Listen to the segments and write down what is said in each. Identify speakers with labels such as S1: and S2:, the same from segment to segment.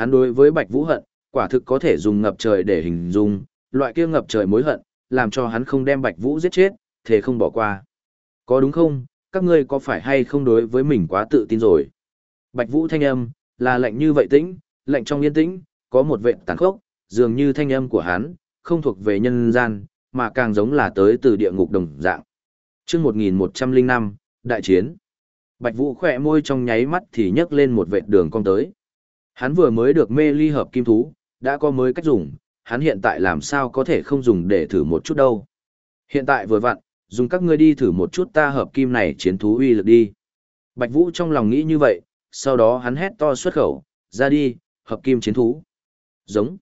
S1: Hắn đối với Bạch Vũ hận, quả thực có thể dùng ngập trời để hình dung, loại kia ngập trời mối hận, làm cho hắn không đem Bạch Vũ giết chết, thế không bỏ qua. Có đúng không, các ngươi có phải hay không đối với mình quá tự tin rồi? Bạch Vũ thanh âm, là lạnh như vậy tĩnh, lạnh trong yên tĩnh, có một vệ tàn khốc, dường như thanh âm của hắn, không thuộc về nhân gian, mà càng giống là tới từ địa ngục đồng dạng. Chương 1105, Đại chiến. Bạch Vũ khẽ môi trong nháy mắt thì nhấc lên một vệt đường cong tới. Hắn vừa mới được mê ly hợp kim thú, đã có mới cách dùng, hắn hiện tại làm sao có thể không dùng để thử một chút đâu. Hiện tại vừa vặn, dùng các ngươi đi thử một chút ta hợp kim này chiến thú uy lực đi. Bạch Vũ trong lòng nghĩ như vậy, sau đó hắn hét to xuất khẩu, ra đi, hợp kim chiến thú. Giống.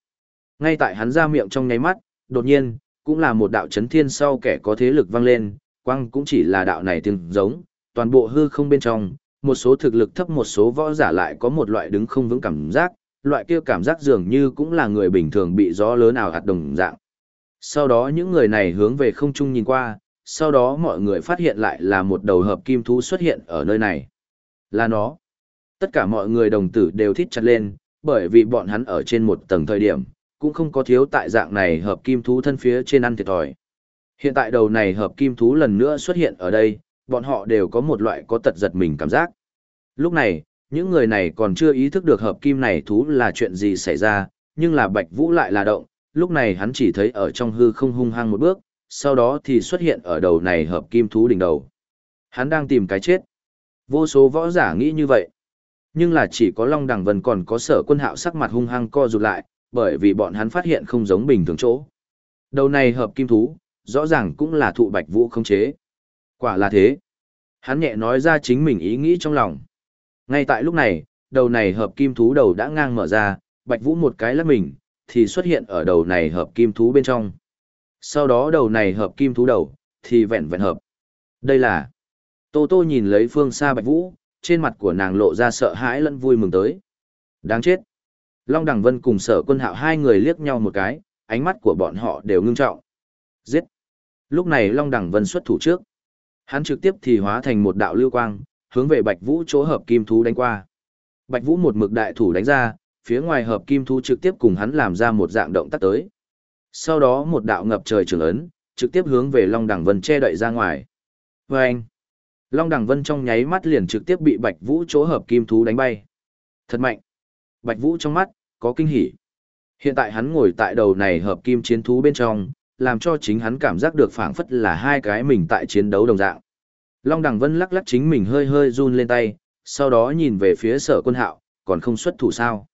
S1: Ngay tại hắn ra miệng trong nháy mắt, đột nhiên, cũng là một đạo chấn thiên sau kẻ có thế lực vang lên, quang cũng chỉ là đạo này tiếng giống, toàn bộ hư không bên trong, một số thực lực thấp một số võ giả lại có một loại đứng không vững cảm giác, loại kia cảm giác dường như cũng là người bình thường bị gió lớn nào hạt đồng dạng. Sau đó những người này hướng về không trung nhìn qua, sau đó mọi người phát hiện lại là một đầu hợp kim thú xuất hiện ở nơi này. Là nó. Tất cả mọi người đồng tử đều thít chặt lên, bởi vì bọn hắn ở trên một tầng thời điểm, cũng không có thiếu tại dạng này hợp kim thú thân phía trên ăn thiệt thòi. Hiện tại đầu này hợp kim thú lần nữa xuất hiện ở đây, bọn họ đều có một loại có tật giật mình cảm giác. Lúc này, những người này còn chưa ý thức được hợp kim này thú là chuyện gì xảy ra, nhưng là Bạch Vũ lại là động, lúc này hắn chỉ thấy ở trong hư không hung hăng một bước, sau đó thì xuất hiện ở đầu này hợp kim thú đỉnh đầu. Hắn đang tìm cái chết. Vô số võ giả nghĩ như vậy. Nhưng là chỉ có Long Đằng Vân còn có sở quân hạo sắc mặt hung hăng co rụt lại, bởi vì bọn hắn phát hiện không giống bình thường chỗ. Đầu này hợp kim thú, rõ ràng cũng là thụ Bạch Vũ không chế. Quả là thế. Hắn nhẹ nói ra chính mình ý nghĩ trong lòng. Ngay tại lúc này, đầu này hợp kim thú đầu đã ngang mở ra, Bạch Vũ một cái lắc mình, thì xuất hiện ở đầu này hợp kim thú bên trong. Sau đó đầu này hợp kim thú đầu, thì vẹn vẹn hợp. Đây là... Tô Tô nhìn lấy phương xa Bạch Vũ, trên mặt của nàng lộ ra sợ hãi lẫn vui mừng tới. Đáng chết. Long Đằng Vân cùng sở quân hạo hai người liếc nhau một cái, ánh mắt của bọn họ đều ngưng trọng. Giết. Lúc này Long Đằng Vân xuất thủ trước. Hắn trực tiếp thì hóa thành một đạo lưu quang, hướng về Bạch Vũ chỗ hợp kim thú đánh qua. Bạch Vũ một mực đại thủ đánh ra, phía ngoài hợp kim thú trực tiếp cùng hắn làm ra một dạng động tác tới. Sau đó một đạo ngập trời trường ấn, trực tiếp hướng về Long đẳng Vân che đậy ra ngoài. Và anh, Long đẳng Vân trong nháy mắt liền trực tiếp bị Bạch Vũ chỗ hợp kim thú đánh bay. Thật mạnh. Bạch Vũ trong mắt, có kinh hỉ. Hiện tại hắn ngồi tại đầu này hợp kim chiến thú bên trong, làm cho chính hắn cảm giác được phảng phất là hai cái mình tại chiến đấu đồng dạng. Long Đằng Vân lắc lắc chính mình hơi hơi run lên tay, sau đó nhìn về phía sở quân hạo, còn không xuất thủ sao.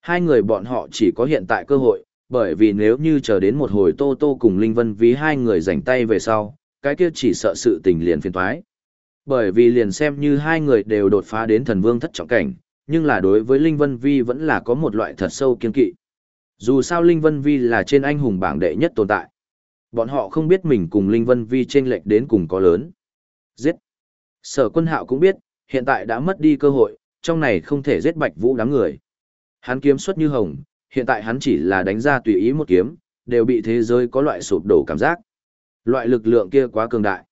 S1: Hai người bọn họ chỉ có hiện tại cơ hội, bởi vì nếu như chờ đến một hồi Tô Tô cùng Linh Vân ví hai người rảnh tay về sau, cái kia chỉ sợ sự tình liền phiền thoái. Bởi vì liền xem như hai người đều đột phá đến thần vương thất trọng cảnh, nhưng là đối với Linh Vân Vi vẫn là có một loại thật sâu kiên kỵ. Dù sao Linh Vân Vi là trên anh hùng bảng đệ nhất tồn tại. Bọn họ không biết mình cùng Linh Vân Vi chênh lệch đến cùng có lớn. Giết. Sở quân hạo cũng biết, hiện tại đã mất đi cơ hội, trong này không thể giết bạch vũ đám người. Hắn kiếm xuất như hồng, hiện tại hắn chỉ là đánh ra tùy ý một kiếm, đều bị thế giới có loại sụp đổ cảm giác. Loại lực lượng kia quá cường đại.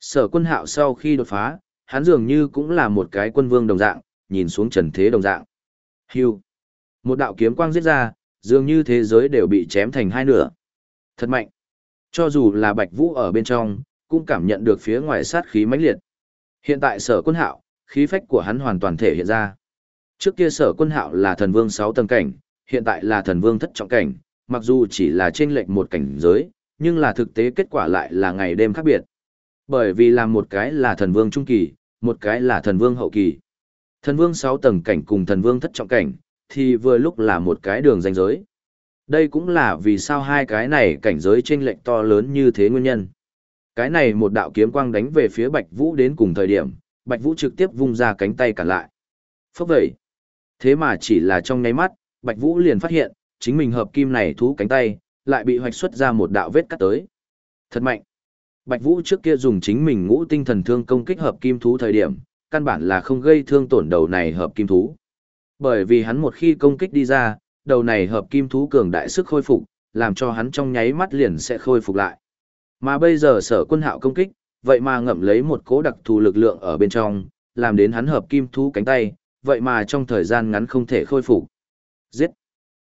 S1: Sở quân hạo sau khi đột phá, hắn dường như cũng là một cái quân vương đồng dạng, nhìn xuống trần thế đồng dạng. Hưu. Một đạo kiếm quang giết ra, dường như thế giới đều bị chém thành hai nửa. Thật mạnh. Cho dù là Bạch Vũ ở bên trong, cũng cảm nhận được phía ngoài sát khí mãnh liệt. Hiện tại sở quân hạo, khí phách của hắn hoàn toàn thể hiện ra. Trước kia sở quân hạo là thần vương 6 tầng cảnh, hiện tại là thần vương thất trọng cảnh, mặc dù chỉ là trên lệch một cảnh giới, nhưng là thực tế kết quả lại là ngày đêm khác biệt. Bởi vì làm một cái là thần vương trung kỳ, một cái là thần vương hậu kỳ. Thần vương 6 tầng cảnh cùng thần vương thất trọng cảnh, thì vừa lúc là một cái đường ranh giới. Đây cũng là vì sao hai cái này cảnh giới chênh lệch to lớn như thế nguyên nhân. Cái này một đạo kiếm quang đánh về phía Bạch Vũ đến cùng thời điểm, Bạch Vũ trực tiếp vung ra cánh tay cản lại. Phốc vậy. Thế mà chỉ là trong nháy mắt, Bạch Vũ liền phát hiện, chính mình hợp kim này thú cánh tay, lại bị hoạch xuất ra một đạo vết cắt tới. Thật mạnh. Bạch Vũ trước kia dùng chính mình ngũ tinh thần thương công kích hợp kim thú thời điểm, căn bản là không gây thương tổn đầu này hợp kim thú. Bởi vì hắn một khi công kích đi ra, đầu này hợp kim thú cường đại sức khôi phục, làm cho hắn trong nháy mắt liền sẽ khôi phục lại. Mà bây giờ sở quân hạo công kích, vậy mà ngậm lấy một cố đặc thù lực lượng ở bên trong, làm đến hắn hợp kim thú cánh tay, vậy mà trong thời gian ngắn không thể khôi phục. Giết!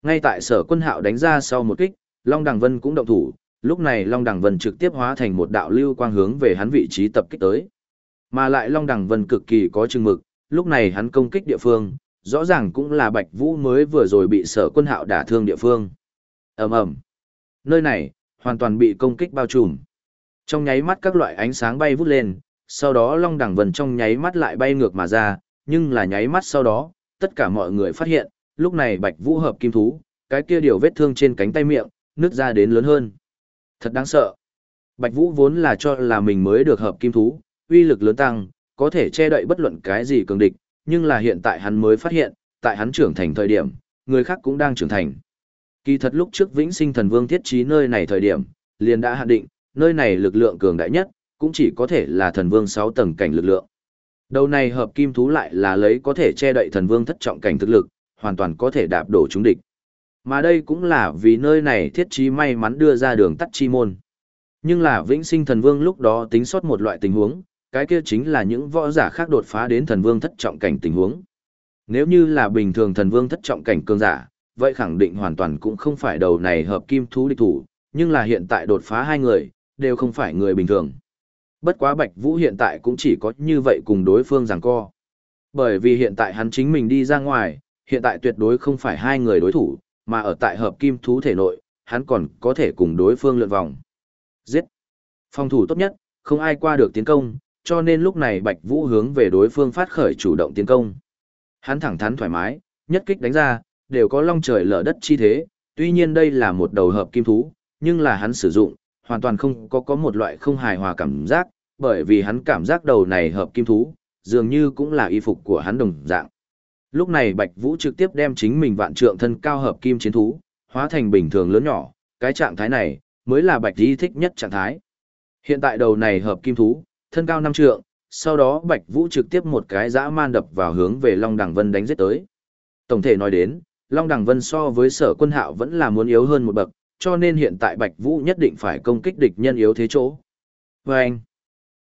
S1: Ngay tại sở quân hạo đánh ra sau một kích, Long Đằng Vân cũng động thủ, lúc này Long Đằng Vân trực tiếp hóa thành một đạo lưu quang hướng về hắn vị trí tập kích tới. Mà lại Long Đằng Vân cực kỳ có chừng mực, lúc này hắn công kích địa phương, rõ ràng cũng là Bạch Vũ mới vừa rồi bị sở quân hạo đả thương địa phương. ầm ầm Nơi này, hoàn toàn bị công kích bao trùm. Trong nháy mắt các loại ánh sáng bay vút lên, sau đó Long Đẳng Vân trong nháy mắt lại bay ngược mà ra, nhưng là nháy mắt sau đó, tất cả mọi người phát hiện, lúc này Bạch Vũ hợp kim thú, cái kia điều vết thương trên cánh tay miệng, nứt ra đến lớn hơn. Thật đáng sợ. Bạch Vũ vốn là cho là mình mới được hợp kim thú, uy lực lớn tăng, có thể che đậy bất luận cái gì cường địch, nhưng là hiện tại hắn mới phát hiện, tại hắn trưởng thành thời điểm, người khác cũng đang trưởng thành. Kỳ thật lúc trước Vĩnh Sinh Thần Vương thiết trí nơi này thời điểm, liền đã hạn định, nơi này lực lượng cường đại nhất, cũng chỉ có thể là thần vương 6 tầng cảnh lực lượng. Đầu này hợp kim thú lại là lấy có thể che đậy thần vương thất trọng cảnh thực lực, hoàn toàn có thể đạp đổ chúng địch. Mà đây cũng là vì nơi này thiết trí may mắn đưa ra đường tắt chi môn. Nhưng là vĩnh sinh thần vương lúc đó tính sót một loại tình huống, cái kia chính là những võ giả khác đột phá đến thần vương thất trọng cảnh tình huống. Nếu như là bình thường thần vương thất trọng cảnh cường giả, vậy khẳng định hoàn toàn cũng không phải đầu này hợp kim thú địch thủ, nhưng là hiện tại đột phá hai người, đều không phải người bình thường. Bất quá Bạch Vũ hiện tại cũng chỉ có như vậy cùng đối phương giằng co. Bởi vì hiện tại hắn chính mình đi ra ngoài, hiện tại tuyệt đối không phải hai người đối thủ, mà ở tại hợp kim thú thể nội, hắn còn có thể cùng đối phương lượn vòng. Giết! Phòng thủ tốt nhất, không ai qua được tiến công, cho nên lúc này Bạch Vũ hướng về đối phương phát khởi chủ động tiến công. Hắn thẳng thắn thoải mái, nhất kích đánh ra, đều có long trời lở đất chi thế, tuy nhiên đây là một đầu hợp kim thú, nhưng là hắn sử dụng, hoàn toàn không có có một loại không hài hòa cảm giác, bởi vì hắn cảm giác đầu này hợp kim thú, dường như cũng là y phục của hắn đồng dạng. Lúc này Bạch Vũ trực tiếp đem chính mình vạn trượng thân cao hợp kim chiến thú, hóa thành bình thường lớn nhỏ, cái trạng thái này, mới là Bạch Di thích nhất trạng thái. Hiện tại đầu này hợp kim thú, thân cao năm trượng, sau đó Bạch Vũ trực tiếp một cái dã man đập vào hướng về Long Đằng Vân đánh giết tới. Tổng thể nói đến, Long Đằng Vân so với sở quân hạo vẫn là muốn yếu hơn một bậc, cho nên hiện tại Bạch Vũ nhất định phải công kích địch nhân yếu thế chỗ. Và anh,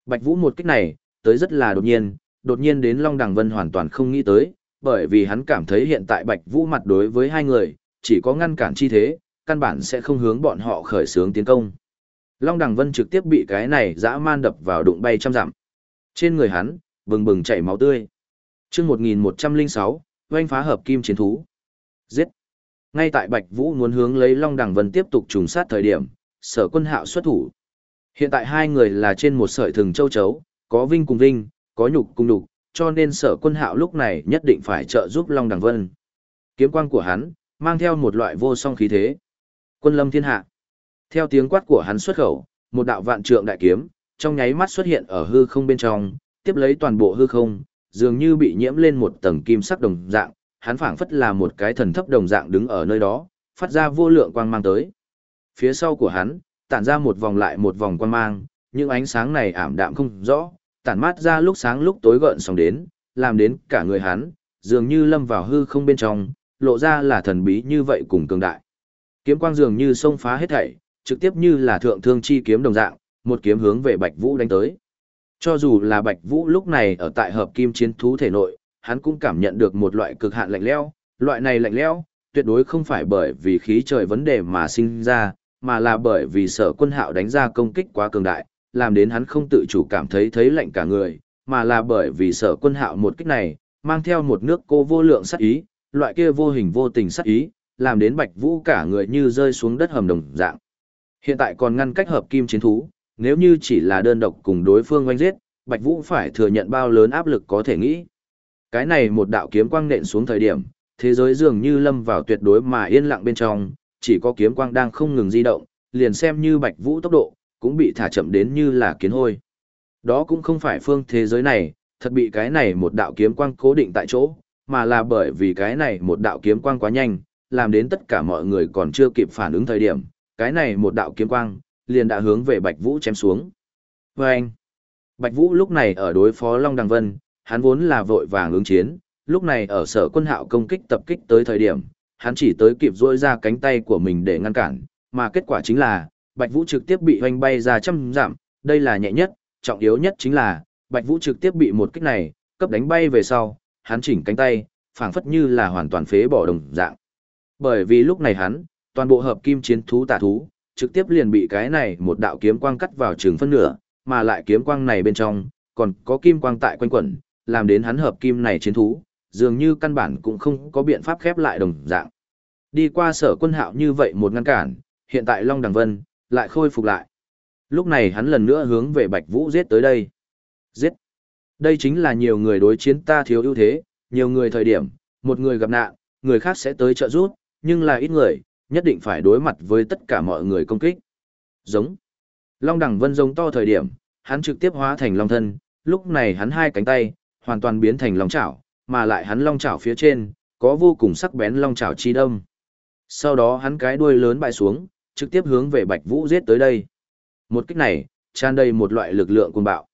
S1: Bạch Vũ một kích này, tới rất là đột nhiên, đột nhiên đến Long Đằng Vân hoàn toàn không nghĩ tới, bởi vì hắn cảm thấy hiện tại Bạch Vũ mặt đối với hai người, chỉ có ngăn cản chi thế, căn bản sẽ không hướng bọn họ khởi xướng tiến công. Long Đằng Vân trực tiếp bị cái này dã man đập vào đụng bay trăm dặm. Trên người hắn, bừng bừng chảy máu tươi. Chương 1106, oanh phá hợp kim chiến thú. Giết. Ngay tại Bạch Vũ muốn hướng lấy Long Đằng Vân tiếp tục trùng sát thời điểm, Sở Quân Hạo xuất thủ. Hiện tại hai người là trên một sợi thừng châu chấu, có vinh cùng vinh, có nhục cùng nhục, cho nên Sở Quân Hạo lúc này nhất định phải trợ giúp Long Đằng Vân. Kiếm quang của hắn mang theo một loại vô song khí thế. Quân Lâm Thiên Hạ. Theo tiếng quát của hắn xuất khẩu, một đạo vạn trượng đại kiếm trong nháy mắt xuất hiện ở hư không bên trong, tiếp lấy toàn bộ hư không, dường như bị nhiễm lên một tầng kim sắc đồng dạng, hắn phảng phất là một cái thần thấp đồng dạng đứng ở nơi đó, phát ra vô lượng quang mang tới. Phía sau của hắn, tản ra một vòng lại một vòng quang mang, những ánh sáng này ảm đạm không rõ, tản mát ra lúc sáng lúc tối gợn sóng đến, làm đến cả người hắn, dường như lâm vào hư không bên trong, lộ ra là thần bí như vậy cùng cường đại. Kiếm quang dường như xông phá hết thảy, trực tiếp như là thượng thương chi kiếm đồng dạng, một kiếm hướng về Bạch Vũ đánh tới. Cho dù là Bạch Vũ lúc này ở tại hợp kim chiến thú thể nội, hắn cũng cảm nhận được một loại cực hạn lạnh lẽo, loại này lạnh lẽo tuyệt đối không phải bởi vì khí trời vấn đề mà sinh ra, mà là bởi vì sở quân hạo đánh ra công kích quá cường đại, làm đến hắn không tự chủ cảm thấy thấy lạnh cả người, mà là bởi vì sở quân hạo một kích này, mang theo một nước cô vô lượng sát ý, loại kia vô hình vô tình sát ý, làm đến Bạch Vũ cả người như rơi xuống đất hầm đồng dạng. Hiện tại còn ngăn cách hợp kim chiến thú, nếu như chỉ là đơn độc cùng đối phương oanh giết, Bạch Vũ phải thừa nhận bao lớn áp lực có thể nghĩ. Cái này một đạo kiếm quang nện xuống thời điểm, thế giới dường như lâm vào tuyệt đối mà yên lặng bên trong, chỉ có kiếm quang đang không ngừng di động, liền xem như Bạch Vũ tốc độ, cũng bị thả chậm đến như là kiến hôi. Đó cũng không phải phương thế giới này, thật bị cái này một đạo kiếm quang cố định tại chỗ, mà là bởi vì cái này một đạo kiếm quang quá nhanh, làm đến tất cả mọi người còn chưa kịp phản ứng thời điểm, cái này một đạo kiếm quang, liền đã hướng về Bạch Vũ chém xuống. Và anh, Bạch Vũ lúc này ở đối phó Long Đằng Vân, hắn vốn là vội vàng ứng chiến, lúc này ở sở quân hạo công kích tập kích tới thời điểm, hắn chỉ tới kịp duỗi ra cánh tay của mình để ngăn cản, mà kết quả chính là, Bạch Vũ trực tiếp bị hoành bay ra trăm giảm, đây là nhẹ nhất, trọng yếu nhất chính là, Bạch Vũ trực tiếp bị một kích này, cấp đánh bay về sau, hắn chỉnh cánh tay, phảng phất như là hoàn toàn phế bỏ đồng dạng. Bởi vì lúc này hắn, toàn bộ hợp kim chiến thú tà thú, trực tiếp liền bị cái này một đạo kiếm quang cắt vào trường phân nửa, mà lại kiếm quang này bên trong, còn có kim quang tại quanh quẩn, làm đến hắn hợp kim này chiến thú, dường như căn bản cũng không có biện pháp khép lại đồng dạng. Đi qua sở quân hạo như vậy một ngăn cản, hiện tại Long Đằng Vân, lại khôi phục lại. Lúc này hắn lần nữa hướng về Bạch Vũ giết tới đây. Giết! Đây chính là nhiều người đối chiến ta thiếu ưu thế, nhiều người thời điểm, một người gặp nạn, người khác sẽ tới trợ giúp, nhưng là ít người, nhất định phải đối mặt với tất cả mọi người công kích. Giống. Long đẳng vân giống to thời điểm, hắn trực tiếp hóa thành long thân, lúc này hắn hai cánh tay, hoàn toàn biến thành long chảo, mà lại hắn long chảo phía trên, có vô cùng sắc bén long chảo chi đâm. Sau đó hắn cái đuôi lớn bại xuống, trực tiếp hướng về Bạch Vũ giết tới đây. Một kích này, tràn đầy một loại lực lượng cuồng bạo.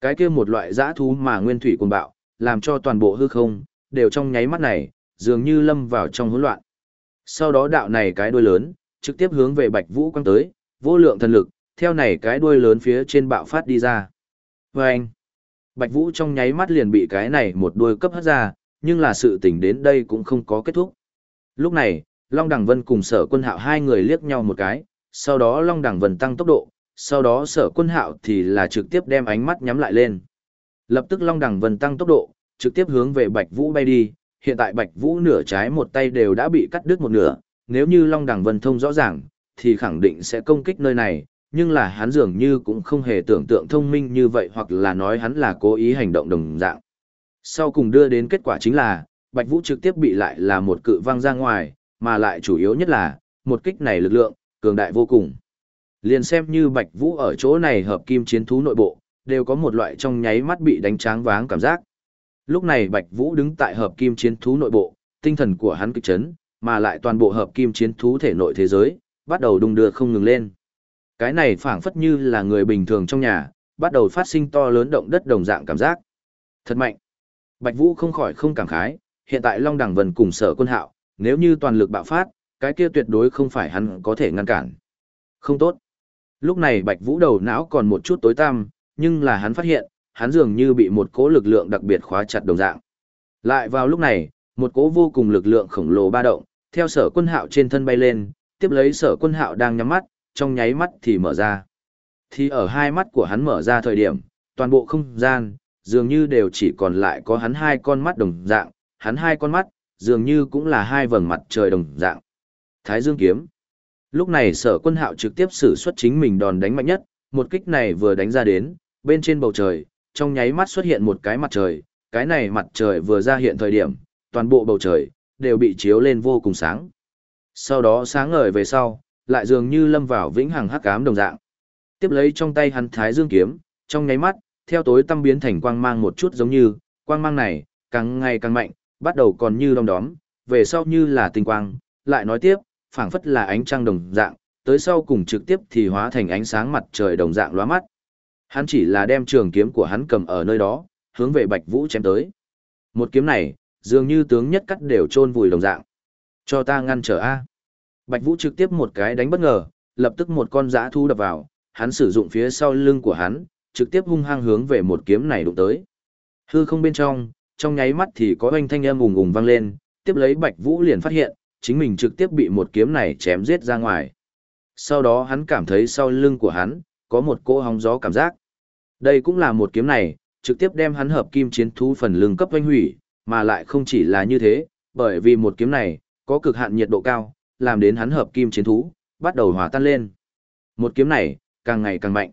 S1: Cái kia một loại dã thú mà nguyên thủy cuồng bạo, làm cho toàn bộ hư không, đều trong nháy mắt này, dường như lâm vào trong hỗn loạn. Sau đó đạo này cái đuôi lớn, trực tiếp hướng về Bạch Vũ quăng tới, vô lượng thần lực, theo này cái đuôi lớn phía trên bạo phát đi ra. Và anh, Bạch Vũ trong nháy mắt liền bị cái này một đuôi cấp hất ra, nhưng là sự tình đến đây cũng không có kết thúc. Lúc này, Long Đằng Vân cùng sở quân hạo hai người liếc nhau một cái, sau đó Long Đằng Vân tăng tốc độ, sau đó sở quân hạo thì là trực tiếp đem ánh mắt nhắm lại lên. Lập tức Long Đằng Vân tăng tốc độ, trực tiếp hướng về Bạch Vũ bay đi, hiện tại Bạch Vũ nửa trái một tay đều đã bị cắt đứt một nửa, nếu như Long Đằng Vân thông rõ ràng, thì khẳng định sẽ công kích nơi này, nhưng là hắn dường như cũng không hề tưởng tượng thông minh như vậy hoặc là nói hắn là cố ý hành động đồng dạng. Sau cùng đưa đến kết quả chính là, Bạch Vũ trực tiếp bị lại là một cự văng ra ngoài, mà lại chủ yếu nhất là, một kích này lực lượng, cường đại vô cùng. Liền xem như Bạch Vũ ở chỗ này hợp kim chiến thú nội bộ, đều có một loại trong nháy mắt bị đánh tráng váng cảm giác. Lúc này Bạch Vũ đứng tại hợp kim chiến thú nội bộ, tinh thần của hắn kịch chấn, mà lại toàn bộ hợp kim chiến thú thể nội thế giới, bắt đầu đung đưa không ngừng lên. Cái này phảng phất như là người bình thường trong nhà, bắt đầu phát sinh to lớn động đất đồng dạng cảm giác. Thật mạnh. Bạch Vũ không khỏi không cảm khái, hiện tại Long Đằng Vân cùng sở quân hạo, nếu như toàn lực bạo phát, cái kia tuyệt đối không phải hắn có thể ngăn cản. Không tốt. Lúc này Bạch Vũ đầu não còn một chút tối tăm, nhưng là hắn phát hiện, hắn dường như bị một cỗ lực lượng đặc biệt khóa chặt đồng dạng. Lại vào lúc này, một cỗ vô cùng lực lượng khổng lồ ba động, theo sở quân hạo trên thân bay lên, tiếp lấy sở quân hạo đang nhắm mắt, trong nháy mắt thì mở ra. Thì ở hai mắt của hắn mở ra thời điểm, toàn bộ không gian, dường như đều chỉ còn lại có hắn hai con mắt đồng dạng, hắn hai con mắt, dường như cũng là hai vầng mặt trời đồng dạng. Thái Dương kiếm. Lúc này sở quân hạo trực tiếp sử xuất chính mình đòn đánh mạnh nhất, một kích này vừa đánh ra đến, bên trên bầu trời, trong nháy mắt xuất hiện một cái mặt trời, cái này mặt trời vừa ra hiện thời điểm, toàn bộ bầu trời, đều bị chiếu lên vô cùng sáng. Sau đó sáng ngời về sau, lại dường như lâm vào vĩnh hằng hắc ám đồng dạng. Tiếp lấy trong tay hắn thái dương kiếm, trong nháy mắt, theo tối tâm biến thành quang mang một chút giống như, quang mang này, càng ngày càng mạnh, bắt đầu còn như đom đóm, về sau như là tinh quang, lại nói tiếp, phảng phất là ánh trăng đồng dạng, tới sau cùng trực tiếp thì hóa thành ánh sáng mặt trời đồng dạng lóa mắt. Hắn chỉ là đem trường kiếm của hắn cầm ở nơi đó, hướng về Bạch Vũ chém tới. Một kiếm này, dường như tướng nhất cắt đều chôn vùi đồng dạng. Cho ta ngăn trở a. Bạch Vũ trực tiếp một cái đánh bất ngờ, lập tức một con dã thu đập vào, hắn sử dụng phía sau lưng của hắn, trực tiếp hung hăng hướng về một kiếm này đụng tới. Hư không bên trong, trong nháy mắt thì có oanh thanh âm ùng ùng vang lên, tiếp lấy Bạch Vũ liền phát hiện, chính mình trực tiếp bị một kiếm này chém giết ra ngoài. Sau đó hắn cảm thấy sau lưng của hắn, có một cỗ hóng gió cảm giác. Đây cũng là một kiếm này, trực tiếp đem hắn hợp kim chiến thú phần lưng cấp oanh hủy, mà lại không chỉ là như thế, bởi vì một kiếm này, có cực hạn nhiệt độ cao, làm đến hắn hợp kim chiến thú, bắt đầu hòa tan lên. Một kiếm này, càng ngày càng mạnh.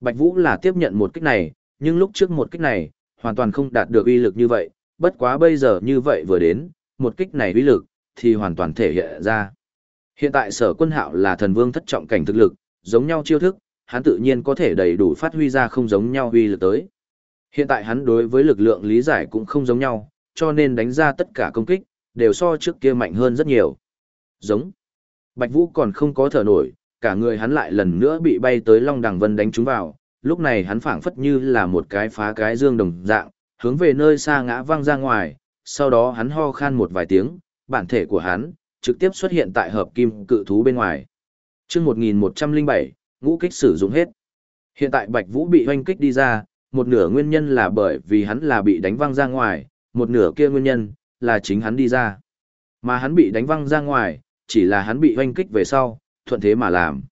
S1: Bạch Vũ là tiếp nhận một kích này, nhưng lúc trước một kích này, hoàn toàn không đạt được uy lực như vậy, bất quá bây giờ như vậy vừa đến, một kích này uy lực, thì hoàn toàn thể hiện ra. Hiện tại sở quân hạo là thần vương thất trọng cảnh thực lực, giống nhau chiêu thức, hắn tự nhiên có thể đầy đủ phát huy ra không giống nhau uy lực tới. Hiện tại hắn đối với lực lượng lý giải cũng không giống nhau, cho nên đánh ra tất cả công kích, đều so trước kia mạnh hơn rất nhiều. Giống. Bạch Vũ còn không có thở nổi, cả người hắn lại lần nữa bị bay tới Long Đằng Vân đánh trúng vào, lúc này hắn phảng phất như là một cái phá cái dương đồng dạng, hướng về nơi xa ngã văng ra ngoài, sau đó hắn ho khan một vài tiếng, bản thể của hắn trực tiếp xuất hiện tại hợp kim cự thú bên ngoài. Chương 1107, ngũ kích sử dụng hết. Hiện tại Bạch Vũ bị hoanh kích đi ra, một nửa nguyên nhân là bởi vì hắn là bị đánh văng ra ngoài, một nửa kia nguyên nhân là chính hắn đi ra. Mà hắn bị đánh văng ra ngoài, chỉ là hắn bị hoanh kích về sau, thuận thế mà làm.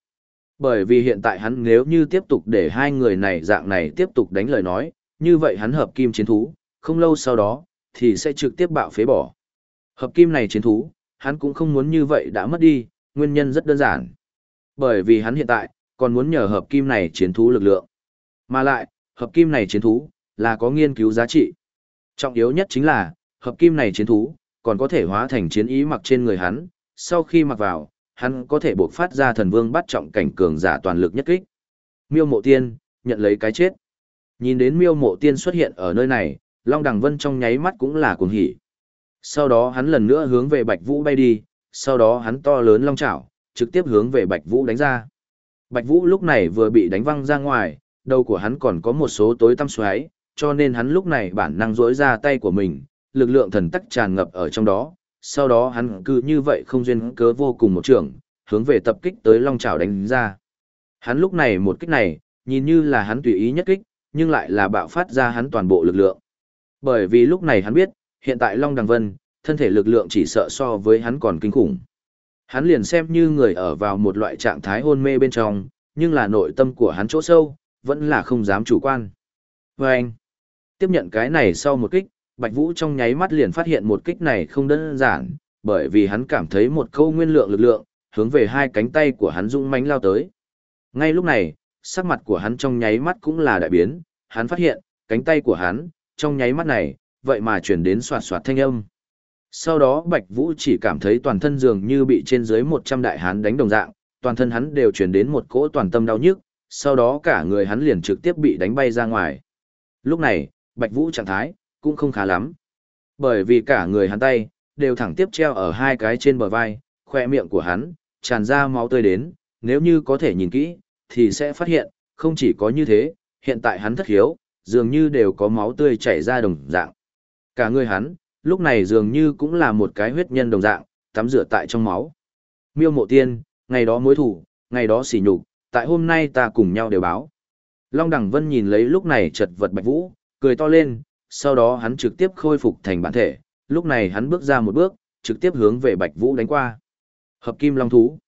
S1: Bởi vì hiện tại hắn nếu như tiếp tục để hai người này dạng này tiếp tục đánh lời nói, như vậy hắn hợp kim chiến thú, không lâu sau đó, thì sẽ trực tiếp bạo phế bỏ. Hợp kim này chiến thú, hắn cũng không muốn như vậy đã mất đi, nguyên nhân rất đơn giản. Bởi vì hắn hiện tại, còn muốn nhờ hợp kim này chiến thú lực lượng. Mà lại, hợp kim này chiến thú, là có nghiên cứu giá trị. Trọng yếu nhất chính là, hợp kim này chiến thú, còn có thể hóa thành chiến ý mặc trên người hắn, sau khi mặc vào, hắn có thể buộc phát ra thần vương bắt trọng cảnh cường giả toàn lực nhất kích. Miêu mộ tiên, nhận lấy cái chết. Nhìn đến miêu mộ tiên xuất hiện ở nơi này, Long Đằng Vân trong nháy mắt cũng là cuồng hỉ. Sau đó hắn lần nữa hướng về Bạch Vũ bay đi, sau đó hắn to lớn long chảo, trực tiếp hướng về Bạch Vũ đánh ra. Bạch Vũ lúc này vừa bị đánh văng ra ngoài, đầu của hắn còn có một số tối tăm xoáy, cho nên hắn lúc này bản năng rỗi ra tay của mình, lực lượng thần tắc tràn ngập ở trong đó, sau đó hắn cứ như vậy không duyên cớ vô cùng một trường, hướng về tập kích tới long chảo đánh ra. Hắn lúc này một kích này, nhìn như là hắn tùy ý nhất kích, nhưng lại là bạo phát ra hắn toàn bộ lực lượng. Bởi vì lúc này hắn biết, hiện tại Long Đằng Vân, thân thể lực lượng chỉ sợ so với hắn còn kinh khủng. Hắn liền xem như người ở vào một loại trạng thái hôn mê bên trong, nhưng là nội tâm của hắn chỗ sâu, vẫn là không dám chủ quan. Và anh, tiếp nhận cái này sau một kích, Bạch Vũ trong nháy mắt liền phát hiện một kích này không đơn giản, bởi vì hắn cảm thấy một câu nguyên lượng lực lượng, hướng về hai cánh tay của hắn dũng mãnh lao tới. Ngay lúc này, sắc mặt của hắn trong nháy mắt cũng là đại biến, hắn phát hiện, cánh tay của hắn, trong nháy mắt này, vậy mà chuyển đến soạt soạt thanh âm. Sau đó Bạch Vũ chỉ cảm thấy toàn thân dường như bị trên dưới 100 đại hán đánh đồng dạng, toàn thân hắn đều chuyển đến một cỗ toàn tâm đau nhức, sau đó cả người hắn liền trực tiếp bị đánh bay ra ngoài. Lúc này, Bạch Vũ trạng thái, cũng không khá lắm. Bởi vì cả người hắn tay, đều thẳng tiếp treo ở hai cái trên bờ vai, khoe miệng của hắn, tràn ra máu tươi đến, nếu như có thể nhìn kỹ, thì sẽ phát hiện, không chỉ có như thế, hiện tại hắn thất hiếu, dường như đều có máu tươi chảy ra đồng dạng. Cả người hắn, lúc này dường như cũng là một cái huyết nhân đồng dạng, tắm rửa tại trong máu. Miêu mộ tiên, ngày đó mối thủ, ngày đó xỉ nhục, tại hôm nay ta cùng nhau đều báo. Long Đằng Vân nhìn lấy lúc này chật vật Bạch Vũ, cười to lên, sau đó hắn trực tiếp khôi phục thành bản thể, lúc này hắn bước ra một bước, trực tiếp hướng về Bạch Vũ đánh qua. Hợp kim long thú.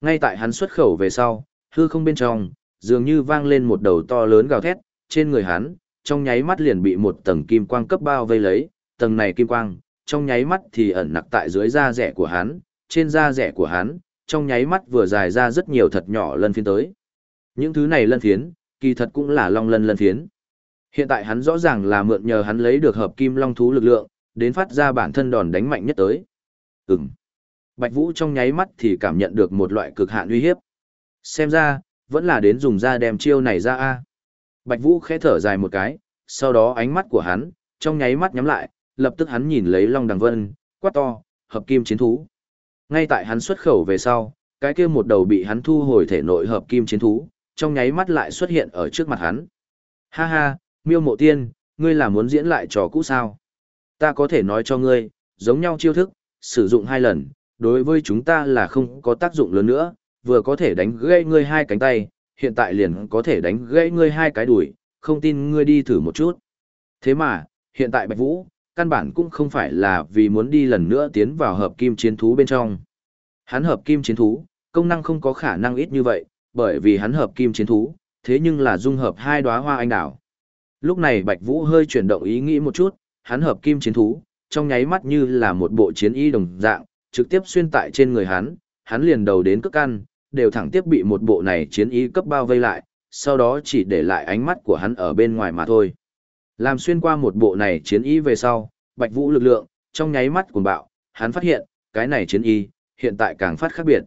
S1: Ngay tại hắn xuất khẩu về sau, hư không bên trong, dường như vang lên một đầu to lớn gào thét, trên người hắn, trong nháy mắt liền bị một tầng kim quang cấp bao vây lấy, tầng này kim quang, trong nháy mắt thì ẩn nặc tại dưới da rẻ của hắn, trên da rẻ của hắn, trong nháy mắt vừa dài ra rất nhiều thật nhỏ lân phiến tới. Những thứ này lân phiến, kỳ thật cũng là long lân lân phiến. Hiện tại hắn rõ ràng là mượn nhờ hắn lấy được hợp kim long thú lực lượng, đến phát ra bản thân đòn đánh mạnh nhất tới. Ừm. Bạch Vũ trong nháy mắt thì cảm nhận được một loại cực hạn uy hiếp. Xem ra, vẫn là đến dùng ra đem chiêu này ra a. Bạch Vũ khẽ thở dài một cái, sau đó ánh mắt của hắn, trong nháy mắt nhắm lại, lập tức hắn nhìn lấy Long Đằng Vân, quát to, hợp kim chiến thú. Ngay tại hắn xuất khẩu về sau, cái kia một đầu bị hắn thu hồi thể nội hợp kim chiến thú, trong nháy mắt lại xuất hiện ở trước mặt hắn. Ha ha, miêu mộ tiên, ngươi là muốn diễn lại trò cũ sao? Ta có thể nói cho ngươi, giống nhau chiêu thức, sử dụng hai lần, đối với chúng ta là không có tác dụng lớn nữa, vừa có thể đánh gãy ngươi hai cánh tay, hiện tại liền có thể đánh gãy ngươi hai cái đùi, không tin ngươi đi thử một chút. Thế mà, hiện tại Bạch Vũ, căn bản cũng không phải là vì muốn đi lần nữa tiến vào hợp kim chiến thú bên trong. Hắn hợp kim chiến thú, công năng không có khả năng ít như vậy, bởi vì hắn hợp kim chiến thú, thế nhưng là dung hợp hai đóa hoa anh đào. Lúc này Bạch Vũ hơi chuyển động ý nghĩ một chút, hắn hợp kim chiến thú, trong nháy mắt như là một bộ chiến y đồng dạng, trực tiếp xuyên tại trên người hắn, hắn liền đầu đến cước căn, đều thẳng tiếp bị một bộ này chiến y cấp bao vây lại, sau đó chỉ để lại ánh mắt của hắn ở bên ngoài mà thôi. Làm xuyên qua một bộ này chiến y về sau, Bạch Vũ lực lượng, trong nháy mắt cuồng bạo, hắn phát hiện, cái này chiến y, hiện tại càng phát khác biệt.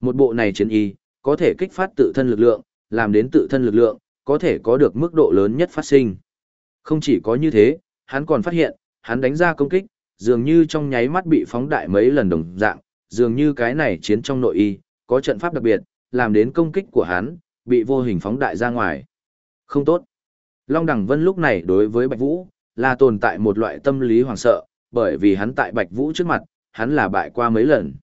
S1: Một bộ này chiến y, có thể kích phát tự thân lực lượng, làm đến tự thân lực lượng, có thể có được mức độ lớn nhất phát sinh. Không chỉ có như thế, hắn còn phát hiện, hắn đánh ra công kích, dường như trong nháy mắt bị phóng đại mấy lần đồng dạng, dường như cái này chiến trong nội y, có trận pháp đặc biệt, làm đến công kích của hắn, bị vô hình phóng đại ra ngoài. Không tốt. Long Đằng Vân lúc này đối với Bạch Vũ, là tồn tại một loại tâm lý hoảng sợ, bởi vì hắn tại Bạch Vũ trước mặt, hắn là bại qua mấy lần.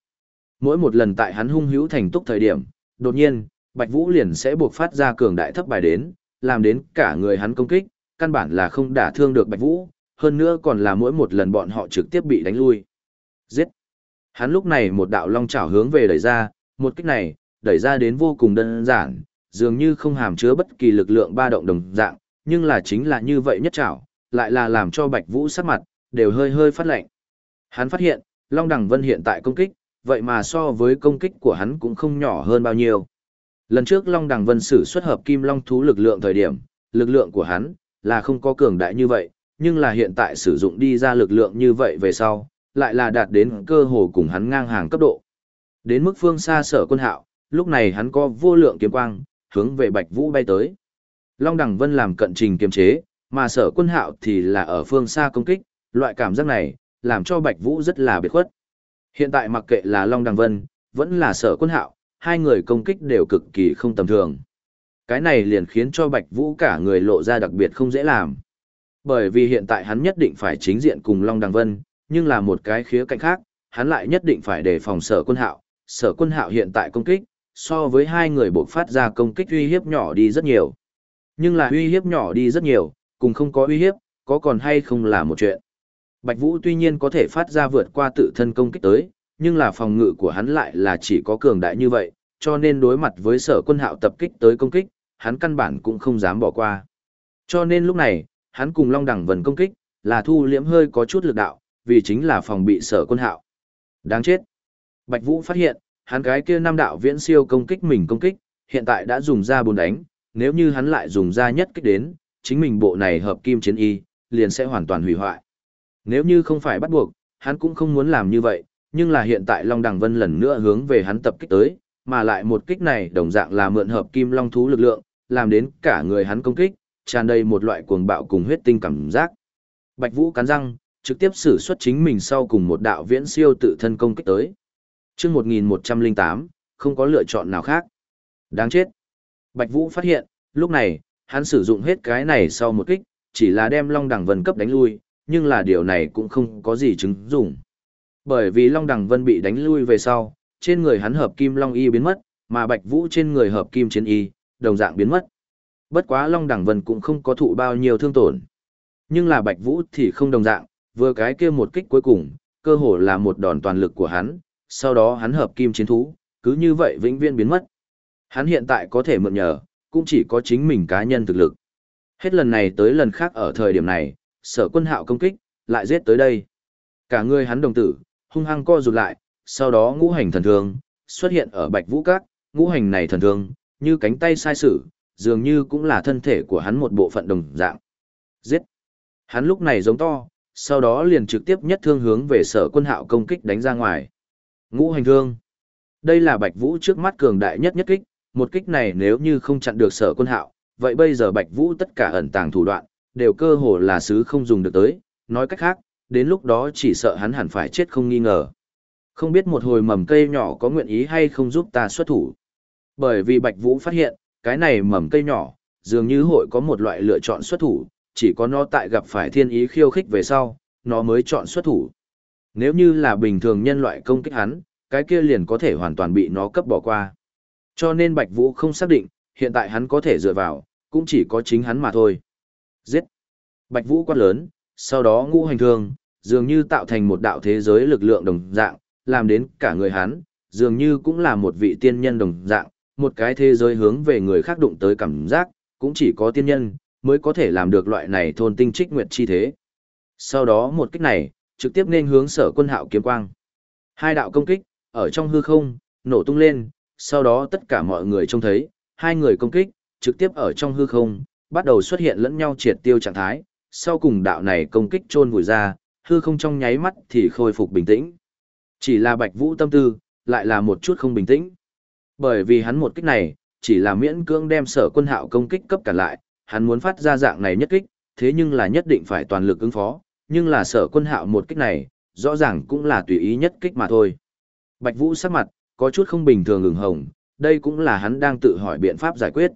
S1: Mỗi một lần tại hắn hung hữu thành túc thời điểm, đột nhiên, Bạch Vũ liền sẽ buộc phát ra cường đại thấp bài đến, làm đến cả người hắn công kích, căn bản là không đả thương được Bạch Vũ, hơn nữa còn là mỗi một lần bọn họ trực tiếp bị đánh lui. Giết! Hắn lúc này một đạo long chảo hướng về đẩy ra, một kích này, đẩy ra đến vô cùng đơn giản, dường như không hàm chứa bất kỳ lực lượng ba động đồng dạng, nhưng là chính là như vậy nhất trảo lại là làm cho Bạch Vũ sắc mặt, đều hơi hơi phát lạnh. Hắn phát hiện, Long Đằng Vân hiện tại công kích, vậy mà so với công kích của hắn cũng không nhỏ hơn bao nhiêu. Lần trước Long Đằng Vân sử xuất hợp kim long thú lực lượng thời điểm, lực lượng của hắn là không có cường đại như vậy, nhưng là hiện tại sử dụng đi ra lực lượng như vậy về sau, lại là đạt đến cơ hồ cùng hắn ngang hàng cấp độ. Đến mức phương xa sở quân hạo, lúc này hắn có vô lượng kiếm quang, hướng về Bạch Vũ bay tới. Long Đằng Vân làm cận trình kiềm chế, mà sở quân hạo thì là ở phương xa công kích, loại cảm giác này, làm cho Bạch Vũ rất là biệt khuất. Hiện tại mặc kệ là Long Đằng Vân, vẫn là sở quân hạo, hai người công kích đều cực kỳ không tầm thường. Cái này liền khiến cho Bạch Vũ cả người lộ ra đặc biệt không dễ làm. Bởi vì hiện tại hắn nhất định phải chính diện cùng Long Đằng Vân, nhưng là một cái khía cạnh khác, hắn lại nhất định phải đề phòng sở quân hạo. Sở quân hạo hiện tại công kích, so với hai người bộc phát ra công kích uy hiếp nhỏ đi rất nhiều. Nhưng là uy hiếp nhỏ đi rất nhiều, cùng không có uy hiếp, có còn hay không là một chuyện. Bạch Vũ tuy nhiên có thể phát ra vượt qua tự thân công kích tới, nhưng là phòng ngự của hắn lại là chỉ có cường đại như vậy, cho nên đối mặt với sở quân hạo tập kích tới công kích, hắn căn bản cũng không dám bỏ qua. Cho nên lúc này, hắn cùng Long Đẳng Vân công kích, là thu liễm hơi có chút lực đạo, vì chính là phòng bị sở quân hạo. Đáng chết. Bạch Vũ phát hiện, hắn cái kia Nam đạo viễn siêu công kích mình công kích, hiện tại đã dùng ra bốn đánh, nếu như hắn lại dùng ra nhất kích đến, chính mình bộ này hợp kim chiến y, liền sẽ hoàn toàn hủy hoại. Nếu như không phải bắt buộc, hắn cũng không muốn làm như vậy, nhưng là hiện tại Long Đằng Vân lần nữa hướng về hắn tập kích tới, mà lại một kích này đồng dạng là mượn hợp kim long thú lực lượng, làm đến cả người hắn công kích, tràn đầy một loại cuồng bạo cùng huyết tinh cảm giác. Bạch Vũ cắn răng, trực tiếp sử xuất chính mình sau cùng một đạo viễn siêu tự thân công kích tới. Chương 1108, không có lựa chọn nào khác. Đáng chết. Bạch Vũ phát hiện, lúc này, hắn sử dụng hết cái này sau một kích, chỉ là đem Long Đằng Vân cấp đánh lui, nhưng là điều này cũng không có gì chứng dụng. Bởi vì Long Đằng Vân bị đánh lui về sau, trên người hắn hợp kim Long Y biến mất, mà Bạch Vũ trên người hợp kim chiến Y, đồng dạng biến mất. Bất quá Long Đằng Vân cũng không có thụ bao nhiêu thương tổn. Nhưng là Bạch Vũ thì không đồng dạng, vừa cái kia một kích cuối cùng, cơ hồ là một đòn toàn lực của hắn, sau đó hắn hợp kim chiến thú, cứ như vậy vĩnh viễn biến mất. Hắn hiện tại có thể mượn nhờ, cũng chỉ có chính mình cá nhân thực lực. Hết lần này tới lần khác ở thời điểm này, sở quân hạo công kích, lại giết tới đây. Cả người hắn đồng tử, hung hăng co rụt lại, sau đó ngũ hành thần thương, xuất hiện ở bạch vũ các, ngũ hành này thần thương, như cánh tay sai sử, dường như cũng là thân thể của hắn một bộ phận đồng dạng. Giết! Hắn lúc này giống to, sau đó liền trực tiếp nhất thương hướng về sở quân hạo công kích đánh ra ngoài. Ngũ hành thương. Đây là Bạch Vũ trước mắt cường đại nhất nhất kích, một kích này nếu như không chặn được sở quân hạo, vậy bây giờ Bạch Vũ tất cả ẩn tàng thủ đoạn, đều cơ hồ là sứ không dùng được tới, nói cách khác, đến lúc đó chỉ sợ hắn hẳn phải chết không nghi ngờ. Không biết một hồi mầm cây nhỏ có nguyện ý hay không giúp ta xuất thủ. Bởi vì Bạch Vũ phát hiện, cái này mầm cây nhỏ, dường như hội có một loại lựa chọn xuất thủ, chỉ có nó tại gặp phải thiên ý khiêu khích về sau, nó mới chọn xuất thủ. Nếu như là bình thường nhân loại công kích hắn, cái kia liền có thể hoàn toàn bị nó cấp bỏ qua. Cho nên Bạch Vũ không xác định, hiện tại hắn có thể dựa vào, cũng chỉ có chính hắn mà thôi. Giết! Bạch Vũ quát lớn, sau đó ngũ hành thương, dường như tạo thành một đạo thế giới lực lượng đồng dạng, làm đến cả người hắn, dường như cũng là một vị tiên nhân đồng dạng, một cái thế giới hướng về người khác đụng tới cảm giác, cũng chỉ có tiên nhân, mới có thể làm được loại này thôn tinh trích nguyệt chi thế. Sau đó một kích này, trực tiếp nên hướng sở quân hạo kiếm quang. Hai đạo công kích, ở trong hư không, nổ tung lên, sau đó tất cả mọi người trông thấy, hai người công kích, trực tiếp ở trong hư không, bắt đầu xuất hiện lẫn nhau triệt tiêu trạng thái, sau cùng đạo này công kích trôn vùi ra, hư không trong nháy mắt thì khôi phục bình tĩnh. Chỉ là Bạch Vũ tâm tư, lại là một chút không bình tĩnh. Bởi vì hắn một kích này, chỉ là miễn cưỡng đem sở quân hạo công kích cấp cả lại, hắn muốn phát ra dạng này nhất kích, thế nhưng là nhất định phải toàn lực ứng phó, nhưng là sở quân hạo một kích này, rõ ràng cũng là tùy ý nhất kích mà thôi. Bạch Vũ sắc mặt, có chút không bình thường ửng hồng, đây cũng là hắn đang tự hỏi biện pháp giải quyết.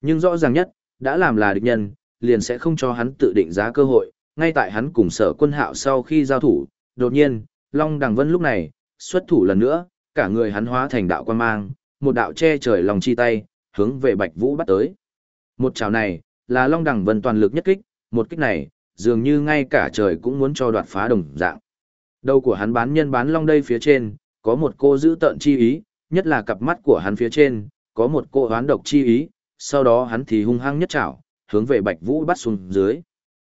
S1: Nhưng rõ ràng nhất, đã làm là địch nhân, liền sẽ không cho hắn tự định giá cơ hội, ngay tại hắn cùng sở quân hạo sau khi giao thủ, đột nhiên, Long Đằng Vân lúc này, xuất thủ lần nữa, cả người hắn hóa thành đạo quan mang, một đạo che trời lòng chi tay, hướng về Bạch Vũ bắt tới. Một chảo này, là Long Đằng Vân toàn lực nhất kích, một kích này, dường như ngay cả trời cũng muốn cho đoạt phá đồng dạng. Đầu của hắn bán nhân bán long đây phía trên, có một cô giữ tợn chi ý, nhất là cặp mắt của hắn phía trên, có một cô hoán độc chi ý, sau đó hắn thì hung hăng nhất chảo, hướng về Bạch Vũ bắt xuống dưới.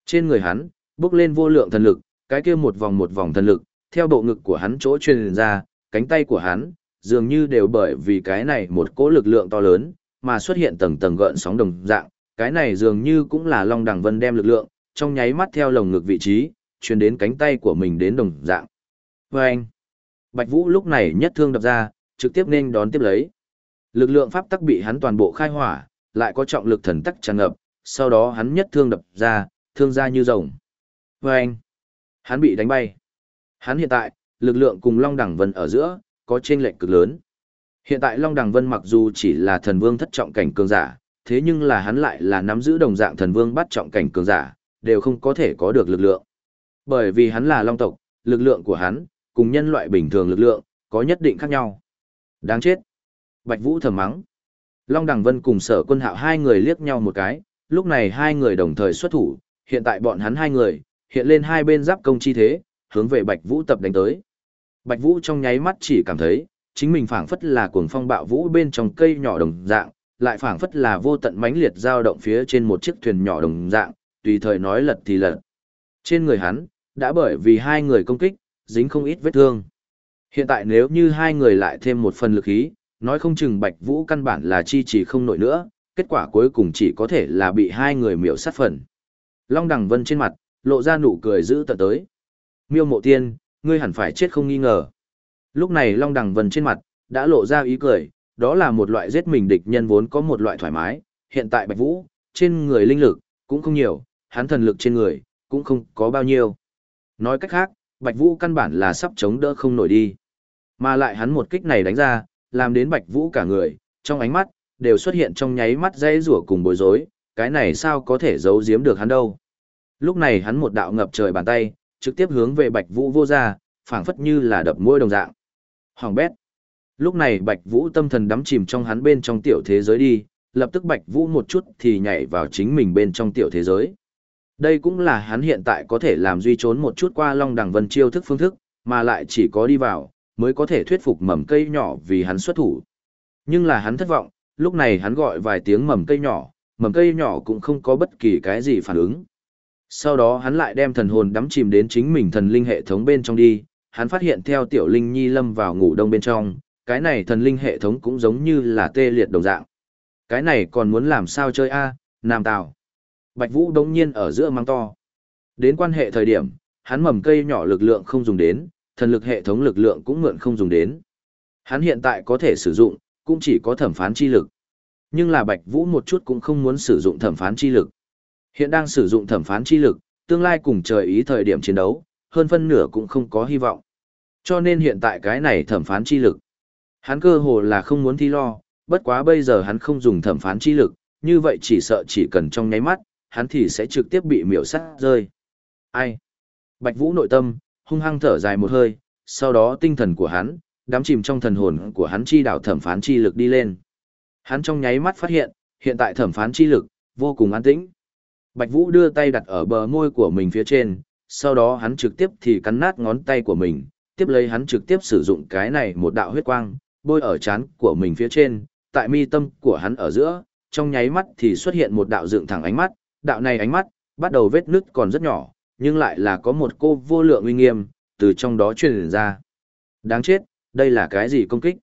S1: Trên người hắn, bước lên vô lượng thần lực, cái kia một vòng một vòng thần lực, theo bộ ngực của hắn chỗ truyền ra, cánh tay của hắn, dường như đều bởi vì cái này một cỗ lực lượng to lớn, mà xuất hiện tầng tầng gợn sóng đồng dạng, cái này dường như cũng là Long Đằng Vân đem lực lượng, trong nháy mắt theo lồng ngực vị trí, truyền đến cánh tay của mình đến đồng dạng. Vâng! anh, Bạch Vũ lúc này nhất thương đập ra, trực tiếp nên đón tiếp lấy. Lực lượng pháp tắc bị hắn toàn bộ khai hỏa, lại có trọng lực thần tắc tràn ngập, sau đó hắn nhất thương đập ra, thương ra như rồng. Vâng! anh, hắn bị đánh bay. Hắn hiện tại, lực lượng cùng Long Đẳng Vân ở giữa, có chênh lệch cực lớn. Hiện tại Long Đằng Vân mặc dù chỉ là thần vương thất trọng cảnh cường giả, thế nhưng là hắn lại là nắm giữ đồng dạng thần vương bắt trọng cảnh cường giả, đều không có thể có được lực lượng. Bởi vì hắn là Long tộc, lực lượng của hắn, cùng nhân loại bình thường lực lượng, có nhất định khác nhau. Đáng chết. Bạch Vũ thầm mắng. Long Đằng Vân cùng sở quân hạo hai người liếc nhau một cái, lúc này hai người đồng thời xuất thủ, hiện tại bọn hắn hai người, hiện lên hai bên giáp công chi thế, hướng về Bạch Vũ tập đánh tới. Bạch Vũ trong nháy mắt chỉ cảm thấy, chính mình phảng phất là cuồng phong bạo vũ bên trong cây nhỏ đồng dạng, lại phảng phất là vô tận mãnh liệt dao động phía trên một chiếc thuyền nhỏ đồng dạng, tùy thời nói lật thì lật. Trên người hắn, đã bởi vì hai người công kích, dính không ít vết thương. Hiện tại nếu như hai người lại thêm một phần lực khí, nói không chừng Bạch Vũ căn bản là chi trì không nổi nữa, kết quả cuối cùng chỉ có thể là bị hai người miểu sát phần. Long Đằng Vân trên mặt, lộ ra nụ cười giữ tận tới. Miêu Mộ Tiên, ngươi hẳn phải chết không nghi ngờ. Lúc này Long Đằng Vân trên mặt, đã lộ ra ý cười, đó là một loại giết mình địch nhân vốn có một loại thoải mái, hiện tại Bạch Vũ, trên người linh lực, cũng không nhiều, hắn thần lực trên người, cũng không có bao nhiêu. Nói cách khác, Bạch Vũ căn bản là sắp chống đỡ không nổi đi. Mà lại hắn một kích này đánh ra, làm đến Bạch Vũ cả người, trong ánh mắt, đều xuất hiện trong nháy mắt dây rủa cùng bối rối, cái này sao có thể giấu giếm được hắn đâu. Lúc này hắn một đạo ngập trời bàn tay, trực tiếp hướng về Bạch Vũ vô ra, phảng phất như là đập môi đồng dạng. Hoàng bét. Lúc này Bạch Vũ tâm thần đắm chìm trong hắn bên trong tiểu thế giới đi, lập tức Bạch Vũ một chút thì nhảy vào chính mình bên trong tiểu thế giới. Đây cũng là hắn hiện tại có thể làm duy trốn một chút qua Long Đằng Vân chiêu thức phương thức, mà lại chỉ có đi vào, mới có thể thuyết phục mầm cây nhỏ vì hắn xuất thủ. Nhưng là hắn thất vọng, lúc này hắn gọi vài tiếng mầm cây nhỏ, mầm cây nhỏ cũng không có bất kỳ cái gì phản ứng. Sau đó hắn lại đem thần hồn đắm chìm đến chính mình thần linh hệ thống bên trong đi, hắn phát hiện theo tiểu linh nhi lâm vào ngủ đông bên trong, cái này thần linh hệ thống cũng giống như là tê liệt đồng dạng. Cái này còn muốn làm sao chơi a Nam Tào. Bạch Vũ đống nhiên ở giữa mang to. Đến quan hệ thời điểm, hắn mầm cây nhỏ lực lượng không dùng đến, thần lực hệ thống lực lượng cũng mượn không dùng đến. Hắn hiện tại có thể sử dụng, cũng chỉ có thẩm phán chi lực. Nhưng là Bạch Vũ một chút cũng không muốn sử dụng thẩm phán chi lực. Hiện đang sử dụng thẩm phán chi lực, tương lai cùng trời ý thời điểm chiến đấu, hơn phân nửa cũng không có hy vọng. Cho nên hiện tại cái này thẩm phán chi lực. Hắn cơ hồ là không muốn thi lo, bất quá bây giờ hắn không dùng thẩm phán chi lực, như vậy chỉ sợ chỉ cần trong nháy mắt, hắn thì sẽ trực tiếp bị miểu sắt rơi. Ai? Bạch Vũ nội tâm, hung hăng thở dài một hơi, sau đó tinh thần của hắn, đắm chìm trong thần hồn của hắn chi đạo thẩm phán chi lực đi lên. Hắn trong nháy mắt phát hiện, hiện tại thẩm phán chi lực, vô cùng an tĩnh. Bạch Vũ đưa tay đặt ở bờ môi của mình phía trên, sau đó hắn trực tiếp thì cắn nát ngón tay của mình, tiếp lấy hắn trực tiếp sử dụng cái này một đạo huyết quang, bôi ở trán của mình phía trên, tại mi tâm của hắn ở giữa, trong nháy mắt thì xuất hiện một đạo dựng thẳng ánh mắt, đạo này ánh mắt, bắt đầu vết nứt còn rất nhỏ, nhưng lại là có một cô vô lượng uy nghiêm, từ trong đó truyền ra. Đáng chết, đây là cái gì công kích?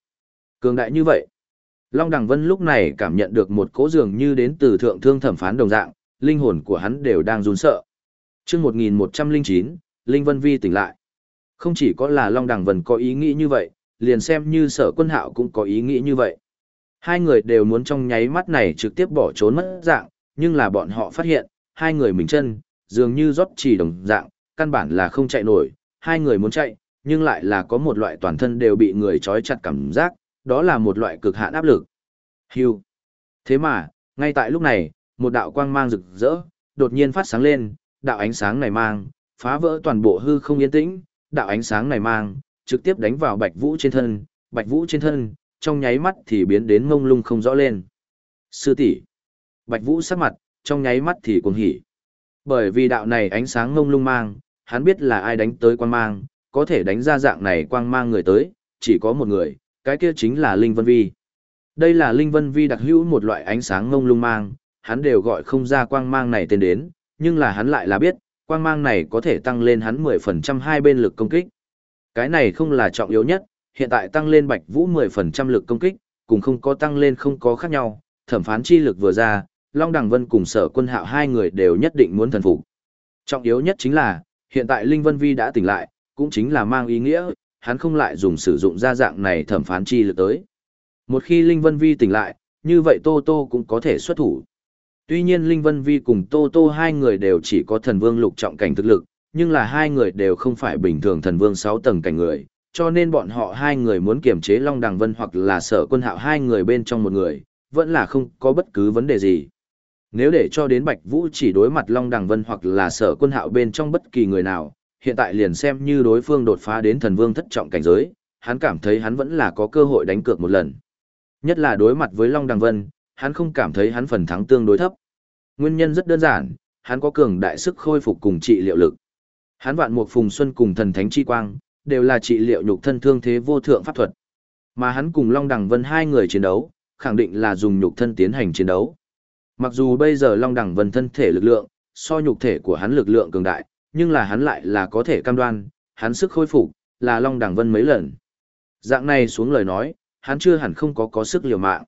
S1: Cường đại như vậy. Long Đằng Vân lúc này cảm nhận được một cỗ dường như đến từ thượng thương thẩm phán đồng dạng, linh hồn của hắn đều đang run sợ. Trước 1109, Linh Vân Vi tỉnh lại. Không chỉ có là Long Đằng Vân có ý nghĩ như vậy, liền xem như sở quân hạo cũng có ý nghĩ như vậy. Hai người đều muốn trong nháy mắt này trực tiếp bỏ trốn mất dạng, nhưng là bọn họ phát hiện, hai người mình chân, dường như rót chỉ đồng dạng, căn bản là không chạy nổi, hai người muốn chạy, nhưng lại là có một loại toàn thân đều bị người trói chặt cảm giác, đó là một loại cực hạn áp lực. Hưu. Thế mà, ngay tại lúc này, một đạo quang mang rực rỡ, đột nhiên phát sáng lên, đạo ánh sáng này mang, phá vỡ toàn bộ hư không yên tĩnh, đạo ánh sáng này mang, trực tiếp đánh vào Bạch Vũ trên thân, Bạch Vũ trên thân, trong nháy mắt thì biến đến ngông lung không rõ lên. Sư tỷ, Bạch Vũ sắc mặt, trong nháy mắt thì cuồng hỉ. Bởi vì đạo này ánh sáng ngông lung mang, hắn biết là ai đánh tới quang mang, có thể đánh ra dạng này quang mang người tới, chỉ có một người, cái kia chính là Linh Vân Vi. Đây là Linh Vân Vi đặc hữu một loại ánh sáng ngông lung mang, hắn đều gọi không ra quang mang này tên đến, nhưng là hắn lại là biết, quang mang này có thể tăng lên hắn 10% hai bên lực công kích. Cái này không là trọng yếu nhất, hiện tại tăng lên Bạch Vũ 10% lực công kích, cùng không có tăng lên không có khác nhau, thẩm phán chi lực vừa ra, Long Đằng Vân cùng sở quân hạo hai người đều nhất định muốn thần phục. Trọng yếu nhất chính là, hiện tại Linh Vân Vi đã tỉnh lại, cũng chính là mang ý nghĩa, hắn không lại dùng sử dụng ra dạng này thẩm phán chi lực tới. Một khi Linh Vân Vi tỉnh lại, như vậy Tô Tô cũng có thể xuất thủ. Tuy nhiên Linh Vân Vi cùng Tô Tô hai người đều chỉ có thần vương lục trọng cảnh thực lực, nhưng là hai người đều không phải bình thường thần vương 6 tầng cảnh người, cho nên bọn họ hai người muốn kiềm chế Long Đằng Vân hoặc là sở quân hạo hai người bên trong một người, vẫn là không có bất cứ vấn đề gì. Nếu để cho đến Bạch Vũ chỉ đối mặt Long Đằng Vân hoặc là sở quân hạo bên trong bất kỳ người nào, hiện tại liền xem như đối phương đột phá đến thần vương thất trọng cảnh giới, hắn cảm thấy hắn vẫn là có cơ hội đánh cược một lần. Nhất là đối mặt với Long Đằng Vân, hắn không cảm thấy hắn phần thắng tương đối thấp. Nguyên nhân rất đơn giản, hắn có cường đại sức khôi phục cùng trị liệu lực. Hắn vạn mục phùng xuân cùng thần thánh chi quang, đều là trị liệu nhục thân thương thế vô thượng pháp thuật. Mà hắn cùng Long Đằng Vân hai người chiến đấu, khẳng định là dùng nhục thân tiến hành chiến đấu. Mặc dù bây giờ Long Đằng Vân thân thể lực lượng, so nhục thể của hắn lực lượng cường đại, nhưng là hắn lại là có thể cam đoan, hắn sức khôi phục là Long Đằng Vân mấy lần. Dạng này xuống lời nói, hắn chưa hẳn không có có sức liều mạng.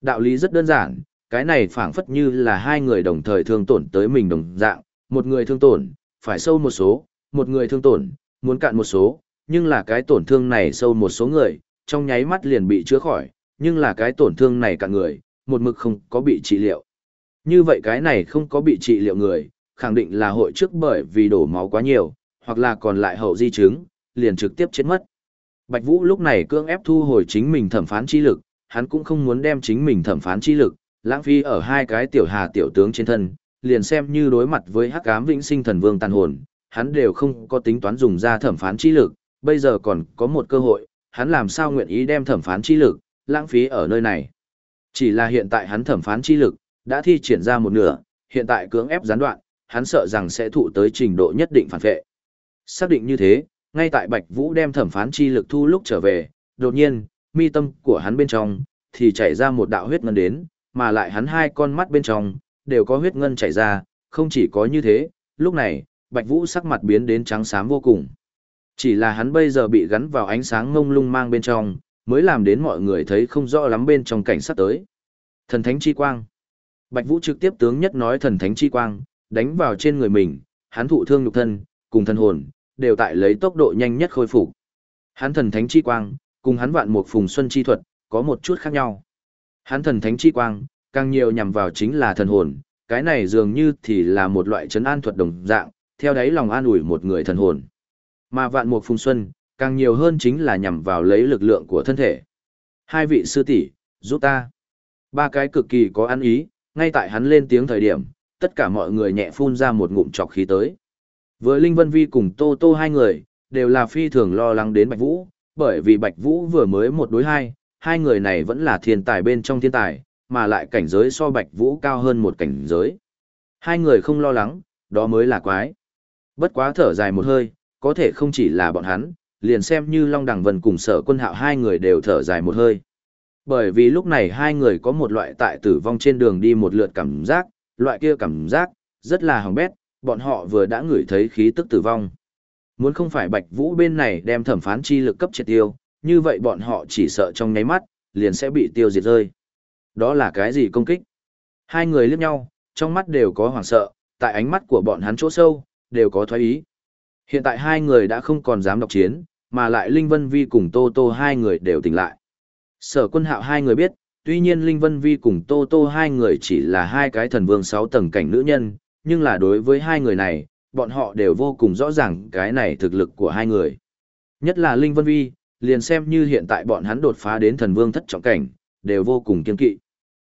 S1: Đạo lý rất đơn giản, cái này phảng phất như là hai người đồng thời thương tổn tới mình đồng dạng, một người thương tổn, phải sâu một số, một người thương tổn, muốn cạn một số, nhưng là cái tổn thương này sâu một số người, trong nháy mắt liền bị chữa khỏi, nhưng là cái tổn thương này cạn người, một mực không có bị trị liệu. Như vậy cái này không có bị trị liệu người, khẳng định là hội trước bởi vì đổ máu quá nhiều, hoặc là còn lại hậu di chứng, liền trực tiếp chết mất. Bạch Vũ lúc này cưỡng ép thu hồi chính mình thẩm phán chi lực, hắn cũng không muốn đem chính mình thẩm phán chi lực, lãng phí ở hai cái tiểu hà tiểu tướng trên thân, liền xem như đối mặt với hắc ám vĩnh sinh thần vương tàn hồn, hắn đều không có tính toán dùng ra thẩm phán chi lực, bây giờ còn có một cơ hội, hắn làm sao nguyện ý đem thẩm phán chi lực, lãng phí ở nơi này. Chỉ là hiện tại hắn thẩm phán chi lực, đã thi triển ra một nửa, hiện tại cưỡng ép gián đoạn, hắn sợ rằng sẽ thụ tới trình độ nhất định phản vệ. Xác định như thế, ngay tại Bạch Vũ đem thẩm phán chi lực thu lúc trở về, đột nhiên, mi tâm của hắn bên trong, thì chảy ra một đạo huyết ngân đến, mà lại hắn hai con mắt bên trong, đều có huyết ngân chảy ra, không chỉ có như thế, lúc này, Bạch Vũ sắc mặt biến đến trắng xám vô cùng. Chỉ là hắn bây giờ bị gắn vào ánh sáng ngông lung mang bên trong, mới làm đến mọi người thấy không rõ lắm bên trong cảnh sát tới. Thần Thánh Chi Quang Bạch Vũ trực tiếp tướng nhất nói Thần Thánh Chi Quang, đánh vào trên người mình, hắn thụ thương nhục thân, cùng thân hồn, đều tại lấy tốc độ nhanh nhất khôi phục. Hắn Thần Thánh Chi Quang, cùng hắn vạn mục phùng xuân chi thuật, có một chút khác nhau. Hắn Thần Thánh Chi Quang, càng nhiều nhằm vào chính là thần hồn, cái này dường như thì là một loại trấn an thuật đồng dạng, theo đấy lòng an ủi một người thần hồn. Mà vạn mục phùng xuân, càng nhiều hơn chính là nhằm vào lấy lực lượng của thân thể. Hai vị sư tỷ, giúp ta. Ba cái cực kỳ có ăn ý, ngay tại hắn lên tiếng thời điểm, tất cả mọi người nhẹ phun ra một ngụm trọc khí tới. Với Linh Vân Vi cùng Tô Tô hai người, đều là phi thường lo lắng đến Bạch Vũ, bởi vì Bạch Vũ vừa mới một đối hai, hai người này vẫn là thiên tài bên trong thiên tài, mà lại cảnh giới so Bạch Vũ cao hơn một cảnh giới. Hai người không lo lắng, đó mới là quái. Bất quá thở dài một hơi, có thể không chỉ là bọn hắn, liền xem như Long Đằng Vân cùng sở quân hạo hai người đều thở dài một hơi. Bởi vì lúc này hai người có một loại tại tử vong trên đường đi một lượt cảm giác, loại kia cảm giác, rất là hỏng bét, bọn họ vừa đã ngửi thấy khí tức tử vong. Muốn không phải Bạch Vũ bên này đem thẩm phán chi lực cấp triệt tiêu, như vậy bọn họ chỉ sợ trong nháy mắt, liền sẽ bị tiêu diệt rơi. Đó là cái gì công kích? Hai người liếc nhau, trong mắt đều có hoảng sợ, tại ánh mắt của bọn hắn chỗ sâu, đều có thoái ý. Hiện tại hai người đã không còn dám độc chiến, mà lại Linh Vân Vi cùng Tô Tô hai người đều tỉnh lại. Sở quân hạo hai người biết, tuy nhiên Linh Vân Vi cùng Tô Tô hai người chỉ là hai cái thần vương sáu tầng cảnh nữ nhân, nhưng là đối với hai người này, bọn họ đều vô cùng rõ ràng cái này thực lực của hai người. Nhất là Linh Vân Vi, liền xem như hiện tại bọn hắn đột phá đến thần vương thất trọng cảnh, đều vô cùng kiên kỵ.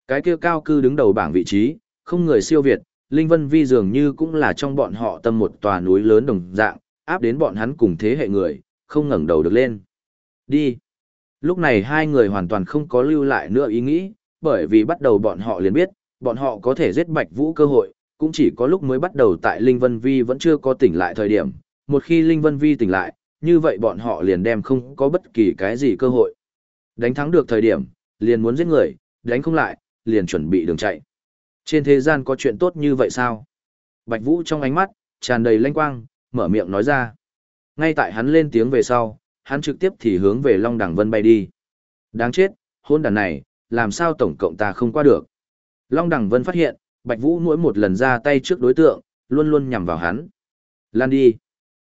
S1: Cái kia cao cư đứng đầu bảng vị trí, không người siêu việt, Linh Vân Vi dường như cũng là trong bọn họ tâm một tòa núi lớn đồng dạng, áp đến bọn hắn cùng thế hệ người, không ngẩng đầu được lên. Đi. Lúc này hai người hoàn toàn không có lưu lại nữa ý nghĩ, bởi vì bắt đầu bọn họ liền biết, bọn họ có thể giết Bạch Vũ cơ hội, cũng chỉ có lúc mới bắt đầu tại Linh Vân Vi vẫn chưa có tỉnh lại thời điểm. Một khi Linh Vân Vi tỉnh lại, như vậy bọn họ liền đem không có bất kỳ cái gì cơ hội. Đánh thắng được thời điểm, liền muốn giết người, đánh không lại, liền chuẩn bị đường chạy. Trên thế gian có chuyện tốt như vậy sao? Bạch Vũ trong ánh mắt, tràn đầy lanh quang, mở miệng nói ra. Ngay tại hắn lên tiếng về sau, hắn trực tiếp thì hướng về Long Đằng Vân bay đi. Đáng chết, hôn đàn này, làm sao tổng cộng ta không qua được. Long Đằng Vân phát hiện, Bạch Vũ mỗi một lần ra tay trước đối tượng, luôn luôn nhằm vào hắn. Lan đi.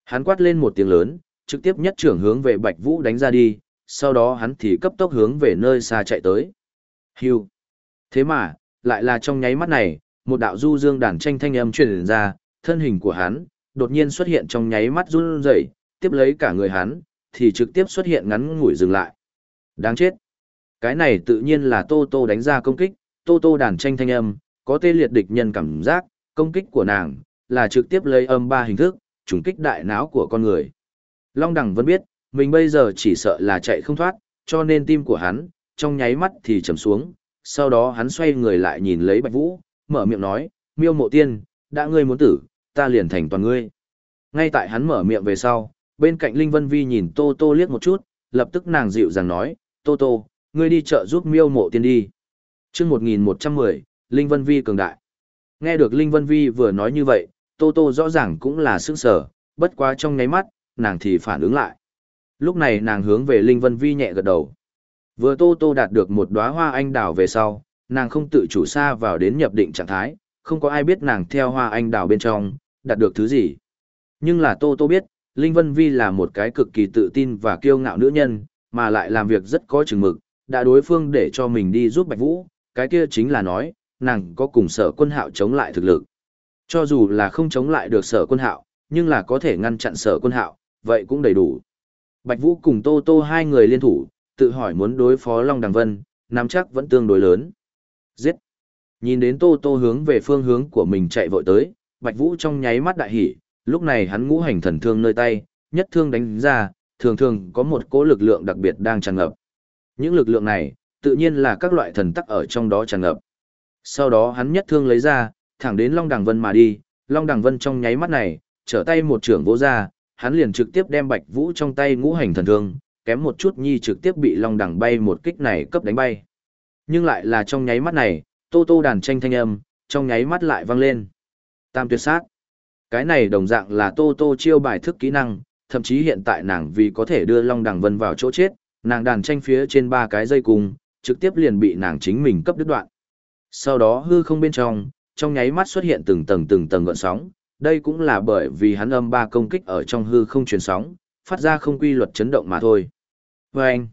S1: Hắn quát lên một tiếng lớn, trực tiếp nhất trưởng hướng về Bạch Vũ đánh ra đi, sau đó hắn thì cấp tốc hướng về nơi xa chạy tới. Hưu. Thế mà, lại là trong nháy mắt này, một đạo du dương đàn tranh thanh âm truyền ra, thân hình của hắn, đột nhiên xuất hiện trong nháy mắt run rẩy, tiếp lấy cả người hắn, thì trực tiếp xuất hiện ngắn ngủi dừng lại. Đáng chết. Cái này tự nhiên là Tô Tô đánh ra công kích, Tô Tô đàn tranh thanh âm, có tê liệt địch nhân cảm giác, công kích của nàng, là trực tiếp lấy âm ba hình thức, trùng kích đại não của con người. Long Đằng vẫn biết, mình bây giờ chỉ sợ là chạy không thoát, cho nên tim của hắn, trong nháy mắt thì trầm xuống, sau đó hắn xoay người lại nhìn lấy Bạch Vũ, mở miệng nói, miêu mộ tiên, đã ngươi muốn tử, ta liền thành toàn ngươi. Ngay tại hắn mở miệng về sau, bên cạnh Linh Vân Vi nhìn Tô Tô liếc một chút, lập tức nàng dịu dàng nói, Tô Tô, ngươi đi chợ giúp miêu mộ tiên đi. chương 1110, Linh Vân Vi cường đại. Nghe được Linh Vân Vi vừa nói như vậy, Tô Tô rõ ràng cũng là sức sở, bất quá trong nháy mắt, nàng thì phản ứng lại. Lúc này nàng hướng về Linh Vân Vi nhẹ gật đầu. Vừa Tô Tô đạt được một đóa hoa anh đào về sau, nàng không tự chủ xa vào đến nhập định trạng thái, không có ai biết nàng theo hoa anh đào bên trong, đạt được thứ gì. Nhưng là Tô Tô biết, Linh Vân Vi là một cái cực kỳ tự tin và kiêu ngạo nữ nhân, mà lại làm việc rất có chừng mực, đã đối phương để cho mình đi giúp Bạch Vũ, cái kia chính là nói, nàng có cùng sở quân hạo chống lại thực lực. Cho dù là không chống lại được sở quân hạo, nhưng là có thể ngăn chặn sở quân hạo, vậy cũng đầy đủ. Bạch Vũ cùng Tô Tô hai người liên thủ, tự hỏi muốn đối phó Long Đằng Vân, nắm chắc vẫn tương đối lớn. Giết! Nhìn đến Tô Tô hướng về phương hướng của mình chạy vội tới, Bạch Vũ trong nháy mắt đại hỉ, lúc này hắn ngũ hành thần thương nơi tay, nhất thương đánh ra, thường thường có một cỗ lực lượng đặc biệt đang tràn ngập. Những lực lượng này, tự nhiên là các loại thần tắc ở trong đó tràn ngập. Sau đó hắn nhất thương lấy ra, thẳng đến Long Đằng Vân mà đi, Long Đằng Vân trong nháy mắt này, trở tay một trưởng vỗ ra, hắn liền trực tiếp đem Bạch Vũ trong tay ngũ hành thần thương, kém một chút nhi trực tiếp bị Long Đằng bay một kích này cấp đánh bay. Nhưng lại là trong nháy mắt này, Tô Tô đàn tranh thanh âm, trong nháy mắt lại vang lên. Tam tuyệt sát. Cái này đồng dạng là Tô Tô chiêu bài thức kỹ năng, thậm chí hiện tại nàng vì có thể đưa Long Đằng Vân vào chỗ chết, nàng đàn tranh phía trên ba cái dây cung, trực tiếp liền bị nàng chính mình cấp đứt đoạn. Sau đó hư không bên trong, trong nháy mắt xuất hiện từng tầng từng tầng gợn sóng, đây cũng là bởi vì hắn âm ba công kích ở trong hư không truyền sóng, phát ra không quy luật chấn động mà thôi. Và anh,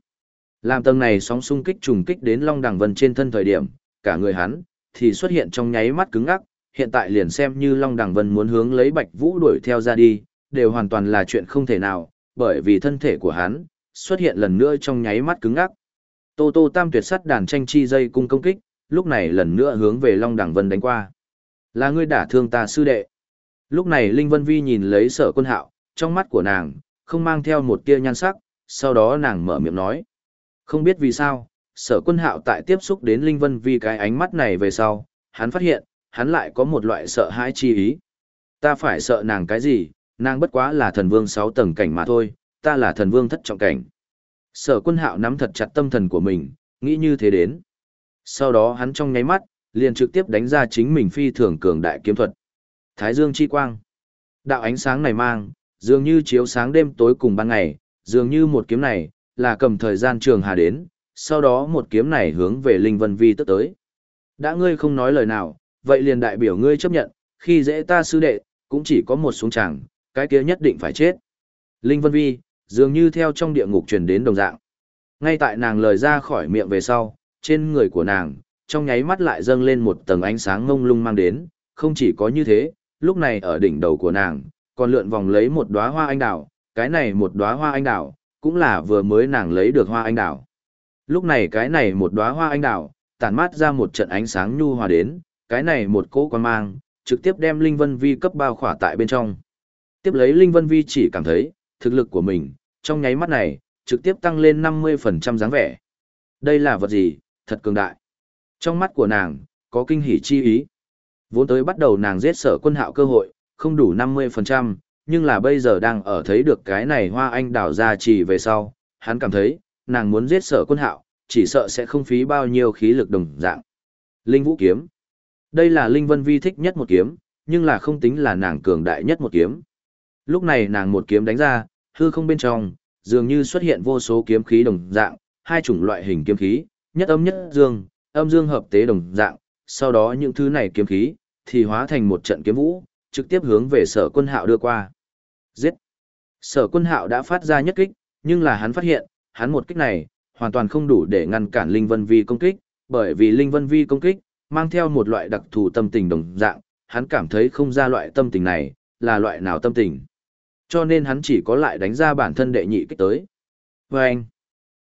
S1: làm tầng này sóng xung kích trùng kích đến Long Đằng Vân trên thân thời điểm, cả người hắn, thì xuất hiện trong nháy mắt cứng ngắc, hiện tại liền xem như Long Đằng Vân muốn hướng lấy Bạch Vũ đuổi theo ra đi, đều hoàn toàn là chuyện không thể nào, bởi vì thân thể của hắn, xuất hiện lần nữa trong nháy mắt cứng ngắc. Tô Tô Tam tuyệt sắt đàn tranh chi dây cung công kích, lúc này lần nữa hướng về Long Đằng Vân đánh qua. Là ngươi đả thương ta sư đệ. Lúc này Linh Vân Vi nhìn lấy sở quân hạo, trong mắt của nàng, không mang theo một tia nhan sắc, sau đó nàng mở miệng nói. Không biết vì sao, sở quân hạo tại tiếp xúc đến Linh Vân Vi cái ánh mắt này về sau, hắn phát hiện, hắn lại có một loại sợ hãi chi ý. Ta phải sợ nàng cái gì, nàng bất quá là thần vương 6 tầng cảnh mà thôi, ta là thần vương thất trọng cảnh. Sở quân hạo nắm thật chặt tâm thần của mình, nghĩ như thế đến. Sau đó hắn trong nháy mắt, liền trực tiếp đánh ra chính mình phi thường cường đại kiếm thuật. Thái Dương chi quang. Đạo ánh sáng này mang, dường như chiếu sáng đêm tối cùng ban ngày, dường như một kiếm này, là cầm thời gian trường hà đến, sau đó một kiếm này hướng về Linh Vân Vi tức tới. Đã ngươi không nói lời nào, vậy liền đại biểu ngươi chấp nhận, khi dễ ta sư đệ, cũng chỉ có một xuống chẳng, cái kia nhất định phải chết. Linh Vân Vi, dường như theo trong địa ngục truyền đến đồng dạng. Ngay tại nàng lời ra khỏi miệng về sau, trên người của nàng, trong nháy mắt lại dâng lên một tầng ánh sáng ngông lung mang đến, không chỉ có như thế, lúc này ở đỉnh đầu của nàng, còn lượn vòng lấy một đóa hoa anh đào, cái này một đóa hoa anh đào, cũng là vừa mới nàng lấy được hoa anh đào. Lúc này cái này một đóa hoa anh đào, tản mát ra một trận ánh sáng nhu hòa đến, cái này một cỗ quan mang, trực tiếp đem Linh Vân Vi cấp bao khỏa tại bên trong. Tiếp lấy Linh Vân Vi chỉ cảm thấy, thực lực của mình, trong nháy mắt này, trực tiếp tăng lên 50% dáng vẻ. Đây là vật gì, thật cường đại. Trong mắt của nàng, có kinh hỉ chi ý. Vốn tới bắt đầu nàng giết sở quân hạo cơ hội, không đủ 50%, nhưng là bây giờ đang ở thấy được cái này hoa anh đào ra chỉ về sau, hắn cảm thấy, nàng muốn giết sở quân hạo, chỉ sợ sẽ không phí bao nhiêu khí lực đồng dạng. Linh Vũ Kiếm đây là Linh Vân Vi thích nhất một kiếm, nhưng là không tính là nàng cường đại nhất một kiếm. Lúc này nàng một kiếm đánh ra, hư không bên trong, dường như xuất hiện vô số kiếm khí đồng dạng, hai chủng loại hình kiếm khí, nhất âm nhất dương, âm dương hợp tế đồng dạng, sau đó những thứ này kiếm khí, thì hóa thành một trận kiếm vũ, trực tiếp hướng về sở quân hạo đưa qua. Giết! Sở quân hạo đã phát ra nhất kích, nhưng là hắn phát hiện, hắn một kích này, hoàn toàn không đủ để ngăn cản Linh Vân Vi công kích, bởi vì Linh Vân Vi công kích, mang theo một loại đặc thù tâm tình đồng dạng, hắn cảm thấy không ra loại tâm tình này, là loại nào tâm tình. Cho nên hắn chỉ có lại đánh ra bản thân đệ nhị kích tới. Và anh,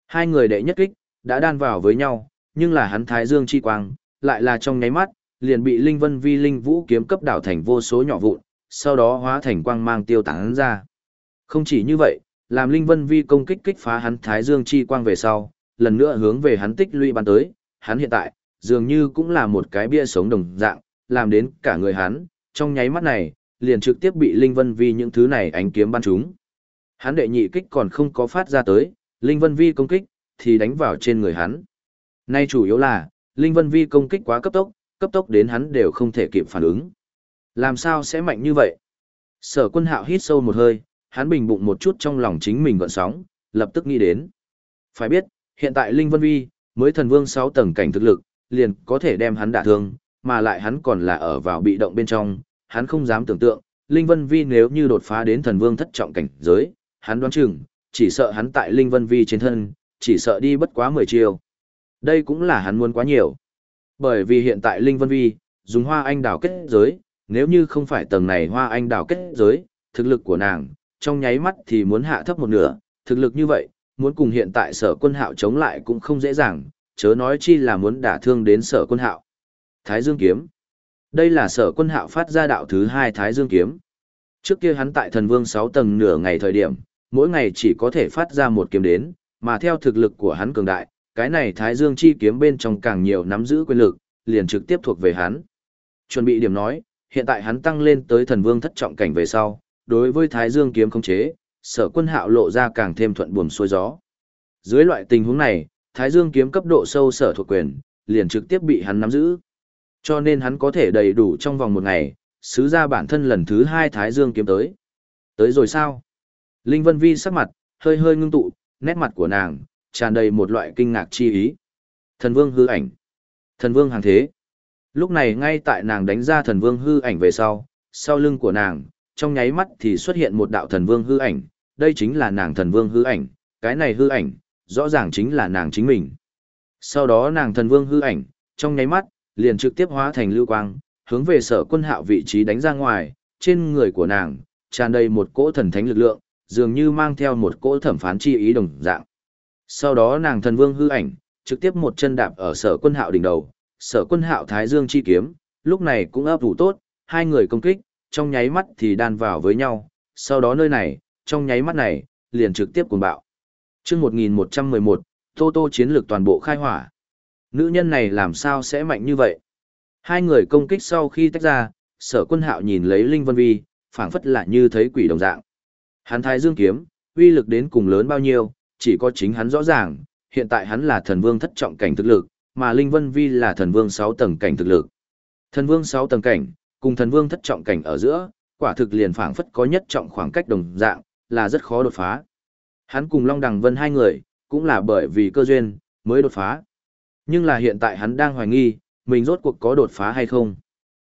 S1: hai người đệ nhất kích, đã đan vào với nhau, nhưng là hắn thái dương chi quang, lại là trong nháy mắt, liền bị Linh Vân Vi Linh Vũ kiếm cấp đảo thành vô số nhỏ vụn, sau đó hóa thành quang mang tiêu tán ra. Không chỉ như vậy, làm Linh Vân Vi công kích kích phá hắn thái dương chi quang về sau, lần nữa hướng về hắn tích lũy bắn tới, hắn hiện tại, dường như cũng là một cái bia sống đồng dạng, làm đến cả người hắn, trong nháy mắt này, liền trực tiếp bị Linh Vân Vi những thứ này ánh kiếm bắn trúng. Hắn đệ nhị kích còn không có phát ra tới, Linh Vân Vi công kích, thì đánh vào trên người hắn. Nay chủ yếu là, Linh Vân Vi công kích quá cấp tốc, cấp tốc đến hắn đều không thể kịp phản ứng. Làm sao sẽ mạnh như vậy? Sở quân hạo hít sâu một hơi, hắn bình bụng một chút trong lòng chính mình gọn sóng, lập tức nghĩ đến. Phải biết, hiện tại Linh Vân Vi, mới thần vương 6 tầng cảnh thực lực, liền có thể đem hắn đả thương, mà lại hắn còn là ở vào bị động bên trong, hắn không dám tưởng tượng, Linh Vân Vi nếu như đột phá đến thần vương thất trọng cảnh giới, hắn đoán chừng, chỉ sợ hắn tại Linh Vân Vi trên thân, chỉ sợ đi bất quá 10 chiều. Đây cũng là hắn muốn quá nhiều. Bởi vì hiện tại Linh Vân Vi, dùng hoa anh đào kết giới, nếu như không phải tầng này hoa anh đào kết giới, thực lực của nàng, trong nháy mắt thì muốn hạ thấp một nửa, thực lực như vậy, muốn cùng hiện tại sở quân hạo chống lại cũng không dễ dàng, chớ nói chi là muốn đả thương đến sở quân hạo. Thái Dương Kiếm Đây là sở quân hạo phát ra đạo thứ hai Thái Dương Kiếm. Trước kia hắn tại thần vương 6 tầng nửa ngày thời điểm, mỗi ngày chỉ có thể phát ra một kiếm đến, mà theo thực lực của hắn cường đại, cái này Thái Dương chi kiếm bên trong càng nhiều nắm giữ quyền lực, liền trực tiếp thuộc về hắn. Chuẩn bị điểm nói, hiện tại hắn tăng lên tới thần vương thất trọng cảnh về sau, đối với Thái Dương kiếm khống chế, sở quân hạo lộ ra càng thêm thuận buồm xuôi gió. Dưới loại tình huống này, Thái Dương kiếm cấp độ sâu sở thuộc quyền, liền trực tiếp bị hắn nắm giữ. Cho nên hắn có thể đầy đủ trong vòng một ngày, xứ ra bản thân lần thứ hai Thái Dương kiếm tới. Tới rồi sao? Linh Vân Vi sắc mặt, hơi hơi ngưng tụ, nét mặt của nàng, tràn đầy một loại kinh ngạc chi ý. Thần vương hư ảnh. Thần vương hàng thế. Lúc này ngay tại nàng đánh ra thần vương hư ảnh về sau, sau lưng của nàng, trong nháy mắt thì xuất hiện một đạo thần vương hư ảnh, đây chính là nàng thần vương hư ảnh, cái này hư ảnh, rõ ràng chính là nàng chính mình. Sau đó nàng thần vương hư ảnh, trong nháy mắt, liền trực tiếp hóa thành lưu quang, hướng về sở quân hạo vị trí đánh ra ngoài, trên người của nàng, tràn đầy một cỗ thần thánh lực lượng, dường như mang theo một cỗ thẩm phán chi ý đồng dạng. Sau đó nàng thần vương hư ảnh, trực tiếp một chân đạp ở sở quân hạo đỉnh đầu, sở quân hạo thái dương chi kiếm, lúc này cũng ấp ủ tốt, hai người công kích, trong nháy mắt thì đan vào với nhau, sau đó nơi này, trong nháy mắt này, liền trực tiếp cuồng bạo. Trước 1111, Tô Tô chiến lược toàn bộ khai hỏa. Nữ nhân này làm sao sẽ mạnh như vậy? Hai người công kích sau khi tách ra, sở quân hạo nhìn lấy Linh Vân Vi, phảng phất lại như thấy quỷ đồng dạng. Hắn thái dương kiếm, uy lực đến cùng lớn bao nhiêu, chỉ có chính hắn rõ ràng, hiện tại hắn là thần vương thất trọng cảnh thực lực, mà Linh Vân Vi là thần vương 6 tầng cảnh thực lực. Thần vương 6 tầng cảnh, cùng thần vương thất trọng cảnh ở giữa, quả thực liền phảng phất có nhất trọng khoảng cách đồng dạng, là rất khó đột phá. Hắn cùng Long Đằng Vân hai người, cũng là bởi vì cơ duyên, mới đột phá. Nhưng là hiện tại hắn đang hoài nghi, mình rốt cuộc có đột phá hay không.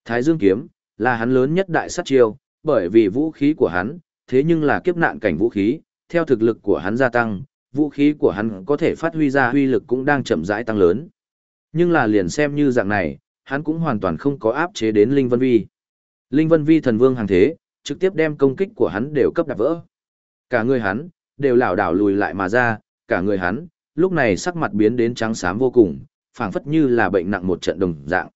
S1: Thái Dương Kiếm, là hắn lớn nhất đại sát chiêu, bởi vì vũ khí của hắn, thế nhưng là kiếp nạn cảnh vũ khí, theo thực lực của hắn gia tăng, vũ khí của hắn có thể phát huy ra huy lực cũng đang chậm rãi tăng lớn. Nhưng là liền xem như dạng này, hắn cũng hoàn toàn không có áp chế đến Linh Vân Vi. Linh Vân Vi thần vương hàng thế, trực tiếp đem công kích của hắn đều cấp đạp vỡ. Cả người hắn, đều lảo đảo lùi lại mà ra, cả người hắn, lúc này sắc mặt biến đến trắng xám vô cùng, phảng phất như là bệnh nặng một trận đồng dạng.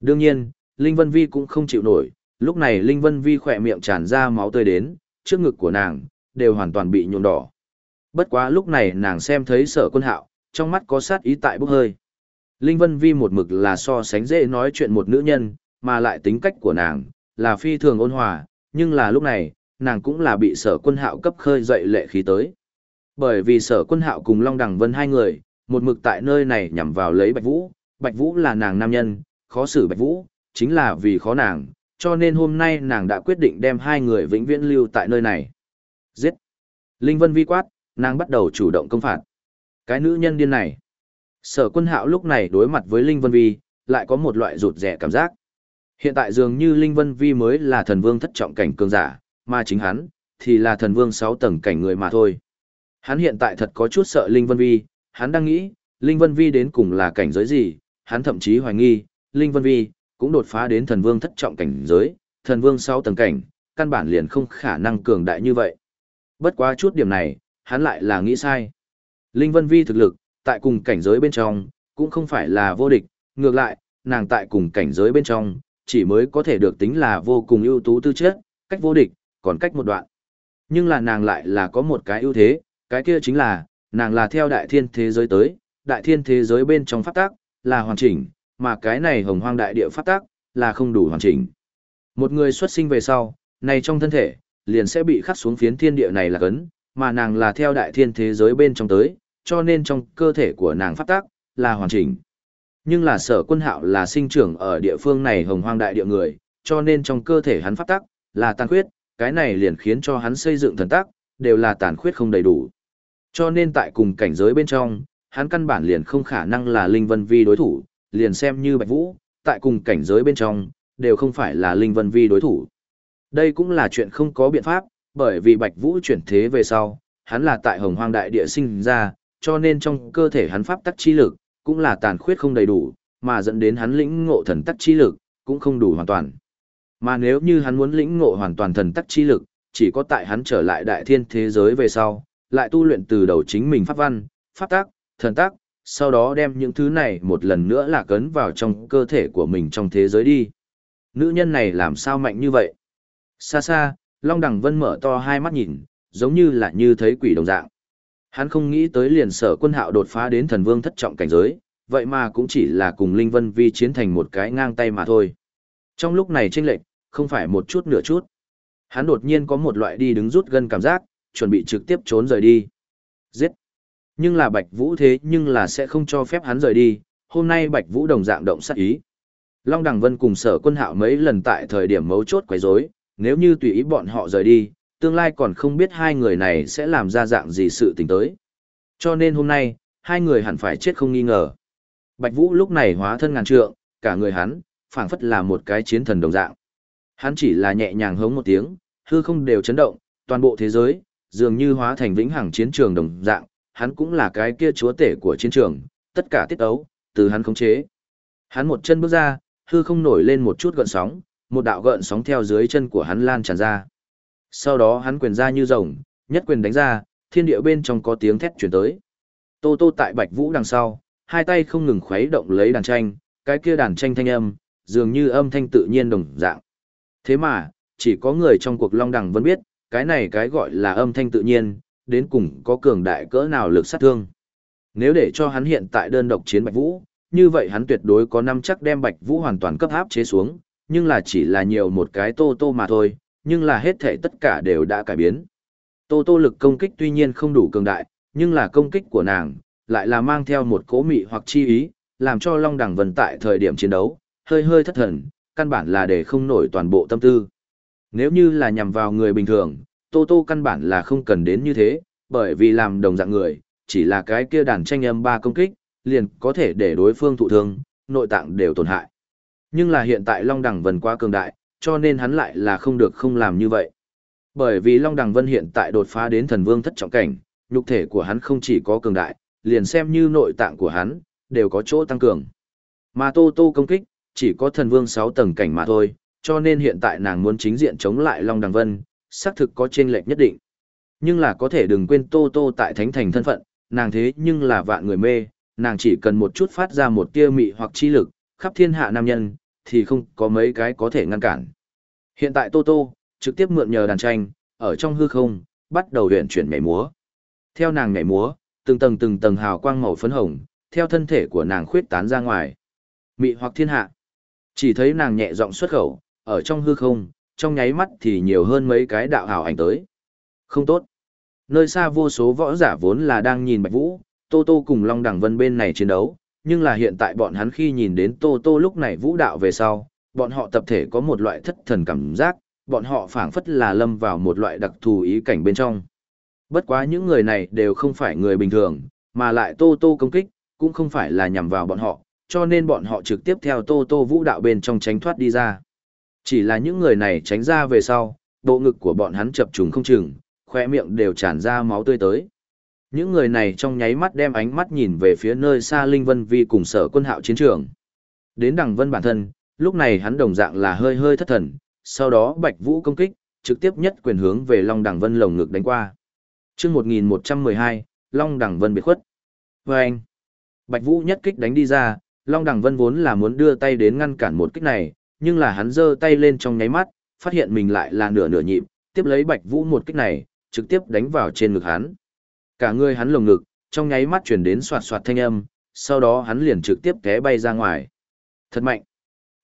S1: Đương nhiên, Linh Vân Vi cũng không chịu nổi, lúc này Linh Vân Vi khỏe miệng tràn ra máu tươi đến, trước ngực của nàng, đều hoàn toàn bị nhuộm đỏ. Bất quá lúc này nàng xem thấy sở quân hạo, trong mắt có sát ý tại bốc hơi. Linh Vân Vi một mực là so sánh dễ nói chuyện một nữ nhân, mà lại tính cách của nàng, là phi thường ôn hòa, nhưng là lúc này, nàng cũng là bị sở quân hạo cấp khơi dậy lệ khí tới. Bởi vì sở quân hạo cùng Long Đằng Vân hai người, một mực tại nơi này nhằm vào lấy Bạch Vũ, Bạch Vũ là nàng nam nhân, khó xử Bạch Vũ, chính là vì khó nàng, cho nên hôm nay nàng đã quyết định đem hai người vĩnh viễn lưu tại nơi này. Giết! Linh Vân vi quát, nàng bắt đầu chủ động công phạt. Cái nữ nhân điên này. Sở quân hạo lúc này đối mặt với Linh Vân Vi, lại có một loại rụt rẻ cảm giác. Hiện tại dường như Linh Vân Vi mới là thần vương thất trọng cảnh cường giả, mà chính hắn, thì là thần vương sáu tầng cảnh người mà thôi. Hắn hiện tại thật có chút sợ Linh Vân Vi, hắn đang nghĩ, Linh Vân Vi đến cùng là cảnh giới gì, hắn thậm chí hoài nghi, Linh Vân Vi, cũng đột phá đến thần vương thất trọng cảnh giới, thần vương sáu tầng cảnh, căn bản liền không khả năng cường đại như vậy. Bất quá chút điểm này, hắn lại là nghĩ sai. Linh Vân Vi thực lực, tại cùng cảnh giới bên trong, cũng không phải là vô địch, ngược lại, nàng tại cùng cảnh giới bên trong, chỉ mới có thể được tính là vô cùng ưu tú tư chất, cách vô địch, còn cách một đoạn. Nhưng là nàng lại là có một cái ưu thế, cái kia chính là, nàng là theo đại thiên thế giới tới, đại thiên thế giới bên trong pháp tác, là hoàn chỉnh, mà cái này hồng hoang đại địa pháp tác, là không đủ hoàn chỉnh. Một người xuất sinh về sau, này trong thân thể, liền sẽ bị khắc xuống phiến thiên địa này là cấn, mà nàng là theo đại thiên thế giới bên trong tới, cho nên trong cơ thể của nàng pháp tác, là hoàn chỉnh. Nhưng là sở quân hạo là sinh trưởng ở địa phương này hồng hoang đại địa người, cho nên trong cơ thể hắn pháp tác, là tàn khuyết, cái này liền khiến cho hắn xây dựng thần tác, đều là tàn khuyết không đầy đủ. Cho nên tại cùng cảnh giới bên trong, hắn căn bản liền không khả năng là Linh Vân Vi đối thủ, liền xem như Bạch Vũ, tại cùng cảnh giới bên trong, đều không phải là Linh Vân Vi đối thủ. Đây cũng là chuyện không có biện pháp, bởi vì Bạch Vũ chuyển thế về sau, hắn là tại hồng hoang đại địa sinh ra, cho nên trong cơ thể hắn pháp tắc chi lực, cũng là tàn khuyết không đầy đủ, mà dẫn đến hắn lĩnh ngộ thần tắc chi lực, cũng không đủ hoàn toàn. Mà nếu như hắn muốn lĩnh ngộ hoàn toàn thần tắc chi lực, chỉ có tại hắn trở lại đại thiên thế giới về sau, lại tu luyện từ đầu chính mình pháp văn, pháp tác thần tác sau đó đem những thứ này một lần nữa là cấn vào trong cơ thể của mình trong thế giới đi. Nữ nhân này làm sao mạnh như vậy? Xa xa, Long Đằng Vân mở to hai mắt nhìn, giống như là như thấy quỷ đồng dạng. Hắn không nghĩ tới liền sở quân hạo đột phá đến thần vương thất trọng cảnh giới, vậy mà cũng chỉ là cùng Linh Vân Vi chiến thành một cái ngang tay mà thôi. Trong lúc này tranh lệch, không phải một chút nửa chút. Hắn đột nhiên có một loại đi đứng rút gân cảm giác, chuẩn bị trực tiếp trốn rời đi. Giết! Nhưng là Bạch Vũ thế nhưng là sẽ không cho phép hắn rời đi, hôm nay Bạch Vũ đồng dạng động sát ý. Long Đằng Vân cùng sở quân hạo mấy lần tại thời điểm mấu chốt quấy rối, nếu như tùy ý bọn họ rời đi, tương lai còn không biết hai người này sẽ làm ra dạng gì sự tình tới. Cho nên hôm nay, hai người hẳn phải chết không nghi ngờ. Bạch Vũ lúc này hóa thân ngàn trượng, cả người hắn, phảng phất là một cái chiến thần đồng dạng. Hắn chỉ là nhẹ nhàng hống một tiếng, hư không đều chấn động, toàn bộ thế giới, dường như hóa thành vĩnh hằng chiến trường đồng dạng, hắn cũng là cái kia chúa tể của chiến trường, tất cả tiết ấu, từ hắn khống chế. Hắn một chân bước ra, hư không nổi lên một chút gợn sóng, một đạo gợn sóng theo dưới chân của hắn lan tràn ra. Sau đó hắn quyền ra như rồng, nhất quyền đánh ra, thiên địa bên trong có tiếng thét truyền tới. Tô Tô tại Bạch Vũ đằng sau, hai tay không ngừng khuấy động lấy đàn tranh, cái kia đàn tranh thanh âm, dường như âm thanh tự nhiên đồng dạng. Thế mà, chỉ có người trong cuộc long đằng vẫn biết, cái này cái gọi là âm thanh tự nhiên, đến cùng có cường đại cỡ nào lực sát thương. Nếu để cho hắn hiện tại đơn độc chiến Bạch Vũ, như vậy hắn tuyệt đối có năm chắc đem Bạch Vũ hoàn toàn cấp áp chế xuống, nhưng là chỉ là nhiều một cái tô tô mà thôi, nhưng là hết thể tất cả đều đã cải biến. Tô tô lực công kích tuy nhiên không đủ cường đại, nhưng là công kích của nàng, lại là mang theo một cố mị hoặc chi ý, làm cho Long Đằng Vân tại thời điểm chiến đấu, hơi hơi thất thần, căn bản là để không nổi toàn bộ tâm tư. Nếu như là nhằm vào người bình thường, Tô Tô căn bản là không cần đến như thế, bởi vì làm đồng dạng người, chỉ là cái kia đàn tranh âm ba công kích, liền có thể để đối phương thụ thương, nội tạng đều tổn hại. Nhưng là hiện tại Long Đằng Vân quá cường đại, cho nên hắn lại là không được không làm như vậy. Bởi vì Long Đằng Vân hiện tại đột phá đến thần vương thất trọng cảnh, nhục thể của hắn không chỉ có cường đại, liền xem như nội tạng của hắn, đều có chỗ tăng cường. Mà Tô Tô công kích, chỉ có thần vương 6 tầng cảnh mà thôi, cho nên hiện tại nàng muốn chính diện chống lại Long Đằng Vân, xác thực có chênh lệch nhất định. Nhưng là có thể đừng quên Tô Tô tại Thánh Thành thân phận, nàng thế nhưng là vạn người mê, nàng chỉ cần một chút phát ra một tia mị hoặc chi lực, khắp thiên hạ nam nhân, thì không có mấy cái có thể ngăn cản. Hiện tại Tô Tô, trực tiếp mượn nhờ đàn tranh, ở trong hư không, bắt đầu luyện chuyển nhảy múa. Theo nàng nhảy múa, từng tầng từng tầng hào quang màu phấn hồng, theo thân thể của nàng khuyết tán ra ngoài. Mị hoặc thiên hạ. Chỉ thấy nàng nhẹ giọng xuất khẩu, ở trong hư không, trong nháy mắt thì nhiều hơn mấy cái đạo hảo ảnh tới. Không tốt. Nơi xa vô số võ giả vốn là đang nhìn Bạch Vũ, Tô Tô cùng Long Đẳng Vân bên này chiến đấu, nhưng là hiện tại bọn hắn khi nhìn đến Tô Tô lúc này vũ đạo về sau, bọn họ tập thể có một loại thất thần cảm giác, bọn họ phảng phất là lâm vào một loại đặc thù ý cảnh bên trong. Bất quá những người này đều không phải người bình thường, mà lại Tô Tô công kích, cũng không phải là nhằm vào bọn họ, cho nên bọn họ trực tiếp theo Tô Tô vũ đạo bên trong tránh thoát đi ra. Chỉ là những người này tránh ra về sau, bộ ngực của bọn hắn chập trùng không chừng, khoe miệng đều tràn ra máu tươi tới. Những người này trong nháy mắt đem ánh mắt nhìn về phía nơi xa Linh Vân Vi cùng sở quân hạo chiến trường. Đến đằng vân bản thân, lúc này hắn đồng dạng là hơi hơi thất thần, sau đó Bạch Vũ công kích, trực tiếp nhất quyền hướng về Long Đằng Vân lồng ngực đánh qua. Chương 1112, Long Đằng Vân biệt khuất. Và anh, Bạch Vũ nhất kích đánh đi ra, Long Đằng Vân vốn là muốn đưa tay đến ngăn cản một kích này, nhưng là hắn giơ tay lên trong nháy mắt, phát hiện mình lại là nửa nửa nhịp, tiếp lấy Bạch Vũ một kích này, trực tiếp đánh vào trên ngực hắn. Cả người hắn lồng ngực, trong nháy mắt chuyển đến soạt soạt thanh âm, sau đó hắn liền trực tiếp té bay ra ngoài. Thật mạnh.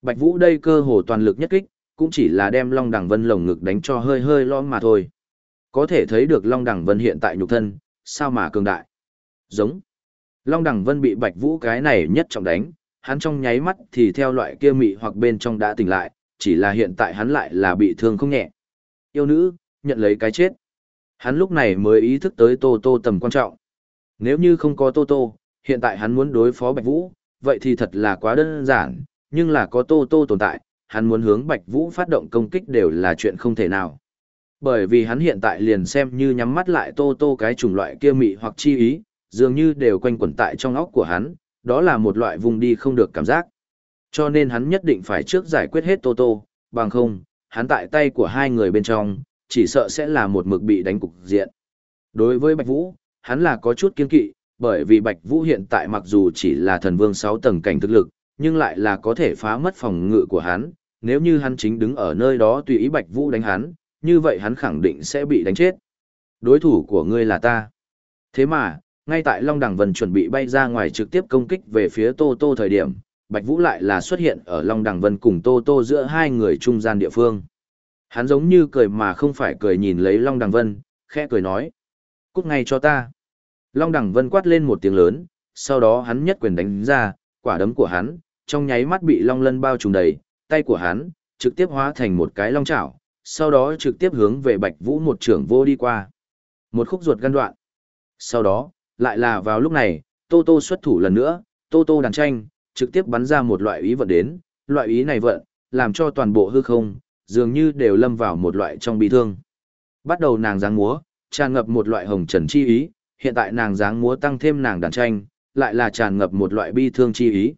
S1: Bạch Vũ đây cơ hồ toàn lực nhất kích, cũng chỉ là đem Long Đằng Vân lồng ngực đánh cho hơi hơi lõm mà thôi. Có thể thấy được Long Đằng Vân hiện tại nhục thân, sao mà cường đại. Giống. Long Đằng Vân bị Bạch Vũ cái này nhất trọng đánh, hắn trong nháy mắt thì theo loại kia mị hoặc bên trong đã tỉnh lại, chỉ là hiện tại hắn lại là bị thương không nhẹ. Yêu nữ, nhận lấy cái chết. Hắn lúc này mới ý thức tới Tô Tô tầm quan trọng. Nếu như không có Tô Tô, hiện tại hắn muốn đối phó Bạch Vũ, vậy thì thật là quá đơn giản, nhưng là có Tô Tô tồn tại, hắn muốn hướng Bạch Vũ phát động công kích đều là chuyện không thể nào. Bởi vì hắn hiện tại liền xem như nhắm mắt lại Tô Tô cái chủng loại kia mị hoặc chi ý, dường như đều quanh quẩn tại trong óc của hắn, đó là một loại vùng đi không được cảm giác. Cho nên hắn nhất định phải trước giải quyết hết Tô Tô, bằng không, hắn tại tay của hai người bên trong, chỉ sợ sẽ là một mực bị đánh cục diện. Đối với Bạch Vũ, hắn là có chút kiên kỵ, bởi vì Bạch Vũ hiện tại mặc dù chỉ là thần vương 6 tầng cảnh thực lực, nhưng lại là có thể phá mất phòng ngự của hắn, nếu như hắn chính đứng ở nơi đó tùy ý Bạch Vũ đánh hắn, như vậy hắn khẳng định sẽ bị đánh chết. Đối thủ của ngươi là ta. Thế mà, ngay tại Long Đằng Vân chuẩn bị bay ra ngoài trực tiếp công kích về phía Tô Tô thời điểm, Bạch Vũ lại là xuất hiện ở Long Đằng Vân cùng Tô Tô giữa hai người trung gian địa phương. Hắn giống như cười mà không phải cười nhìn lấy Long Đằng Vân, khẽ cười nói. Cút ngay cho ta. Long Đằng Vân quát lên một tiếng lớn, sau đó hắn nhất quyền đánh ra, quả đấm của hắn, trong nháy mắt bị Long Lân bao trùm đầy, tay của hắn, trực tiếp hóa thành một cái long chảo, sau đó trực tiếp hướng về Bạch Vũ một trưởng vô đi qua. Một khúc ruột gan đoạn. Sau đó, lại là vào lúc này, Tô Tô xuất thủ lần nữa, Tô Tô đàn tranh, trực tiếp bắn ra một loại ý vận đến, loại ý này vận, làm cho toàn bộ hư không, dường như đều lâm vào một loại trong bi thương. Bắt đầu nàng dáng múa, tràn ngập một loại hồng trần chi ý, hiện tại nàng dáng múa tăng thêm nàng đàn tranh, lại là tràn ngập một loại bi thương chi ý.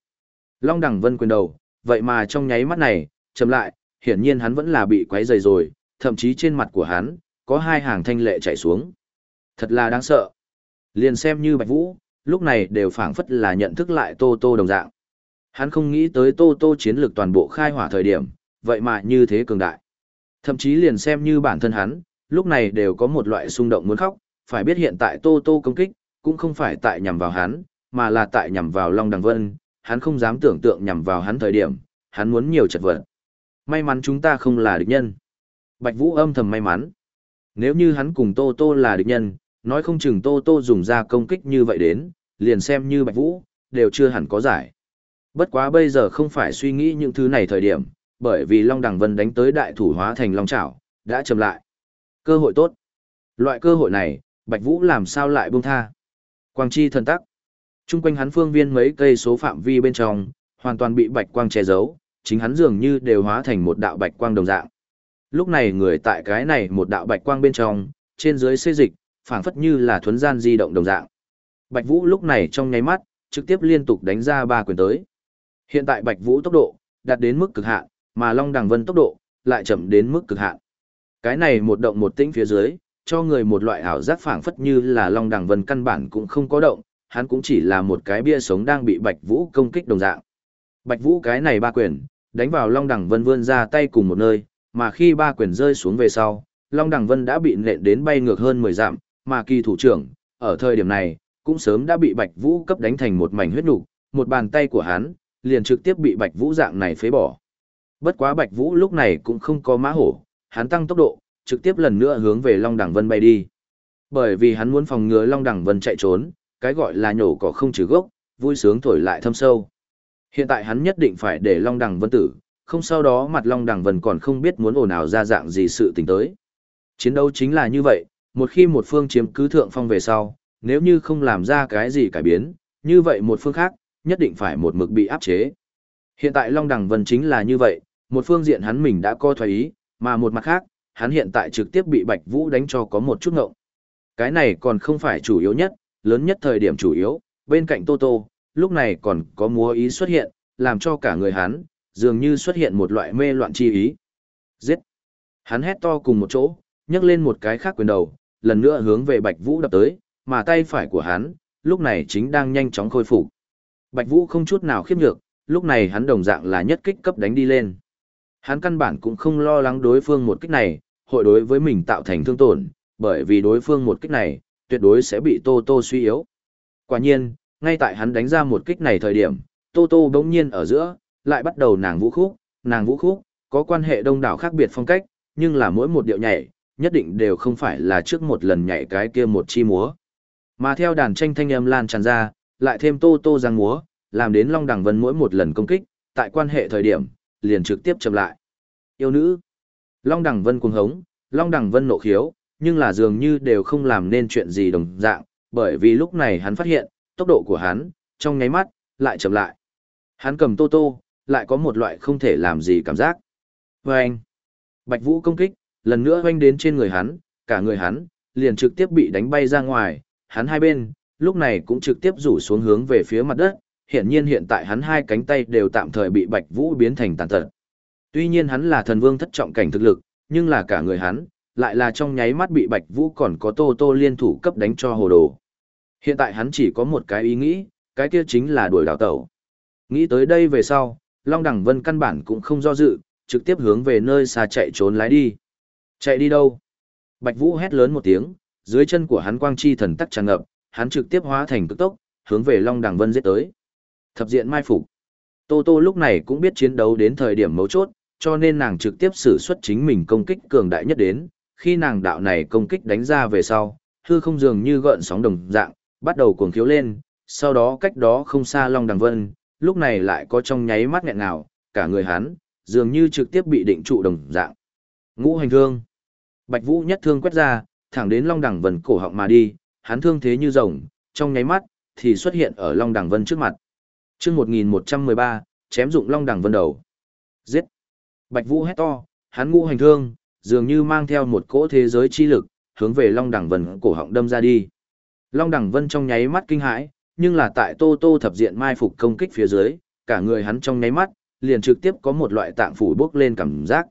S1: Long đẳng vân quyền đầu, vậy mà trong nháy mắt này, chậm lại, hiển nhiên hắn vẫn là bị quấy dày rồi, thậm chí trên mặt của hắn, có hai hàng thanh lệ chảy xuống. Thật là đáng sợ. Liền xem như Bạch Vũ, lúc này đều phảng phất là nhận thức lại Tô Tô đồng dạng. Hắn không nghĩ tới Tô Tô chiến lược toàn bộ khai hỏa thời điểm, vậy mà như thế cường đại. Thậm chí liền xem như bản thân hắn, lúc này đều có một loại xung động muốn khóc, phải biết hiện tại Tô Tô công kích, cũng không phải tại nhằm vào hắn, mà là tại nhằm vào Long Đằng Vân, hắn không dám tưởng tượng nhằm vào hắn thời điểm, hắn muốn nhiều chật vật. May mắn chúng ta không là địch nhân. Bạch Vũ âm thầm may mắn. Nếu như hắn cùng Tô Tô là địch nhân, nói không chừng Tô Tô dùng ra công kích như vậy đến, liền xem như Bạch Vũ, đều chưa hẳn có giải. Bất quá bây giờ không phải suy nghĩ những thứ này thời điểm, bởi vì Long Đằng Vân đánh tới đại thủ hóa thành Long Chảo, đã chậm lại. Cơ hội tốt. Loại cơ hội này, Bạch Vũ làm sao lại buông tha. Quang chi thần tắc. Trung quanh hắn phương viên mấy cây số phạm vi bên trong, hoàn toàn bị bạch quang che giấu, chính hắn dường như đều hóa thành một đạo bạch quang đồng dạng. Lúc này người tại cái này một đạo bạch quang bên trong, trên dưới xê dịch, phảng phất như là thuấn gian di động đồng dạng. Bạch Vũ lúc này trong nháy mắt, trực tiếp liên tục đánh ra ba quyền tới. Hiện tại Bạch Vũ tốc độ đạt đến mức cực hạn, mà Long Đằng Vân tốc độ lại chậm đến mức cực hạn. Cái này một động một tĩnh phía dưới, cho người một loại ảo giác phảng phất như là Long Đằng Vân căn bản cũng không có động, hắn cũng chỉ là một cái bia sống đang bị Bạch Vũ công kích đồng dạng. Bạch Vũ cái này ba quyền, đánh vào Long Đằng Vân vươn ra tay cùng một nơi, mà khi ba quyền rơi xuống về sau, Long Đằng Vân đã bị nện đến bay ngược hơn 10 dặm, mà kỳ thủ trưởng, ở thời điểm này, cũng sớm đã bị Bạch Vũ cấp đánh thành một mảnh huyết nục, một bàn tay của hắn, liền trực tiếp bị Bạch Vũ dạng này phế bỏ. Bất quá Bạch Vũ lúc này cũng không có mã hổ, hắn tăng tốc độ, trực tiếp lần nữa hướng về Long Đằng Vân bay đi. Bởi vì hắn muốn phòng ngừa Long Đằng Vân chạy trốn, cái gọi là nhổ cỏ không trừ gốc, vui sướng thổi lại thâm sâu. Hiện tại hắn nhất định phải để Long Đằng Vân tử, không sau đó mặt Long Đằng Vân còn không biết muốn ồn ào ra dạng gì sự tình tới. Chiến đấu chính là như vậy, một khi một phương chiếm cứ thượng phong về sau, nếu như không làm ra cái gì cải biến, như vậy một phương khác, nhất định phải một mực bị áp chế. Hiện tại Long Đằng Vân chính là như vậy, một phương diện hắn mình đã coi thoái ý, mà một mặt khác, hắn hiện tại trực tiếp bị Bạch Vũ đánh cho có một chút ngộng. Cái này còn không phải chủ yếu nhất, lớn nhất thời điểm chủ yếu, bên cạnh Tô Tô, lúc này còn có múa ý xuất hiện, làm cho cả người hắn, dường như xuất hiện một loại mê loạn chi ý. Giết! Hắn hét to cùng một chỗ, nhấc lên một cái khác quyền đầu, lần nữa hướng về Bạch Vũ đập tới, mà tay phải của hắn, lúc này chính đang nhanh chóng khôi phục. Bạch Vũ không chút nào khiếp nhược, lúc này hắn đồng dạng là nhất kích cấp đánh đi lên. Hắn căn bản cũng không lo lắng đối phương một kích này, hội đối với mình tạo thành thương tổn, bởi vì đối phương một kích này, tuyệt đối sẽ bị Tô Tô suy yếu. Quả nhiên, ngay tại hắn đánh ra một kích này thời điểm, Tô Tô bỗng nhiên ở giữa, lại bắt đầu nàng vũ khúc, nàng vũ khúc, có quan hệ đông đảo khác biệt phong cách, nhưng là mỗi một điệu nhảy, nhất định đều không phải là trước một lần nhảy cái kia một chi múa. Mà theo đàn tranh thanh âm lan tràn ra, lại thêm Tô Tô giang múa, làm đến Long Đằng Vân mỗi một lần công kích, tại quan hệ thời điểm, liền trực tiếp chậm lại. Yêu nữ. Long Đằng Vân cuồng hống, Long Đằng Vân nộ khiếu, nhưng là dường như đều không làm nên chuyện gì đồng dạng, bởi vì lúc này hắn phát hiện, tốc độ của hắn, trong nháy mắt, lại chậm lại. Hắn cầm tô tô, lại có một loại không thể làm gì cảm giác. Và anh, Bạch Vũ công kích, lần nữa oanh đến trên người hắn, cả người hắn, liền trực tiếp bị đánh bay ra ngoài, hắn hai bên, lúc này cũng trực tiếp rủ xuống hướng về phía mặt đất, hiện nhiên hiện tại hắn hai cánh tay đều tạm thời bị Bạch Vũ biến thành tàn tật. Tuy nhiên hắn là thần vương thất trọng cảnh thực lực, nhưng là cả người hắn, lại là trong nháy mắt bị Bạch Vũ còn có Tô Tô liên thủ cấp đánh cho hồ đồ. Hiện tại hắn chỉ có một cái ý nghĩ, cái kia chính là đuổi đào tẩu. Nghĩ tới đây về sau, Long Đẳng Vân căn bản cũng không do dự, trực tiếp hướng về nơi xa chạy trốn lái đi. Chạy đi đâu? Bạch Vũ hét lớn một tiếng, dưới chân của hắn quang chi thần tắc tràn ngập, hắn trực tiếp hóa thành cực tốc, hướng về Long đằng Vân giết tới. Thập diện mai phục. Tô Tô lúc này cũng biết chiến đấu đến thời điểm mấu chốt, cho nên nàng trực tiếp sử xuất chính mình công kích cường đại nhất đến, khi nàng đạo này công kích đánh ra về sau, hư không dường như gợn sóng đồng dạng, bắt đầu cuồng khiếu lên, sau đó cách đó không xa Long Đằng Vân, lúc này lại có trong nháy mắt nghẹn nào, cả người hắn, dường như trực tiếp bị định trụ đồng dạng. Ngũ hành thương. Bạch Vũ nhất thương quét ra, thẳng đến Long Đằng Vân cổ họng mà đi, hắn thương thế như rồng, trong nháy mắt, thì xuất hiện ở Long Đằng Vân trước mặt. Chương 1113, chém dụng Long Đằng Vân đầu. Giết. Bạch Vũ hét to, hắn ngũ hành thương, dường như mang theo một cỗ thế giới chi lực, hướng về Long Đằng Vân cổ họng đâm ra đi. Long Đằng Vân trong nháy mắt kinh hãi, nhưng là tại Tô Tô thập diện mai phục công kích phía dưới, cả người hắn trong nháy mắt, liền trực tiếp có một loại tạng phủ bốc lên cảm giác.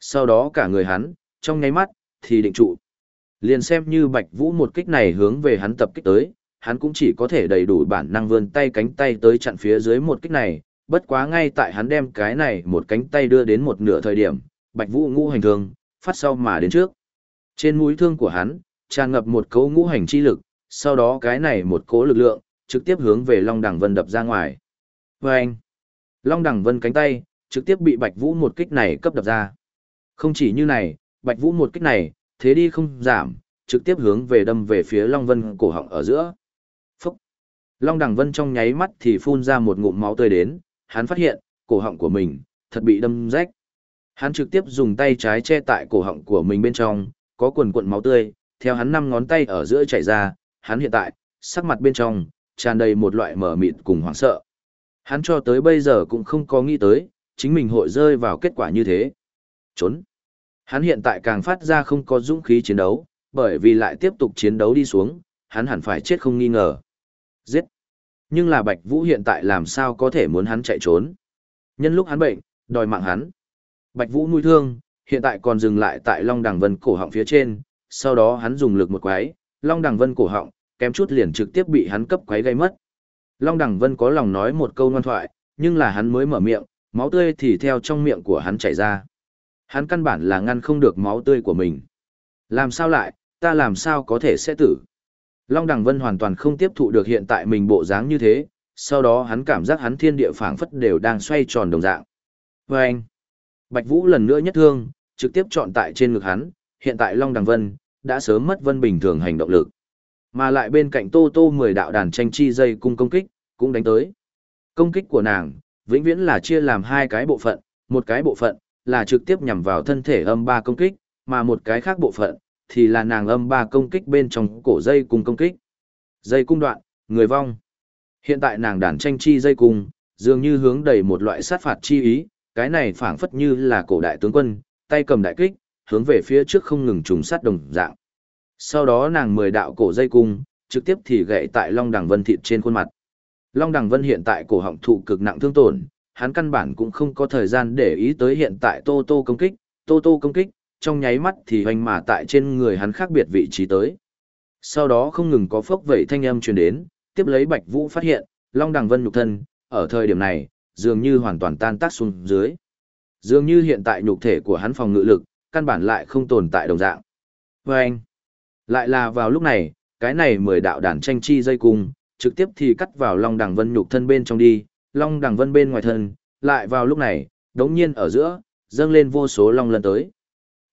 S1: Sau đó cả người hắn, trong nháy mắt, thì định trụ. Liền xem như Bạch Vũ một kích này hướng về hắn tập kích tới, hắn cũng chỉ có thể đầy đủ bản năng vươn tay cánh tay tới chặn phía dưới một kích này, bất quá ngay tại hắn đem cái này một cánh tay đưa đến một nửa thời điểm, Bạch Vũ ngũ hành thương, phát sau mà đến trước. Trên mũi thương của hắn, tràn ngập một cấu ngũ hành chi lực, sau đó cái này một cỗ lực lượng, trực tiếp hướng về Long Đằng Vân đập ra ngoài. Và anh, Long Đằng Vân cánh tay, trực tiếp bị Bạch Vũ một kích này cấp đập ra. Không chỉ như này, Bạch Vũ một kích này, thế đi không giảm, trực tiếp hướng về đâm về phía Long Vân cổ họng ở giữa. Phúc! Long Đằng Vân trong nháy mắt thì phun ra một ngụm máu tươi đến, hắn phát hiện, cổ họng của mình, thật bị đâm rách. Hắn trực tiếp dùng tay trái che tại cổ họng của mình bên trong, có quần cuộn máu tươi, theo hắn năm ngón tay ở giữa chảy ra, hắn hiện tại, sắc mặt bên trong, tràn đầy một loại mở mịt cùng hoảng sợ. Hắn cho tới bây giờ cũng không có nghĩ tới, chính mình hội rơi vào kết quả như thế. Trốn. Hắn hiện tại càng phát ra không có dũng khí chiến đấu, bởi vì lại tiếp tục chiến đấu đi xuống, hắn hẳn phải chết không nghi ngờ. Giết. Nhưng là Bạch Vũ hiện tại làm sao có thể muốn hắn chạy trốn. Nhân lúc hắn bệnh, đòi mạng hắn. Bạch Vũ nuôi thương, hiện tại còn dừng lại tại Long Đằng Vân cổ họng phía trên, sau đó hắn dùng lực một quái, Long Đằng Vân cổ họng, kém chút liền trực tiếp bị hắn cấp quái gây mất. Long Đằng Vân có lòng nói một câu ngoan thoại, nhưng là hắn mới mở miệng, máu tươi thì theo trong miệng của hắn chảy ra. Hắn căn bản là ngăn không được máu tươi của mình. Làm sao lại, ta làm sao có thể sẽ tử. Long Đằng Vân hoàn toàn không tiếp thụ được hiện tại mình bộ dáng như thế, sau đó hắn cảm giác hắn thiên địa phảng phất đều đang xoay tròn đồng dạng. Và anh, Bạch Vũ lần nữa nhất thương, trực tiếp chọn tại trên ngực hắn, hiện tại Long Đằng Vân đã sớm mất vân bình thường hành động lực. Mà lại bên cạnh Tô Tô 10 đạo đàn tranh chi dây cung công kích, cũng đánh tới. Công kích của nàng, vĩnh viễn là chia làm hai cái bộ phận, một cái bộ phận là trực tiếp nhằm vào thân thể âm ba công kích, mà một cái khác bộ phận thì là nàng âm ba công kích bên trong cổ dây cung công kích. Dây cung đoạn, người vong. Hiện tại nàng đàn tranh chi dây cung, dường như hướng đầy một loại sát phạt chi ý, cái này phảng phất như là cổ đại tướng quân, tay cầm đại kích, hướng về phía trước không ngừng trùng sát đồng dạng. Sau đó nàng mười đạo cổ dây cung, trực tiếp thì gậy tại Long Đằng Vân thịt trên khuôn mặt. Long Đằng Vân hiện tại cổ họng thụ cực nặng thương tổn, hắn căn bản cũng không có thời gian để ý tới hiện tại Tô Tô công kích, Tô Tô công kích, trong nháy mắt thì hoành mà tại trên người hắn khác biệt vị trí tới. Sau đó không ngừng có phốc vẩy thanh âm truyền đến, tiếp lấy Bạch Vũ phát hiện, Long Đằng Vân nhục thân, ở thời điểm này, dường như hoàn toàn tan tác xuống dưới. Dường như hiện tại nhục thể của hắn phòng ngự lực, căn bản lại không tồn tại đồng dạng. Và anh, lại là vào lúc này, cái này mười đạo đàn tranh chi dây cung, trực tiếp thì cắt vào Long Đằng Vân nhục thân bên trong đi, Long Đằng Vân bên ngoài thân, lại vào lúc này, đống nhiên ở giữa, dâng lên vô số long lân tới.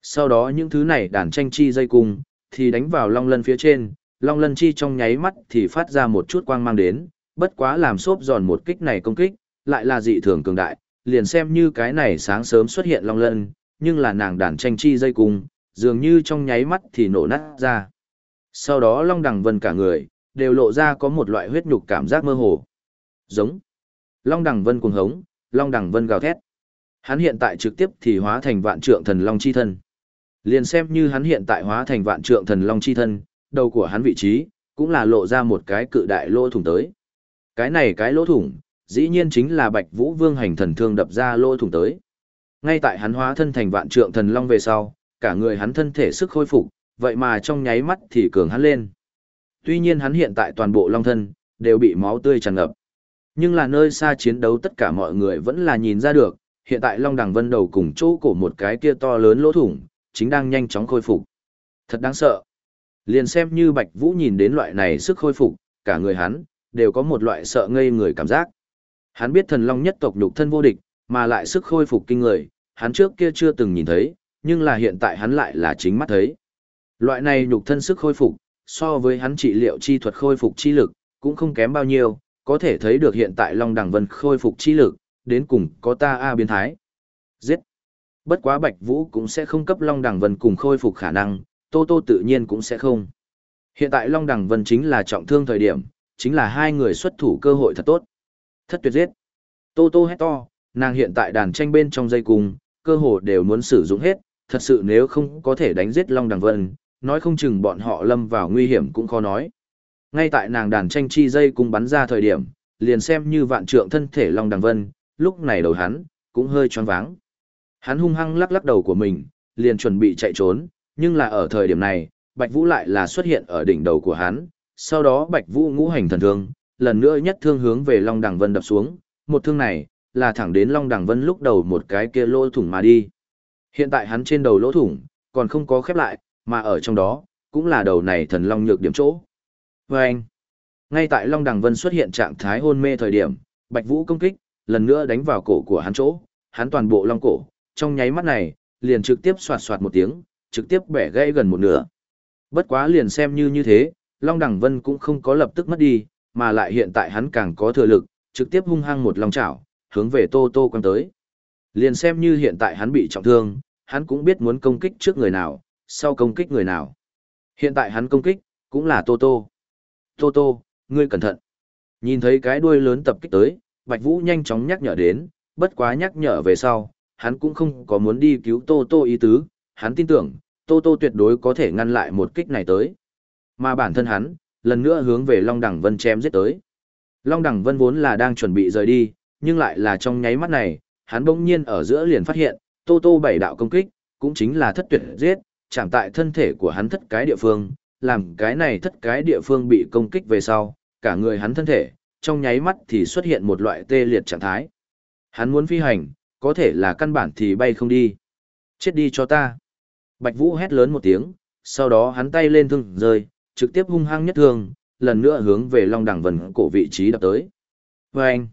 S1: Sau đó những thứ này đàn tranh chi dây cung, thì đánh vào long lân phía trên, long lân chi trong nháy mắt thì phát ra một chút quang mang đến, bất quá làm xốp giòn một kích này công kích, lại là dị thường cường đại, liền xem như cái này sáng sớm xuất hiện long lân, nhưng là nàng đàn tranh chi dây cung, dường như trong nháy mắt thì nổ nát ra. Sau đó long đằng vân cả người, đều lộ ra có một loại huyết nhục cảm giác mơ hồ. Giống. Long đằng vân cuồng hống, long đằng vân gào thét. Hắn hiện tại trực tiếp thì hóa thành vạn trượng thần long chi thân. Liền xem như hắn hiện tại hóa thành vạn trượng thần long chi thân, đầu của hắn vị trí, cũng là lộ ra một cái cự đại lỗ thủng tới. Cái này cái lỗ thủng, dĩ nhiên chính là Bạch Vũ Vương hành thần thương đập ra lỗ thủng tới. Ngay tại hắn hóa thân thành vạn trượng thần long về sau, cả người hắn thân thể sức khôi phục, vậy mà trong nháy mắt thì cường hắn lên. Tuy nhiên hắn hiện tại toàn bộ long thân, đều bị máu tươi tràn ngập. Nhưng là nơi xa chiến đấu tất cả mọi người vẫn là nhìn ra được, hiện tại Long Đằng Vân đầu cùng chỗ cổ một cái kia to lớn lỗ thủng, chính đang nhanh chóng khôi phục. Thật đáng sợ. Liền xem như Bạch Vũ nhìn đến loại này sức khôi phục, cả người hắn, đều có một loại sợ ngây người cảm giác. Hắn biết thần long nhất tộc nhục thân vô địch, mà lại sức khôi phục kinh người, hắn trước kia chưa từng nhìn thấy, nhưng là hiện tại hắn lại là chính mắt thấy. Loại này nhục thân sức khôi phục, so với hắn trị liệu chi thuật khôi phục chi lực, cũng không kém bao nhiêu, có thể thấy được hiện tại Long Đằng Vân khôi phục chi lực, đến cùng có ta A biến thái. Giết! Bất quá Bạch Vũ cũng sẽ không cấp Long Đằng Vân cùng khôi phục khả năng, Tô Tô tự nhiên cũng sẽ không. Hiện tại Long Đằng Vân chính là trọng thương thời điểm, chính là hai người xuất thủ cơ hội thật tốt. Thất tuyệt giết! Tô Tô hét to, nàng hiện tại đàn tranh bên trong dây cung, cơ hồ đều muốn sử dụng hết, thật sự nếu không có thể đánh giết Long Đằng Vân, nói không chừng bọn họ lâm vào nguy hiểm cũng khó nói. Ngay tại nàng đàn tranh chi dây cung bắn ra thời điểm, liền xem như vạn trượng thân thể Long Đằng Vân, lúc này đầu hắn, cũng hơi choáng váng. Hắn hung hăng lắc lắc đầu của mình, liền chuẩn bị chạy trốn, nhưng là ở thời điểm này, Bạch Vũ lại là xuất hiện ở đỉnh đầu của hắn, sau đó Bạch Vũ ngũ hành thần thương, lần nữa nhất thương hướng về Long Đằng Vân đập xuống, một thương này, là thẳng đến Long Đằng Vân lúc đầu một cái kia lỗ thủng mà đi. Hiện tại hắn trên đầu lỗ thủng, còn không có khép lại, mà ở trong đó, cũng là đầu này thần long nhược điểm chỗ. Và anh, ngay tại Long Đằng Vân xuất hiện trạng thái hôn mê thời điểm, Bạch Vũ công kích, lần nữa đánh vào cổ của hắn chỗ, hắn toàn bộ long cổ, trong nháy mắt này, liền trực tiếp xoạt xoạt một tiếng, trực tiếp bẻ gãy gần một nửa. Bất quá liền xem như như thế, Long Đằng Vân cũng không có lập tức mất đi, mà lại hiện tại hắn càng có thừa lực, trực tiếp hung hăng một long chảo, hướng về Tô Tô quăng tới. Liền xem như hiện tại hắn bị trọng thương, hắn cũng biết muốn công kích trước người nào, sau công kích người nào. Hiện tại hắn công kích, cũng là Tô Tô. Tô Tô, ngươi cẩn thận. Nhìn thấy cái đuôi lớn tập kích tới, Bạch Vũ nhanh chóng nhắc nhở đến, bất quá nhắc nhở về sau, hắn cũng không có muốn đi cứu Tô Tô ý tứ, hắn tin tưởng, Tô Tô tuyệt đối có thể ngăn lại một kích này tới. Mà bản thân hắn, lần nữa hướng về Long Đẳng Vân chém giết tới. Long Đẳng Vân vốn là đang chuẩn bị rời đi, nhưng lại là trong nháy mắt này, hắn bỗng nhiên ở giữa liền phát hiện, Tô Tô bảy đạo công kích, cũng chính là thất tuyệt giết, chẳng tại thân thể của hắn thất cái địa phương, làm cái này thất cái địa phương bị công kích về sau, cả người hắn thân thể, trong nháy mắt thì xuất hiện một loại tê liệt trạng thái. Hắn muốn phi hành, có thể là căn bản thì bay không đi. Chết đi cho ta. Bạch Vũ hét lớn một tiếng, sau đó hắn tay lên thương rơi, trực tiếp hung hăng nhất thương, lần nữa hướng về Long Đằng Vân cổ vị trí đập tới. Vâng! anh,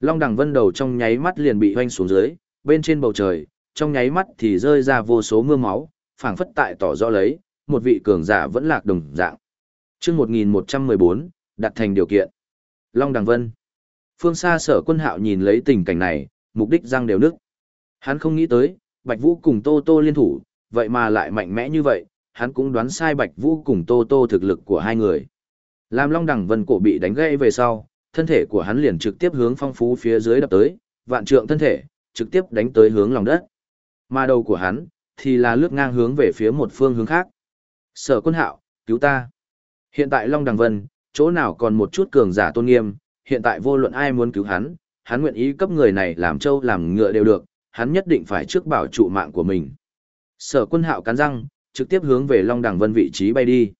S1: Long Đằng Vân đầu trong nháy mắt liền bị hoanh xuống dưới, bên trên bầu trời, trong nháy mắt thì rơi ra vô số mưa máu, phảng phất tại tỏ rõ lấy, một vị cường giả vẫn lạc đồng dạng. Chương 1114, đặt thành điều kiện. Long Đằng Vân. Phương xa sở quân hạo nhìn lấy tình cảnh này, mục đích răng đều nước. Hắn không nghĩ tới, Bạch Vũ cùng Tô Tô liên thủ, vậy mà lại mạnh mẽ như vậy, hắn cũng đoán sai Bạch Vũ cùng Tô Tô thực lực của hai người. Làm Long Đằng Vân cổ bị đánh gãy về sau, thân thể của hắn liền trực tiếp hướng phong phú phía dưới đập tới, vạn trượng thân thể, trực tiếp đánh tới hướng lòng đất. Mà đầu của hắn, thì là lướt ngang hướng về phía một phương hướng khác. Sở quân hạo, cứu ta. Hiện tại Long Đằng Vân, chỗ nào còn một chút cường giả tôn nghiêm, hiện tại vô luận ai muốn cứu hắn, hắn nguyện ý cấp người này làm trâu làm ngựa đều được, hắn nhất định phải trước bảo trụ mạng của mình. Sở quân hạo cắn răng, trực tiếp hướng về Long Đằng Vân vị trí bay đi.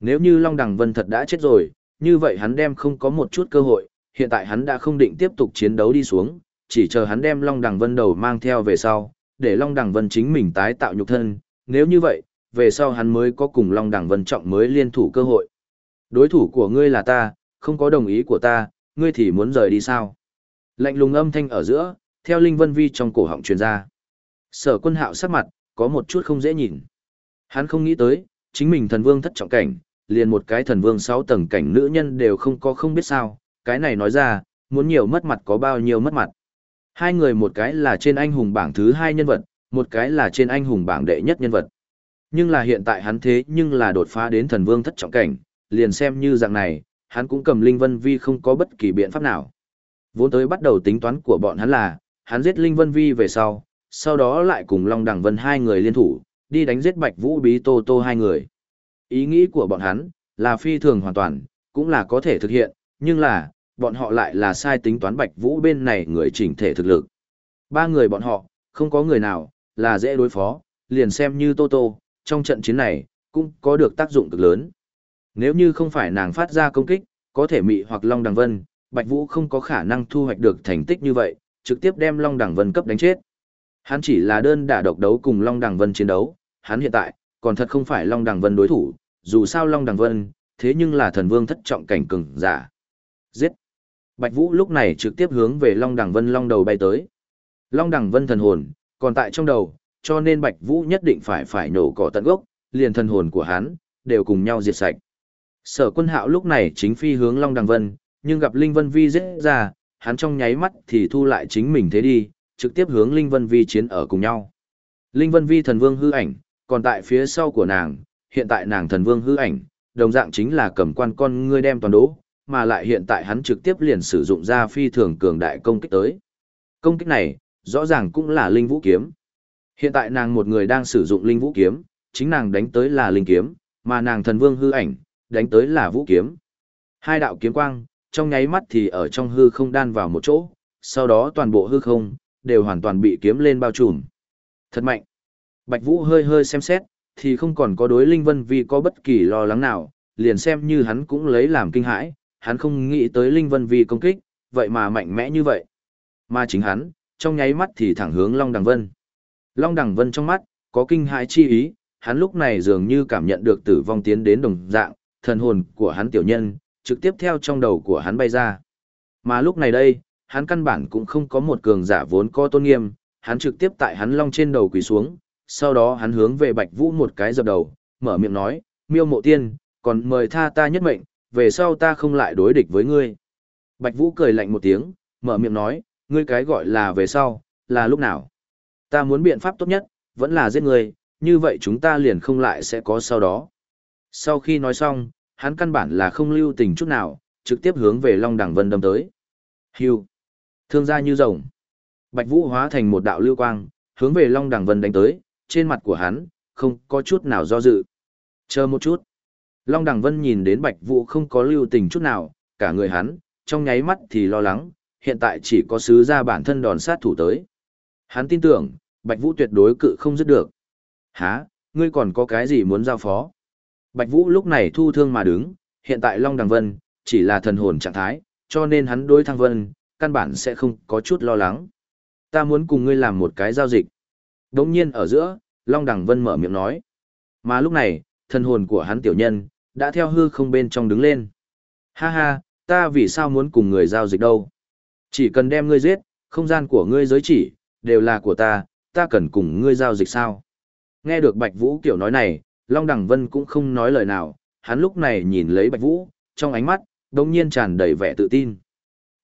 S1: Nếu như Long Đằng Vân thật đã chết rồi, như vậy hắn đem không có một chút cơ hội, hiện tại hắn đã không định tiếp tục chiến đấu đi xuống, chỉ chờ hắn đem Long Đằng Vân đầu mang theo về sau, để Long Đằng Vân chính mình tái tạo nhục thân, nếu như vậy, về sau hắn mới có cùng Long Đẳng Vân trọng mới liên thủ cơ hội. Đối thủ của ngươi là ta, không có đồng ý của ta, ngươi thì muốn rời đi sao? Lạnh lùng âm thanh ở giữa, theo Linh Vân Vi trong cổ họng truyền ra. Sở quân hạo sắc mặt, có một chút không dễ nhìn. Hắn không nghĩ tới, chính mình thần vương thất trọng cảnh, liền một cái thần vương sáu tầng cảnh nữ nhân đều không có không biết sao, cái này nói ra, muốn nhiều mất mặt có bao nhiêu mất mặt. Hai người một cái là trên anh hùng bảng thứ hai nhân vật, một cái là trên anh hùng bảng đệ nhất nhân vật. Nhưng là hiện tại hắn thế nhưng là đột phá đến thần vương thất trọng cảnh, liền xem như dạng này, hắn cũng cầm Linh Vân Vi không có bất kỳ biện pháp nào. Vốn tới bắt đầu tính toán của bọn hắn là, hắn giết Linh Vân Vi về sau, sau đó lại cùng Long Đằng Vân hai người liên thủ, đi đánh giết Bạch Vũ Bí Tô Tô hai người. Ý nghĩ của bọn hắn là phi thường hoàn toàn, cũng là có thể thực hiện, nhưng là, bọn họ lại là sai tính toán Bạch Vũ bên này người chỉnh thể thực lực. Ba người bọn họ, không có người nào, là dễ đối phó, liền xem như Tô Tô, trong trận chiến này, cũng có được tác dụng cực lớn. Nếu như không phải nàng phát ra công kích, có thể mị hoặc Long Đằng Vân, Bạch Vũ không có khả năng thu hoạch được thành tích như vậy, trực tiếp đem Long Đằng Vân cấp đánh chết. Hắn chỉ là đơn đả độc đấu cùng Long Đằng Vân chiến đấu, hắn hiện tại, còn thật không phải Long Đằng Vân đối thủ, dù sao Long Đằng Vân, thế nhưng là thần vương thất trọng cảnh cường giả. Giết! Bạch Vũ lúc này trực tiếp hướng về Long Đằng Vân long đầu bay tới. Long Đằng Vân thần hồn, còn tại trong đầu, cho nên Bạch Vũ nhất định phải phải nổ cỏ tận gốc, liền thân hồn của hắn, đều cùng nhau diệt sạch. Sở quân hạo lúc này chính phi hướng Long Đằng Vân, nhưng gặp Linh Vân Vi giết ra, hắn trong nháy mắt thì thu lại chính mình thế đi, trực tiếp hướng Linh Vân Vi chiến ở cùng nhau. Linh Vân Vi thần vương hư ảnh, còn tại phía sau của nàng, hiện tại nàng thần vương hư ảnh, đồng dạng chính là cầm quan con ngươi đem toàn đố, mà lại hiện tại hắn trực tiếp liền sử dụng ra phi thường cường đại công kích tới. Công kích này, rõ ràng cũng là linh vũ kiếm. Hiện tại nàng một người đang sử dụng linh vũ kiếm, chính nàng đánh tới là linh kiếm, mà nàng thần vương hư ảnh, đánh tới là vũ kiếm. Hai đạo kiếm quang, trong nháy mắt thì ở trong hư không đan vào một chỗ, sau đó toàn bộ hư không, đều hoàn toàn bị kiếm lên bao trùm. Thật mạnh. Bạch Vũ hơi hơi xem xét, thì không còn có đối Linh Vân Vi có bất kỳ lo lắng nào, liền xem như hắn cũng lấy làm kinh hãi, hắn không nghĩ tới Linh Vân Vi công kích, vậy mà mạnh mẽ như vậy. Mà chính hắn, trong nháy mắt thì thẳng hướng Long Đằng Vân. Long Đằng Vân trong mắt, có kinh hãi chi ý, hắn lúc này dường như cảm nhận được tử vong tiến đến đồng dạng, thần hồn của hắn tiểu nhân, trực tiếp theo trong đầu của hắn bay ra. Mà lúc này đây, hắn căn bản cũng không có một cường giả vốn có tôn nghiêm, hắn trực tiếp tại hắn long trên đầu quỳ xuống, sau đó hắn hướng về Bạch Vũ một cái dập đầu, mở miệng nói, miêu mộ tiên, còn mời tha ta nhất mệnh, về sau ta không lại đối địch với ngươi. Bạch Vũ cười lạnh một tiếng, mở miệng nói, ngươi cái gọi là về sau, là lúc nào? Ta muốn biện pháp tốt nhất, vẫn là giết người như vậy chúng ta liền không lại sẽ có sau đó. Sau khi nói xong, hắn căn bản là không lưu tình chút nào, trực tiếp hướng về Long Đằng Vân đâm tới. Hưu. Thương gia như rồng. Bạch Vũ hóa thành một đạo lưu quang, hướng về Long Đằng Vân đánh tới, trên mặt của hắn, không có chút nào do dự. Chờ một chút. Long Đằng Vân nhìn đến Bạch Vũ không có lưu tình chút nào, cả người hắn, trong nháy mắt thì lo lắng, hiện tại chỉ có sứ ra bản thân đòn sát thủ tới. Hắn tin tưởng, Bạch Vũ tuyệt đối cự không dứt được. Hả, ngươi còn có cái gì muốn giao phó? Bạch Vũ lúc này thu thương mà đứng, hiện tại Long Đằng Vân, chỉ là thần hồn trạng thái, cho nên hắn đối Thăng Vân, căn bản sẽ không có chút lo lắng. Ta muốn cùng ngươi làm một cái giao dịch. Đống nhiên ở giữa, Long Đằng Vân mở miệng nói. Mà lúc này, thần hồn của hắn tiểu nhân, đã theo hư không bên trong đứng lên. Ha ha, ta vì sao muốn cùng người giao dịch đâu? Chỉ cần đem ngươi giết, không gian của ngươi giới chỉ, đều là của ta, ta cần cùng ngươi giao dịch sao? Nghe được Bạch Vũ kiểu nói này, Long Đằng Vân cũng không nói lời nào, hắn lúc này nhìn lấy Bạch Vũ, trong ánh mắt, đồng nhiên tràn đầy vẻ tự tin.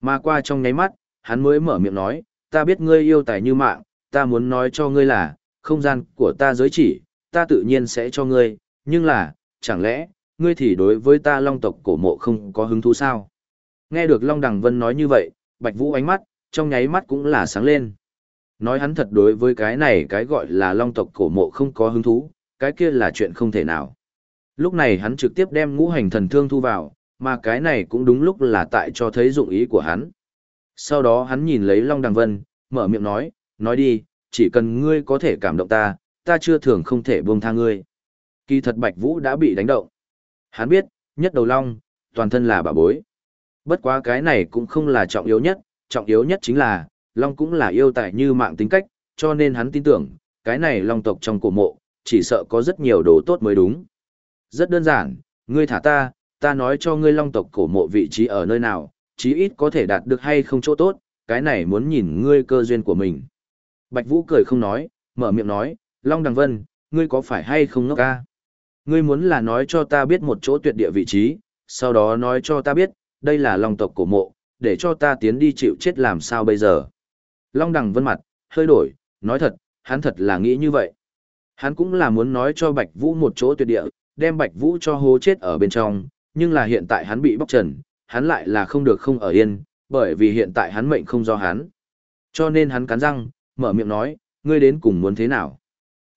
S1: Mà qua trong nháy mắt, hắn mới mở miệng nói, ta biết ngươi yêu tài như mạng, ta muốn nói cho ngươi là, không gian của ta giới chỉ, ta tự nhiên sẽ cho ngươi, nhưng là, chẳng lẽ, ngươi thì đối với ta long tộc cổ mộ không có hứng thú sao? Nghe được Long Đằng Vân nói như vậy, Bạch Vũ ánh mắt, trong nháy mắt cũng là sáng lên. Nói hắn thật đối với cái này cái gọi là long tộc cổ mộ không có hứng thú, cái kia là chuyện không thể nào. Lúc này hắn trực tiếp đem ngũ hành thần thương thu vào, mà cái này cũng đúng lúc là tại cho thấy dụng ý của hắn. Sau đó hắn nhìn lấy Long Đằng Vân, mở miệng nói, nói đi, chỉ cần ngươi có thể cảm động ta, ta chưa thường không thể buông tha ngươi. Kỳ thật Bạch Vũ đã bị đánh động. Hắn biết, nhất đầu Long, toàn thân là bà bối. Bất quá cái này cũng không là trọng yếu nhất, trọng yếu nhất chính là, Long cũng là yêu tài như mạng tính cách, cho nên hắn tin tưởng, cái này Long tộc trong cổ mộ, chỉ sợ có rất nhiều đồ tốt mới đúng. Rất đơn giản, ngươi thả ta, ta nói cho ngươi Long tộc cổ mộ vị trí ở nơi nào, chí ít có thể đạt được hay không chỗ tốt, cái này muốn nhìn ngươi cơ duyên của mình. Bạch Vũ cười không nói, mở miệng nói, Long Đằng Vân, ngươi có phải hay không ngốc ca? Ngươi muốn là nói cho ta biết một chỗ tuyệt địa vị trí, sau đó nói cho ta biết, đây là Long tộc cổ mộ, để cho ta tiến đi chịu chết làm sao bây giờ? Long Đằng Vân mặt, hơi đổi, nói thật, hắn thật là nghĩ như vậy. Hắn cũng là muốn nói cho Bạch Vũ một chỗ tuyệt địa, đem Bạch Vũ cho hố chết ở bên trong, nhưng là hiện tại hắn bị bóc trần, hắn lại là không được không ở yên, bởi vì hiện tại hắn mệnh không do hắn. Cho nên hắn cắn răng, mở miệng nói, ngươi đến cùng muốn thế nào?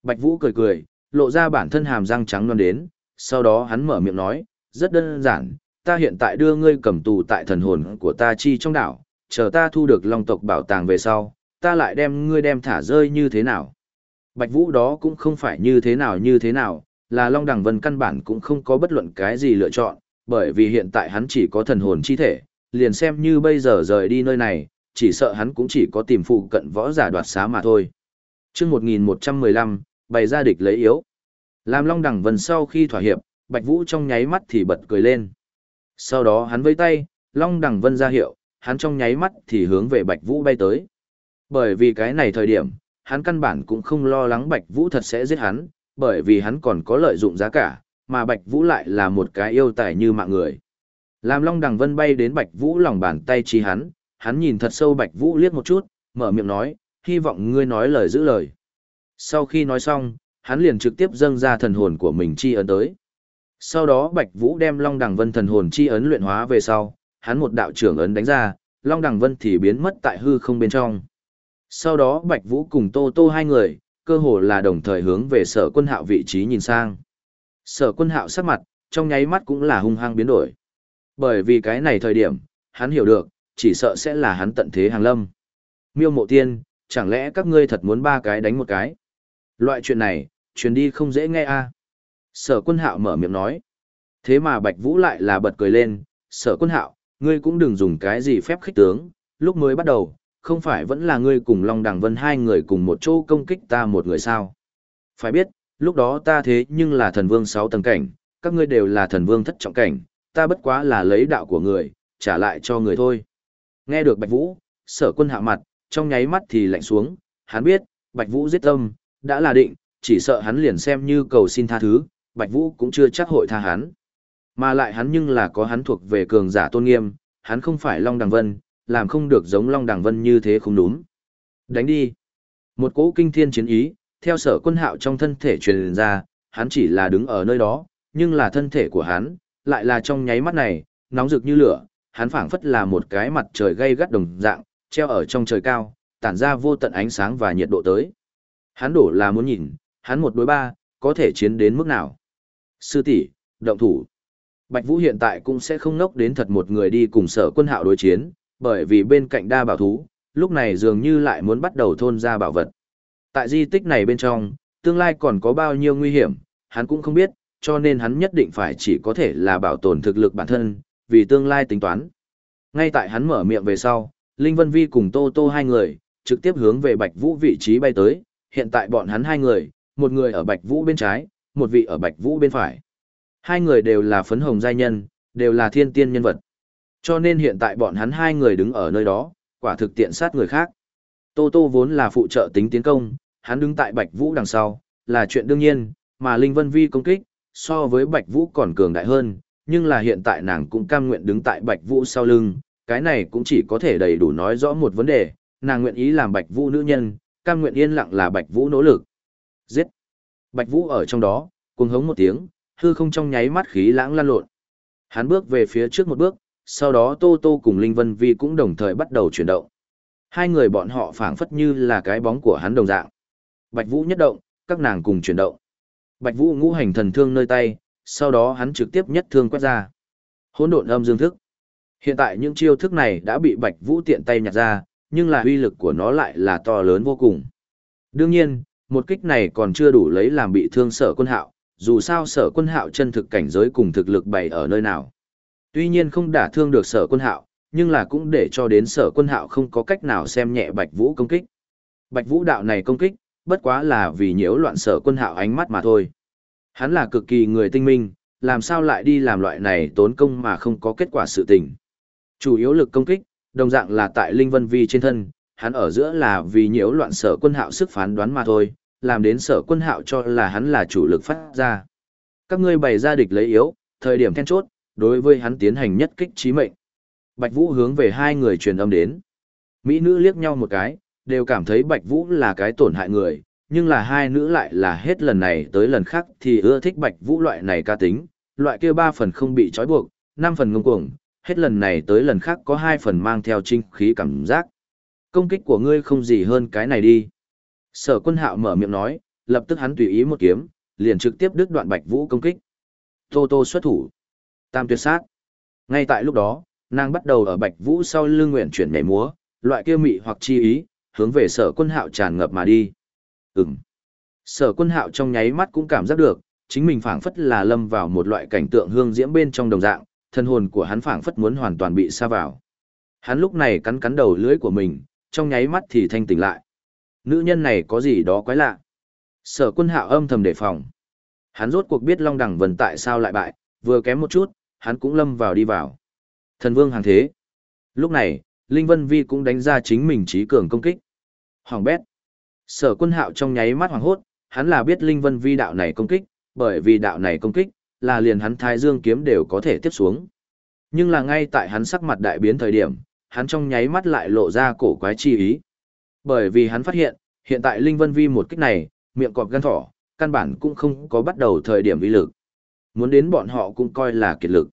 S1: Bạch Vũ cười cười, lộ ra bản thân hàm răng trắng non đến, sau đó hắn mở miệng nói, rất đơn giản, ta hiện tại đưa ngươi cầm tù tại thần hồn của ta chi trong đảo, chờ ta thu được long tộc bảo tàng về sau, ta lại đem ngươi đem thả rơi như thế nào. Bạch Vũ đó cũng không phải như thế nào như thế nào, là Long Đằng Vân căn bản cũng không có bất luận cái gì lựa chọn, bởi vì hiện tại hắn chỉ có thần hồn chi thể, liền xem như bây giờ rời đi nơi này, chỉ sợ hắn cũng chỉ có tìm phụ cận võ giả đoạt xá mà thôi. Trước 1115, bày ra địch lấy yếu. Làm Long Đằng Vân sau khi thỏa hiệp, Bạch Vũ trong nháy mắt thì bật cười lên. Sau đó hắn vẫy tay, Long Đằng Vân ra hiệu, hắn trong nháy mắt thì hướng về Bạch Vũ bay tới. Bởi vì cái này thời điểm, hắn căn bản cũng không lo lắng Bạch Vũ thật sẽ giết hắn, bởi vì hắn còn có lợi dụng giá cả, mà Bạch Vũ lại là một cái yêu tài như mạng người. Làm Long Đằng Vân bay đến Bạch Vũ lòng bàn tay chi hắn, hắn nhìn thật sâu Bạch Vũ liếc một chút, mở miệng nói, hy vọng ngươi nói lời giữ lời. Sau khi nói xong, hắn liền trực tiếp dâng ra thần hồn của mình chi ấn tới. Sau đó Bạch Vũ đem Long Đằng Vân thần hồn chi ấn luyện hóa về sau, hắn một đạo trưởng ấn đánh ra, Long Đằng Vân thì biến mất tại hư không bên trong. Sau đó Bạch Vũ cùng Tô Tô hai người, cơ hồ là đồng thời hướng về sở quân hạo vị trí nhìn sang. Sở quân hạo sắc mặt, trong nháy mắt cũng là hung hăng biến đổi. Bởi vì cái này thời điểm, hắn hiểu được, chỉ sợ sẽ là hắn tận thế hàng lâm. Miêu mộ tiên, chẳng lẽ các ngươi thật muốn ba cái đánh một cái? Loại chuyện này, truyền đi không dễ nghe a. Sở quân hạo mở miệng nói. Thế mà Bạch Vũ lại là bật cười lên, sở quân hạo, ngươi cũng đừng dùng cái gì phép khích tướng, lúc mới bắt đầu, không phải vẫn là ngươi cùng Long Đằng Vân hai người cùng một chỗ công kích ta một người sao. Phải biết, lúc đó ta thế nhưng là thần vương sáu tầng cảnh, các ngươi đều là thần vương thất trọng cảnh, ta bất quá là lấy đạo của người, trả lại cho người thôi. Nghe được Bạch Vũ, sở quân hạ mặt, trong nháy mắt thì lạnh xuống, hắn biết, Bạch Vũ giết tâm, đã là định, chỉ sợ hắn liền xem như cầu xin tha thứ, Bạch Vũ cũng chưa chắc hội tha hắn. Mà lại hắn nhưng là có hắn thuộc về cường giả tôn nghiêm, hắn không phải Long Đằng Vân, làm không được giống Long Đằng Vân như thế không đúng. Đánh đi. Một cỗ kinh thiên chiến ý, theo sở quân hạo trong thân thể truyền ra, hắn chỉ là đứng ở nơi đó, nhưng là thân thể của hắn, lại là trong nháy mắt này, nóng rực như lửa, hắn phảng phất là một cái mặt trời gay gắt đồng dạng, treo ở trong trời cao, tản ra vô tận ánh sáng và nhiệt độ tới. Hắn đổ là muốn nhìn, hắn một đối ba, có thể chiến đến mức nào. Sư tỷ, động thủ. Bạch Vũ hiện tại cũng sẽ không nốc đến thật một người đi cùng sở quân hạo đối chiến, bởi vì bên cạnh đa bảo thú, lúc này dường như lại muốn bắt đầu thôn ra bảo vật. Tại di tích này bên trong, tương lai còn có bao nhiêu nguy hiểm, hắn cũng không biết, cho nên hắn nhất định phải chỉ có thể là bảo tồn thực lực bản thân, vì tương lai tính toán. Ngay tại hắn mở miệng về sau, Linh Vân Vi cùng Tô Tô hai người, trực tiếp hướng về Bạch Vũ vị trí bay tới, hiện tại bọn hắn hai người, một người ở Bạch Vũ bên trái, một vị ở Bạch Vũ bên phải. Hai người đều là phấn hồng giai nhân, đều là thiên tiên nhân vật. Cho nên hiện tại bọn hắn hai người đứng ở nơi đó, quả thực tiện sát người khác. Tô Tô vốn là phụ trợ tính tiến công, hắn đứng tại Bạch Vũ đằng sau, là chuyện đương nhiên, mà Linh Vân Vi công kích, so với Bạch Vũ còn cường đại hơn, nhưng là hiện tại nàng cũng cam nguyện đứng tại Bạch Vũ sau lưng, cái này cũng chỉ có thể đầy đủ nói rõ một vấn đề, nàng nguyện ý làm Bạch Vũ nữ nhân, cam nguyện yên lặng là Bạch Vũ nỗ lực. Giết! Bạch Vũ ở trong đó, cuồng hống một tiếng, hư không trong nháy mắt khí lãng lan lộn. Hắn bước về phía trước một bước, sau đó Tô Tô cùng Linh Vân Vi cũng đồng thời bắt đầu chuyển động. Hai người bọn họ phảng phất như là cái bóng của hắn đồng dạng. Bạch Vũ nhất động, các nàng cùng chuyển động. Bạch Vũ ngũ hành thần thương nơi tay, sau đó hắn trực tiếp nhất thương quét ra. Hỗn độn âm dương thức. Hiện tại những chiêu thức này đã bị Bạch Vũ tiện tay nhặt ra, nhưng là uy lực của nó lại là to lớn vô cùng. Đương nhiên, một kích này còn chưa đủ lấy làm bị thương sở quân hạo, dù sao sở quân hạo chân thực cảnh giới cùng thực lực bày ở nơi nào. Tuy nhiên không đả thương được sở quân hạo, nhưng là cũng để cho đến sở quân hạo không có cách nào xem nhẹ Bạch Vũ công kích. Bạch Vũ đạo này công kích, bất quá là vì nhiễu loạn sở quân hạo ánh mắt mà thôi. Hắn là cực kỳ người tinh minh, làm sao lại đi làm loại này tốn công mà không có kết quả sự tình. Chủ yếu lực công kích, đồng dạng là tại Linh Vân Vi trên thân, hắn ở giữa là vì nhiễu loạn sở quân hạo sức phán đoán mà thôi, làm đến sở quân hạo cho là hắn là chủ lực phát ra. Các ngươi bày ra địch lấy yếu, thời điểm then chốt, đối với hắn tiến hành nhất kích trí mệnh. Bạch Vũ hướng về hai người truyền âm đến. Mỹ nữ liếc nhau một cái, đều cảm thấy Bạch Vũ là cái tổn hại người, nhưng là hai nữ lại là hết lần này tới lần khác thì ưa thích Bạch Vũ loại này ca tính, loại kia ba phần không bị trói buộc, năm phần ngông cuồng, hết lần này tới lần khác có hai phần mang theo trinh khí cảm giác. Công kích của ngươi không gì hơn cái này đi. Sở quân hạo mở miệng nói, lập tức hắn tùy ý một kiếm, liền trực tiếp đứt đoạn Bạch Vũ công kích. Tô Tô xuất thủ. Tam tuyệt sát. Ngay tại lúc đó, nàng bắt đầu ở Bạch Vũ sau lưng nguyện chuyển nhảy múa, loại kia mị hoặc chi ý, hướng về sở quân hạo tràn ngập mà đi. Ừm. Sở quân hạo trong nháy mắt cũng cảm giác được, chính mình phảng phất là lâm vào một loại cảnh tượng hương diễm bên trong đồng dạng, thân hồn của hắn phảng phất muốn hoàn toàn bị sa vào. Hắn lúc này cắn cắn đầu lưỡi của mình, trong nháy mắt thì thanh tỉnh lại. Nữ nhân này có gì đó quái lạ. Sở quân hạo âm thầm đề phòng. Hắn rốt cuộc biết Long Đằng Vân tại sao lại bại, vừa kém một chút, hắn cũng lâm vào đi vào. Thần vương hàng thế. Lúc này, Linh Vân Vi cũng đánh ra chính mình trí cường công kích. Hoàng bét. Sở quân hạo trong nháy mắt hoàng hốt, hắn là biết Linh Vân Vi đạo này công kích, bởi vì đạo này công kích, là liền hắn thái dương kiếm đều có thể tiếp xuống. Nhưng là ngay tại hắn sắc mặt đại biến thời điểm, hắn trong nháy mắt lại lộ ra cổ quái chi ý. Bởi vì hắn phát hiện, hiện tại Linh Vân Vi một kích này, miệng cọp gan thỏ, căn bản cũng không có bắt đầu thời điểm uy lực. Muốn đến bọn họ cũng coi là kiệt lực.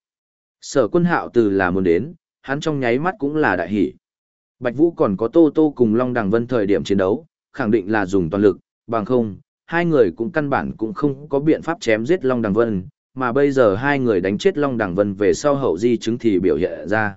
S1: Sở quân hạo từ là muốn đến, hắn trong nháy mắt cũng là đại hỷ. Bạch Vũ còn có Tô Tô cùng Long Đằng Vân thời điểm chiến đấu, khẳng định là dùng toàn lực, bằng không, hai người cũng căn bản cũng không có biện pháp chém giết Long Đằng Vân, mà bây giờ hai người đánh chết Long Đằng Vân về sau hậu di chứng thì biểu hiện ra.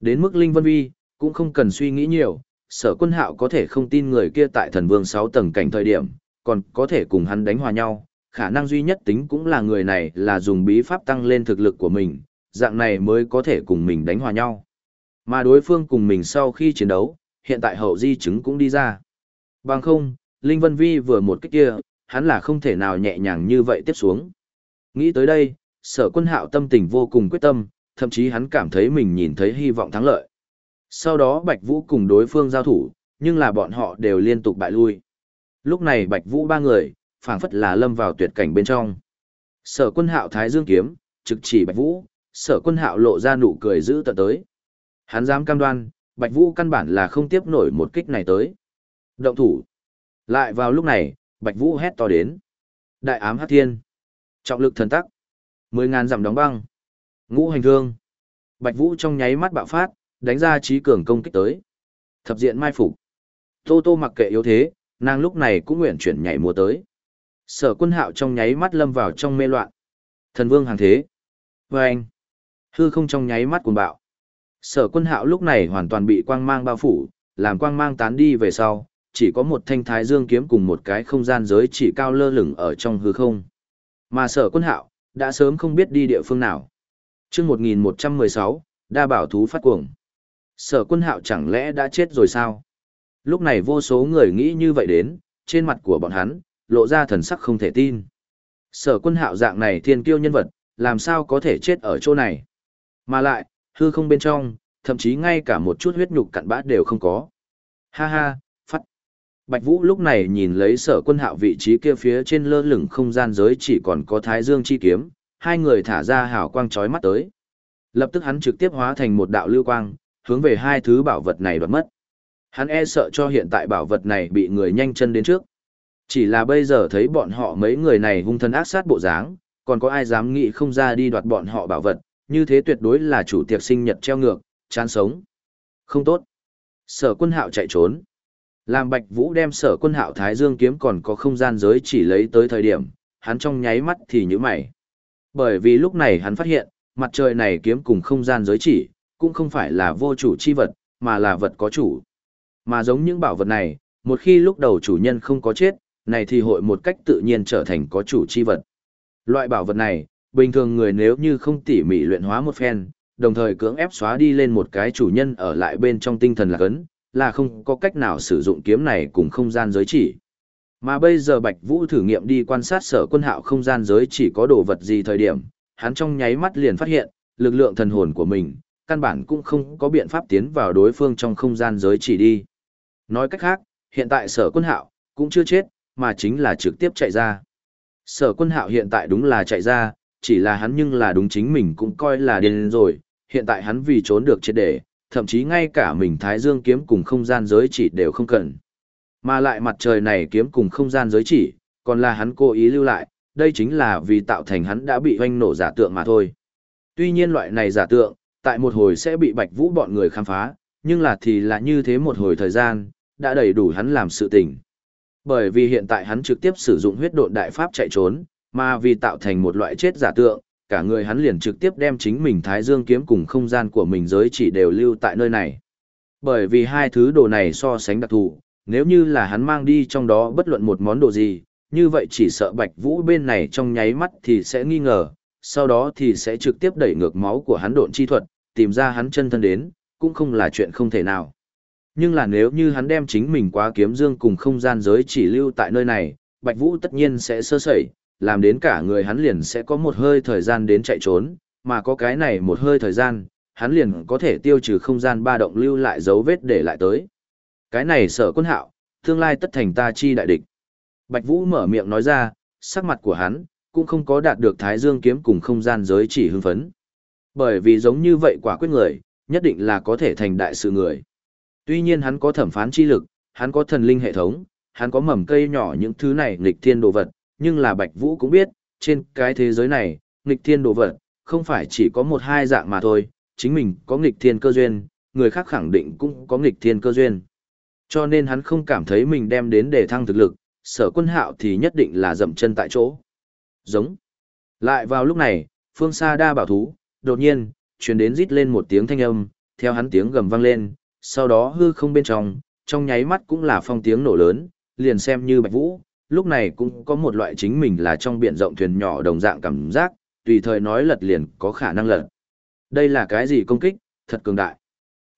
S1: Đến mức Linh Vân Vi, cũng không cần suy nghĩ nhiều, sở quân hạo có thể không tin người kia tại thần vương 6 tầng cảnh thời điểm, còn có thể cùng hắn đánh hòa nhau, khả năng duy nhất tính cũng là người này là dùng bí pháp tăng lên thực lực của mình, dạng này mới có thể cùng mình đánh hòa nhau. Mà đối phương cùng mình sau khi chiến đấu, hiện tại hậu di chứng cũng đi ra. Bằng không, Linh Vân Vi vừa một cách kia, hắn là không thể nào nhẹ nhàng như vậy tiếp xuống. Nghĩ tới đây, sở quân hạo tâm tình vô cùng quyết tâm, thậm chí hắn cảm thấy mình nhìn thấy hy vọng thắng lợi. Sau đó Bạch Vũ cùng đối phương giao thủ, nhưng là bọn họ đều liên tục bại lui. Lúc này Bạch Vũ ba người, phảng phất là lâm vào tuyệt cảnh bên trong. Sở quân hạo thái dương kiếm, trực chỉ Bạch Vũ, sở quân hạo lộ ra nụ cười giữ tận tới. Hắn dám cam đoan, Bạch Vũ căn bản là không tiếp nổi một kích này tới. Động thủ. Lại vào lúc này, Bạch Vũ hét to đến. Đại ám hắc thiên. Trọng lực thần tắc. Mười ngàn giảm đóng băng. Ngũ hành thương. Bạch Vũ trong nháy mắt bạo phát, đánh ra trí cường công kích tới. Thập diện mai phục. Tô Tô mặc kệ yếu thế, nàng lúc này cũng nguyện chuyển nhảy mùa tới. Sở quân hạo trong nháy mắt lâm vào trong mê loạn. Thần vương hàng thế. vê anh. Hư không trong nháy mắt cuồng bạo. Sở quân hạo lúc này hoàn toàn bị quang mang bao phủ, làm quang mang tán đi về sau, chỉ có một thanh thái dương kiếm cùng một cái không gian giới chỉ cao lơ lửng ở trong hư không. Mà sở quân hạo, đã sớm không biết đi địa phương nào. chương 1116, đa bảo thú phát cuồng. Sở quân hạo chẳng lẽ đã chết rồi sao? Lúc này vô số người nghĩ như vậy đến, trên mặt của bọn hắn, lộ ra thần sắc không thể tin. Sở quân hạo dạng này thiên kiêu nhân vật, làm sao có thể chết ở chỗ này? Mà lại, hư không bên trong, thậm chí ngay cả một chút huyết nhục cặn bã đều không có. Ha ha, phát. Bạch Vũ lúc này nhìn lấy sở quân hạo vị trí kia phía trên lơ lửng không gian giới chỉ còn có thái dương chi kiếm, hai người thả ra hào quang chói mắt tới. Lập tức hắn trực tiếp hóa thành một đạo lưu quang, hướng về hai thứ bảo vật này đoạt mất. Hắn e sợ cho hiện tại bảo vật này bị người nhanh chân đến trước. Chỉ là bây giờ thấy bọn họ mấy người này hung thân ác sát bộ dáng, còn có ai dám nghĩ không ra đi đoạt bọn họ bảo vật, như thế tuyệt đối là chủ tiệc sinh nhật treo ngược, chán sống. Không tốt. Sở quân hạo chạy trốn. Làm Bạch Vũ đem sở quân hạo Thái Dương kiếm còn có không gian giới chỉ lấy tới thời điểm, hắn trong nháy mắt thì như mày. Bởi vì lúc này hắn phát hiện, mặt trời này kiếm cùng không gian giới chỉ, cũng không phải là vô chủ chi vật, mà là vật có chủ. Mà giống những bảo vật này, một khi lúc đầu chủ nhân không có chết, này thì hội một cách tự nhiên trở thành có chủ chi vật. Loại bảo vật này, bình thường người nếu như không tỉ mỉ luyện hóa một phen, đồng thời cưỡng ép xóa đi lên một cái chủ nhân ở lại bên trong tinh thần là cấn, là không có cách nào sử dụng kiếm này cùng không gian giới chỉ. Mà bây giờ Bạch Vũ thử nghiệm đi quan sát sở quân hạo không gian giới chỉ có đồ vật gì thời điểm, hắn trong nháy mắt liền phát hiện, lực lượng thần hồn của mình, căn bản cũng không có biện pháp tiến vào đối phương trong không gian giới chỉ đi. Nói cách khác, hiện tại sở quân hạo, cũng chưa chết, mà chính là trực tiếp chạy ra. Sở quân hạo hiện tại đúng là chạy ra, chỉ là hắn nhưng là đúng chính mình cũng coi là điên rồi, hiện tại hắn vì trốn được chết để, thậm chí ngay cả mình Thái Dương kiếm cùng không gian giới chỉ đều không cần. Mà lại mặt trời này kiếm cùng không gian giới chỉ, còn là hắn cố ý lưu lại, đây chính là vì tạo thành hắn đã bị hoanh nổ giả tượng mà thôi. Tuy nhiên loại này giả tượng, tại một hồi sẽ bị bạch vũ bọn người khám phá, nhưng là thì là như thế một hồi thời gian, đã đầy đủ hắn làm sự tình. Bởi vì hiện tại hắn trực tiếp sử dụng huyết độn đại pháp chạy trốn, mà vì tạo thành một loại chết giả tượng, cả người hắn liền trực tiếp đem chính mình Thái Dương kiếm cùng không gian của mình giới chỉ đều lưu tại nơi này. Bởi vì hai thứ đồ này so sánh đặc thù, nếu như là hắn mang đi trong đó bất luận một món đồ gì, như vậy chỉ sợ Bạch Vũ bên này trong nháy mắt thì sẽ nghi ngờ, sau đó thì sẽ trực tiếp đẩy ngược máu của hắn độn chi thuật, tìm ra hắn chân thân đến, cũng không là chuyện không thể nào. Nhưng là nếu như hắn đem chính mình quá kiếm dương cùng không gian giới chỉ lưu tại nơi này, Bạch Vũ tất nhiên sẽ sơ sẩy, làm đến cả người hắn liền sẽ có một hơi thời gian đến chạy trốn, mà có cái này một hơi thời gian, hắn liền có thể tiêu trừ không gian ba động lưu lại dấu vết để lại tới. Cái này sở quân hạo, tương lai tất thành ta chi đại địch. Bạch Vũ mở miệng nói ra, sắc mặt của hắn, cũng không có đạt được Thái Dương kiếm cùng không gian giới chỉ hưng phấn. Bởi vì giống như vậy quả quyết người, nhất định là có thể thành đại sự người. Tuy nhiên hắn có thẩm phán chi lực, hắn có thần linh hệ thống, hắn có mầm cây nhỏ những thứ này nghịch thiên đồ vật, nhưng là Bạch Vũ cũng biết, trên cái thế giới này, nghịch thiên đồ vật, không phải chỉ có một hai dạng mà thôi, chính mình có nghịch thiên cơ duyên, người khác khẳng định cũng có nghịch thiên cơ duyên. Cho nên hắn không cảm thấy mình đem đến để thăng thực lực, sở quân hạo thì nhất định là dậm chân tại chỗ. Giống. Lại vào lúc này, phương xa đa bảo thú, đột nhiên, truyền đến rít lên một tiếng thanh âm, theo hắn tiếng gầm vang lên, sau đó hư không bên trong, trong nháy mắt cũng là phong tiếng nổ lớn, liền xem như bạch vũ, lúc này cũng có một loại chính mình là trong biển rộng thuyền nhỏ đồng dạng cảm giác, tùy thời nói lật liền có khả năng lật. Đây là cái gì công kích, thật cường đại.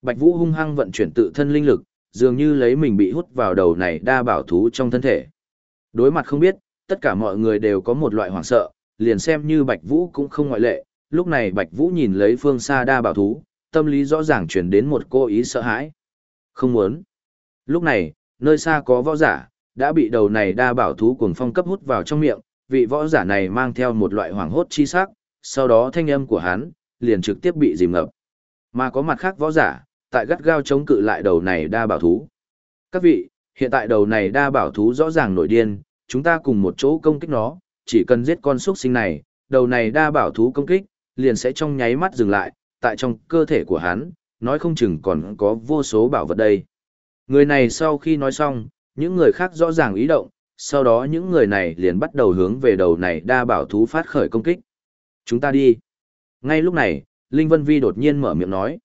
S1: Bạch Vũ hung hăng vận chuyển tự thân linh lực, dường như lấy mình bị hút vào đầu này đa bảo thú trong thân thể. Đối mặt không biết, tất cả mọi người đều có một loại hoảng sợ, liền xem như Bạch Vũ cũng không ngoại lệ, lúc này Bạch Vũ nhìn lấy phương xa đa bảo thú, tâm lý rõ ràng chuyển đến một cô ý sợ hãi. Không muốn. Lúc này, nơi xa có võ giả, đã bị đầu này đa bảo thú cuồng phong cấp hút vào trong miệng, vị võ giả này mang theo một loại hoảng hốt chi sắc, sau đó thanh âm của hắn liền trực tiếp bị dìm ngập. Mà có mặt khác võ giả, tại gắt gao chống cự lại đầu này đa bảo thú. Các vị, hiện tại đầu này đa bảo thú rõ ràng nổi điên, chúng ta cùng một chỗ công kích nó, chỉ cần giết con xuất sinh này, đầu này đa bảo thú công kích, liền sẽ trong nháy mắt dừng lại, tại trong cơ thể của hắn, nói không chừng còn có vô số bảo vật đây. Người này sau khi nói xong, những người khác rõ ràng ý động, sau đó những người này liền bắt đầu hướng về đầu này đa bảo thú phát khởi công kích. Chúng ta đi. Ngay lúc này, Linh Vân Vi đột nhiên mở miệng nói.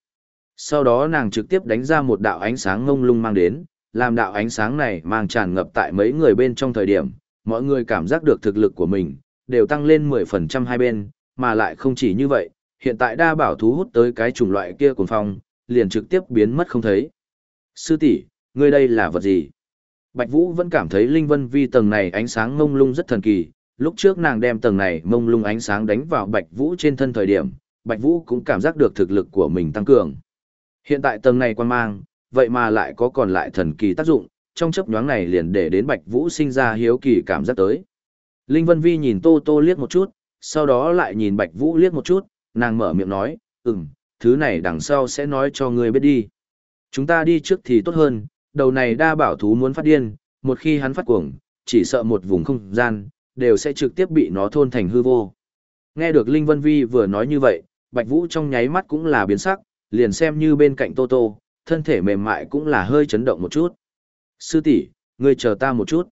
S1: Sau đó nàng trực tiếp đánh ra một đạo ánh sáng ngông lung mang đến, làm đạo ánh sáng này mang tràn ngập tại mấy người bên trong thời điểm, mọi người cảm giác được thực lực của mình, đều tăng lên 10% hai bên, mà lại không chỉ như vậy, hiện tại đa bảo thú hút tới cái chủng loại kia cuồng phong, liền trực tiếp biến mất không thấy. Sư tỷ, ngươi đây là vật gì? Bạch Vũ vẫn cảm thấy Linh Vân Vi tầng này ánh sáng mông lung rất thần kỳ, lúc trước nàng đem tầng này mông lung ánh sáng đánh vào Bạch Vũ trên thân thời điểm, Bạch Vũ cũng cảm giác được thực lực của mình tăng cường. Hiện tại tầng này quan mang, vậy mà lại có còn lại thần kỳ tác dụng, trong chấp nhoáng này liền để đến Bạch Vũ sinh ra hiếu kỳ cảm giác tới. Linh Vân Vi nhìn Tô Tô liếc một chút, sau đó lại nhìn Bạch Vũ liếc một chút, nàng mở miệng nói, ừm, thứ này đằng sau sẽ nói cho ngươi biết đi. Chúng ta đi trước thì tốt hơn, đầu này đa bảo thú muốn phát điên, một khi hắn phát cuồng, chỉ sợ một vùng không gian, đều sẽ trực tiếp bị nó thôn thành hư vô. Nghe được Linh Vân Vi vừa nói như vậy, Bạch Vũ trong nháy mắt cũng là biến sắc, liền xem như bên cạnh Tô Tô, thân thể mềm mại cũng là hơi chấn động một chút. Sư tỷ, ngươi chờ ta một chút.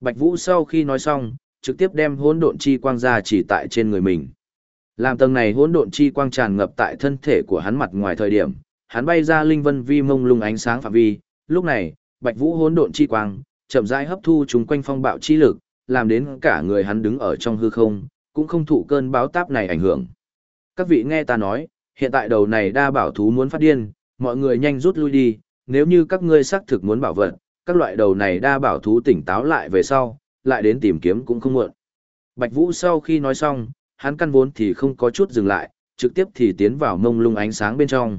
S1: Bạch Vũ sau khi nói xong, trực tiếp đem hỗn độn chi quang ra chỉ tại trên người mình. Làm tầng này hỗn độn chi quang tràn ngập tại thân thể của hắn mặt ngoài thời điểm, hắn bay ra linh vân vi mông lung ánh sáng phạm vi, lúc này, Bạch Vũ hỗn độn chi quang chậm rãi hấp thu chúng quanh phong bạo chi lực, làm đến cả người hắn đứng ở trong hư không, cũng không thụ cơn báo táp này ảnh hưởng. Các vị nghe ta nói, hiện tại đầu này đa bảo thú muốn phát điên, mọi người nhanh rút lui đi, nếu như các ngươi xác thực muốn bảo vật, các loại đầu này đa bảo thú tỉnh táo lại về sau, lại đến tìm kiếm cũng không muộn. Bạch Vũ sau khi nói xong, hắn căn vốn thì không có chút dừng lại, trực tiếp thì tiến vào mông lung ánh sáng bên trong.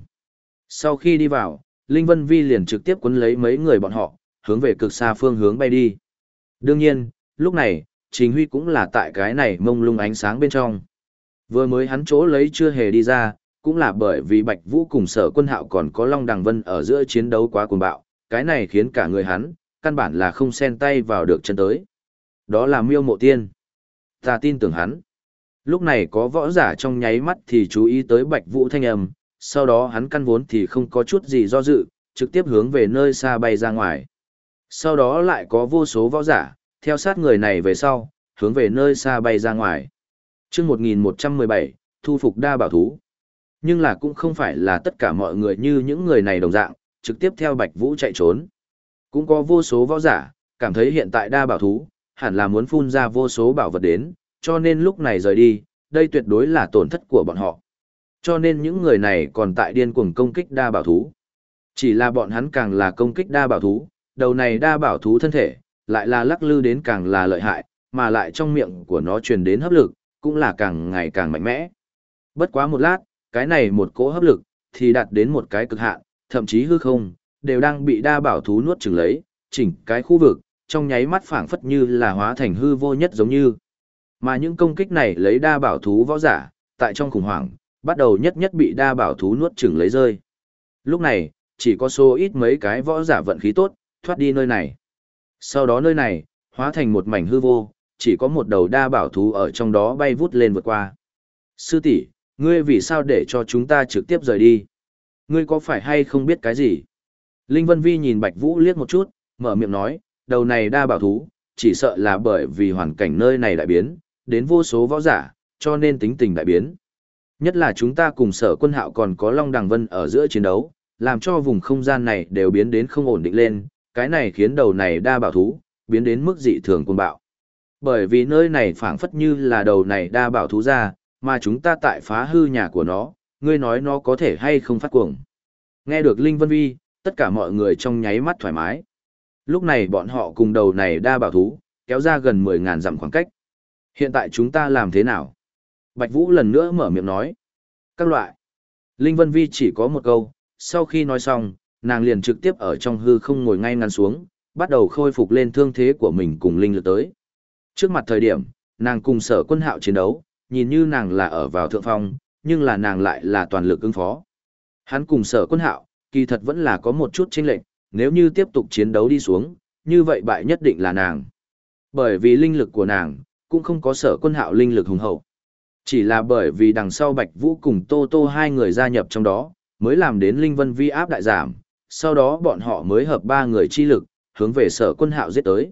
S1: Sau khi đi vào, Linh Vân Vi liền trực tiếp cuốn lấy mấy người bọn họ, hướng về cực xa phương hướng bay đi. Đương nhiên, lúc này, Trình Huy cũng là tại cái này mông lung ánh sáng bên trong. Vừa mới hắn chỗ lấy chưa hề đi ra, cũng là bởi vì Bạch Vũ cùng sở quân hạo còn có Long Đằng Vân ở giữa chiến đấu quá cuồng bạo, cái này khiến cả người hắn, căn bản là không xen tay vào được chân tới. Đó là miêu mộ tiên. Ta tin tưởng hắn. Lúc này có võ giả trong nháy mắt thì chú ý tới Bạch Vũ thanh âm, sau đó hắn căn vốn thì không có chút gì do dự, trực tiếp hướng về nơi xa bay ra ngoài. Sau đó lại có vô số võ giả, theo sát người này về sau, hướng về nơi xa bay ra ngoài. chương 1117, thu phục đa bảo thú. Nhưng là cũng không phải là tất cả mọi người như những người này đồng dạng, trực tiếp theo Bạch Vũ chạy trốn. Cũng có vô số võ giả, cảm thấy hiện tại đa bảo thú, hẳn là muốn phun ra vô số bảo vật đến, cho nên lúc này rời đi, đây tuyệt đối là tổn thất của bọn họ. Cho nên những người này còn tại điên cuồng công kích đa bảo thú. Chỉ là bọn hắn càng là công kích đa bảo thú, đầu này đa bảo thú thân thể, lại là lắc lư đến càng là lợi hại, mà lại trong miệng của nó truyền đến hấp lực, cũng là càng ngày càng mạnh mẽ. Bất quá một lát, cái này một cỗ hấp lực, thì đạt đến một cái cực hạn, thậm chí hư không, đều đang bị đa bảo thú nuốt chửng lấy, chỉnh cái khu vực, trong nháy mắt phảng phất như là hóa thành hư vô nhất giống như. Mà những công kích này lấy đa bảo thú võ giả, tại trong khủng hoảng, bắt đầu nhất nhất bị đa bảo thú nuốt chửng lấy rơi. Lúc này, chỉ có số ít mấy cái võ giả vận khí tốt, thoát đi nơi này. Sau đó nơi này, hóa thành một mảnh hư vô, chỉ có một đầu đa bảo thú ở trong đó bay vút lên vượt qua. Sư tỷ, ngươi vì sao để cho chúng ta trực tiếp rời đi? Ngươi có phải hay không biết cái gì? Linh Vân Vi nhìn Bạch Vũ liếc một chút, mở miệng nói, đầu này đa bảo thú, chỉ sợ là bởi vì hoàn cảnh nơi này đại biến, đến vô số võ giả, cho nên tính tình đại biến. Nhất là chúng ta cùng sở quân hạo còn có Long Đằng Vân ở giữa chiến đấu, làm cho vùng không gian này đều biến đến không ổn định lên, cái này khiến đầu này đa bảo thú, biến đến mức dị thường cuồng bạo. Bởi vì nơi này phảng phất như là đầu này đa bảo thú ra, mà chúng ta tại phá hư nhà của nó, ngươi nói nó có thể hay không phát cuồng. Nghe được Linh Vân Vi, tất cả mọi người trong nháy mắt thoải mái. Lúc này bọn họ cùng đầu này đa bảo thú, kéo ra gần 10.000 dặm khoảng cách. Hiện tại chúng ta làm thế nào? Bạch Vũ lần nữa mở miệng nói. Các loại. Linh Vân Vi chỉ có một câu, sau khi nói xong, nàng liền trực tiếp ở trong hư không ngồi ngay ngắn xuống, bắt đầu khôi phục lên thương thế của mình cùng linh lực tới. Trước mặt thời điểm, nàng cùng sở quân hạo chiến đấu, nhìn như nàng là ở vào thượng phong, nhưng là nàng lại là toàn lực ứng phó. Hắn cùng sở quân hạo, kỳ thật vẫn là có một chút chênh lệch, nếu như tiếp tục chiến đấu đi xuống, như vậy bại nhất định là nàng. Bởi vì linh lực của nàng, cũng không có sở quân hạo linh lực hùng hậu. Chỉ là bởi vì đằng sau Bạch Vũ cùng Tô Tô hai người gia nhập trong đó, mới làm đến Linh Vân Vi áp đại giảm, sau đó bọn họ mới hợp ba người chi lực, hướng về sở quân hạo giết tới.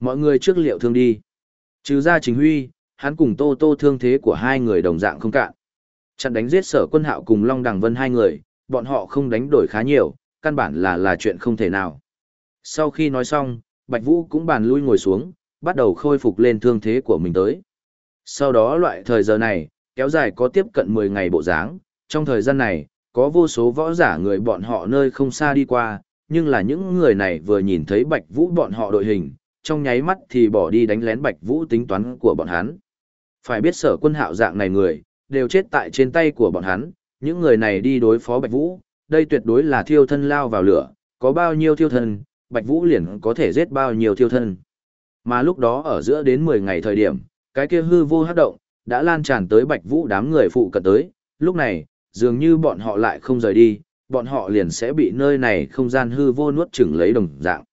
S1: Mọi người trước liệu thương đi. Trừ ra Trình Huy, hắn cùng Tô Tô thương thế của hai người đồng dạng không cạn. Chặn đánh giết sở quân hạo cùng Long Đằng Vân hai người, bọn họ không đánh đổi khá nhiều, căn bản là là chuyện không thể nào. Sau khi nói xong, Bạch Vũ cũng bàn lui ngồi xuống, bắt đầu khôi phục lên thương thế của mình tới. Sau đó loại thời giờ này, kéo dài có tiếp cận 10 ngày bộ dáng, trong thời gian này, có vô số võ giả người bọn họ nơi không xa đi qua, nhưng là những người này vừa nhìn thấy Bạch Vũ bọn họ đội hình, trong nháy mắt thì bỏ đi đánh lén Bạch Vũ tính toán của bọn hắn. Phải biết sở quân hạo dạng này người, đều chết tại trên tay của bọn hắn, những người này đi đối phó Bạch Vũ, đây tuyệt đối là thiêu thân lao vào lửa, có bao nhiêu thiêu thân, Bạch Vũ liền có thể giết bao nhiêu thiêu thân. Mà lúc đó ở giữa đến 10 ngày thời điểm, cái kia hư vô hấp động, đã lan tràn tới Bạch Vũ đám người phụ cận tới, lúc này, dường như bọn họ lại không rời đi, bọn họ liền sẽ bị nơi này không gian hư vô nuốt chửng lấy đồng dạng.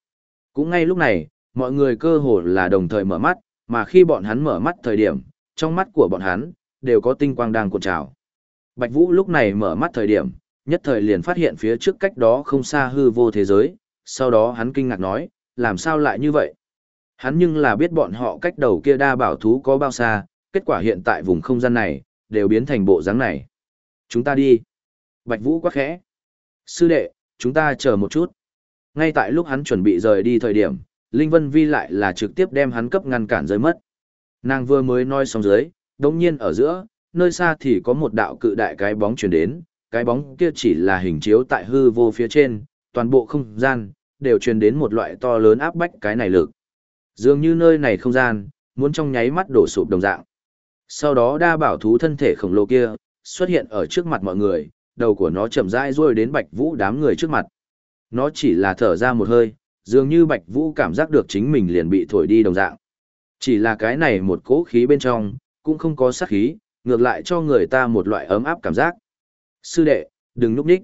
S1: Cũng ngay lúc này, mọi người cơ hồ là đồng thời mở mắt, mà khi bọn hắn mở mắt thời điểm, trong mắt của bọn hắn, đều có tinh quang đang cuộn trào. Bạch Vũ lúc này mở mắt thời điểm, nhất thời liền phát hiện phía trước cách đó không xa hư vô thế giới, sau đó hắn kinh ngạc nói, làm sao lại như vậy? Hắn nhưng là biết bọn họ cách đầu kia đa bảo thú có bao xa, kết quả hiện tại vùng không gian này, đều biến thành bộ dáng này. Chúng ta đi. Bạch Vũ quá khẽ. Sư đệ, chúng ta chờ một chút. Ngay tại lúc hắn chuẩn bị rời đi thời điểm, Linh Vân Vi lại là trực tiếp đem hắn cấp ngăn cản rơi mất. Nàng vừa mới nói xong dưới, đồng nhiên ở giữa, nơi xa thì có một đạo cự đại cái bóng chuyển đến, cái bóng kia chỉ là hình chiếu tại hư vô phía trên, toàn bộ không gian, đều truyền đến một loại to lớn áp bách cái này lực. Dường như nơi này không gian, muốn trong nháy mắt đổ sụp đồng dạng. Sau đó đa bảo thú thân thể khổng lồ kia, xuất hiện ở trước mặt mọi người, đầu của nó chậm rãi rôi đến Bạch Vũ đám người trước mặt. Nó chỉ là thở ra một hơi, dường như Bạch Vũ cảm giác được chính mình liền bị thổi đi đồng dạng. Chỉ là cái này một cỗ khí bên trong, cũng không có sát khí, ngược lại cho người ta một loại ấm áp cảm giác. Sư đệ, đừng núp nhích.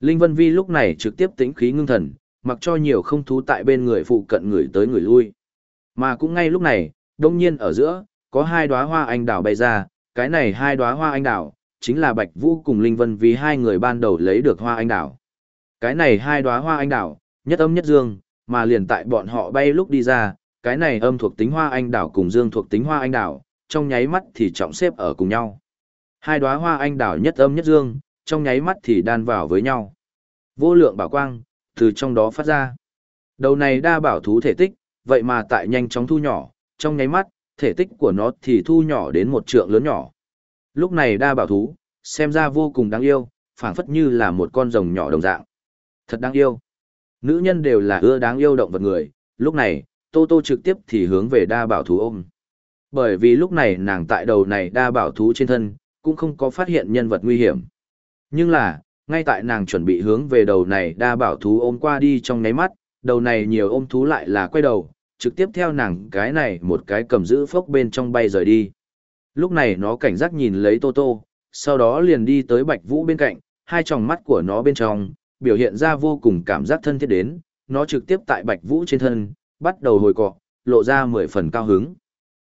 S1: Linh Vân Vi lúc này trực tiếp tĩnh khí ngưng thần, mặc cho nhiều không thú tại bên người phụ cận người tới người lui. Mà cũng ngay lúc này, đông nhiên ở giữa, có hai đóa hoa anh đào bay ra, cái này hai đóa hoa anh đào, chính là Bạch Vũ cùng Linh Vân vì hai người ban đầu lấy được hoa anh đào. Cái này hai đóa hoa anh đào, nhất âm nhất dương, mà liền tại bọn họ bay lúc đi ra, cái này âm thuộc tính hoa anh đào cùng dương thuộc tính hoa anh đào, trong nháy mắt thì trọng xếp ở cùng nhau. Hai đóa hoa anh đào nhất âm nhất dương, trong nháy mắt thì đan vào với nhau. Vô lượng bảo quang, từ trong đó phát ra. Đầu này đa bảo thú thể tích, vậy mà tại nhanh chóng thu nhỏ, trong nháy mắt, thể tích của nó thì thu nhỏ đến một trượng lớn nhỏ. Lúc này đa bảo thú, xem ra vô cùng đáng yêu, phảng phất như là một con rồng nhỏ đồng dạng. Thật đáng yêu. Nữ nhân đều là ưa đáng yêu động vật người, lúc này, Tô Tô trực tiếp thì hướng về đa bảo thú ôm. Bởi vì lúc này nàng tại đầu này đa bảo thú trên thân, cũng không có phát hiện nhân vật nguy hiểm. Nhưng là, ngay tại nàng chuẩn bị hướng về đầu này đa bảo thú ôm qua đi trong nháy mắt, đầu này nhiều ôm thú lại là quay đầu, trực tiếp theo nàng cái này một cái cầm giữ phốc bên trong bay rời đi. Lúc này nó cảnh giác nhìn lấy Tô Tô, sau đó liền đi tới Bạch Vũ bên cạnh, hai tròng mắt của nó bên trong, biểu hiện ra vô cùng cảm giác thân thiết đến, nó trực tiếp tại Bạch Vũ trên thân, bắt đầu hồi cọ, lộ ra mười phần cao hứng.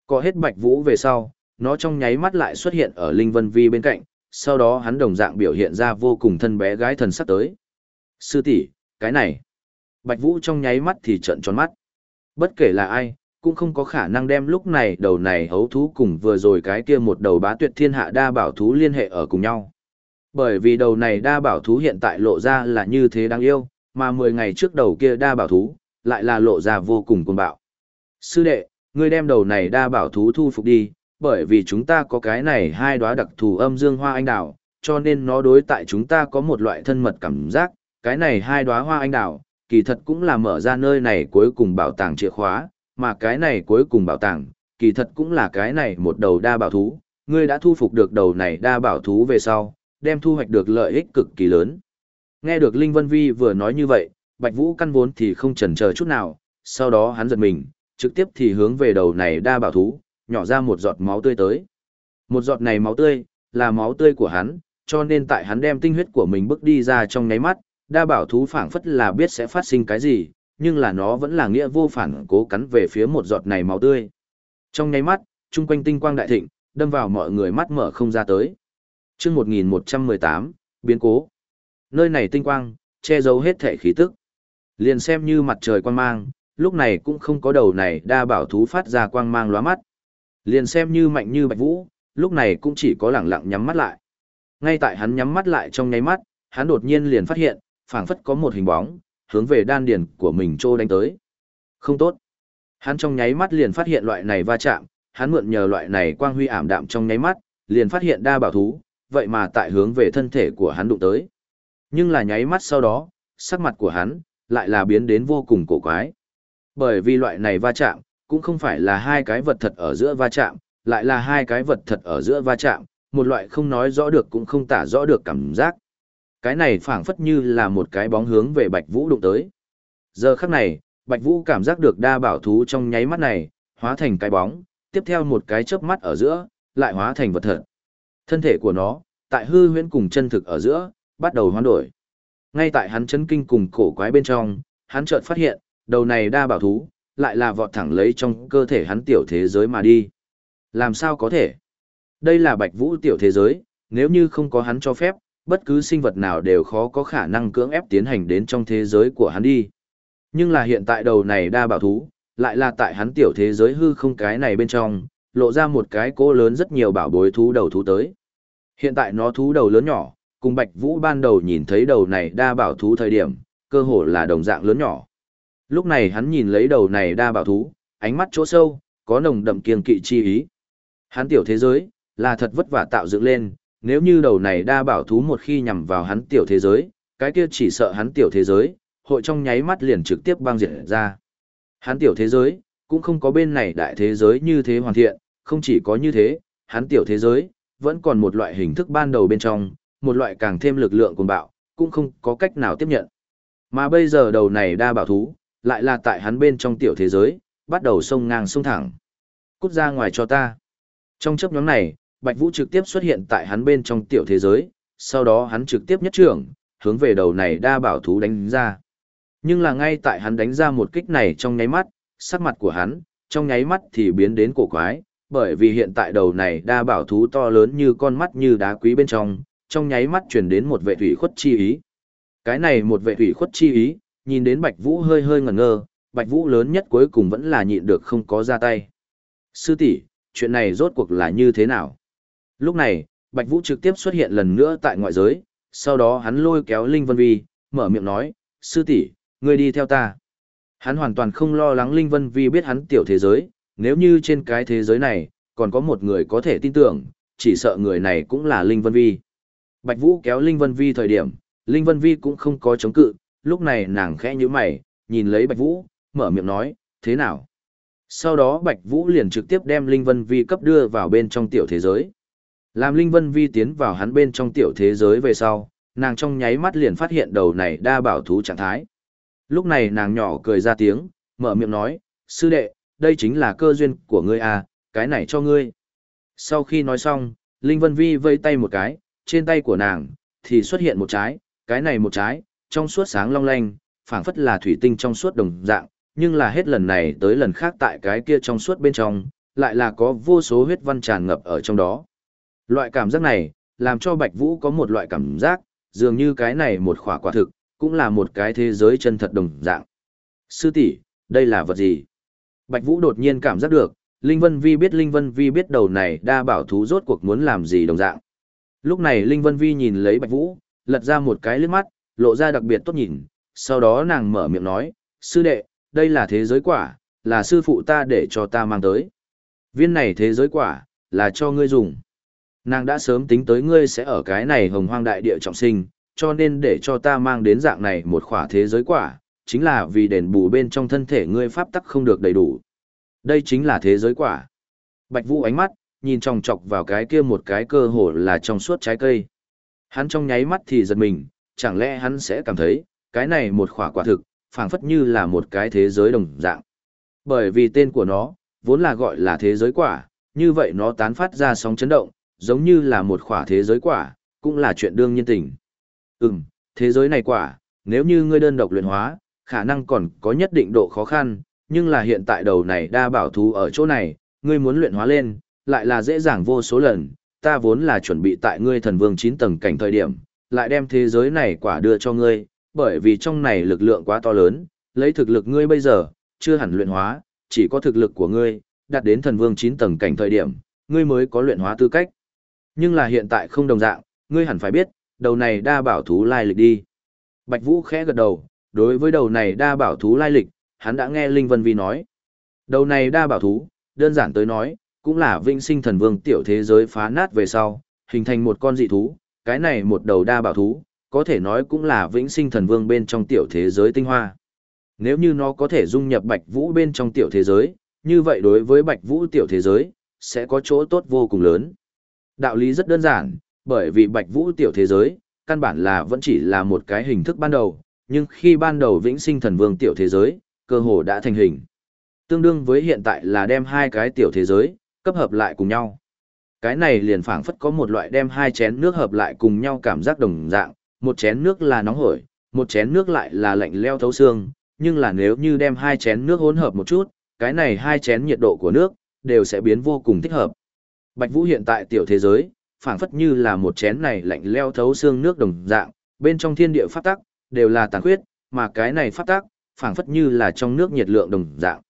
S1: Cọ hết Bạch Vũ về sau, nó trong nháy mắt lại xuất hiện ở Linh Vân Vi bên cạnh, sau đó hắn đồng dạng biểu hiện ra vô cùng thân bé gái thần sắc tới. Sư tỷ, cái này. Bạch Vũ trong nháy mắt thì trợn tròn mắt. Bất kể là ai, cũng không có khả năng đem lúc này đầu này hấu thú cùng vừa rồi cái kia một đầu bá tuyệt thiên hạ đa bảo thú liên hệ ở cùng nhau. Bởi vì đầu này đa bảo thú hiện tại lộ ra là như thế đáng yêu, mà 10 ngày trước đầu kia đa bảo thú, lại là lộ ra vô cùng cuồng bạo. Sư đệ, ngươi đem đầu này đa bảo thú thu phục đi, bởi vì chúng ta có cái này hai đóa đặc thù âm dương hoa anh đào, cho nên nó đối tại chúng ta có một loại thân mật cảm giác, cái này hai đóa hoa anh đào, kỳ thật cũng là mở ra nơi này cuối cùng bảo tàng chìa khóa, mà cái này cuối cùng bảo tàng, kỳ thật cũng là cái này một đầu đa bảo thú, ngươi đã thu phục được đầu này đa bảo thú về sau, đem thu hoạch được lợi ích cực kỳ lớn. Nghe được Linh Vân Vi vừa nói như vậy, Bạch Vũ căn vốn thì không chần chờ chút nào, sau đó hắn giật mình, trực tiếp thì hướng về đầu này đa bảo thú, nhỏ ra một giọt máu tươi tới. Một giọt này máu tươi, là máu tươi của hắn, cho nên tại hắn đem tinh huyết của mình bước đi ra trong nháy mắt, đa bảo thú phảng phất là biết sẽ phát sinh cái gì, nhưng là nó vẫn là nghĩa vô phản cố cắn về phía một giọt này máu tươi. Trong nháy mắt, chung quanh tinh quang đại thịnh, đâm vào mọi người mắt mở không ra tới. chương 1118, biến cố. Nơi này tinh quang, che giấu hết thể khí tức. Liền xem như mặt trời quang mang, lúc này cũng không có đầu này đa bảo thú phát ra quang mang lóa mắt. Liền xem như mạnh như bạch vũ, lúc này cũng chỉ có lẳng lặng nhắm mắt lại. Ngay tại hắn nhắm mắt lại trong nháy mắt, hắn đột nhiên liền phát hiện, phảng phất có một hình bóng, hướng về đan điền của mình trô đánh tới. Không tốt. Hắn trong nháy mắt liền phát hiện loại này va chạm, hắn mượn nhờ loại này quang huy ảm đạm trong nháy mắt, liền phát hiện đa bảo thú, vậy mà tại hướng về thân thể của hắn đụng tới. Nhưng là nháy mắt sau đó, sắc mặt của hắn, lại là biến đến vô cùng cổ quái. Bởi vì loại này va chạm, cũng không phải là hai cái vật thật ở giữa va chạm, lại là hai cái vật thật ở giữa va chạm, một loại không nói rõ được cũng không tả rõ được cảm giác. Cái này phảng phất như là một cái bóng hướng về Bạch Vũ đụng tới. Giờ khắc này, Bạch Vũ cảm giác được đa bảo thú trong nháy mắt này, hóa thành cái bóng, tiếp theo một cái chớp mắt ở giữa, lại hóa thành vật thật. Thân thể của nó, tại hư huyễn cùng chân thực ở giữa, bắt đầu hoán đổi. Ngay tại hắn chấn kinh cùng cổ quái bên trong, hắn chợt phát hiện, đầu này đa bảo thú, lại là vọt thẳng lấy trong cơ thể hắn tiểu thế giới mà đi. Làm sao có thể? Đây là bạch vũ tiểu thế giới, nếu như không có hắn cho phép, bất cứ sinh vật nào đều khó có khả năng cưỡng ép tiến hành đến trong thế giới của hắn đi. Nhưng là hiện tại đầu này đa bảo thú, lại là tại hắn tiểu thế giới hư không cái này bên trong, lộ ra một cái cỗ lớn rất nhiều bảo bối thú đầu thú tới. Hiện tại nó thú đầu lớn nhỏ, cùng Bạch Vũ ban đầu nhìn thấy đầu này đa bảo thú thời điểm, cơ hồ là đồng dạng lớn nhỏ. Lúc này hắn nhìn lấy đầu này đa bảo thú, ánh mắt chỗ sâu, có nồng đậm kiêng kỵ chi ý. Hắn tiểu thế giới, là thật vất vả tạo dựng lên, nếu như đầu này đa bảo thú một khi nhằm vào hắn tiểu thế giới, cái kia chỉ sợ hắn tiểu thế giới, hội trong nháy mắt liền trực tiếp băng diệt ra. Hắn tiểu thế giới, cũng không có bên này đại thế giới như thế hoàn thiện, không chỉ có như thế, hắn tiểu thế giới, vẫn còn một loại hình thức ban đầu bên trong, một loại càng thêm lực lượng cuồng bạo, cũng không có cách nào tiếp nhận. Mà bây giờ đầu này đa bảo thú, lại là tại hắn bên trong tiểu thế giới, bắt đầu sông ngang sông thẳng. Cút ra ngoài cho ta. Trong chấp nhóm này, Bạch Vũ trực tiếp xuất hiện tại hắn bên trong tiểu thế giới, sau đó hắn trực tiếp nhất trưởng, hướng về đầu này đa bảo thú đánh ra. Nhưng là ngay tại hắn đánh ra một kích này trong nháy mắt, sắc mặt của hắn, trong nháy mắt thì biến đến cổ quái, bởi vì hiện tại đầu này đa bảo thú to lớn như con mắt như đá quý bên trong, trong nháy mắt truyền đến một vệ thủy khuất chi ý. Cái này một vệ thủy khuất chi ý, nhìn đến Bạch Vũ hơi hơi ngẩn ngơ, Bạch Vũ lớn nhất cuối cùng vẫn là nhịn được không có ra tay. Sư tỷ, chuyện này rốt cuộc là như thế nào? Lúc này, Bạch Vũ trực tiếp xuất hiện lần nữa tại ngoại giới, sau đó hắn lôi kéo Linh Vân Vi, mở miệng nói, sư tỷ, ngươi đi theo ta. Hắn hoàn toàn không lo lắng Linh Vân Vi biết hắn tiểu thế giới, nếu như trên cái thế giới này, còn có một người có thể tin tưởng, chỉ sợ người này cũng là Linh Vân Vi. Bạch Vũ kéo Linh Vân Vi thời điểm, Linh Vân Vi cũng không có chống cự, lúc này nàng khẽ nhíu mày, nhìn lấy Bạch Vũ, mở miệng nói, thế nào? Sau đó Bạch Vũ liền trực tiếp đem Linh Vân Vi cấp đưa vào bên trong tiểu thế giới. Làm Linh Vân Vi tiến vào hắn bên trong tiểu thế giới về sau, nàng trong nháy mắt liền phát hiện đầu này đa bảo thú trạng thái. Lúc này nàng nhỏ cười ra tiếng, mở miệng nói, sư đệ, đây chính là cơ duyên của ngươi à, cái này cho ngươi. Sau khi nói xong, Linh Vân Vi vây tay một cái, trên tay của nàng, thì xuất hiện một trái, cái này một trái, trong suốt sáng long lanh, phảng phất là thủy tinh trong suốt đồng dạng, nhưng là hết lần này tới lần khác tại cái kia trong suốt bên trong, lại là có vô số huyết văn tràn ngập ở trong đó. Loại cảm giác này, làm cho Bạch Vũ có một loại cảm giác, dường như cái này một khỏa quả thực, cũng là một cái thế giới chân thật đồng dạng. Sư tỷ, đây là vật gì? Bạch Vũ đột nhiên cảm giác được, Linh Vân Vi biết Linh Vân Vi biết đầu này đa bảo thú rốt cuộc muốn làm gì đồng dạng. Lúc này Linh Vân Vi nhìn lấy Bạch Vũ, lật ra một cái liếc mắt, lộ ra đặc biệt tốt nhìn, sau đó nàng mở miệng nói, sư đệ, đây là thế giới quả, là sư phụ ta để cho ta mang tới. Viên này thế giới quả, là cho ngươi dùng. Nàng đã sớm tính tới ngươi sẽ ở cái này hồng hoang đại địa trọng sinh, cho nên để cho ta mang đến dạng này một khỏa thế giới quả, chính là vì đền bù bên trong thân thể ngươi pháp tắc không được đầy đủ. Đây chính là thế giới quả. Bạch Vũ ánh mắt, nhìn chòng chọc vào cái kia một cái cơ hồ là trong suốt trái cây. Hắn trong nháy mắt thì giật mình, chẳng lẽ hắn sẽ cảm thấy, cái này một khỏa quả thực, phảng phất như là một cái thế giới đồng dạng. Bởi vì tên của nó, vốn là gọi là thế giới quả, như vậy nó tán phát ra sóng chấn động, giống như là một khỏa thế giới quả, cũng là chuyện đương nhiên tình. Ừm, thế giới này quả, nếu như ngươi đơn độc luyện hóa, khả năng còn có nhất định độ khó khăn, nhưng là hiện tại đầu này đa bảo thú ở chỗ này, ngươi muốn luyện hóa lên, lại là dễ dàng vô số lần, ta vốn là chuẩn bị tại ngươi thần vương 9 tầng cảnh thời điểm, lại đem thế giới này quả đưa cho ngươi, bởi vì trong này lực lượng quá to lớn, lấy thực lực ngươi bây giờ, chưa hẳn luyện hóa, chỉ có thực lực của ngươi, đạt đến thần vương 9 tầng cảnh thời điểm, ngươi mới có luyện hóa tư cách. Nhưng là hiện tại không đồng dạng, ngươi hẳn phải biết, đầu này đa bảo thú lai lịch đi. Bạch Vũ khẽ gật đầu, đối với đầu này đa bảo thú lai lịch, hắn đã nghe Linh Vân Vi nói. Đầu này đa bảo thú, đơn giản tới nói, cũng là vinh sinh thần vương tiểu thế giới phá nát về sau, hình thành một con dị thú, cái này một đầu đa bảo thú, có thể nói cũng là vĩnh sinh thần vương bên trong tiểu thế giới tinh hoa. Nếu như nó có thể dung nhập Bạch Vũ bên trong tiểu thế giới, như vậy đối với Bạch Vũ tiểu thế giới, sẽ có chỗ tốt vô cùng lớn. Đạo lý rất đơn giản, bởi vì Bạch Vũ tiểu thế giới, căn bản là vẫn chỉ là một cái hình thức ban đầu, nhưng khi ban đầu vĩnh sinh thần vương tiểu thế giới, cơ hồ đã thành hình. Tương đương với hiện tại là đem hai cái tiểu thế giới, cấp hợp lại cùng nhau. Cái này liền phảng phất có một loại đem hai chén nước hợp lại cùng nhau cảm giác đồng dạng, một chén nước là nóng hổi, một chén nước lại là lạnh leo thấu xương, nhưng là nếu như đem hai chén nước hỗn hợp một chút, cái này hai chén nhiệt độ của nước đều sẽ biến vô cùng thích hợp. Bạch Vũ hiện tại tiểu thế giới, phảng phất như là một chén này lạnh leo thấu xương nước đồng dạng, bên trong thiên địa pháp tắc đều là tàn khuyết, mà cái này pháp tắc phảng phất như là trong nước nhiệt lượng đồng dạng.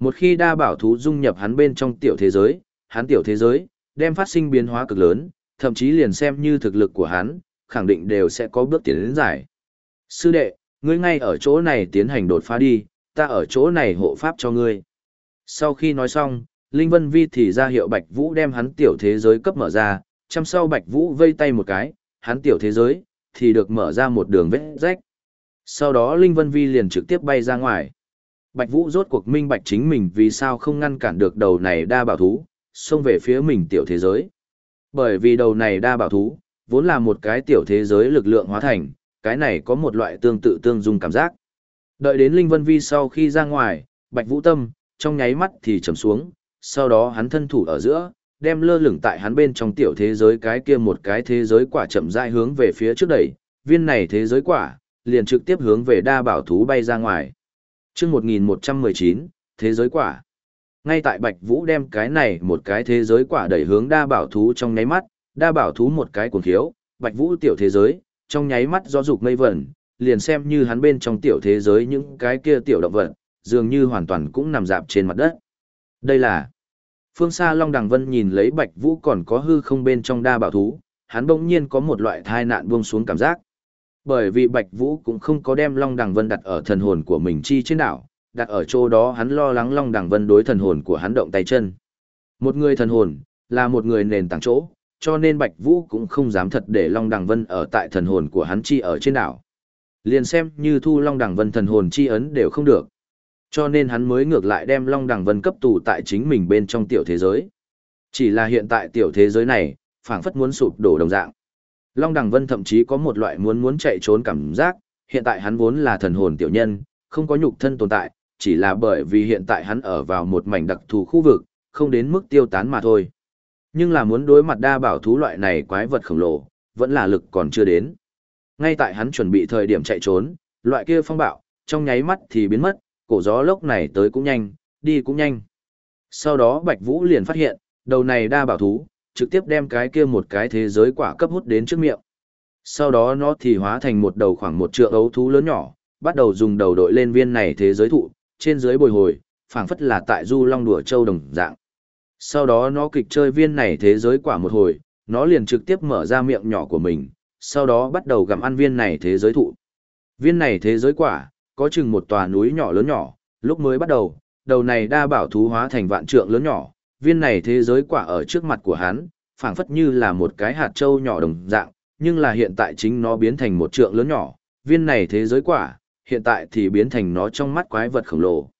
S1: Một khi đa bảo thú dung nhập hắn bên trong tiểu thế giới, hắn tiểu thế giới đem phát sinh biến hóa cực lớn, thậm chí liền xem như thực lực của hắn, khẳng định đều sẽ có bước tiến đến giải. Sư đệ, ngươi ngay ở chỗ này tiến hành đột phá đi, ta ở chỗ này hộ pháp cho ngươi. Sau khi nói xong, Linh Vân Vi thì ra hiệu Bạch Vũ đem hắn tiểu thế giới cấp mở ra, chăm sau Bạch Vũ vây tay một cái, hắn tiểu thế giới, thì được mở ra một đường vết rách. Sau đó Linh Vân Vi liền trực tiếp bay ra ngoài. Bạch Vũ rốt cuộc minh bạch chính mình vì sao không ngăn cản được đầu này đa bảo thú, xông về phía mình tiểu thế giới. Bởi vì đầu này đa bảo thú, vốn là một cái tiểu thế giới lực lượng hóa thành, cái này có một loại tương tự tương dung cảm giác. Đợi đến Linh Vân Vi sau khi ra ngoài, Bạch Vũ Tâm, trong nháy mắt thì trầm xuống, sau đó hắn thân thủ ở giữa, đem lơ lửng tại hắn bên trong tiểu thế giới cái kia một cái thế giới quả chậm rãi hướng về phía trước đẩy, viên này thế giới quả, liền trực tiếp hướng về đa bảo thú bay ra ngoài chương 1119, thế giới quả. Ngay tại Bạch Vũ đem cái này một cái thế giới quả đẩy hướng đa bảo thú trong nháy mắt, đa bảo thú một cái cuồng thiếu, Bạch Vũ tiểu thế giới, trong nháy mắt do dục mây vẩn, liền xem như hắn bên trong tiểu thế giới những cái kia tiểu động vật, dường như hoàn toàn cũng nằm dạp trên mặt đất. Đây là Phương xa Long Đằng Vân nhìn lấy Bạch Vũ còn có hư không bên trong đa bảo thú, hắn bỗng nhiên có một loại thai nạn buông xuống cảm giác. Bởi vì Bạch Vũ cũng không có đem Long Đằng Vân đặt ở thần hồn của mình chi trên đảo, đặt ở chỗ đó hắn lo lắng Long Đằng Vân đối thần hồn của hắn động tay chân. Một người thần hồn, là một người nền tảng chỗ, cho nên Bạch Vũ cũng không dám thật để Long Đằng Vân ở tại thần hồn của hắn chi ở trên đảo. Liền xem như thu Long Đằng Vân thần hồn chi ấn đều không được. Cho nên hắn mới ngược lại đem Long Đằng Vân cấp tù tại chính mình bên trong tiểu thế giới. Chỉ là hiện tại tiểu thế giới này, phảng phất muốn sụp đổ đồng dạng. Long Đằng Vân thậm chí có một loại muốn muốn chạy trốn cảm giác, hiện tại hắn vốn là thần hồn tiểu nhân, không có nhục thân tồn tại, chỉ là bởi vì hiện tại hắn ở vào một mảnh đặc thù khu vực, không đến mức tiêu tán mà thôi. Nhưng là muốn đối mặt đa bảo thú loại này quái vật khổng lồ, vẫn là lực còn chưa đến. Ngay tại hắn chuẩn bị thời điểm chạy trốn, loại kia phong bạo, trong nháy mắt thì biến mất, cổ gió lốc này tới cũng nhanh, đi cũng nhanh. Sau đó Bạch Vũ liền phát hiện, đầu này đa bảo thú, trực tiếp đem cái kia một cái thế giới quả cấp hút đến trước miệng. Sau đó nó thì hóa thành một đầu khoảng một trượng ấu thú lớn nhỏ, bắt đầu dùng đầu đội lên viên này thế giới thụ, trên dưới bồi hồi, phảng phất là tại du long đùa châu đồng dạng. Sau đó nó kịch chơi viên này thế giới quả một hồi, nó liền trực tiếp mở ra miệng nhỏ của mình, sau đó bắt đầu gặm ăn viên này thế giới thụ. Viên này thế giới quả, có chừng một tòa núi nhỏ lớn nhỏ, lúc mới bắt đầu, đầu này đa bảo thú hóa thành vạn trượng lớn nhỏ, viên này thế giới quả ở trước mặt của hắn, phảng phất như là một cái hạt trâu nhỏ đồng dạng, nhưng là hiện tại chính nó biến thành một trượng lớn nhỏ, viên này thế giới quả, hiện tại thì biến thành nó trong mắt quái vật khổng lồ.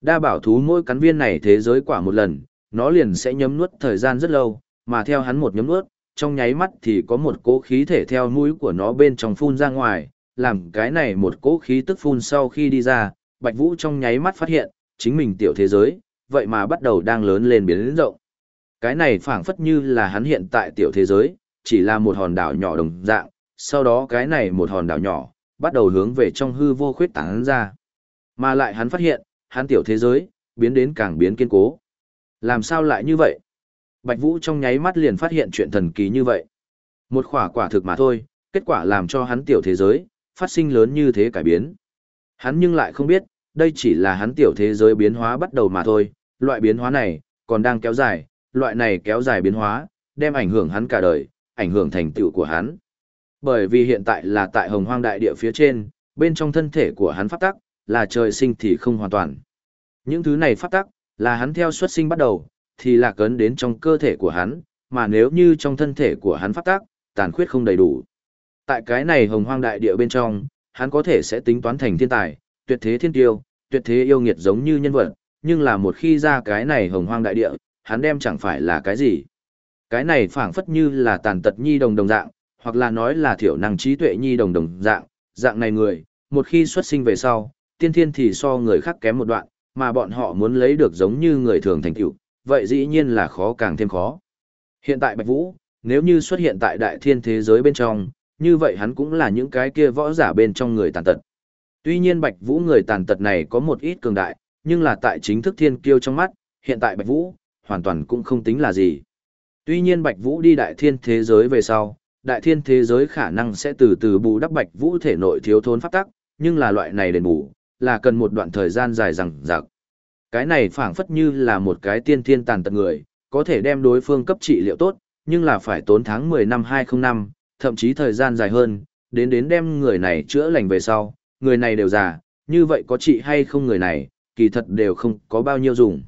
S1: Đa bảo thú mỗi cắn viên này thế giới quả một lần, nó liền sẽ nhấm nuốt thời gian rất lâu, mà theo hắn một nhấm nuốt, trong nháy mắt thì có một cỗ khí thể theo mũi của nó bên trong phun ra ngoài, làm cái này một cỗ khí tức phun sau khi đi ra, Bạch Vũ trong nháy mắt phát hiện, chính mình tiểu thế giới, vậy mà bắt đầu đang lớn lên biến lớn rộng. Cái này phảng phất như là hắn hiện tại tiểu thế giới, chỉ là một hòn đảo nhỏ đồng dạng, sau đó cái này một hòn đảo nhỏ, bắt đầu hướng về trong hư vô khuyết tán ra. Mà lại hắn phát hiện, hắn tiểu thế giới, biến đến càng biến kiên cố. Làm sao lại như vậy? Bạch Vũ trong nháy mắt liền phát hiện chuyện thần kỳ như vậy. Một quả quả thực mà thôi, kết quả làm cho hắn tiểu thế giới, phát sinh lớn như thế cải biến. Hắn nhưng lại không biết, đây chỉ là hắn tiểu thế giới biến hóa bắt đầu mà thôi, loại biến hóa này, còn đang kéo dài, loại này kéo dài biến hóa, đem ảnh hưởng hắn cả đời, ảnh hưởng thành tựu của hắn. Bởi vì hiện tại là tại hồng hoang đại địa phía trên, bên trong thân thể của hắn phát tắc, là trời sinh thì không hoàn toàn. Những thứ này phát tắc, là hắn theo xuất sinh bắt đầu, thì là cấn đến trong cơ thể của hắn, mà nếu như trong thân thể của hắn phát tắc, tàn khuyết không đầy đủ. Tại cái này hồng hoang đại địa bên trong, hắn có thể sẽ tính toán thành thiên tài, tuyệt thế thiên tiêu, tuyệt thế yêu nghiệt giống như nhân vật, nhưng là một khi ra cái này hồng hoang đại địa, hắn đem chẳng phải là cái gì. Cái này phảng phất như là tàn tật nhi đồng đồng dạng, hoặc là nói là thiểu năng trí tuệ nhi đồng đồng dạng, dạng này người, một khi xuất sinh về sau, tiên thiên thì so người khác kém một đoạn, mà bọn họ muốn lấy được giống như người thường thành tựu, vậy dĩ nhiên là khó càng thêm khó. Hiện tại Bạch Vũ, nếu như xuất hiện tại đại thiên thế giới bên trong, như vậy hắn cũng là những cái kia võ giả bên trong người tàn tật. Tuy nhiên Bạch Vũ người tàn tật này có một ít cường đại, nhưng là tại chính thức thiên kiêu trong mắt, hiện tại Bạch Vũ, hoàn toàn cũng không tính là gì. Tuy nhiên Bạch Vũ đi đại thiên thế giới về sau, đại thiên thế giới khả năng sẽ từ từ bù đắp Bạch Vũ thể nội thiếu thốn pháp tắc, nhưng là loại này đền bù, là cần một đoạn thời gian dài rằng rạc. Cái này phảng phất như là một cái tiên thiên tàn tật người, có thể đem đối phương cấp trị liệu tốt, nhưng là phải tốn tháng 10 năm 205, thậm chí thời gian dài hơn, đến đến đem người này chữa lành về sau, người này đều già, như vậy có trị hay không người này, kỳ thật đều không có bao nhiêu dùng.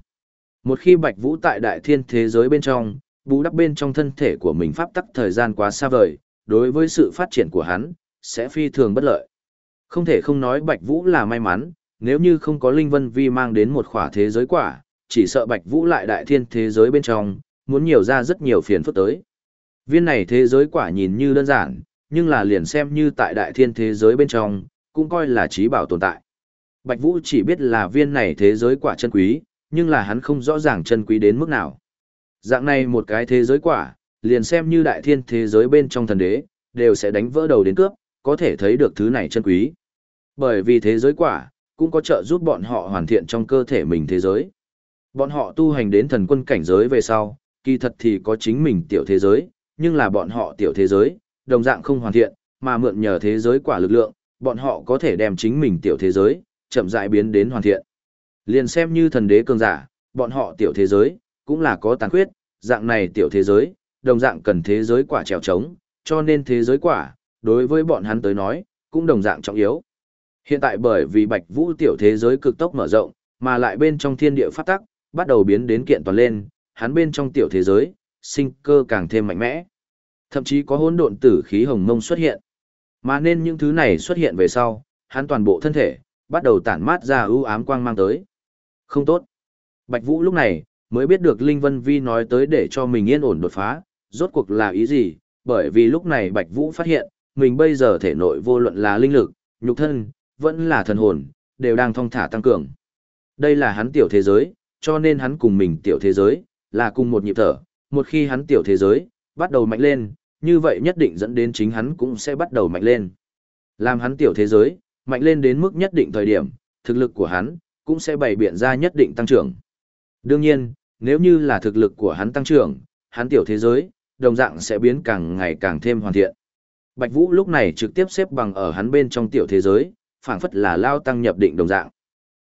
S1: Một khi Bạch Vũ tại đại thiên thế giới bên trong, bù đắp bên trong thân thể của mình pháp tắc thời gian quá xa vời, đối với sự phát triển của hắn, sẽ phi thường bất lợi. Không thể không nói Bạch Vũ là may mắn, nếu như không có Linh Vân Vi mang đến một khỏa thế giới quả, chỉ sợ Bạch Vũ lại đại thiên thế giới bên trong, muốn nhiều ra rất nhiều phiền phức tới. Viên này thế giới quả nhìn như đơn giản, nhưng là liền xem như tại đại thiên thế giới bên trong, cũng coi là trí bảo tồn tại. Bạch Vũ chỉ biết là viên này thế giới quả chân quý, nhưng là hắn không rõ ràng chân quý đến mức nào. Dạng này một cái thế giới quả, liền xem như đại thiên thế giới bên trong thần đế, đều sẽ đánh vỡ đầu đến cướp, có thể thấy được thứ này chân quý. Bởi vì thế giới quả, cũng có trợ giúp bọn họ hoàn thiện trong cơ thể mình thế giới. Bọn họ tu hành đến thần quân cảnh giới về sau, kỳ thật thì có chính mình tiểu thế giới, nhưng là bọn họ tiểu thế giới, đồng dạng không hoàn thiện, mà mượn nhờ thế giới quả lực lượng, bọn họ có thể đem chính mình tiểu thế giới, chậm rãi biến đến hoàn thiện. Liền xem như thần đế cường giả, bọn họ tiểu thế giới, cũng là có tàn khuyết, dạng này tiểu thế giới, đồng dạng cần thế giới quả trèo trống, cho nên thế giới quả, đối với bọn hắn tới nói, cũng đồng dạng trọng yếu. Hiện tại bởi vì Bạch Vũ tiểu thế giới cực tốc mở rộng, mà lại bên trong thiên địa phát tắc, bắt đầu biến đến kiện toàn lên, hắn bên trong tiểu thế giới, sinh cơ càng thêm mạnh mẽ. Thậm chí có hỗn độn tử khí hồng mông xuất hiện. Mà nên những thứ này xuất hiện về sau, hắn toàn bộ thân thể, bắt đầu tản mát ra ưu ám quang mang tới. Không tốt. Bạch Vũ lúc này, mới biết được Linh Vân Vi nói tới để cho mình yên ổn đột phá, rốt cuộc là ý gì, bởi vì lúc này Bạch Vũ phát hiện, mình bây giờ thể nội vô luận là linh lực, nhục thân, vẫn là thần hồn, đều đang thong thả tăng cường. Đây là hắn tiểu thế giới, cho nên hắn cùng mình tiểu thế giới, là cùng một nhịp thở, một khi hắn tiểu thế giới, bắt đầu mạnh lên, như vậy nhất định dẫn đến chính hắn cũng sẽ bắt đầu mạnh lên. Làm hắn tiểu thế giới, mạnh lên đến mức nhất định thời điểm, thực lực của hắn, cũng sẽ bày biện ra nhất định tăng trưởng. Đương nhiên, nếu như là thực lực của hắn tăng trưởng, hắn tiểu thế giới, đồng dạng sẽ biến càng ngày càng thêm hoàn thiện. Bạch Vũ lúc này trực tiếp xếp bằng ở hắn bên trong tiểu thế giới, phảng phất là lao tăng nhập định đồng dạng.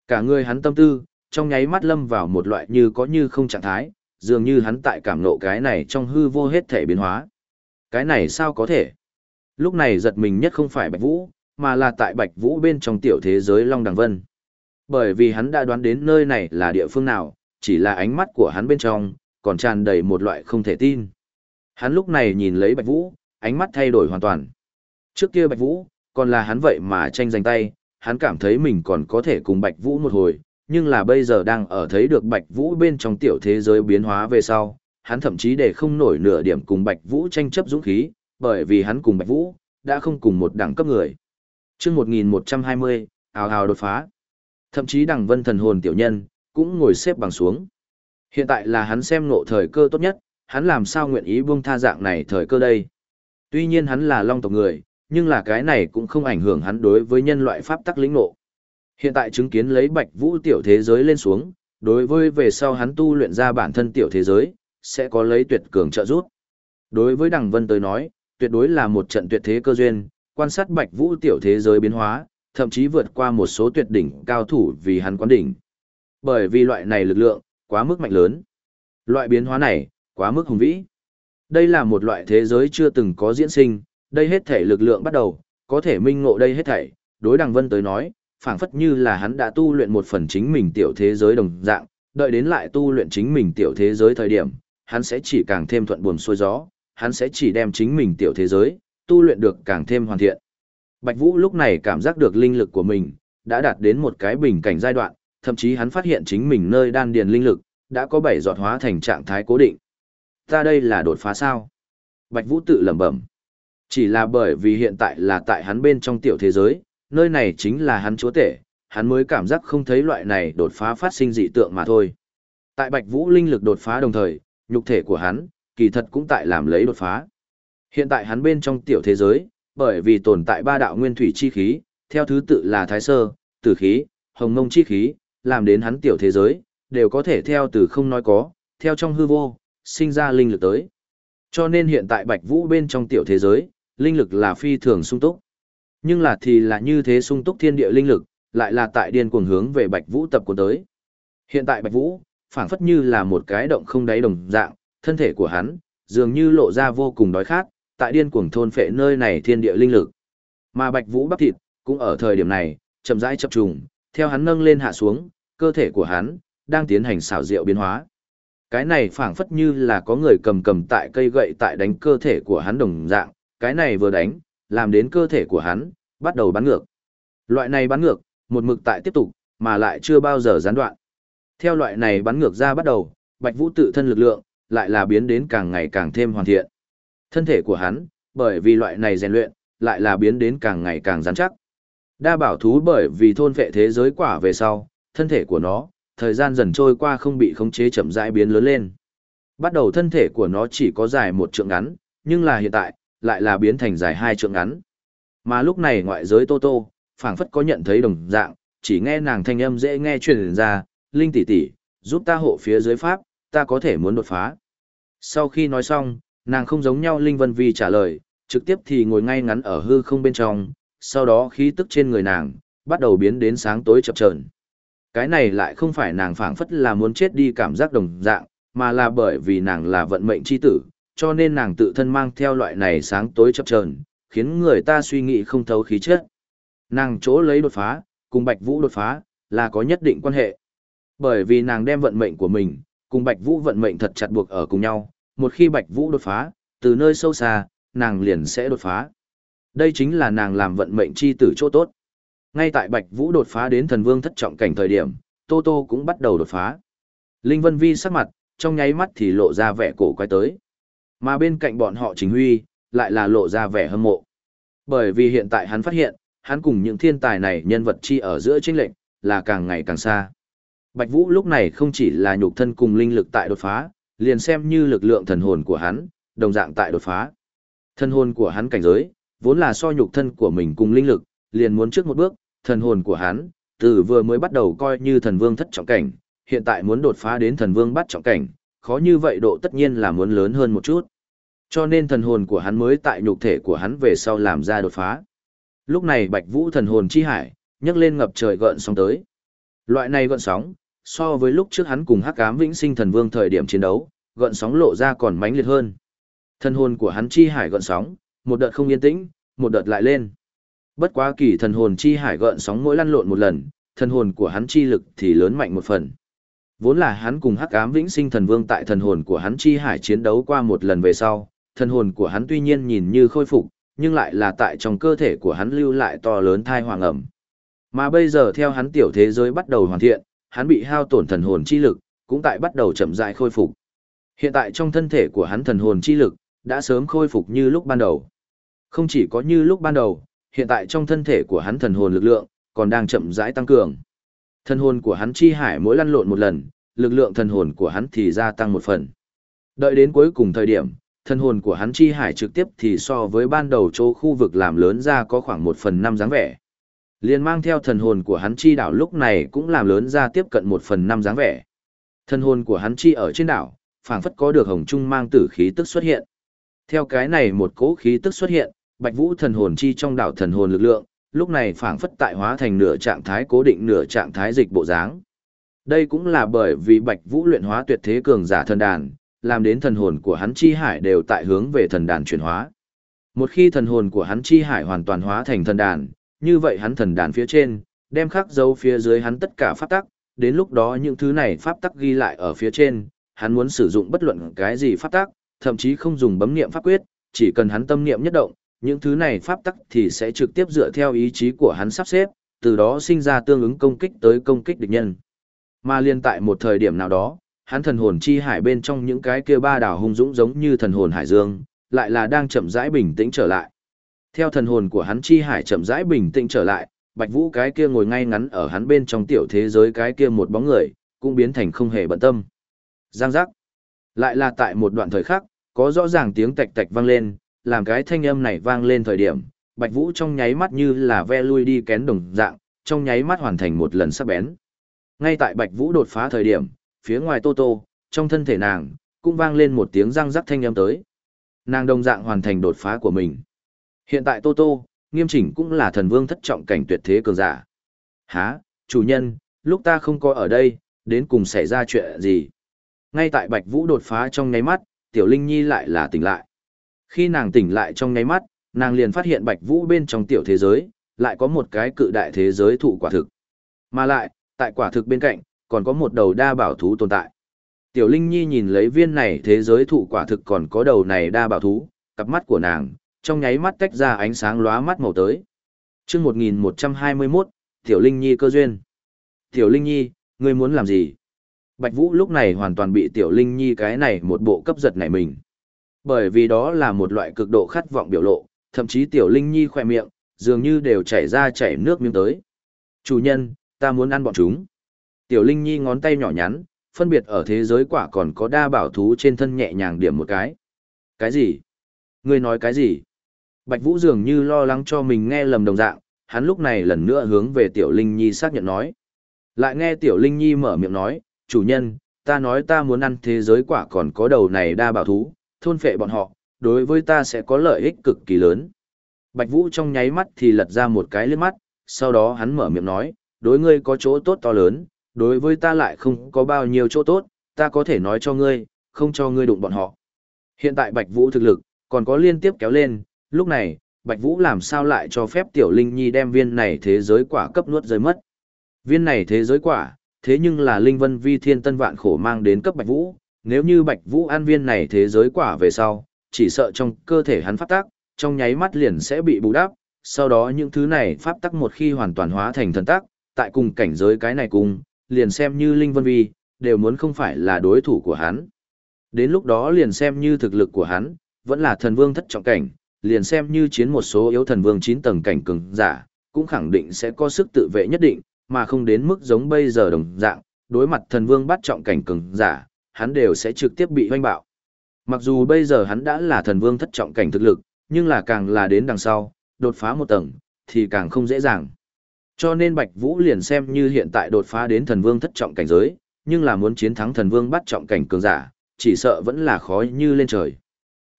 S1: Cả người hắn tâm tư, trong nháy mắt lâm vào một loại như có như không trạng thái, dường như hắn tại cảm nộ cái này trong hư vô hết thể biến hóa. Cái này sao có thể? Lúc này giật mình nhất không phải Bạch Vũ, mà là tại Bạch Vũ bên trong tiểu thế giới Long Đằng Vân. Bởi vì hắn đã đoán đến nơi này là địa phương nào, chỉ là ánh mắt của hắn bên trong, còn tràn đầy một loại không thể tin. Hắn lúc này nhìn lấy Bạch Vũ, ánh mắt thay đổi hoàn toàn. Trước kia Bạch Vũ, còn là hắn vậy mà tranh giành tay, hắn cảm thấy mình còn có thể cùng Bạch Vũ một hồi, nhưng là bây giờ đang ở thấy được Bạch Vũ bên trong tiểu thế giới biến hóa về sau, hắn thậm chí để không nổi nửa điểm cùng Bạch Vũ tranh chấp dũng khí, bởi vì hắn cùng Bạch Vũ đã không cùng một đẳng cấp người. Chương 1120, ào ào đột phá. Thậm chí đẳng vân thần hồn tiểu nhân cũng ngồi xếp bằng xuống. Hiện tại là hắn xem ngộ thời cơ tốt nhất, hắn làm sao nguyện ý buông tha dạng này thời cơ đây. Tuy nhiên hắn là long tộc người, nhưng là cái này cũng không ảnh hưởng hắn đối với nhân loại pháp tắc lĩnh ngộ. Hiện tại chứng kiến lấy Bạch Vũ tiểu thế giới lên xuống, đối với về sau hắn tu luyện ra bản thân tiểu thế giới, sẽ có lấy tuyệt cường trợ giúp. Đối với Đằng Vân tới nói, tuyệt đối là một trận tuyệt thế cơ duyên, quan sát Bạch Vũ tiểu thế giới biến hóa, thậm chí vượt qua một số tuyệt đỉnh cao thủ vì hắn quán đỉnh. Bởi vì loại này lực lượng, quá mức mạnh lớn. Loại biến hóa này, quá mức hùng vĩ. Đây là một loại thế giới chưa từng có diễn sinh, đây hết thể lực lượng bắt đầu, có thể minh ngộ đây hết thảy, đối Đằng Vân tới nói, phảng phất như là hắn đã tu luyện một phần chính mình tiểu thế giới đồng dạng, đợi đến lại tu luyện chính mình tiểu thế giới thời điểm, hắn sẽ chỉ càng thêm thuận buồm xuôi gió, hắn sẽ chỉ đem chính mình tiểu thế giới, tu luyện được càng thêm hoàn thiện. Bạch Vũ lúc này cảm giác được linh lực của mình, đã đạt đến một cái bình cảnh giai đoạn, thậm chí hắn phát hiện chính mình nơi đan điền linh lực, đã có bảy giọt hóa thành trạng thái cố định. Ta đây là đột phá sao? Bạch Vũ tự lẩm bẩm. Chỉ là bởi vì hiện tại là tại hắn bên trong tiểu thế giới, nơi này chính là hắn chúa tể, hắn mới cảm giác không thấy loại này đột phá phát sinh dị tượng mà thôi. Tại Bạch Vũ linh lực đột phá đồng thời, nhục thể của hắn, kỳ thật cũng tại làm lấy đột phá. Hiện tại hắn bên trong tiểu thế giới, bởi vì tồn tại ba đạo nguyên thủy chi khí, theo thứ tự là thái sơ, tử khí, hồng mông chi khí, làm đến hắn tiểu thế giới, đều có thể theo từ không nói có, theo trong hư vô, sinh ra linh lực tới. Cho nên hiện tại Bạch Vũ bên trong tiểu thế giới, linh lực là phi thường sung túc. Nhưng là thì là như thế sung túc thiên địa linh lực, lại là tại điên cuồng hướng về Bạch Vũ tập của tới. Hiện tại Bạch Vũ, phảng phất như là một cái động không đáy đồng dạng, thân thể của hắn, dường như lộ ra vô cùng đói khát, tại điên cuồng thôn phệ nơi này thiên địa linh lực. Mà Bạch Vũ bắp thịt, cũng ở thời điểm này, chậm rãi chập trùng, theo hắn nâng lên hạ xuống, cơ thể của hắn đang tiến hành xảo diệu biến hóa. Cái này phảng phất như là có người cầm cầm tại cây gậy tại đánh cơ thể của hắn đồng dạng, cái này vừa đánh, làm đến cơ thể của hắn bắt đầu bắn ngược. Loại này bắn ngược, một mực tại tiếp tục, mà lại chưa bao giờ gián đoạn. Theo loại này bắn ngược ra bắt đầu, Bạch Vũ tự thân lực lượng lại là biến đến càng ngày càng thêm hoàn thiện. Thân thể của hắn, bởi vì loại này rèn luyện, lại là biến đến càng ngày càng rắn chắc. Đa bảo thú bởi vì thôn vệ thế giới quả về sau, thân thể của nó, thời gian dần trôi qua không bị khống chế chậm rãi biến lớn lên. Bắt đầu thân thể của nó chỉ có dài một trượng ngắn, nhưng là hiện tại, lại là biến thành dài hai trượng ngắn. Mà lúc này ngoại giới Tô Tô, phảng phất có nhận thấy đồng dạng, chỉ nghe nàng thanh âm dễ nghe truyền ra, Linh tỷ tỷ, giúp ta hộ phía dưới pháp, ta có thể muốn đột phá. Sau khi nói xong, nàng không giống nhau Linh Vân Vi trả lời, trực tiếp thì ngồi ngay ngắn ở hư không bên trong, sau đó khí tức trên người nàng, bắt đầu biến đến sáng tối chập chờn. Cái này lại không phải nàng phảng phất là muốn chết đi cảm giác đồng dạng, mà là bởi vì nàng là vận mệnh chi tử, cho nên nàng tự thân mang theo loại này sáng tối chập chờn, khiến người ta suy nghĩ không thấu khí chất. Nàng chỗ lấy đột phá, cùng Bạch Vũ đột phá, là có nhất định quan hệ. Bởi vì nàng đem vận mệnh của mình, cùng Bạch Vũ vận mệnh thật chặt buộc ở cùng nhau, một khi Bạch Vũ đột phá, từ nơi sâu xa, nàng liền sẽ đột phá. Đây chính là nàng làm vận mệnh chi tử chỗ tốt. Ngay tại Bạch Vũ đột phá đến thần vương thất trọng cảnh thời điểm, Tô Tô cũng bắt đầu đột phá. Linh Vân Vi sắc mặt, trong nháy mắt thì lộ ra vẻ cổ quay tới. Mà bên cạnh bọn họ Trình Huy, lại là lộ ra vẻ hâm mộ. Bởi vì hiện tại hắn phát hiện, hắn cùng những thiên tài này nhân vật chi ở giữa chênh lệnh, là càng ngày càng xa. Bạch Vũ lúc này không chỉ là nhục thân cùng linh lực tại đột phá, liền xem như lực lượng thần hồn của hắn, đồng dạng tại đột phá. Thần hồn của hắn cảnh giới, vốn là so nhục thân của mình cùng linh lực, liền muốn trước một bước, thần hồn của hắn, từ vừa mới bắt đầu coi như thần vương thất trọng cảnh, hiện tại muốn đột phá đến thần vương bắt trọng cảnh, khó như vậy độ tất nhiên là muốn lớn hơn một chút. Cho nên thần hồn của hắn mới tại nhục thể của hắn về sau làm ra đột phá. Lúc này Bạch Vũ thần hồn chi hải, nhấc lên ngập trời gợn sóng tới. Loại này gợn sóng, so với lúc trước hắn cùng Hắc Ám Vĩnh Sinh Thần Vương thời điểm chiến đấu, gợn sóng lộ ra còn mãnh liệt hơn. Thần hồn của hắn chi hải gợn sóng, một đợt không yên tĩnh, một đợt lại lên. Bất quá kỳ thần hồn chi hải gợn sóng mỗi lăn lộn một lần, thần hồn của hắn chi lực thì lớn mạnh một phần. Vốn là hắn cùng Hắc Ám Vĩnh Sinh Thần Vương tại thần hồn của hắn chi hải chiến đấu qua một lần về sau, thần hồn của hắn tuy nhiên nhìn như khôi phục, nhưng lại là tại trong cơ thể của hắn lưu lại to lớn thai hoàng ẩm. Mà bây giờ theo hắn tiểu thế giới bắt đầu hoàn thiện, hắn bị hao tổn thần hồn chi lực, cũng tại bắt đầu chậm rãi khôi phục. Hiện tại trong thân thể của hắn thần hồn chi lực đã sớm khôi phục như lúc ban đầu. Không chỉ có như lúc ban đầu, hiện tại trong thân thể của hắn thần hồn lực lượng còn đang chậm rãi tăng cường. Thần hồn của hắn chi hải mỗi lăn lộn một lần, lực lượng thần hồn của hắn thì gia tăng một phần. Đợi đến cuối cùng thời điểm, thần hồn của hắn chi hải trực tiếp thì so với ban đầu chỗ khu vực làm lớn ra có khoảng một phần năm dáng vẻ. Liên mang theo thần hồn của hắn chi đảo lúc này cũng làm lớn ra tiếp cận một phần năm dáng vẻ. Thần hồn của hắn chi ở trên đảo, phảng phất có được hồng trung mang tử khí tức xuất hiện. Theo cái này một cỗ khí tức xuất hiện, Bạch Vũ thần hồn chi trong đảo thần hồn lực lượng, lúc này phảng phất tại hóa thành nửa trạng thái cố định nửa trạng thái dịch bộ dáng. Đây cũng là bởi vì Bạch Vũ luyện hóa tuyệt thế cường giả thần đàn, làm đến thần hồn của hắn chi hải đều tại hướng về thần đàn chuyển hóa. Một khi thần hồn của hắn chi hải hoàn toàn hóa thành thần đàn, như vậy hắn thần đàn phía trên, đem khắc dấu phía dưới hắn tất cả pháp tắc, đến lúc đó những thứ này pháp tắc ghi lại ở phía trên, hắn muốn sử dụng bất luận cái gì pháp tắc, thậm chí không dùng bấm niệm pháp quyết, chỉ cần hắn tâm niệm nhất động, những thứ này pháp tắc thì sẽ trực tiếp dựa theo ý chí của hắn sắp xếp, từ đó sinh ra tương ứng công kích tới công kích địch nhân. Mà liên tại một thời điểm nào đó, hắn thần hồn chi hải bên trong những cái kia ba đảo hung dũng giống như thần hồn hải dương, lại là đang chậm rãi bình tĩnh trở lại. Theo thần hồn của hắn chi hải chậm rãi bình tĩnh trở lại, Bạch Vũ cái kia ngồi ngay ngắn ở hắn bên trong tiểu thế giới cái kia một bóng người, cũng biến thành không hề bận tâm. Giang giác. Lại là tại một đoạn thời khắc, có rõ ràng tiếng tạch tạch vang lên, làm cái thanh âm này vang lên thời điểm, Bạch Vũ trong nháy mắt như là ve lui đi kén đồng dạng, trong nháy mắt hoàn thành một lần sắc bén. Ngay tại Bạch Vũ đột phá thời điểm, phía ngoài Tô Tô, trong thân thể nàng, cũng vang lên một tiếng răng rắc thanh âm tới. Nàng đồng dạng hoàn thành đột phá của mình. Hiện tại Tô Tô, nghiêm chỉnh cũng là thần vương thất trọng cảnh tuyệt thế cường giả. Hả, chủ nhân, lúc ta không có ở đây, đến cùng xảy ra chuyện gì? Ngay tại Bạch Vũ đột phá trong nháy mắt, Tiểu Linh Nhi lại là tỉnh lại. Khi nàng tỉnh lại trong nháy mắt, nàng liền phát hiện Bạch Vũ bên trong tiểu thế giới, lại có một cái cự đại thế giới thụ quả thực. Mà lại, tại quả thực bên cạnh, còn có một đầu đa bảo thú tồn tại. Tiểu Linh Nhi nhìn lấy viên này thế giới thụ quả thực còn có đầu này đa bảo thú, cặp mắt của nàng, trong nháy mắt tách ra ánh sáng lóa mắt màu tới. chương 1121, Tiểu Linh Nhi cơ duyên. Tiểu Linh Nhi, ngươi muốn làm gì? Bạch Vũ lúc này hoàn toàn bị Tiểu Linh Nhi cái này một bộ cấp giật nảy mình. Bởi vì đó là một loại cực độ khát vọng biểu lộ, thậm chí Tiểu Linh Nhi khỏe miệng, dường như đều chảy ra chảy nước miếng tới. Chủ nhân, ta muốn ăn bọn chúng. Tiểu Linh Nhi ngón tay nhỏ nhắn, phân biệt ở thế giới quả còn có đa bảo thú trên thân nhẹ nhàng điểm một cái. Cái gì? Ngươi nói cái gì? Bạch Vũ dường như lo lắng cho mình nghe lầm đồng dạng, hắn lúc này lần nữa hướng về Tiểu Linh Nhi xác nhận nói. Lại nghe Tiểu Linh Nhi mở miệng nói, chủ nhân, ta nói ta muốn ăn thế giới quả còn có đầu này đa bảo thú, thôn phệ bọn họ, đối với ta sẽ có lợi ích cực kỳ lớn. Bạch Vũ trong nháy mắt thì lật ra một cái liếc mắt, sau đó hắn mở miệng nói, đối ngươi có chỗ tốt to lớn, đối với ta lại không có bao nhiêu chỗ tốt, ta có thể nói cho ngươi, không cho ngươi đụng bọn họ. Hiện tại Bạch Vũ thực lực, còn có liên tiếp kéo lên, lúc này, Bạch Vũ làm sao lại cho phép Tiểu Linh Nhi đem viên này thế giới quả cấp nuốt rơi mất. Viên này thế giới quả, thế nhưng là Linh Vân Vi Thiên Tân Vạn khổ mang đến cấp Bạch Vũ, nếu như Bạch Vũ ăn viên này thế giới quả về sau, chỉ sợ trong cơ thể hắn phát tác, trong nháy mắt liền sẽ bị bù đắp, sau đó những thứ này pháp tắc một khi hoàn toàn hóa thành thần tắc, tại cùng cảnh giới cái này cùng, liền xem như Linh Vân Vi, đều muốn không phải là đối thủ của hắn. Đến lúc đó liền xem như thực lực của hắn, vẫn là thần vương thất trọng cảnh, liền xem như chiến một số yếu thần vương 9 tầng cảnh cường giả, cũng khẳng định sẽ có sức tự vệ nhất định, mà không đến mức giống bây giờ đồng dạng, đối mặt thần vương bắt trọng cảnh cường giả, hắn đều sẽ trực tiếp bị hoanh bạo. Mặc dù bây giờ hắn đã là thần vương thất trọng cảnh thực lực, nhưng là càng là đến đằng sau, đột phá một tầng, thì càng không dễ dàng. Cho nên Bạch Vũ liền xem như hiện tại đột phá đến thần vương thất trọng cảnh giới, nhưng là muốn chiến thắng thần vương bắt trọng cảnh cường giả, chỉ sợ vẫn là khó như lên trời.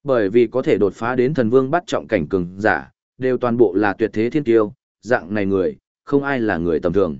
S1: Bởi vì có thể đột phá đến thần vương bắt trọng cảnh cường giả, đều toàn bộ là tuyệt thế thiên tiêu, dạng này người, không ai là người tầm thường.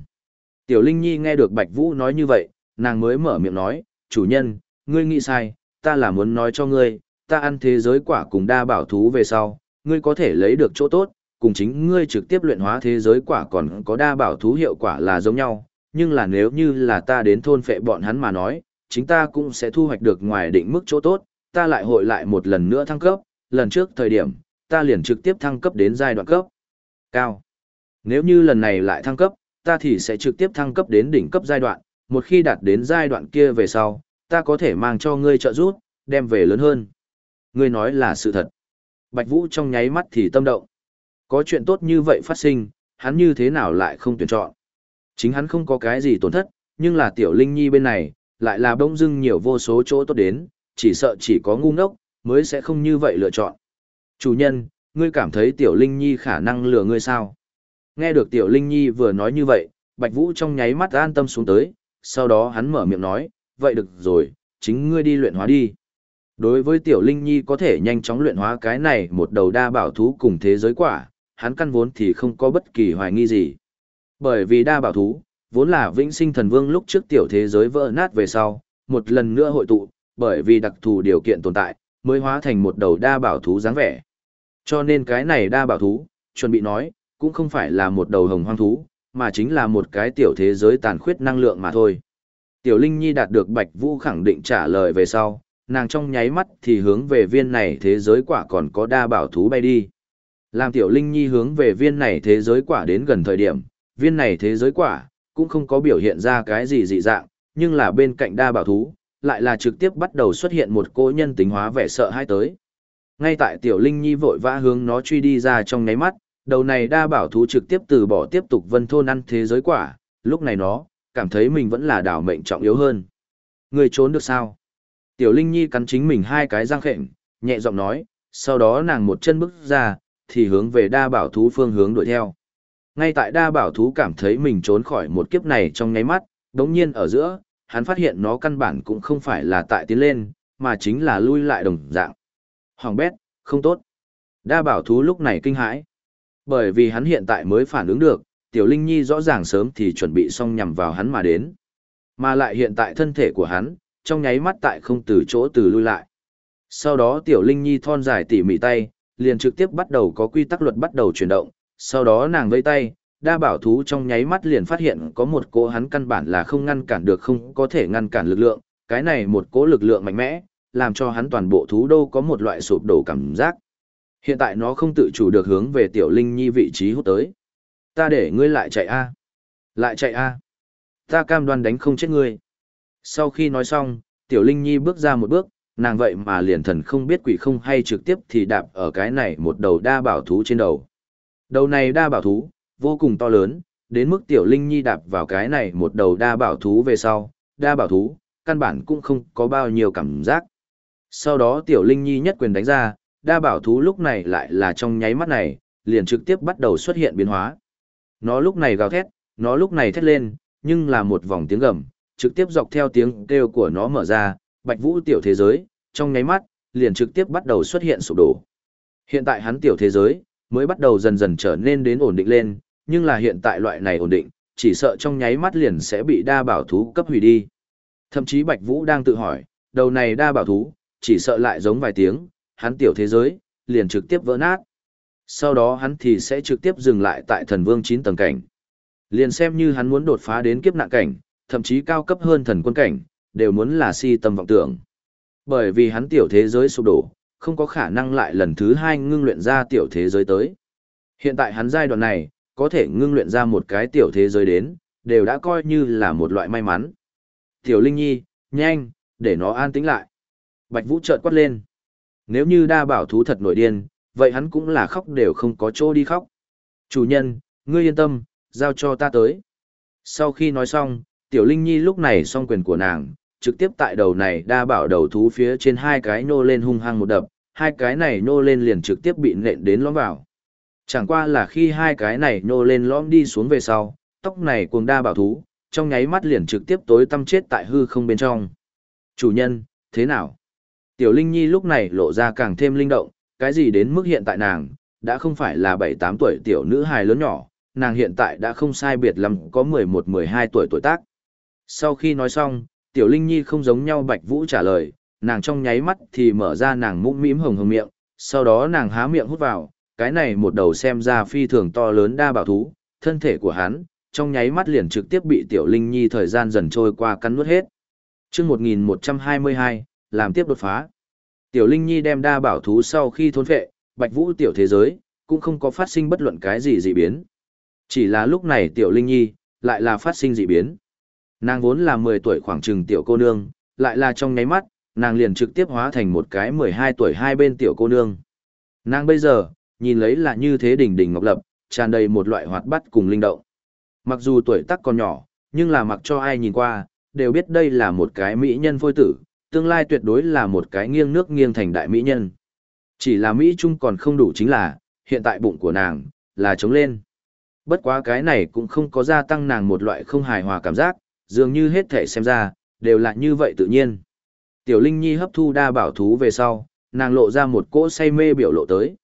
S1: Tiểu Linh Nhi nghe được Bạch Vũ nói như vậy, nàng mới mở miệng nói, chủ nhân, ngươi nghĩ sai, ta là muốn nói cho ngươi, ta ăn thế giới quả cùng đa bảo thú về sau, ngươi có thể lấy được chỗ tốt, cùng chính ngươi trực tiếp luyện hóa thế giới quả còn có đa bảo thú hiệu quả là giống nhau, nhưng là nếu như là ta đến thôn phệ bọn hắn mà nói, chính ta cũng sẽ thu hoạch được ngoài định mức chỗ tốt, ta lại hội lại một lần nữa thăng cấp, lần trước thời điểm, ta liền trực tiếp thăng cấp đến giai đoạn cấp cao. Nếu như lần này lại thăng cấp, ta thì sẽ trực tiếp thăng cấp đến đỉnh cấp giai đoạn, một khi đạt đến giai đoạn kia về sau, ta có thể mang cho ngươi trợ giúp, đem về lớn hơn. Ngươi nói là sự thật. Bạch Vũ trong nháy mắt thì tâm động. Có chuyện tốt như vậy phát sinh, hắn như thế nào lại không tuyển chọn. Chính hắn không có cái gì tổn thất, nhưng là tiểu linh nhi bên này, lại là bỗng dưng nhiều vô số chỗ tốt đến, chỉ sợ chỉ có ngu ngốc, mới sẽ không như vậy lựa chọn. Chủ nhân, ngươi cảm thấy tiểu linh nhi khả năng lừa ngươi sao? Nghe được tiểu linh nhi vừa nói như vậy, Bạch Vũ trong nháy mắt an tâm xuống tới, sau đó hắn mở miệng nói, vậy được rồi, chính ngươi đi luyện hóa đi. Đối với tiểu linh nhi có thể nhanh chóng luyện hóa cái này một đầu đa bảo thú cùng thế giới quả, hắn căn vốn thì không có bất kỳ hoài nghi gì. Bởi vì đa bảo thú, vốn là vĩnh sinh thần vương lúc trước tiểu thế giới vỡ nát về sau, một lần nữa hội tụ, bởi vì đặc thù điều kiện tồn tại, mới hóa thành một đầu đa bảo thú dáng vẻ. Cho nên cái này đa bảo thú, chuẩn bị nói, cũng không phải là một đầu hồng hoang thú, mà chính là một cái tiểu thế giới tàn khuyết năng lượng mà thôi. Tiểu Linh Nhi đạt được Bạch Vũ khẳng định trả lời về sau, nàng trong nháy mắt thì hướng về viên này thế giới quả còn có đa bảo thú bay đi. Làm Tiểu Linh Nhi hướng về viên này thế giới quả đến gần thời điểm, viên này thế giới quả cũng không có biểu hiện ra cái gì dị dạng, nhưng là bên cạnh đa bảo thú, lại là trực tiếp bắt đầu xuất hiện một cỗ nhân tính hóa vẻ sợ hãi tới. Ngay tại Tiểu Linh Nhi vội vã hướng nó truy đi ra trong nháy mắt, Đầu này đa bảo thú trực tiếp từ bỏ tiếp tục vân thôn ăn thế giới quả, lúc này nó, cảm thấy mình vẫn là đảo mệnh trọng yếu hơn. Người trốn được sao? Tiểu Linh Nhi cắn chính mình hai cái răng khệnh, nhẹ giọng nói, sau đó nàng một chân bước ra, thì hướng về đa bảo thú phương hướng đuổi theo. Ngay tại đa bảo thú cảm thấy mình trốn khỏi một kiếp này trong nháy mắt, đống nhiên ở giữa, hắn phát hiện nó căn bản cũng không phải là tại tiến lên, mà chính là lui lại đồng dạng. Hoàng bét, không tốt. Đa bảo thú lúc này kinh hãi. Bởi vì hắn hiện tại mới phản ứng được, tiểu linh nhi rõ ràng sớm thì chuẩn bị xong nhằm vào hắn mà đến. Mà lại hiện tại thân thể của hắn, trong nháy mắt tại không từ chỗ từ lui lại. Sau đó tiểu linh nhi thon dài tỉ mỉ tay, liền trực tiếp bắt đầu có quy tắc luật bắt đầu chuyển động, sau đó nàng vây tay, đa bảo thú trong nháy mắt liền phát hiện có một cỗ hắn căn bản là không ngăn cản được không có thể ngăn cản lực lượng, cái này một cỗ lực lượng mạnh mẽ, làm cho hắn toàn bộ thú đô có một loại sụp đổ cảm giác. Hiện tại nó không tự chủ được hướng về tiểu linh nhi vị trí hút tới. Ta để ngươi lại chạy a Lại chạy a Ta cam đoan đánh không chết ngươi. Sau khi nói xong, tiểu linh nhi bước ra một bước, nàng vậy mà liền thần không biết quỷ không hay trực tiếp thì đạp ở cái này một đầu đa bảo thú trên đầu. Đầu này đa bảo thú, vô cùng to lớn, đến mức tiểu linh nhi đạp vào cái này một đầu đa bảo thú về sau, đa bảo thú, căn bản cũng không có bao nhiêu cảm giác. Sau đó tiểu linh nhi nhất quyền đánh ra, đa bảo thú lúc này lại là trong nháy mắt này, liền trực tiếp bắt đầu xuất hiện biến hóa. Nó lúc này gào thét, nó lúc này thét lên, nhưng là một vòng tiếng gầm, trực tiếp dọc theo tiếng kêu của nó mở ra, bạch vũ tiểu thế giới, trong nháy mắt, liền trực tiếp bắt đầu xuất hiện sụp đổ. Hiện tại hắn tiểu thế giới, mới bắt đầu dần dần trở nên đến ổn định lên, nhưng là hiện tại loại này ổn định, chỉ sợ trong nháy mắt liền sẽ bị đa bảo thú cấp hủy đi. Thậm chí Bạch Vũ đang tự hỏi, đầu này đa bảo thú, chỉ sợ lại giống vài tiếng, hắn tiểu thế giới, liền trực tiếp vỡ nát. Sau đó hắn thì sẽ trực tiếp dừng lại tại thần vương 9 tầng cảnh. Liền xem như hắn muốn đột phá đến kiếp nạn cảnh, thậm chí cao cấp hơn thần quân cảnh, đều muốn là si tâm vọng tưởng. Bởi vì hắn tiểu thế giới sụp đổ, không có khả năng lại lần thứ hai ngưng luyện ra tiểu thế giới tới. Hiện tại hắn giai đoạn này, có thể ngưng luyện ra một cái tiểu thế giới đến, đều đã coi như là một loại may mắn. Tiểu Linh Nhi, nhanh, để nó an tĩnh lại. Bạch Vũ chợt quát lên. Nếu như đa bảo thú thật nổi điên, vậy hắn cũng là khóc đều không có chỗ đi khóc. Chủ nhân, ngươi yên tâm, giao cho ta tới. Sau khi nói xong, Tiểu Linh Nhi lúc này song quyền của nàng, trực tiếp tại đầu này đa bảo đầu thú phía trên hai cái nô lên hung hăng một đập, hai cái này nô lên liền trực tiếp bị nện đến lõm vào. Chẳng qua là khi hai cái này nô lên lõm đi xuống về sau, tóc này cuồng đa bảo thú, trong nháy mắt liền trực tiếp tối tăm chết tại hư không bên trong. Chủ nhân, thế nào? Tiểu Linh Nhi lúc này lộ ra càng thêm linh động, cái gì đến mức hiện tại nàng, đã không phải là 7-8 tuổi tiểu nữ hài lớn nhỏ, nàng hiện tại đã không sai biệt lắm có 11-12 tuổi tuổi tác. Sau khi nói xong, Tiểu Linh Nhi không giống nhau Bạch Vũ trả lời, nàng trong nháy mắt thì mở ra nàng mũm mĩm hồng hồng miệng, sau đó nàng há miệng hút vào, cái này một đầu xem ra phi thường to lớn đa bảo thú, thân thể của hắn, trong nháy mắt liền trực tiếp bị Tiểu Linh Nhi thời gian dần trôi qua cắn nuốt hết. Chương 1122, làm tiếp đột phá. Tiểu Linh Nhi đem đa bảo thú sau khi thôn phệ, Bạch Vũ tiểu thế giới cũng không có phát sinh bất luận cái gì dị biến. Chỉ là lúc này Tiểu Linh Nhi lại là phát sinh dị biến. Nàng vốn là 10 tuổi khoảng chừng tiểu cô nương, lại là trong nháy mắt, nàng liền trực tiếp hóa thành một cái 12 tuổi hai bên tiểu cô nương. Nàng bây giờ, nhìn lấy là như thế đỉnh đỉnh ngọc lập, tràn đầy một loại hoạt bát cùng linh động. Mặc dù tuổi tác còn nhỏ, nhưng là mặc cho ai nhìn qua, đều biết đây là một cái mỹ nhân phôi tử, tương lai tuyệt đối là một cái nghiêng nước nghiêng thành đại mỹ nhân. Chỉ là Mỹ Trung còn không đủ chính là, hiện tại bụng của nàng, là trống lên. Bất quá cái này cũng không có gia tăng nàng một loại không hài hòa cảm giác, dường như hết thể xem ra, đều là như vậy tự nhiên. Tiểu Linh Nhi hấp thu đa bảo thú về sau, nàng lộ ra một cỗ say mê biểu lộ tới.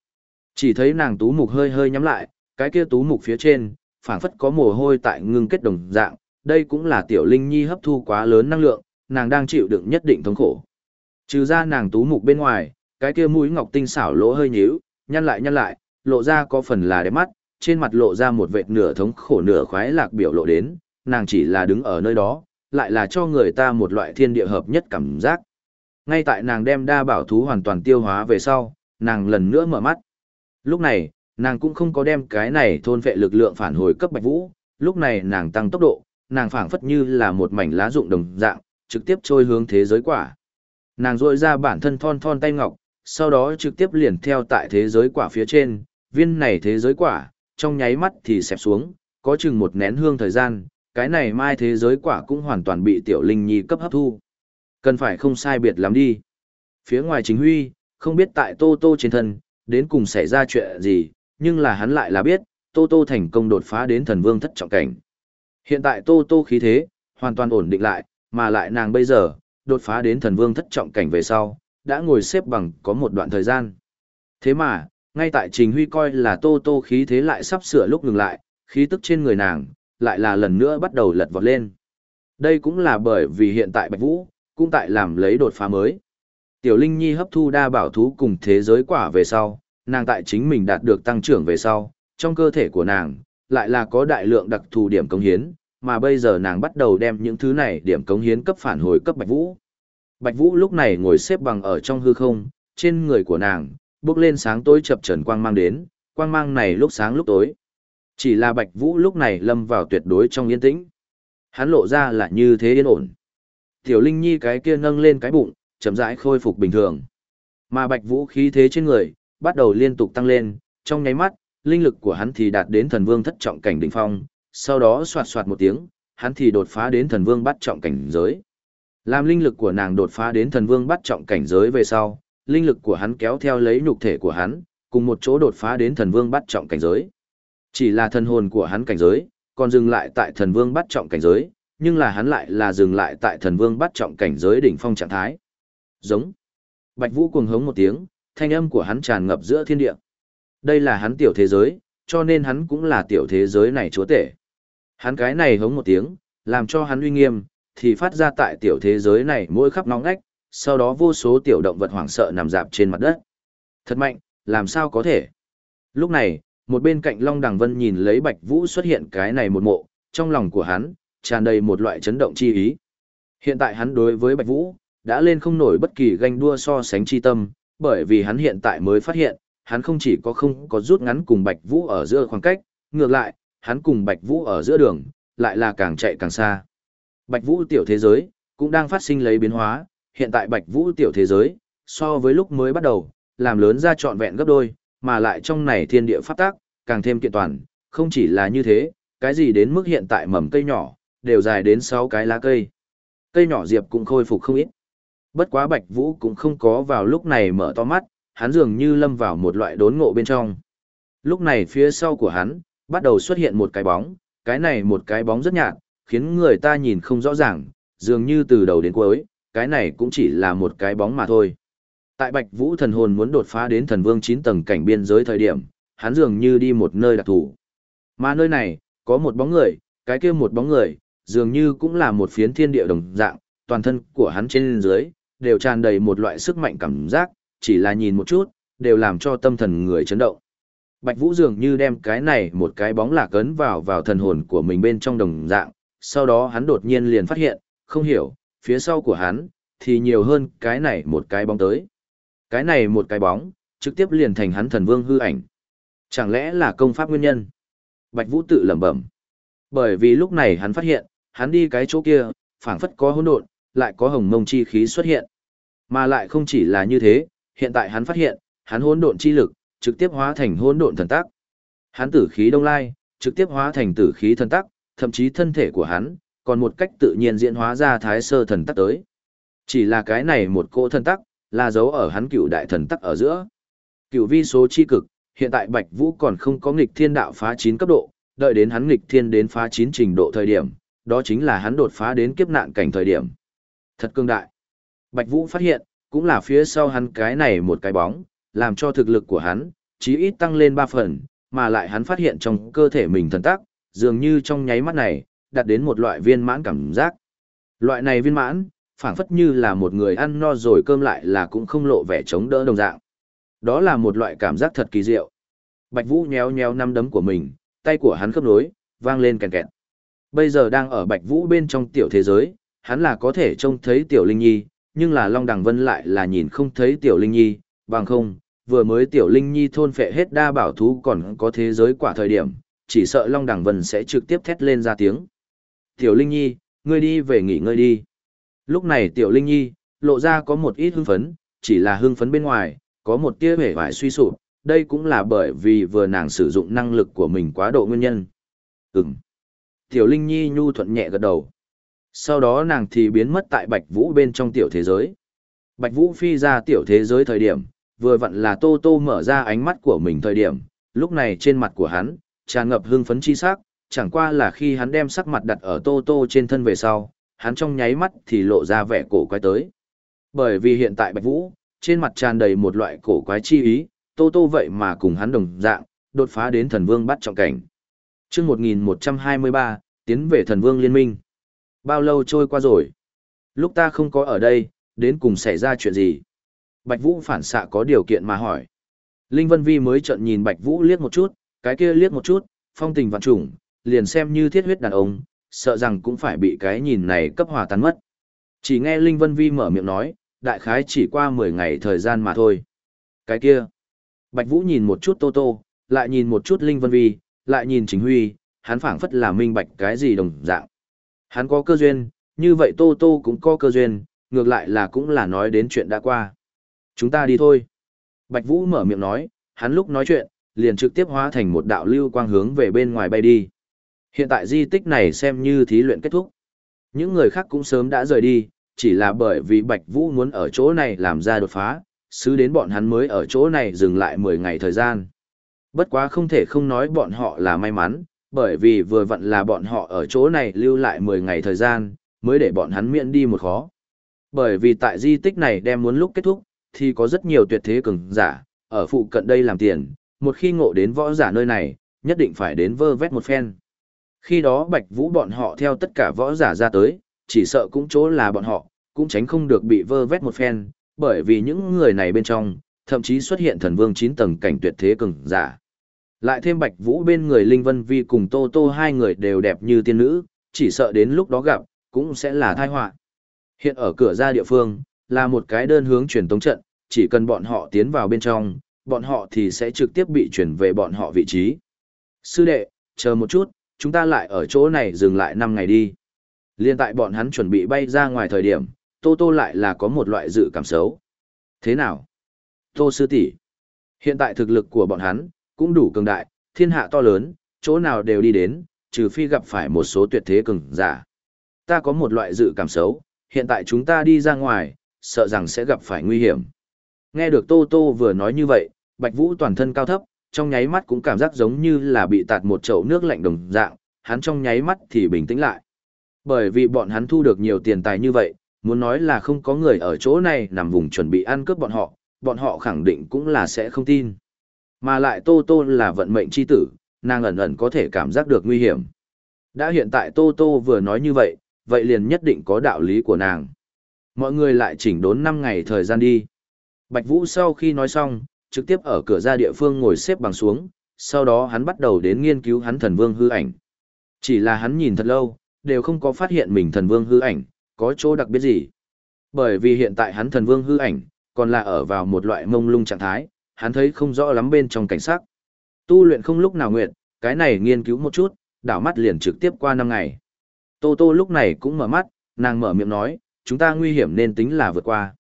S1: Chỉ thấy nàng tú mục hơi hơi nhắm lại, cái kia tú mục phía trên, phảng phất có mồ hôi tại ngưng kết đồng dạng, đây cũng là Tiểu Linh Nhi hấp thu quá lớn năng lượng, nàng đang chịu đựng nhất định thống khổ. Trừ ra nàng tú mục bên ngoài, cái kia mũi ngọc tinh xảo lỗ hơi nhíu, nhăn lại nhăn lại, lộ ra có phần là đẹp mắt, trên mặt lộ ra một vệt nửa thống khổ nửa khoái lạc biểu lộ đến, nàng chỉ là đứng ở nơi đó, lại là cho người ta một loại thiên địa hợp nhất cảm giác. Ngay tại nàng đem đa bảo thú hoàn toàn tiêu hóa về sau, nàng lần nữa mở mắt. Lúc này, nàng cũng không có đem cái này thôn vệ lực lượng phản hồi cấp bạch vũ, lúc này nàng tăng tốc độ, nàng phảng phất như là một mảnh lá rụng đồng dạng, trực tiếp trôi hướng thế giới quả. Nàng rôi ra bản thân thon thon tay ngọc, sau đó trực tiếp liền theo tại thế giới quả phía trên, viên này thế giới quả, trong nháy mắt thì xẹp xuống, có chừng một nén hương thời gian, cái này mai thế giới quả cũng hoàn toàn bị tiểu linh nhi cấp hấp thu. Cần phải không sai biệt lắm đi. Phía ngoài chính huy, không biết tại Tô Tô trên thân, đến cùng xảy ra chuyện gì, nhưng là hắn lại là biết, Tô Tô thành công đột phá đến thần vương thất trọng cảnh. Hiện tại Tô Tô khí thế, hoàn toàn ổn định lại, mà lại nàng bây giờ, đột phá đến thần vương thất trọng cảnh về sau, đã ngồi xếp bằng có một đoạn thời gian. Thế mà, ngay tại Trình Huy coi là Tô Tô khí thế lại sắp sửa lúc ngừng lại, khí tức trên người nàng, lại là lần nữa bắt đầu lật vọt lên. Đây cũng là bởi vì hiện tại Bạch Vũ, cũng tại làm lấy đột phá mới. Tiểu Linh Nhi hấp thu đa bảo thú cùng thế giới quả về sau, nàng tại chính mình đạt được tăng trưởng về sau, trong cơ thể của nàng, lại là có đại lượng đặc thù điểm công hiến, mà bây giờ nàng bắt đầu đem những thứ này điểm cống hiến cấp phản hồi cấp Bạch Vũ. Bạch Vũ lúc này ngồi xếp bằng ở trong hư không, trên người của nàng, bước lên sáng tối chập trần quang mang đến, quang mang này lúc sáng lúc tối. Chỉ là Bạch Vũ lúc này lâm vào tuyệt đối trong yên tĩnh. Hắn lộ ra là như thế yên ổn. Tiểu Linh Nhi cái kia nâng lên cái bụng, chậm rãi khôi phục bình thường. Mà Bạch Vũ khí thế trên người, bắt đầu liên tục tăng lên, trong nháy mắt, linh lực của hắn thì đạt đến thần vương thất trọng cảnh đỉnh phong, sau đó xoạt xoạt một tiếng, hắn thì đột phá đến thần vương bắt trọng cảnh giới. Làm linh lực của nàng đột phá đến thần vương bắt trọng cảnh giới về sau, linh lực của hắn kéo theo lấy nhục thể của hắn, cùng một chỗ đột phá đến thần vương bắt trọng cảnh giới. Chỉ là thần hồn của hắn cảnh giới, còn dừng lại tại thần vương bắt trọng cảnh giới, nhưng là hắn lại là dừng lại tại thần vương bắt trọng cảnh giới đỉnh phong trạng thái. Giống. Bạch Vũ cuồng hống một tiếng, thanh âm của hắn tràn ngập giữa thiên địa. Đây là hắn tiểu thế giới, cho nên hắn cũng là tiểu thế giới này chúa tể. Hắn cái này hống một tiếng, làm cho hắn uy nghiêm, thì phát ra tại tiểu thế giới này mỗi khắp nóng ngách, sau đó vô số tiểu động vật hoảng sợ nằm dạp trên mặt đất. Thật mạnh, làm sao có thể? Lúc này, một bên cạnh Long Đằng Vân nhìn lấy Bạch Vũ xuất hiện cái này một mộ, trong lòng của hắn, tràn đầy một loại chấn động chi ý. Hiện tại hắn đối với Bạch Vũ, đã lên không nổi bất kỳ ganh đua so sánh chi tâm, bởi vì hắn hiện tại mới phát hiện, hắn không chỉ có không có rút ngắn cùng Bạch Vũ ở giữa khoảng cách, ngược lại, hắn cùng Bạch Vũ ở giữa đường, lại là càng chạy càng xa. Bạch Vũ tiểu thế giới, cũng đang phát sinh lấy biến hóa, hiện tại Bạch Vũ tiểu thế giới, so với lúc mới bắt đầu, làm lớn ra trọn vẹn gấp đôi, mà lại trong này thiên địa phát tác, càng thêm kiện toàn, không chỉ là như thế, cái gì đến mức hiện tại mầm cây nhỏ, đều dài đến 6 cái lá cây. Cây nhỏ diệp cũng khôi phục không ít. Bất quá Bạch Vũ cũng không có vào lúc này mở to mắt, hắn dường như lâm vào một loại đốn ngộ bên trong. Lúc này phía sau của hắn, bắt đầu xuất hiện một cái bóng, cái này một cái bóng rất nhạt, khiến người ta nhìn không rõ ràng, dường như từ đầu đến cuối, cái này cũng chỉ là một cái bóng mà thôi. Tại Bạch Vũ thần hồn muốn đột phá đến thần vương 9 tầng cảnh biên giới thời điểm, hắn dường như đi một nơi đặc thù. Mà nơi này, có một bóng người, cái kia một bóng người, dường như cũng là một phiến thiên địa đồng dạng, toàn thân của hắn trên dưới, đều tràn đầy một loại sức mạnh cảm giác, chỉ là nhìn một chút, đều làm cho tâm thần người chấn động. Bạch Vũ dường như đem cái này một cái bóng lạc ấn vào vào thần hồn của mình bên trong đồng dạng, sau đó hắn đột nhiên liền phát hiện, không hiểu, phía sau của hắn, thì nhiều hơn cái này một cái bóng tới. Cái này một cái bóng, trực tiếp liền thành hắn thần vương hư ảnh. Chẳng lẽ là công pháp nguyên nhân? Bạch Vũ tự lẩm bẩm. Bởi vì lúc này hắn phát hiện, hắn đi cái chỗ kia, phảng phất có hỗn độn, lại có hồng mông chi khí xuất hiện. Mà lại không chỉ là như thế, hiện tại hắn phát hiện, hắn hỗn độn chi lực trực tiếp hóa thành hỗn độn thần tắc. Hắn tử khí đông lai, trực tiếp hóa thành tử khí thần tắc, thậm chí thân thể của hắn, còn một cách tự nhiên diễn hóa ra thái sơ thần tắc tới. Chỉ là cái này một cỗ thần tắc, là dấu ở hắn cựu đại thần tắc ở giữa. Cựu vi số chi cực, hiện tại Bạch Vũ còn không có nghịch thiên đạo phá 9 cấp độ, đợi đến hắn nghịch thiên đến phá 9 trình độ thời điểm, đó chính là hắn đột phá đến kiếp nạn cảnh thời điểm. Thật cương đại. Bạch Vũ phát hiện, cũng là phía sau hắn cái này một cái bóng, làm cho thực lực của hắn, chí ít tăng lên 3 phần, mà lại hắn phát hiện trong cơ thể mình thần tắc, dường như trong nháy mắt này, đạt đến một loại viên mãn cảm giác. Loại này viên mãn, phảng phất như là một người ăn no rồi cơm lại là cũng không lộ vẻ chống đỡ đồng dạng. Đó là một loại cảm giác thật kỳ diệu. Bạch Vũ nhéo nhéo năm đấm của mình, tay của hắn khớp nối, vang lên kèn kẹt. Bây giờ đang ở Bạch Vũ bên trong tiểu thế giới, hắn là có thể trông thấy tiểu Linh Nhi, nhưng là Long Đằng Vân lại là nhìn không thấy tiểu Linh Nhi, bằng không, vừa mới tiểu Linh Nhi thôn phệ hết đa bảo thú còn có thế giới quả thời điểm, chỉ sợ Long Đằng Vân sẽ trực tiếp thét lên ra tiếng. Tiểu Linh Nhi, ngươi đi về nghỉ ngơi đi. Lúc này Tiểu Linh Nhi, lộ ra có một ít hưng phấn, chỉ là hưng phấn bên ngoài, có một tia vẻ vải suy sụp, đây cũng là bởi vì vừa nàng sử dụng năng lực của mình quá độ nguyên nhân. Ừm. Tiểu Linh Nhi nhu thuận nhẹ gật đầu. Sau đó nàng thì biến mất tại Bạch Vũ bên trong tiểu thế giới. Bạch Vũ phi ra tiểu thế giới thời điểm, vừa vặn là Tô Tô mở ra ánh mắt của mình thời điểm, lúc này trên mặt của hắn, tràn ngập hưng phấn chi sắc, chẳng qua là khi hắn đem sắc mặt đặt ở Tô Tô trên thân về sau, hắn trong nháy mắt thì lộ ra vẻ cổ quái tới. Bởi vì hiện tại Bạch Vũ, trên mặt tràn đầy một loại cổ quái chi ý, Tô Tô vậy mà cùng hắn đồng dạng, đột phá đến thần vương bắt trọng cảnh. Trước 1123, tiến về thần vương liên minh. Bao lâu trôi qua rồi? Lúc ta không có ở đây, đến cùng xảy ra chuyện gì? Bạch Vũ phản xạ có điều kiện mà hỏi. Linh Vân Vi mới trợn nhìn Bạch Vũ liếc một chút, cái kia liếc một chút, phong tình vạn trùng, liền xem như thiết huyết đàn ông, sợ rằng cũng phải bị cái nhìn này cấp hòa tan mất. Chỉ nghe Linh Vân Vi mở miệng nói, đại khái chỉ qua 10 ngày thời gian mà thôi. Cái kia. Bạch Vũ nhìn một chút Tô Tô, lại nhìn một chút Linh Vân Vi, lại nhìn Chính Huy, hắn phảng phất là minh bạch cái gì đồng dạng. Hắn có cơ duyên, như vậy Tô Tô cũng có cơ duyên, ngược lại là cũng là nói đến chuyện đã qua. Chúng ta đi thôi. Bạch Vũ mở miệng nói, hắn lúc nói chuyện, liền trực tiếp hóa thành một đạo lưu quang hướng về bên ngoài bay đi. Hiện tại di tích này xem như thí luyện kết thúc. Những người khác cũng sớm đã rời đi, chỉ là bởi vì Bạch Vũ muốn ở chỗ này làm ra đột phá, xứ đến bọn hắn mới ở chỗ này dừng lại 10 ngày thời gian. Bất quá không thể không nói bọn họ là may mắn, bởi vì vừa vặn là bọn họ ở chỗ này lưu lại 10 ngày thời gian, mới để bọn hắn miễn đi một khó. Bởi vì tại di tích này đem muốn lúc kết thúc, thì có rất nhiều tuyệt thế cường giả, ở phụ cận đây làm tiền, một khi ngộ đến võ giả nơi này, nhất định phải đến vơ vét một phen. Khi đó Bạch Vũ bọn họ theo tất cả võ giả ra tới, chỉ sợ cũng chỗ là bọn họ, cũng tránh không được bị vơ vét một phen, bởi vì những người này bên trong, thậm chí xuất hiện thần vương 9 tầng cảnh tuyệt thế cường giả. Lại thêm Bạch Vũ bên người Linh Vân Vi cùng Tô Tô hai người đều đẹp như tiên nữ, chỉ sợ đến lúc đó gặp, cũng sẽ là tai họa. Hiện ở cửa ra địa phương, là một cái đơn hướng truyền tống trận, chỉ cần bọn họ tiến vào bên trong, bọn họ thì sẽ trực tiếp bị chuyển về bọn họ vị trí. Sư đệ, chờ một chút, chúng ta lại ở chỗ này dừng lại 5 ngày đi. Liên tại bọn hắn chuẩn bị bay ra ngoài thời điểm, Tô Tô lại là có một loại dự cảm xấu. Thế nào? Tô sư tỷ, Hiện tại thực lực của bọn hắn, cũng đủ cường đại, thiên hạ to lớn, chỗ nào đều đi đến, trừ phi gặp phải một số tuyệt thế cường giả. Ta có một loại dự cảm xấu, hiện tại chúng ta đi ra ngoài, sợ rằng sẽ gặp phải nguy hiểm. Nghe được Tô Tô vừa nói như vậy, Bạch Vũ toàn thân cao thấp, trong nháy mắt cũng cảm giác giống như là bị tạt một chậu nước lạnh đồng dạng, hắn trong nháy mắt thì bình tĩnh lại. Bởi vì bọn hắn thu được nhiều tiền tài như vậy, muốn nói là không có người ở chỗ này nằm vùng chuẩn bị ăn cướp bọn họ, bọn họ khẳng định cũng là sẽ không tin. Mà lại Tô Tô là vận mệnh chi tử, nàng ẩn ẩn có thể cảm giác được nguy hiểm. Đã hiện tại Tô Tô vừa nói như vậy, vậy liền nhất định có đạo lý của nàng. Mọi người lại chỉnh đốn 5 ngày thời gian đi. Bạch Vũ sau khi nói xong, trực tiếp ở cửa ra địa phương ngồi xếp bằng xuống, sau đó hắn bắt đầu đến nghiên cứu hắn thần vương hư ảnh. Chỉ là hắn nhìn thật lâu, đều không có phát hiện mình thần vương hư ảnh, có chỗ đặc biệt gì. Bởi vì hiện tại hắn thần vương hư ảnh, còn là ở vào một loại mông lung trạng thái, hắn thấy không rõ lắm bên trong cảnh sắc. Tu luyện không lúc nào nguyện, cái này nghiên cứu một chút, đảo mắt liền trực tiếp qua năm ngày. Tô Tô lúc này cũng mở mắt, nàng mở miệng nói, chúng ta nguy hiểm nên tính là vượt qua.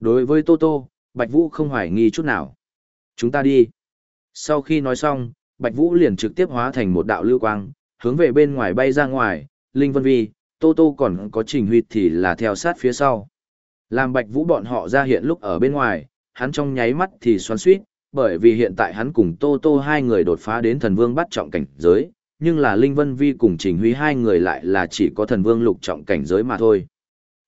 S1: Đối với Tô Tô, Bạch Vũ không hoài nghi chút nào. Chúng ta đi. Sau khi nói xong, Bạch Vũ liền trực tiếp hóa thành một đạo lưu quang, hướng về bên ngoài bay ra ngoài, Linh Vân Vi, Tô Tô còn có Trình Huy thì là theo sát phía sau. Làm Bạch Vũ bọn họ ra hiện lúc ở bên ngoài, hắn trong nháy mắt thì xoắn suýt, bởi vì hiện tại hắn cùng Tô Tô hai người đột phá đến thần vương bắt trọng cảnh giới, nhưng là Linh Vân Vi cùng Trình Huy hai người lại là chỉ có thần vương lục trọng cảnh giới mà thôi.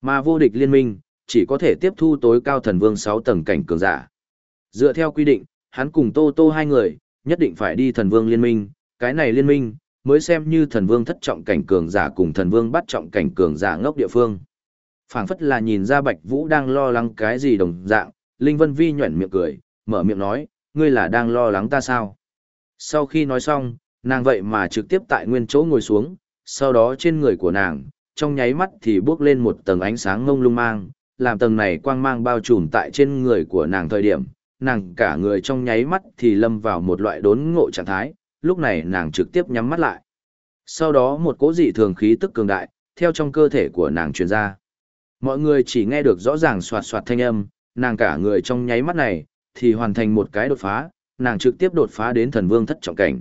S1: Mà vô địch liên minh, chỉ có thể tiếp thu tối cao thần vương 6 tầng cảnh cường giả. Dựa theo quy định, hắn cùng Tô Tô hai người, nhất định phải đi thần vương liên minh, cái này liên minh, mới xem như thần vương thất trọng cảnh cường giả cùng thần vương bắt trọng cảnh cường giả ngốc địa phương. phảng phất là nhìn ra Bạch Vũ đang lo lắng cái gì đồng dạng, Linh Vân Vi nhuẩn miệng cười, mở miệng nói, ngươi là đang lo lắng ta sao? Sau khi nói xong, nàng vậy mà trực tiếp tại nguyên chỗ ngồi xuống, sau đó trên người của nàng, trong nháy mắt thì bước lên một tầng ánh sáng ngông lung mang, làm tầng này quang mang bao trùm tại trên người của nàng thời điểm, nàng cả người trong nháy mắt thì lâm vào một loại đốn ngộ trạng thái, lúc này nàng trực tiếp nhắm mắt lại. Sau đó một cỗ dị thường khí tức cường đại, theo trong cơ thể của nàng truyền ra. Mọi người chỉ nghe được rõ ràng soạt soạt thanh âm, nàng cả người trong nháy mắt này, thì hoàn thành một cái đột phá, nàng trực tiếp đột phá đến thần vương thất trọng cảnh.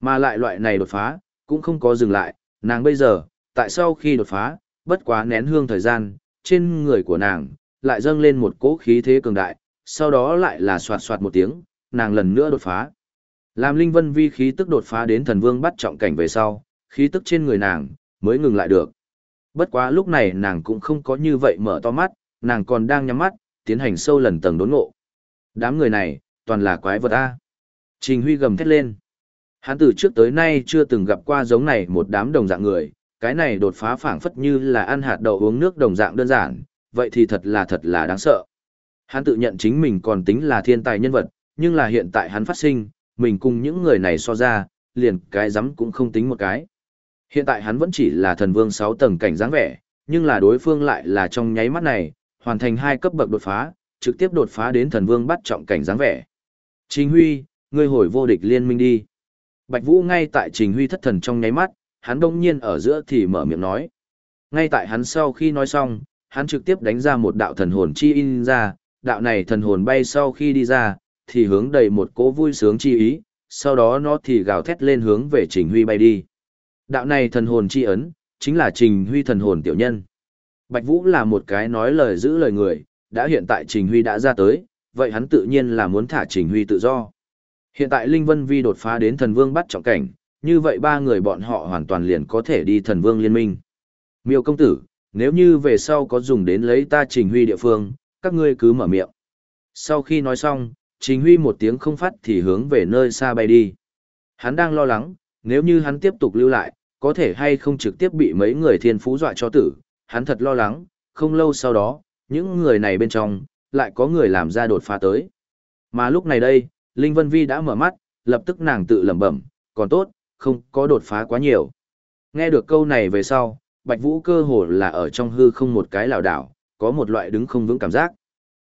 S1: Mà lại loại này đột phá, cũng không có dừng lại, nàng bây giờ, tại sau khi đột phá, bất quá nén hương thời gian, trên người của nàng, lại dâng lên một cỗ khí thế cường đại, sau đó lại là soạt soạt một tiếng, nàng lần nữa đột phá. Làm Linh Vân Vi khí tức đột phá đến thần vương bắt trọng cảnh về sau, khí tức trên người nàng mới ngừng lại được. Bất quá lúc này nàng cũng không có như vậy mở to mắt, nàng còn đang nhắm mắt, tiến hành sâu lần tầng đốn ngộ. Đám người này, toàn là quái vật A. Trình Huy gầm thét lên. Hắn từ trước tới nay chưa từng gặp qua giống này một đám đồng dạng người, cái này đột phá phảng phất như là ăn hạt đậu uống nước đồng dạng đơn giản, vậy thì thật là thật là đáng sợ. Hắn tự nhận chính mình còn tính là thiên tài nhân vật, nhưng là hiện tại hắn phát sinh, mình cùng những người này so ra, liền cái rắm cũng không tính một cái. Hiện tại hắn vẫn chỉ là thần vương 6 tầng cảnh dáng vẻ, nhưng là đối phương lại là trong nháy mắt này, hoàn thành hai cấp bậc đột phá, trực tiếp đột phá đến thần vương bắt trọng cảnh dáng vẻ. Trình Huy, ngươi hồi vô địch liên minh đi. Bạch Vũ ngay tại Trình Huy thất thần trong nháy mắt, hắn đông nhiên ở giữa thì mở miệng nói. Ngay tại hắn sau khi nói xong, hắn trực tiếp đánh ra một đạo thần hồn chi in ra, đạo này thần hồn bay sau khi đi ra, thì hướng đầy một cỗ vui sướng chi ý, sau đó nó thì gào thét lên hướng về Trình Huy bay đi. Đạo này thần hồn chi ấn, chính là Trình Huy thần hồn tiểu nhân. Bạch Vũ là một cái nói lời giữ lời người, đã hiện tại Trình Huy đã ra tới, vậy hắn tự nhiên là muốn thả Trình Huy tự do. Hiện tại Linh Vân Vi đột phá đến thần vương bắt trọng cảnh, như vậy ba người bọn họ hoàn toàn liền có thể đi thần vương liên minh. Miêu công tử, nếu như về sau có dùng đến lấy ta Trình Huy địa phương, các ngươi cứ mở miệng. Sau khi nói xong, Trình Huy một tiếng không phát thì hướng về nơi xa bay đi. Hắn đang lo lắng, nếu như hắn tiếp tục lưu lại, có thể hay không trực tiếp bị mấy người thiên phú dọa cho tử. Hắn thật lo lắng, không lâu sau đó, những người này bên trong, lại có người làm ra đột phá tới. Mà lúc này đây, Linh Vân Vi đã mở mắt, lập tức nàng tự lẩm bẩm, còn tốt, không có đột phá quá nhiều. Nghe được câu này về sau, Bạch Vũ cơ hồ là ở trong hư không một cái lảo đảo, có một loại đứng không vững cảm giác.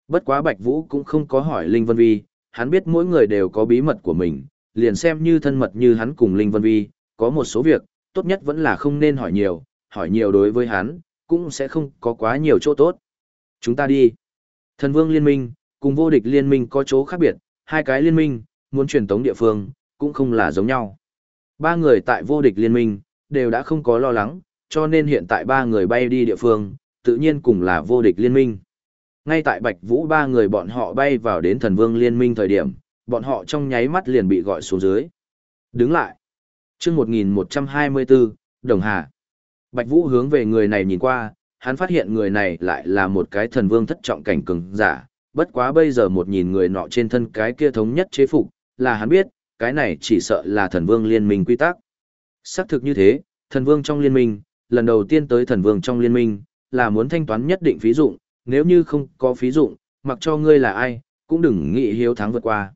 S1: Bất quá Bạch Vũ cũng không có hỏi Linh Vân Vi, hắn biết mỗi người đều có bí mật của mình, liền xem như thân mật như hắn cùng Linh Vân Vi, có một số việc, tốt nhất vẫn là không nên hỏi nhiều, hỏi nhiều đối với hắn, cũng sẽ không có quá nhiều chỗ tốt. Chúng ta đi. Thần Vương Liên minh, cùng vô địch liên minh có chỗ khác biệt, hai cái liên minh, muốn truyền tống địa phương, cũng không là giống nhau. Ba người tại vô địch liên minh, đều đã không có lo lắng, cho nên hiện tại ba người bay đi địa phương, tự nhiên cùng là vô địch liên minh. Ngay tại Bạch Vũ ba người bọn họ bay vào đến thần vương liên minh thời điểm, bọn họ trong nháy mắt liền bị gọi xuống dưới. Đứng lại. chương 1124, Đồng Hà. Bạch Vũ hướng về người này nhìn qua, hắn phát hiện người này lại là một cái thần vương thất trọng cảnh cường giả, bất quá bây giờ một nhìn người nọ trên thân cái kia thống nhất chế phục, là hắn biết, cái này chỉ sợ là thần vương liên minh quy tắc. Xác thực như thế, thần vương trong liên minh, lần đầu tiên tới thần vương trong liên minh, là muốn thanh toán nhất định phí dụng, nếu như không có phí dụng, mặc cho ngươi là ai, cũng đừng nghĩ hiếu thắng vượt qua.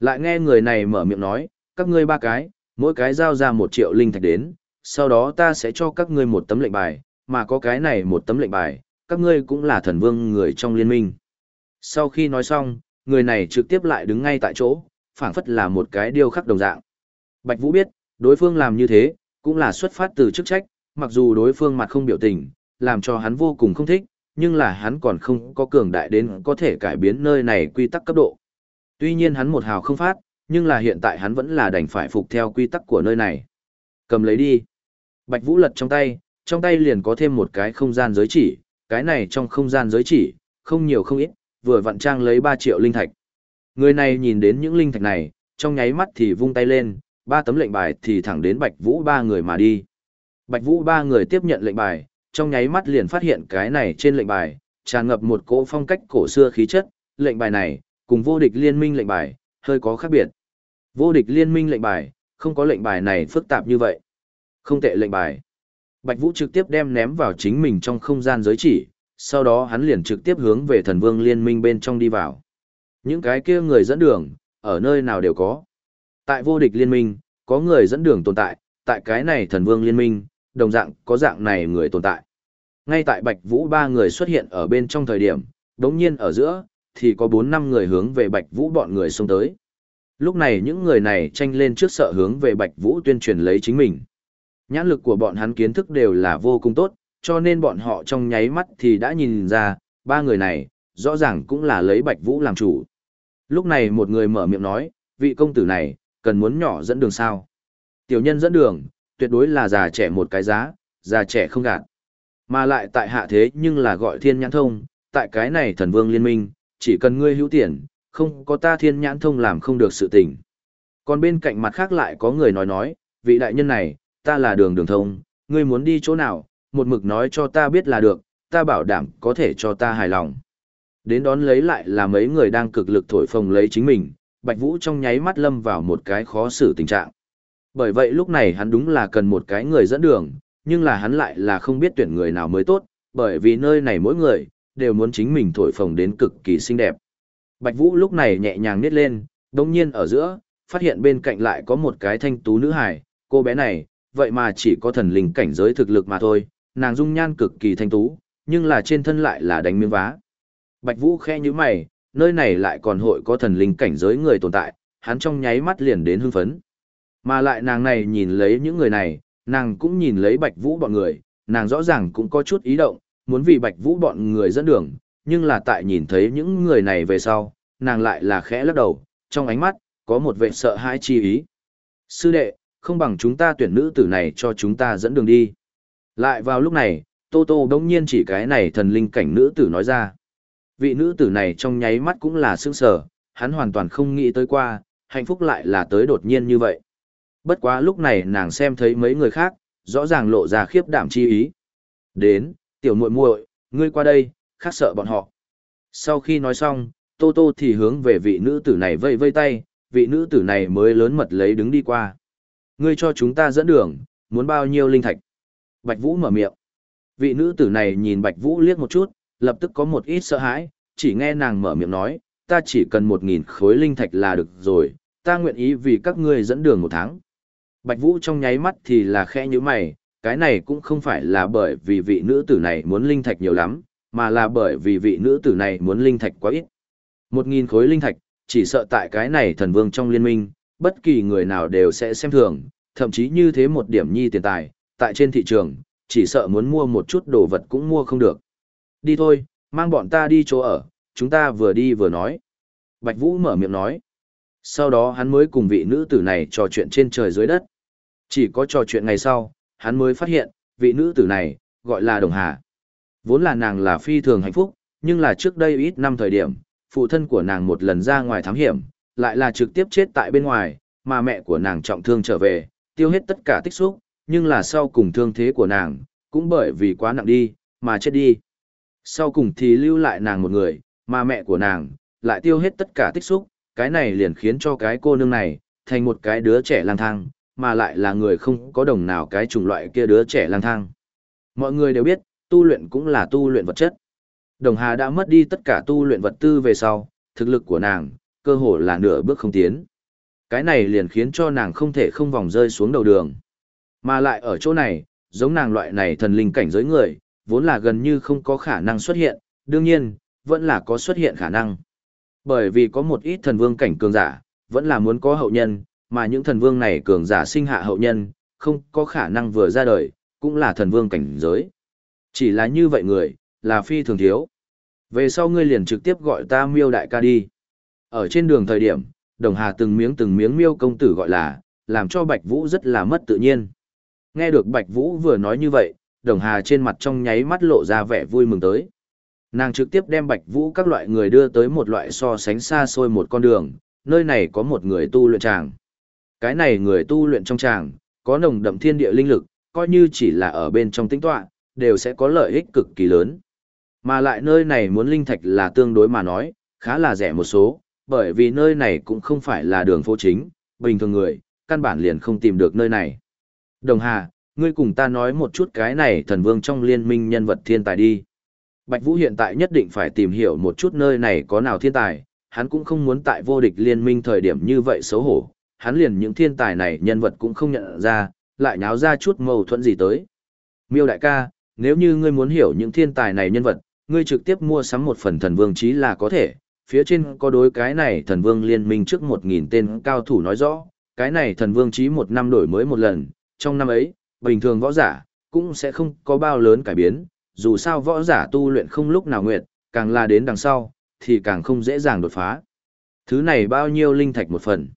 S1: Lại nghe người này mở miệng nói, các ngươi ba cái, mỗi cái giao ra một triệu linh thạch đến, sau đó ta sẽ cho các ngươi một tấm lệnh bài, mà có cái này một tấm lệnh bài, các ngươi cũng là thần vương người trong liên minh. Sau khi nói xong, người này trực tiếp lại đứng ngay tại chỗ, phảng phất là một cái điêu khắc đồng dạng. Bạch Vũ biết, đối phương làm như thế, cũng là xuất phát từ chức trách, mặc dù đối phương mặt không biểu tình, làm cho hắn vô cùng không thích, nhưng là hắn còn không có cường đại đến có thể cải biến nơi này quy tắc cấp độ. Tuy nhiên hắn một hào không phát, nhưng là hiện tại hắn vẫn là đành phải phục theo quy tắc của nơi này. Cầm lấy đi. Bạch Vũ lật trong tay, trong tay liền có thêm một cái không gian giới chỉ, cái này trong không gian giới chỉ, không nhiều không ít, vừa vặn trang lấy 3 triệu linh thạch. Người này nhìn đến những linh thạch này, trong nháy mắt thì vung tay lên, ba tấm lệnh bài thì thẳng đến Bạch Vũ ba người mà đi. Bạch Vũ ba người tiếp nhận lệnh bài, trong nháy mắt liền phát hiện cái này trên lệnh bài, tràn ngập một cỗ phong cách cổ xưa khí chất, lệnh bài này, cùng vô địch liên minh lệnh bài, hơi có khác biệt. Vô địch liên minh lệnh bài, không có lệnh bài này phức tạp như vậy. Không tệ lệnh bài. Bạch Vũ trực tiếp đem ném vào chính mình trong không gian giới chỉ, sau đó hắn liền trực tiếp hướng về thần vương liên minh bên trong đi vào. Những cái kia người dẫn đường, ở nơi nào đều có. Tại vô địch liên minh, có người dẫn đường tồn tại, tại cái này thần vương liên minh, đồng dạng có dạng này người tồn tại. Ngay tại Bạch Vũ ba người xuất hiện ở bên trong thời điểm, đống nhiên ở giữa, thì có bốn năm người hướng về Bạch Vũ bọn người xông tới. Lúc này những người này tranh lên trước sợ hướng về Bạch Vũ tuyên truyền lấy chính mình. Nhãn lực của bọn hắn kiến thức đều là vô cùng tốt, cho nên bọn họ trong nháy mắt thì đã nhìn ra, ba người này, rõ ràng cũng là lấy Bạch Vũ làm chủ. Lúc này một người mở miệng nói, vị công tử này, cần muốn nhỏ dẫn đường sao. Tiểu nhân dẫn đường, tuyệt đối là già trẻ một cái giá, già trẻ không gạt. Mà lại tại hạ thế nhưng là gọi thiên nhãn thông, tại cái này thần vương liên minh, chỉ cần ngươi hữu tiền, không có ta thiên nhãn thông làm không được sự tình. Còn bên cạnh mặt khác lại có người nói nói, vị đại nhân này, ta là đường đường thông, ngươi muốn đi chỗ nào, một mực nói cho ta biết là được, ta bảo đảm có thể cho ta hài lòng. Đến đón lấy lại là mấy người đang cực lực thổi phồng lấy chính mình, Bạch Vũ trong nháy mắt lâm vào một cái khó xử tình trạng. Bởi vậy lúc này hắn đúng là cần một cái người dẫn đường, nhưng là hắn lại là không biết tuyển người nào mới tốt, bởi vì nơi này mỗi người, đều muốn chính mình thổi phồng đến cực kỳ xinh đẹp. Bạch Vũ lúc này nhẹ nhàng nít lên, đồng nhiên ở giữa, phát hiện bên cạnh lại có một cái thanh tú nữ hài, cô bé này, vậy mà chỉ có thần linh cảnh giới thực lực mà thôi, nàng dung nhan cực kỳ thanh tú, nhưng là trên thân lại là đánh miếng vá. Bạch Vũ khẽ như mày, nơi này lại còn hội có thần linh cảnh giới người tồn tại, hắn trong nháy mắt liền đến hưng phấn. Mà lại nàng này nhìn lấy những người này, nàng cũng nhìn lấy Bạch Vũ bọn người, nàng rõ ràng cũng có chút ý động, muốn vì Bạch Vũ bọn người dẫn đường, nhưng là tại nhìn thấy những người này về sau, nàng lại là khẽ lắc đầu, trong ánh mắt, có một vẻ sợ hãi chi ý. Sư đệ, không bằng chúng ta tuyển nữ tử này cho chúng ta dẫn đường đi. Lại vào lúc này, Tô Tô đống nhiên chỉ cái này thần linh cảnh nữ tử nói ra. Vị nữ tử này trong nháy mắt cũng là sương sở, hắn hoàn toàn không nghĩ tới qua, hạnh phúc lại là tới đột nhiên như vậy. Bất quá lúc này nàng xem thấy mấy người khác, rõ ràng lộ ra khiếp đảm chi ý. Đến, tiểu muội muội, ngươi qua đây, khác sợ bọn họ. Sau khi nói xong, Tô Tô thì hướng về vị nữ tử này vây vây tay, vị nữ tử này mới lớn mật lấy đứng đi qua. Ngươi cho chúng ta dẫn đường, muốn bao nhiêu linh thạch? Bạch Vũ mở miệng. Vị nữ tử này nhìn Bạch Vũ liếc một chút, lập tức có một ít sợ hãi, chỉ nghe nàng mở miệng nói, ta chỉ cần một nghìn khối linh thạch là được rồi, ta nguyện ý vì các ngươi dẫn đường một tháng. Bạch Vũ trong nháy mắt thì là khẽ như mày, cái này cũng không phải là bởi vì vị nữ tử này muốn linh thạch nhiều lắm, mà là bởi vì vị nữ tử này muốn linh thạch quá ít. Một nghìn khối linh thạch, chỉ sợ tại cái này thần vương trong liên minh, bất kỳ người nào đều sẽ xem thường, thậm chí như thế một điểm nhi tiền tài, tại trên thị trường, chỉ sợ muốn mua một chút đồ vật cũng mua không được. Đi thôi, mang bọn ta đi chỗ ở, chúng ta vừa đi vừa nói. Bạch Vũ mở miệng nói. Sau đó hắn mới cùng vị nữ tử này trò chuyện trên trời dưới đất. Chỉ có trò chuyện ngày sau, hắn mới phát hiện, vị nữ tử này, gọi là Đồng Hà. Vốn là nàng là phi thường hạnh phúc, nhưng là trước đây ít năm thời điểm, phụ thân của nàng một lần ra ngoài thám hiểm, lại là trực tiếp chết tại bên ngoài, mà mẹ của nàng trọng thương trở về, tiêu hết tất cả tích xúc, nhưng là sau cùng thương thế của nàng, cũng bởi vì quá nặng đi, mà chết đi. Sau cùng thì lưu lại nàng một người, mà mẹ của nàng, lại tiêu hết tất cả tích xúc, cái này liền khiến cho cái cô nương này, thành một cái đứa trẻ lang thang, mà lại là người không có đồng nào cái chủng loại kia đứa trẻ lang thang. Mọi người đều biết, tu luyện cũng là tu luyện vật chất. Đồng Hà đã mất đi tất cả tu luyện vật tư về sau, thực lực của nàng, cơ hồ là nửa bước không tiến. Cái này liền khiến cho nàng không thể không vòng rơi xuống đầu đường. Mà lại ở chỗ này, giống nàng loại này thần linh cảnh giới người, vốn là gần như không có khả năng xuất hiện, đương nhiên, vẫn là có xuất hiện khả năng. Bởi vì có một ít thần vương cảnh cường giả, vẫn là muốn có hậu nhân, mà những thần vương này cường giả sinh hạ hậu nhân, không có khả năng vừa ra đời, cũng là thần vương cảnh giới. Chỉ là như vậy người, là phi thường thiếu. Về sau ngươi liền trực tiếp gọi ta miêu đại ca đi. Ở trên đường thời điểm, đồng hà từng miếng từng miếng miêu công tử gọi là, làm cho Bạch Vũ rất là mất tự nhiên. Nghe được Bạch Vũ vừa nói như vậy, đồng hà trên mặt trong nháy mắt lộ ra vẻ vui mừng tới. Nàng trực tiếp đem Bạch Vũ các loại người đưa tới một loại so sánh xa xôi một con đường, nơi này có một người tu luyện tràng. Cái này người tu luyện trong tràng, có nồng đậm thiên địa linh lực, coi như chỉ là ở bên trong tính tọa, đều sẽ có lợi ích cực kỳ lớn. Mà lại nơi này muốn linh thạch là tương đối mà nói, khá là rẻ một số, bởi vì nơi này cũng không phải là đường phố chính, bình thường người, căn bản liền không tìm được nơi này. Đồng Hà, ngươi cùng ta nói một chút cái này thần vương trong liên minh nhân vật thiên tài đi. Bạch Vũ hiện tại nhất định phải tìm hiểu một chút nơi này có nào thiên tài, hắn cũng không muốn tại vô địch liên minh thời điểm như vậy xấu hổ, hắn liền những thiên tài này nhân vật cũng không nhận ra, lại nháo ra chút mâu thuẫn gì tới. Miêu đại ca, nếu như ngươi muốn hiểu những thiên tài này nhân vật, ngươi trực tiếp mua sắm một phần thần vương trí là có thể, phía trên có đối cái này thần vương liên minh trước một nghìn tên cao thủ nói rõ, cái này thần vương trí một năm đổi mới một lần, trong năm ấy, bình thường võ giả, cũng sẽ không có bao lớn cải biến, dù sao võ giả tu luyện không lúc nào nguyện, càng là đến đằng sau, thì càng không dễ dàng đột phá. Thứ này bao nhiêu linh thạch một phần.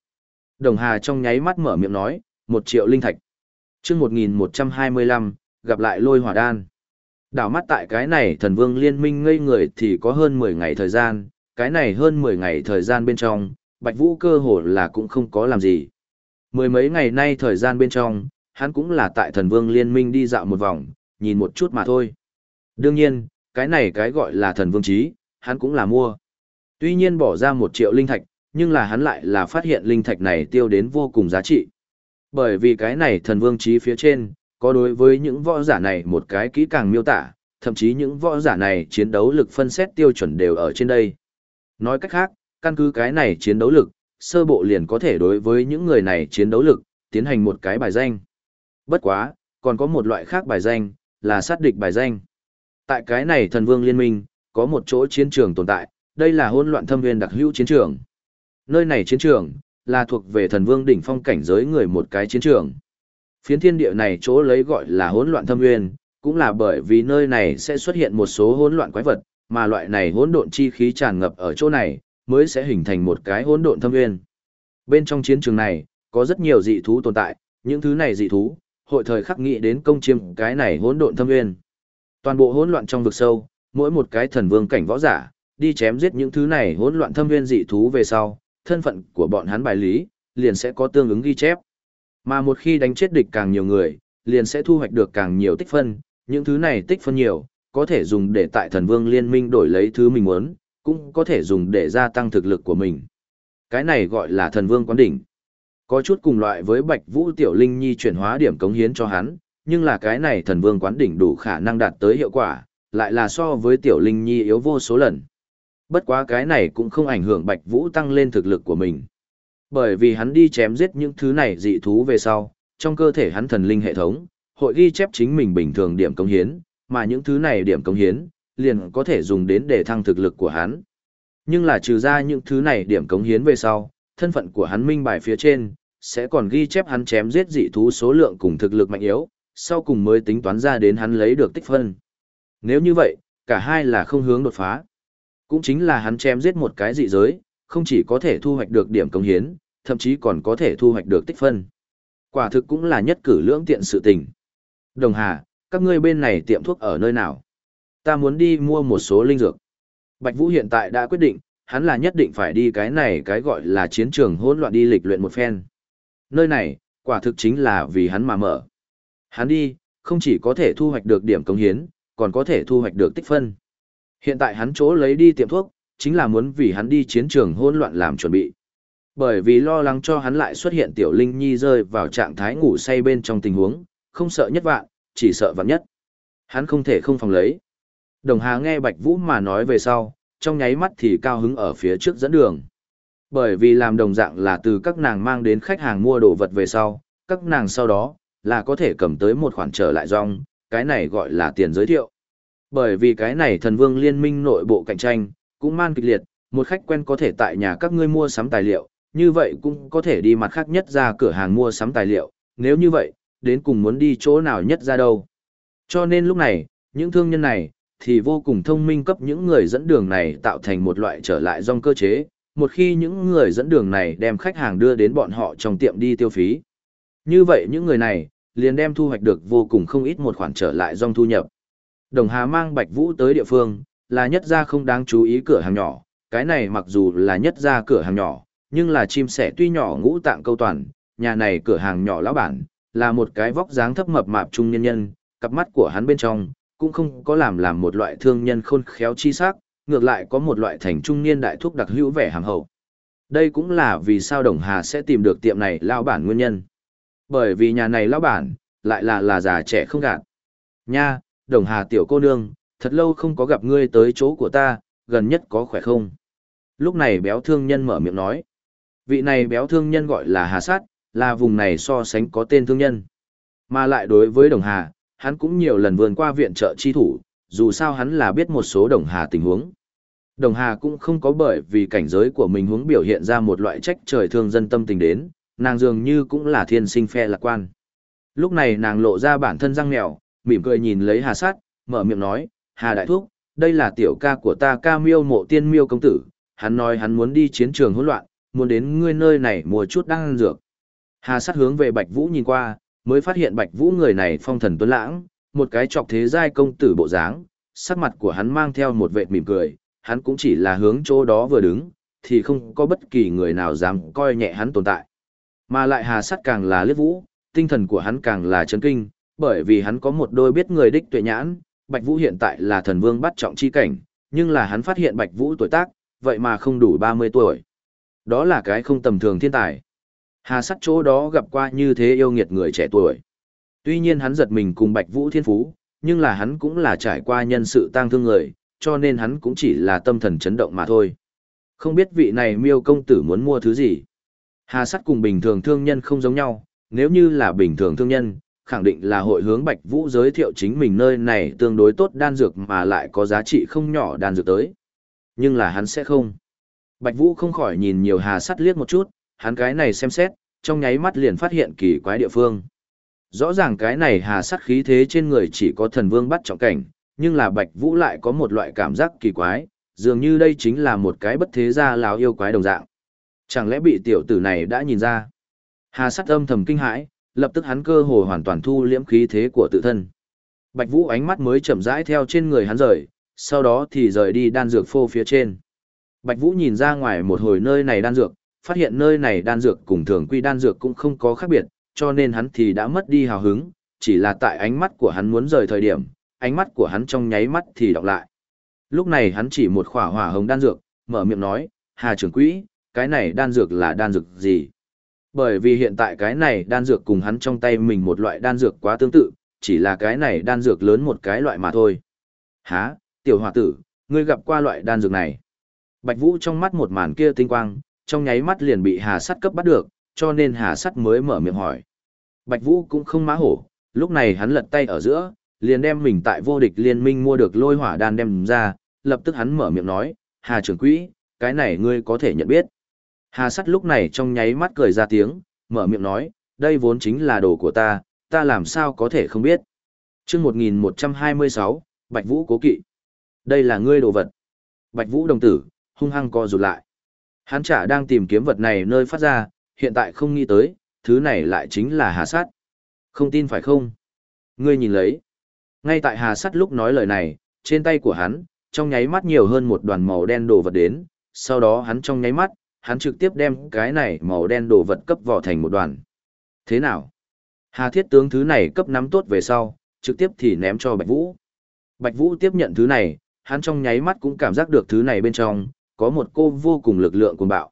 S1: Đồng Hà trong nháy mắt mở miệng nói, một triệu linh thạch. chương 1125, gặp lại lôi hỏa đan. Đảo mắt tại cái này thần vương liên minh ngây người thì có hơn 10 ngày thời gian, cái này hơn 10 ngày thời gian bên trong, Bạch Vũ cơ hồ là cũng không có làm gì. Mười mấy ngày nay thời gian bên trong, hắn cũng là tại thần vương liên minh đi dạo một vòng, nhìn một chút mà thôi. Đương nhiên, cái này cái gọi là thần vương trí, hắn cũng là mua. Tuy nhiên bỏ ra một triệu linh thạch, nhưng là hắn lại là phát hiện linh thạch này tiêu đến vô cùng giá trị. Bởi vì cái này thần vương trí phía trên, có đối với những võ giả này một cái kỹ càng miêu tả, thậm chí những võ giả này chiến đấu lực phân xét tiêu chuẩn đều ở trên đây. Nói cách khác, căn cứ cái này chiến đấu lực, sơ bộ liền có thể đối với những người này chiến đấu lực, tiến hành một cái bài danh. Bất quá, còn có một loại khác bài danh, là sát địch bài danh. Tại cái này thần vương liên minh, có một chỗ chiến trường tồn tại, đây là hỗn loạn thâm viên đặc hữu chiến trường. Nơi này chiến trường, là thuộc về thần vương đỉnh phong cảnh giới người một cái chiến trường. Phiến thiên địa này chỗ lấy gọi là hỗn loạn thâm nguyên, cũng là bởi vì nơi này sẽ xuất hiện một số hỗn loạn quái vật, mà loại này hỗn độn chi khí tràn ngập ở chỗ này, mới sẽ hình thành một cái hỗn độn thâm nguyên. Bên trong chiến trường này, có rất nhiều dị thú tồn tại, những thứ này dị thú, hội thời khắc nghĩ đến công chiêm cái này hỗn độn thâm nguyên. Toàn bộ hỗn loạn trong vực sâu, mỗi một cái thần vương cảnh võ giả, đi chém giết những thứ này hỗn loạn thâm nguyên dị thú về sau, thân phận của bọn hắn bài lý, liền sẽ có tương ứng ghi chép. Mà một khi đánh chết địch càng nhiều người, liền sẽ thu hoạch được càng nhiều tích phân, những thứ này tích phân nhiều, có thể dùng để tại thần vương liên minh đổi lấy thứ mình muốn, cũng có thể dùng để gia tăng thực lực của mình. Cái này gọi là thần vương quán đỉnh. Có chút cùng loại với Bạch Vũ Tiểu Linh Nhi chuyển hóa điểm cống hiến cho hắn, nhưng là cái này thần vương quán đỉnh đủ khả năng đạt tới hiệu quả, lại là so với Tiểu Linh Nhi yếu vô số lần. Bất quá cái này cũng không ảnh hưởng Bạch Vũ tăng lên thực lực của mình. Bởi vì hắn đi chém giết những thứ này dị thú về sau, trong cơ thể hắn thần linh hệ thống, hội ghi chép chính mình bình thường điểm công hiến, mà những thứ này điểm công hiến, liền có thể dùng đến để thăng thực lực của hắn. Nhưng là trừ ra những thứ này điểm cống hiến về sau, thân phận của hắn minh bài phía trên, sẽ còn ghi chép hắn chém giết dị thú số lượng cùng thực lực mạnh yếu, sau cùng mới tính toán ra đến hắn lấy được tích phân. Nếu như vậy, cả hai là không hướng đột phá. Cũng chính là hắn chém giết một cái dị giới, không chỉ có thể thu hoạch được điểm công hiến, thậm chí còn có thể thu hoạch được tích phân. Quả thực cũng là nhất cử lưỡng tiện sự tình. Đồng Hà, các ngươi bên này tiệm thuốc ở nơi nào? Ta muốn đi mua một số linh dược. Bạch Vũ hiện tại đã quyết định, hắn là nhất định phải đi cái này cái gọi là chiến trường hỗn loạn đi lịch luyện một phen. Nơi này, quả thực chính là vì hắn mà mở. Hắn đi, không chỉ có thể thu hoạch được điểm công hiến, còn có thể thu hoạch được tích phân. Hiện tại hắn chỗ lấy đi tiệm thuốc, chính là muốn vì hắn đi chiến trường hỗn loạn làm chuẩn bị. Bởi vì lo lắng cho hắn lại xuất hiện tiểu linh nhi rơi vào trạng thái ngủ say bên trong tình huống, không sợ nhất vạn, chỉ sợ vạn nhất. Hắn không thể không phòng lấy. Đồng Hà nghe Bạch Vũ mà nói về sau, trong nháy mắt thì cao hứng ở phía trước dẫn đường. Bởi vì làm đồng dạng là từ các nàng mang đến khách hàng mua đồ vật về sau, các nàng sau đó, là có thể cầm tới một khoản trở lại rong, cái này gọi là tiền giới thiệu. Bởi vì cái này thần vương liên minh nội bộ cạnh tranh, cũng man kịch liệt, một khách quen có thể tại nhà các ngươi mua sắm tài liệu, như vậy cũng có thể đi mặt khác nhất ra cửa hàng mua sắm tài liệu, nếu như vậy, đến cùng muốn đi chỗ nào nhất ra đâu. Cho nên lúc này, những thương nhân này, thì vô cùng thông minh cấp những người dẫn đường này tạo thành một loại trở lại dòng cơ chế, một khi những người dẫn đường này đem khách hàng đưa đến bọn họ trong tiệm đi tiêu phí. Như vậy những người này, liền đem thu hoạch được vô cùng không ít một khoản trở lại dòng thu nhập. Đồng Hà mang Bạch Vũ tới địa phương, là nhất ra không đáng chú ý cửa hàng nhỏ, cái này mặc dù là nhất ra cửa hàng nhỏ, nhưng là chim sẻ tuy nhỏ ngũ tạng câu toàn, nhà này cửa hàng nhỏ lão bản, là một cái vóc dáng thấp mập mạp trung nhân nhân, cặp mắt của hắn bên trong, cũng không có làm làm một loại thương nhân khôn khéo chi sắc, ngược lại có một loại thành trung niên đại thúc đặc hữu vẻ hàm hậu. Đây cũng là vì sao Đồng Hà sẽ tìm được tiệm này lão bản nguyên nhân. Bởi vì nhà này lão bản, lại là là già trẻ không gạt. Nha, Đồng Hà tiểu cô nương, thật lâu không có gặp ngươi tới chỗ của ta, gần nhất có khỏe không? Lúc này béo thương nhân mở miệng nói. Vị này béo thương nhân gọi là Hà Sát, là vùng này so sánh có tên thương nhân. Mà lại đối với Đồng Hà, hắn cũng nhiều lần vườn qua viện trợ chi thủ, dù sao hắn là biết một số Đồng Hà tình huống. Đồng Hà cũng không có bởi vì cảnh giới của mình hướng biểu hiện ra một loại trách trời thương dân tâm tình đến, nàng dường như cũng là thiên sinh phe lạc quan. Lúc này nàng lộ ra bản thân răng mèo, mỉm cười nhìn lấy Hà Sát, mở miệng nói, Hà Đại Thúc, đây là tiểu ca của ta ca miêu mộ tiên miêu công tử, hắn nói hắn muốn đi chiến trường hỗn loạn, muốn đến ngươi nơi này mua chút đan dược. Hà sát hướng về Bạch Vũ nhìn qua, mới phát hiện Bạch Vũ người này phong thần tuấn lãng, một cái trọc thế giai công tử bộ dáng, sắc mặt của hắn mang theo một vệt mỉm cười, hắn cũng chỉ là hướng chỗ đó vừa đứng, thì không có bất kỳ người nào dám coi nhẹ hắn tồn tại. Mà lại hà sát càng là liếc vũ, tinh thần của hắn càng là chấn kinh, bởi vì hắn có một đôi biết người đích tuệ nhãn, Bạch Vũ hiện tại là thần vương bắt trọng chi cảnh, nhưng là hắn phát hiện Bạch Vũ tuổi tác, vậy mà không đủ 30 tuổi. Đó là cái không tầm thường thiên tài. Hà sắt chỗ đó gặp qua như thế yêu nghiệt người trẻ tuổi. Tuy nhiên hắn giật mình cùng Bạch Vũ thiên phú, nhưng là hắn cũng là trải qua nhân sự tang thương người, cho nên hắn cũng chỉ là tâm thần chấn động mà thôi. Không biết vị này miêu công tử muốn mua thứ gì. Hà sắt cùng bình thường thương nhân không giống nhau, nếu như là bình thường thương nhân, khẳng định là hội hướng Bạch Vũ giới thiệu chính mình nơi này tương đối tốt đan dược mà lại có giá trị không nhỏ đan dược tới. Nhưng là hắn sẽ không. Bạch Vũ không khỏi nhìn nhiều hà sắt liếc một chút, hắn cái này xem xét, trong nháy mắt liền phát hiện kỳ quái địa phương. Rõ ràng cái này hà sát khí thế trên người chỉ có thần vương bắt trọng cảnh, nhưng là Bạch Vũ lại có một loại cảm giác kỳ quái, dường như đây chính là một cái bất thế gia láo yêu quái đồng dạng. Chẳng lẽ bị tiểu tử này đã nhìn ra? Hà sát âm thầm kinh hãi, lập tức hắn cơ hồ hoàn toàn thu liễm khí thế của tự thân. Bạch Vũ ánh mắt mới chậm rãi theo trên người hắn rời, sau đó thì rời đi đan dược phô phía trên. Bạch Vũ nhìn ra ngoài một hồi nơi này đan dược, phát hiện nơi này đan dược cùng thường quy đan dược cũng không có khác biệt, cho nên hắn thì đã mất đi hào hứng, chỉ là tại ánh mắt của hắn muốn rời thời điểm, ánh mắt của hắn trong nháy mắt thì đọc lại. Lúc này hắn chỉ một khỏa hỏa hồng đan dược, mở miệng nói, Hà trưởng quỹ, cái này đan dược là đan dược gì? Bởi vì hiện tại cái này đan dược cùng hắn trong tay mình một loại đan dược quá tương tự, chỉ là cái này đan dược lớn một cái loại mà thôi. Hả, tiểu hòa tử, ngươi gặp qua loại đan dược này. Bạch Vũ trong mắt một màn kia tinh quang, trong nháy mắt liền bị Hà Sắt cấp bắt được, cho nên Hà Sắt mới mở miệng hỏi. Bạch Vũ cũng không má hổ, lúc này hắn lật tay ở giữa, liền đem mình tại vô địch liên minh mua được lôi hỏa đan đem ra, lập tức hắn mở miệng nói, Hà trưởng quỹ, cái này ngươi có thể nhận biết. Hà sắt lúc này trong nháy mắt cười ra tiếng, mở miệng nói, đây vốn chính là đồ của ta, ta làm sao có thể không biết. chương 1126, Bạch Vũ cố kỵ. Đây là ngươi đồ vật. Bạch Vũ đồng tử, hung hăng co rụt lại. Hắn chả đang tìm kiếm vật này nơi phát ra, hiện tại không nghĩ tới, thứ này lại chính là hà sát, Không tin phải không? Ngươi nhìn lấy. Ngay tại hà sát lúc nói lời này, trên tay của hắn, trong nháy mắt nhiều hơn một đoàn màu đen đồ vật đến, sau đó hắn trong nháy mắt, hắn trực tiếp đem cái này màu đen đồ vật cấp vỏ thành một đoàn. Thế nào? Hà thiết tướng thứ này cấp nắm tốt về sau, trực tiếp thì ném cho Bạch Vũ. Bạch Vũ tiếp nhận thứ này, hắn trong nháy mắt cũng cảm giác được thứ này bên trong, có một cô vô cùng lực lượng cuồng bạo.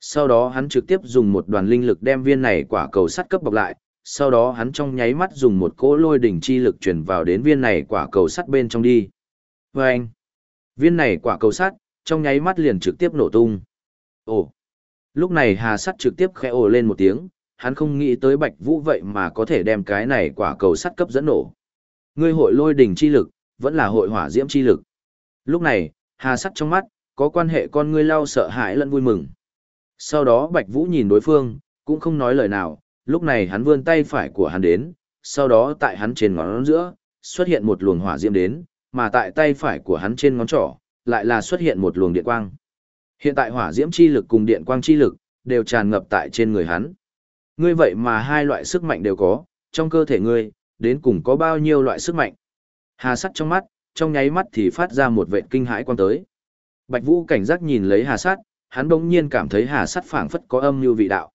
S1: Sau đó hắn trực tiếp dùng một đoàn linh lực đem viên này quả cầu sắt cấp bọc lại, sau đó hắn trong nháy mắt dùng một cỗ lôi đỉnh chi lực truyền vào đến viên này quả cầu sắt bên trong đi. Và anh, viên này quả cầu sắt, trong nháy mắt liền trực tiếp nổ tung. Ồ! Lúc này Hà Sắt trực tiếp khẽ ồ lên một tiếng, hắn không nghĩ tới Bạch Vũ vậy mà có thể đem cái này quả cầu sắt cấp dẫn nổ. Ngươi hội lôi đỉnh chi lực, vẫn là hội hỏa diễm chi lực. Lúc này, Hà Sắt trong mắt, có quan hệ con ngươi lau sợ hãi lẫn vui mừng. Sau đó Bạch Vũ nhìn đối phương, cũng không nói lời nào, lúc này hắn vươn tay phải của hắn đến, sau đó tại hắn trên ngón giữa, xuất hiện một luồng hỏa diễm đến, mà tại tay phải của hắn trên ngón trỏ, lại là xuất hiện một luồng điện quang. Hiện tại hỏa diễm chi lực cùng điện quang chi lực đều tràn ngập tại trên người hắn. Ngươi vậy mà hai loại sức mạnh đều có, trong cơ thể ngươi, đến cùng có bao nhiêu loại sức mạnh. Hà sắt trong mắt, trong nháy mắt thì phát ra một vệt kinh hãi quan tới. Bạch Vũ cảnh giác nhìn lấy Hà Sát, hắn bỗng nhiên cảm thấy Hà Sát phảng phất có âm như vị đạo.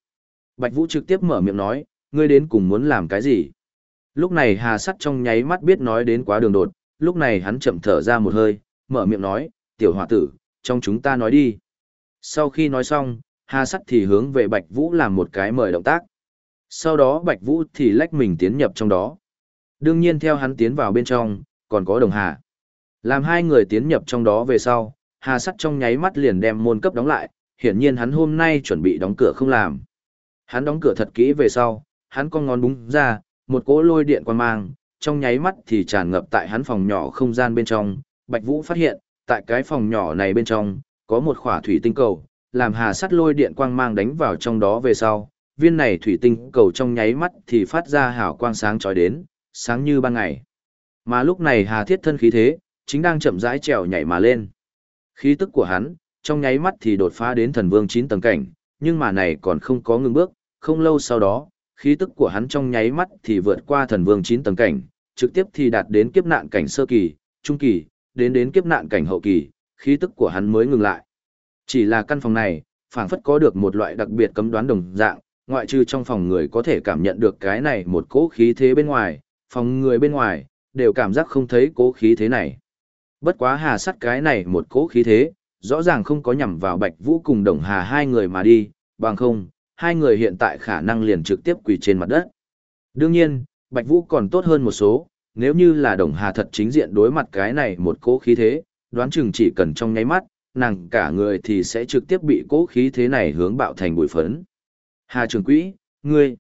S1: Bạch Vũ trực tiếp mở miệng nói, ngươi đến cùng muốn làm cái gì? Lúc này Hà Sát trong nháy mắt biết nói đến quá đường đột, lúc này hắn chậm thở ra một hơi, mở miệng nói, tiểu hòa tử, trong chúng ta nói đi. Sau khi nói xong, Hà Sắt thì hướng về Bạch Vũ làm một cái mời động tác. Sau đó Bạch Vũ thì lách mình tiến nhập trong đó. Đương nhiên theo hắn tiến vào bên trong, còn có Đồng Hà. Làm hai người tiến nhập trong đó về sau, Hà Sắt trong nháy mắt liền đem môn cấp đóng lại, hiển nhiên hắn hôm nay chuẩn bị đóng cửa không làm. Hắn đóng cửa thật kỹ về sau, hắn con ngón búng ra, một cỗ lôi điện quan mang, trong nháy mắt thì tràn ngập tại hắn phòng nhỏ không gian bên trong. Bạch Vũ phát hiện, tại cái phòng nhỏ này bên trong, có một khỏa thủy tinh cầu, làm hà sắt lôi điện quang mang đánh vào trong đó về sau, viên này thủy tinh cầu trong nháy mắt thì phát ra hào quang sáng chói đến, sáng như ban ngày. Mà lúc này hà thiết thân khí thế, chính đang chậm rãi trèo nhảy mà lên. Khí tức của hắn, trong nháy mắt thì đột phá đến thần vương 9 tầng cảnh, nhưng mà này còn không có ngừng bước, không lâu sau đó, khí tức của hắn trong nháy mắt thì vượt qua thần vương 9 tầng cảnh, trực tiếp thì đạt đến kiếp nạn cảnh sơ kỳ, trung kỳ, đến đến kiếp nạn cảnh hậu kỳ, khí tức của hắn mới ngừng lại. Chỉ là căn phòng này, phảng phất có được một loại đặc biệt cấm đoán đồng dạng, ngoại trừ trong phòng người có thể cảm nhận được cái này một cỗ khí thế bên ngoài, phòng người bên ngoài, đều cảm giác không thấy cỗ khí thế này. Bất quá hà sắt cái này một cỗ khí thế, rõ ràng không có nhằm vào Bạch Vũ cùng Đồng Hà hai người mà đi, bằng không, hai người hiện tại khả năng liền trực tiếp quỳ trên mặt đất. Đương nhiên, Bạch Vũ còn tốt hơn một số, nếu như là Đồng Hà thật chính diện đối mặt cái này một cỗ khí thế, đoán chừng chỉ cần trong nháy mắt, nàng cả người thì sẽ trực tiếp bị cỗ khí thế này hướng bạo thành bụi phấn. Hà trường quỹ, ngươi.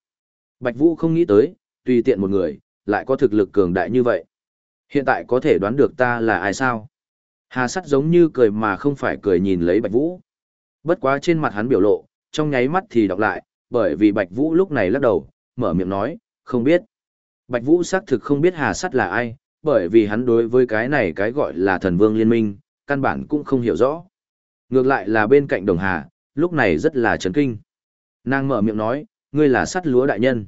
S1: Bạch Vũ không nghĩ tới, tùy tiện một người, lại có thực lực cường đại như vậy. Hiện tại có thể đoán được ta là ai sao? Hà sắt giống như cười mà không phải cười nhìn lấy Bạch Vũ. Bất quá trên mặt hắn biểu lộ, trong nháy mắt thì đọc lại, bởi vì Bạch Vũ lúc này lắc đầu, mở miệng nói, không biết. Bạch Vũ xác thực không biết Hà sắt là ai, bởi vì hắn đối với cái này cái gọi là thần vương liên minh, căn bản cũng không hiểu rõ. Ngược lại là bên cạnh đồng hà, lúc này rất là chấn kinh. Nàng mở miệng nói, ngươi là sắt lúa đại nhân.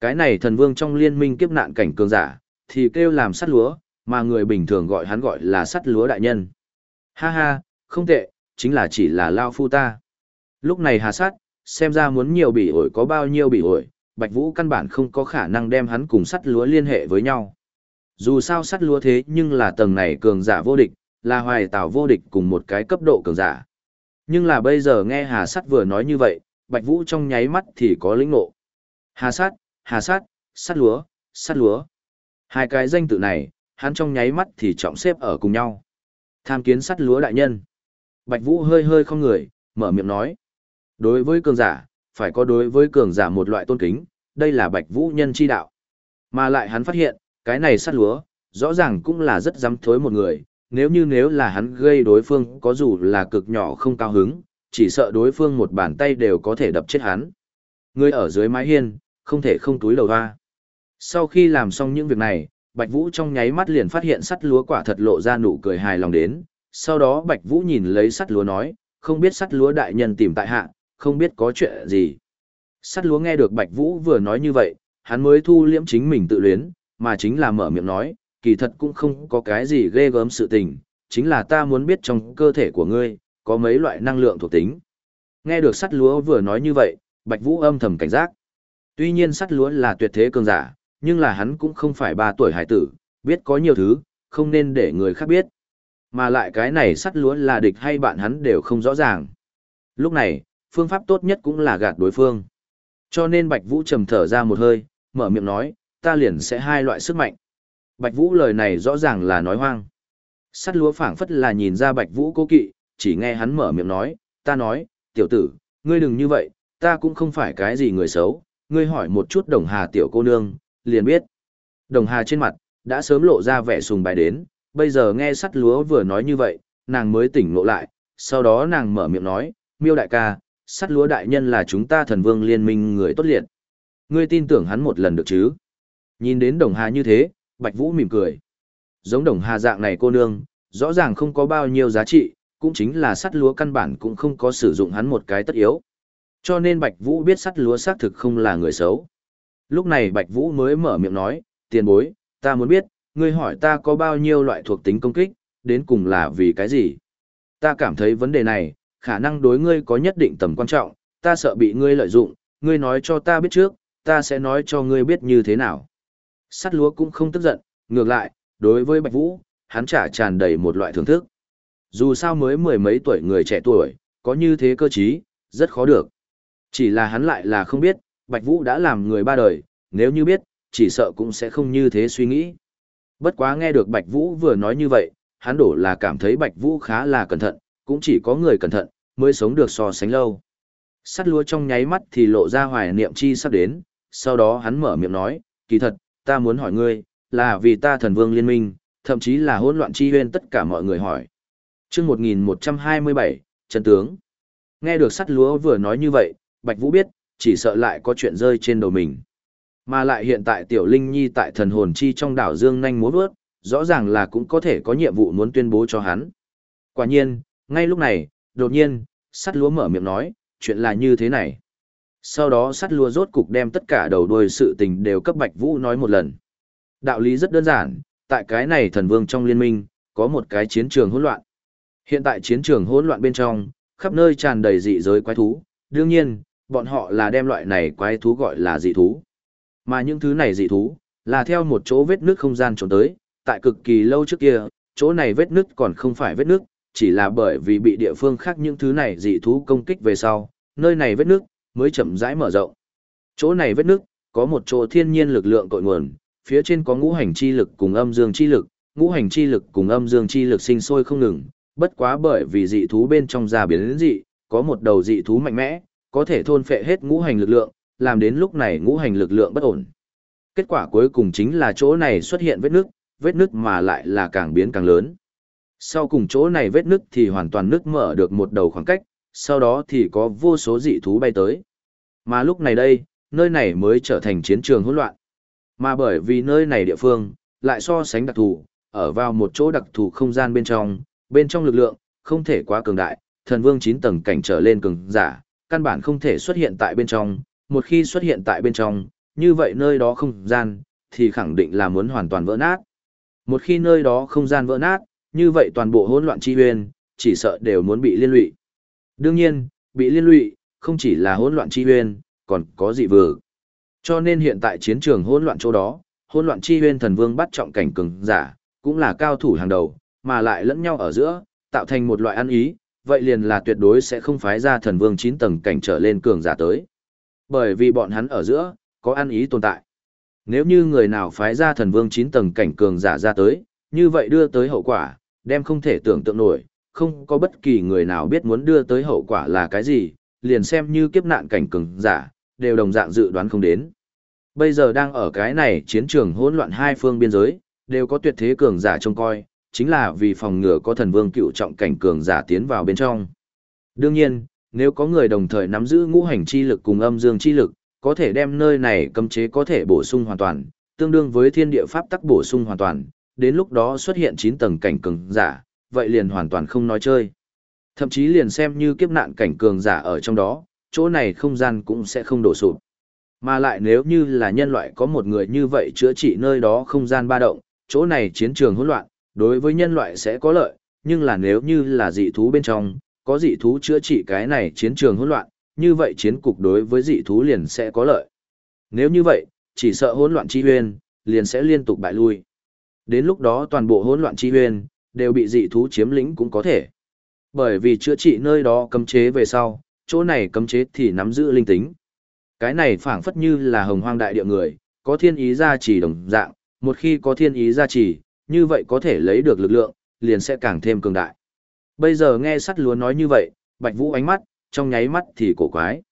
S1: Cái này thần vương trong liên minh kiếp nạn cảnh cường giả, thì kêu làm sắt lúa, mà người bình thường gọi hắn gọi là sắt lúa đại nhân. Ha ha, không tệ, chính là chỉ là lao phu ta. Lúc này hà sát, xem ra muốn nhiều bị ổi có bao nhiêu bị ổi, Bạch Vũ căn bản không có khả năng đem hắn cùng sắt lúa liên hệ với nhau. Dù sao sắt lúa thế nhưng là tầng này cường giả vô địch, là hoài tảo vô địch cùng một cái cấp độ cường giả. Nhưng là bây giờ nghe Hà Sắt vừa nói như vậy, Bạch Vũ trong nháy mắt thì có lĩnh ngộ. Hà Sắt, Hà Sắt, sắt lúa, sắt lúa. Hai cái danh tự này, hắn trong nháy mắt thì trọng xếp ở cùng nhau. Tham kiến sắt lúa đại nhân. Bạch Vũ hơi hơi không người, mở miệng nói. Đối với cường giả, phải có đối với cường giả một loại tôn kính, đây là Bạch Vũ nhân chi đạo. Mà lại hắn phát hiện, cái này sắt lúa, rõ ràng cũng là rất dám thối một người, nếu như nếu là hắn gây đối phương có dù là cực nhỏ không cao hứng, chỉ sợ đối phương một bàn tay đều có thể đập chết hắn. Người ở dưới mái hiên, không thể không túi đầu hoa. Sau khi làm xong những việc này, Bạch Vũ trong nháy mắt liền phát hiện sắt lúa quả thật lộ ra nụ cười hài lòng đến. Sau đó Bạch Vũ nhìn lấy sắt lúa nói, không biết sắt lúa đại nhân tìm tại hạ, không biết có chuyện gì. Sắt lúa nghe được Bạch Vũ vừa nói như vậy, hắn mới thu liễm chính mình tự luyến, mà chính là mở miệng nói, kỳ thật cũng không có cái gì ghê gớm sự tình, chính là ta muốn biết trong cơ thể của ngươi, có mấy loại năng lượng thuộc tính. Nghe được sắt lúa vừa nói như vậy, Bạch Vũ âm thầm cảnh giác. Tuy nhiên sắt lúa là tuyệt thế cường giả, nhưng là hắn cũng không phải ba tuổi hải tử, biết có nhiều thứ, không nên để người khác biết. Mà lại cái này sắt lúa là địch hay bạn hắn đều không rõ ràng. Lúc này, phương pháp tốt nhất cũng là gạt đối phương. Cho nên Bạch Vũ trầm thở ra một hơi, mở miệng nói, ta liền sẽ hai loại sức mạnh. Bạch Vũ lời này rõ ràng là nói hoang. Sắt lúa phảng phất là nhìn ra Bạch Vũ cố kỵ, chỉ nghe hắn mở miệng nói, ta nói, tiểu tử, ngươi đừng như vậy, ta cũng không phải cái gì người xấu, ngươi hỏi một chút đồng hà tiểu cô nương, liền biết. Đồng hà trên mặt, đã sớm lộ ra vẻ sùng bài đến, bây giờ nghe sắt lúa vừa nói như vậy, nàng mới tỉnh ngộ lại, sau đó nàng mở miệng nói, miêu đại ca, sắt lúa đại nhân là chúng ta thần vương liên minh người tốt liệt. Ngươi tin tưởng hắn một lần được chứ? Nhìn đến đồng hà như thế, Bạch Vũ mỉm cười. Giống đồng hà dạng này cô nương, rõ ràng không có bao nhiêu giá trị, cũng chính là sắt lúa căn bản cũng không có sử dụng hắn một cái tất yếu. Cho nên Bạch Vũ biết sắt lúa xác thực không là người xấu. Lúc này Bạch Vũ mới mở miệng nói, tiền bối, ta muốn biết, ngươi hỏi ta có bao nhiêu loại thuộc tính công kích, đến cùng là vì cái gì? Ta cảm thấy vấn đề này, khả năng đối ngươi có nhất định tầm quan trọng, ta sợ bị ngươi lợi dụng, ngươi nói cho ta biết trước, ta sẽ nói cho ngươi biết như thế nào sắt lúa cũng không tức giận, ngược lại, đối với Bạch Vũ, hắn trả tràn đầy một loại thưởng thức. Dù sao mới mười mấy tuổi người trẻ tuổi, có như thế cơ trí, rất khó được. Chỉ là hắn lại là không biết, Bạch Vũ đã làm người ba đời, nếu như biết, chỉ sợ cũng sẽ không như thế suy nghĩ. Bất quá nghe được Bạch Vũ vừa nói như vậy, hắn đổ là cảm thấy Bạch Vũ khá là cẩn thận, cũng chỉ có người cẩn thận, mới sống được so sánh lâu. Sắt lúa trong nháy mắt thì lộ ra hoài niệm chi sắp đến, sau đó hắn mở miệng nói, kỳ thật, ta muốn hỏi ngươi, là vì ta thần vương liên minh, thậm chí là hỗn loạn chi huyên tất cả mọi người hỏi. Trước 1127, Trần tướng. Nghe được sắt lúa vừa nói như vậy, Bạch Vũ biết, chỉ sợ lại có chuyện rơi trên đầu mình. Mà lại hiện tại Tiểu Linh Nhi tại thần hồn chi trong đảo Dương nhanh múa bước, rõ ràng là cũng có thể có nhiệm vụ muốn tuyên bố cho hắn. Quả nhiên, ngay lúc này, đột nhiên, sắt lúa mở miệng nói, chuyện là như thế này. Sau đó sắt lúa rốt cục đem tất cả đầu đuôi sự tình đều cấp Bạch Vũ nói một lần. Đạo lý rất đơn giản, tại cái này thần vương trong liên minh, có một cái chiến trường hỗn loạn. Hiện tại chiến trường hỗn loạn bên trong, khắp nơi tràn đầy dị giới quái thú, đương nhiên, bọn họ là đem loại này quái thú gọi là dị thú. Mà những thứ này dị thú, là theo một chỗ vết nước không gian trốn tới, tại cực kỳ lâu trước kia, chỗ này vết nước còn không phải vết nước, chỉ là bởi vì bị địa phương khác những thứ này dị thú công kích về sau, nơi này vết nước mới chậm rãi mở rộng. Chỗ này vết nước có một chỗ thiên nhiên lực lượng cội nguồn, phía trên có ngũ hành chi lực cùng âm dương chi lực, ngũ hành chi lực cùng âm dương chi lực sinh sôi không ngừng, bất quá bởi vì dị thú bên trong ra biến dị, có một đầu dị thú mạnh mẽ, có thể thôn phệ hết ngũ hành lực lượng, làm đến lúc này ngũ hành lực lượng bất ổn. Kết quả cuối cùng chính là chỗ này xuất hiện vết nước, vết nước mà lại là càng biến càng lớn. Sau cùng chỗ này vết nước thì hoàn toàn nước mở được một đầu khoảng cách, sau đó thì có vô số dị thú bay tới. Mà lúc này đây, nơi này mới trở thành chiến trường hỗn loạn. Mà bởi vì nơi này địa phương, lại so sánh đặc thù, ở vào một chỗ đặc thù không gian bên trong, bên trong lực lượng, không thể quá cường đại, thần vương 9 tầng cảnh trở lên cường giả, căn bản không thể xuất hiện tại bên trong, một khi xuất hiện tại bên trong, như vậy nơi đó không gian, thì khẳng định là muốn hoàn toàn vỡ nát. Một khi nơi đó không gian vỡ nát, như vậy toàn bộ hỗn loạn chi huyền, chỉ sợ đều muốn bị liên lụy. Đương nhiên, bị liên lụy, không chỉ là hỗn loạn chi huyền, còn có dị vừa. Cho nên hiện tại chiến trường hỗn loạn chỗ đó, hỗn loạn chi huyền thần vương bắt trọng cảnh cường giả, cũng là cao thủ hàng đầu, mà lại lẫn nhau ở giữa, tạo thành một loại ăn ý, vậy liền là tuyệt đối sẽ không phái ra thần vương 9 tầng cảnh trở lên cường giả tới. Bởi vì bọn hắn ở giữa, có ăn ý tồn tại. Nếu như người nào phái ra thần vương 9 tầng cảnh cường giả ra tới, như vậy đưa tới hậu quả, đem không thể tưởng tượng nổi, không có bất kỳ người nào biết muốn đưa tới hậu quả là cái gì, liền xem như kiếp nạn cảnh cường giả, đều đồng dạng dự đoán không đến. Bây giờ đang ở cái này chiến trường hỗn loạn hai phương biên giới, đều có tuyệt thế cường giả trông coi, chính là vì phòng ngừa có thần vương cựu trọng cảnh cường giả tiến vào bên trong. Đương nhiên, nếu có người đồng thời nắm giữ ngũ hành chi lực cùng âm dương chi lực, có thể đem nơi này cấm chế có thể bổ sung hoàn toàn, tương đương với thiên địa pháp tắc bổ sung hoàn toàn, đến lúc đó xuất hiện 9 tầng cảnh cường giả, vậy liền hoàn toàn không nói chơi. Thậm chí liền xem như kiếp nạn cảnh cường giả ở trong đó, chỗ này không gian cũng sẽ không đổ sụp. Mà lại nếu như là nhân loại có một người như vậy chữa trị nơi đó không gian ba động, chỗ này chiến trường hỗn loạn, đối với nhân loại sẽ có lợi, nhưng là nếu như là dị thú bên trong, có dị thú chữa trị cái này chiến trường hỗn loạn, như vậy chiến cục đối với dị thú liền sẽ có lợi. Nếu như vậy, chỉ sợ hỗn loạn chi huyên, liền sẽ liên tục bại lui. Đến lúc đó toàn bộ hỗn loạn chi huyên, đều bị dị thú chiếm lĩnh cũng có thể. Bởi vì chữa trị nơi đó cấm chế về sau, chỗ này cấm chế thì nắm giữ linh tính. Cái này phảng phất như là hồng hoang đại địa người, có thiên ý gia trì đồng dạng, một khi có thiên ý gia trì, như vậy có thể lấy được lực lượng, liền sẽ càng thêm cường đại. Bây giờ nghe sắt lúa nói như vậy, Bạch Vũ ánh mắt, trong nháy mắt thì cổ quái.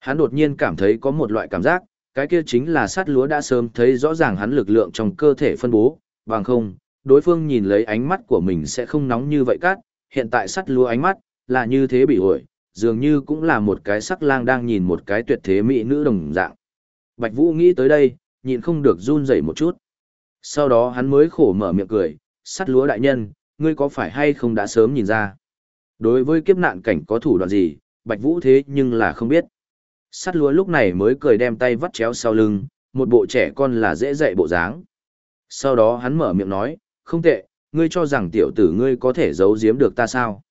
S1: Hắn đột nhiên cảm thấy có một loại cảm giác, cái kia chính là sắt lúa đã sớm thấy rõ ràng hắn lực lượng trong cơ thể phân bố, bằng không, đối phương nhìn lấy ánh mắt của mình sẽ không nóng như vậy cát, hiện tại sắt lúa ánh mắt, là như thế bị ổi, dường như cũng là một cái sắc lang đang nhìn một cái tuyệt thế mỹ nữ đồng dạng. Bạch Vũ nghĩ tới đây, nhịn không được run rẩy một chút. Sau đó hắn mới khổ mở miệng cười, sắt lúa đại nhân, ngươi có phải hay không đã sớm nhìn ra. Đối với kiếp nạn cảnh có thủ đoạn gì, Bạch Vũ thế nhưng là không biết. Sắt lúa lúc này mới cười đem tay vắt chéo sau lưng, một bộ trẻ con là dễ dạy bộ dáng. Sau đó hắn mở miệng nói, không tệ, ngươi cho rằng tiểu tử ngươi có thể giấu giếm được ta sao?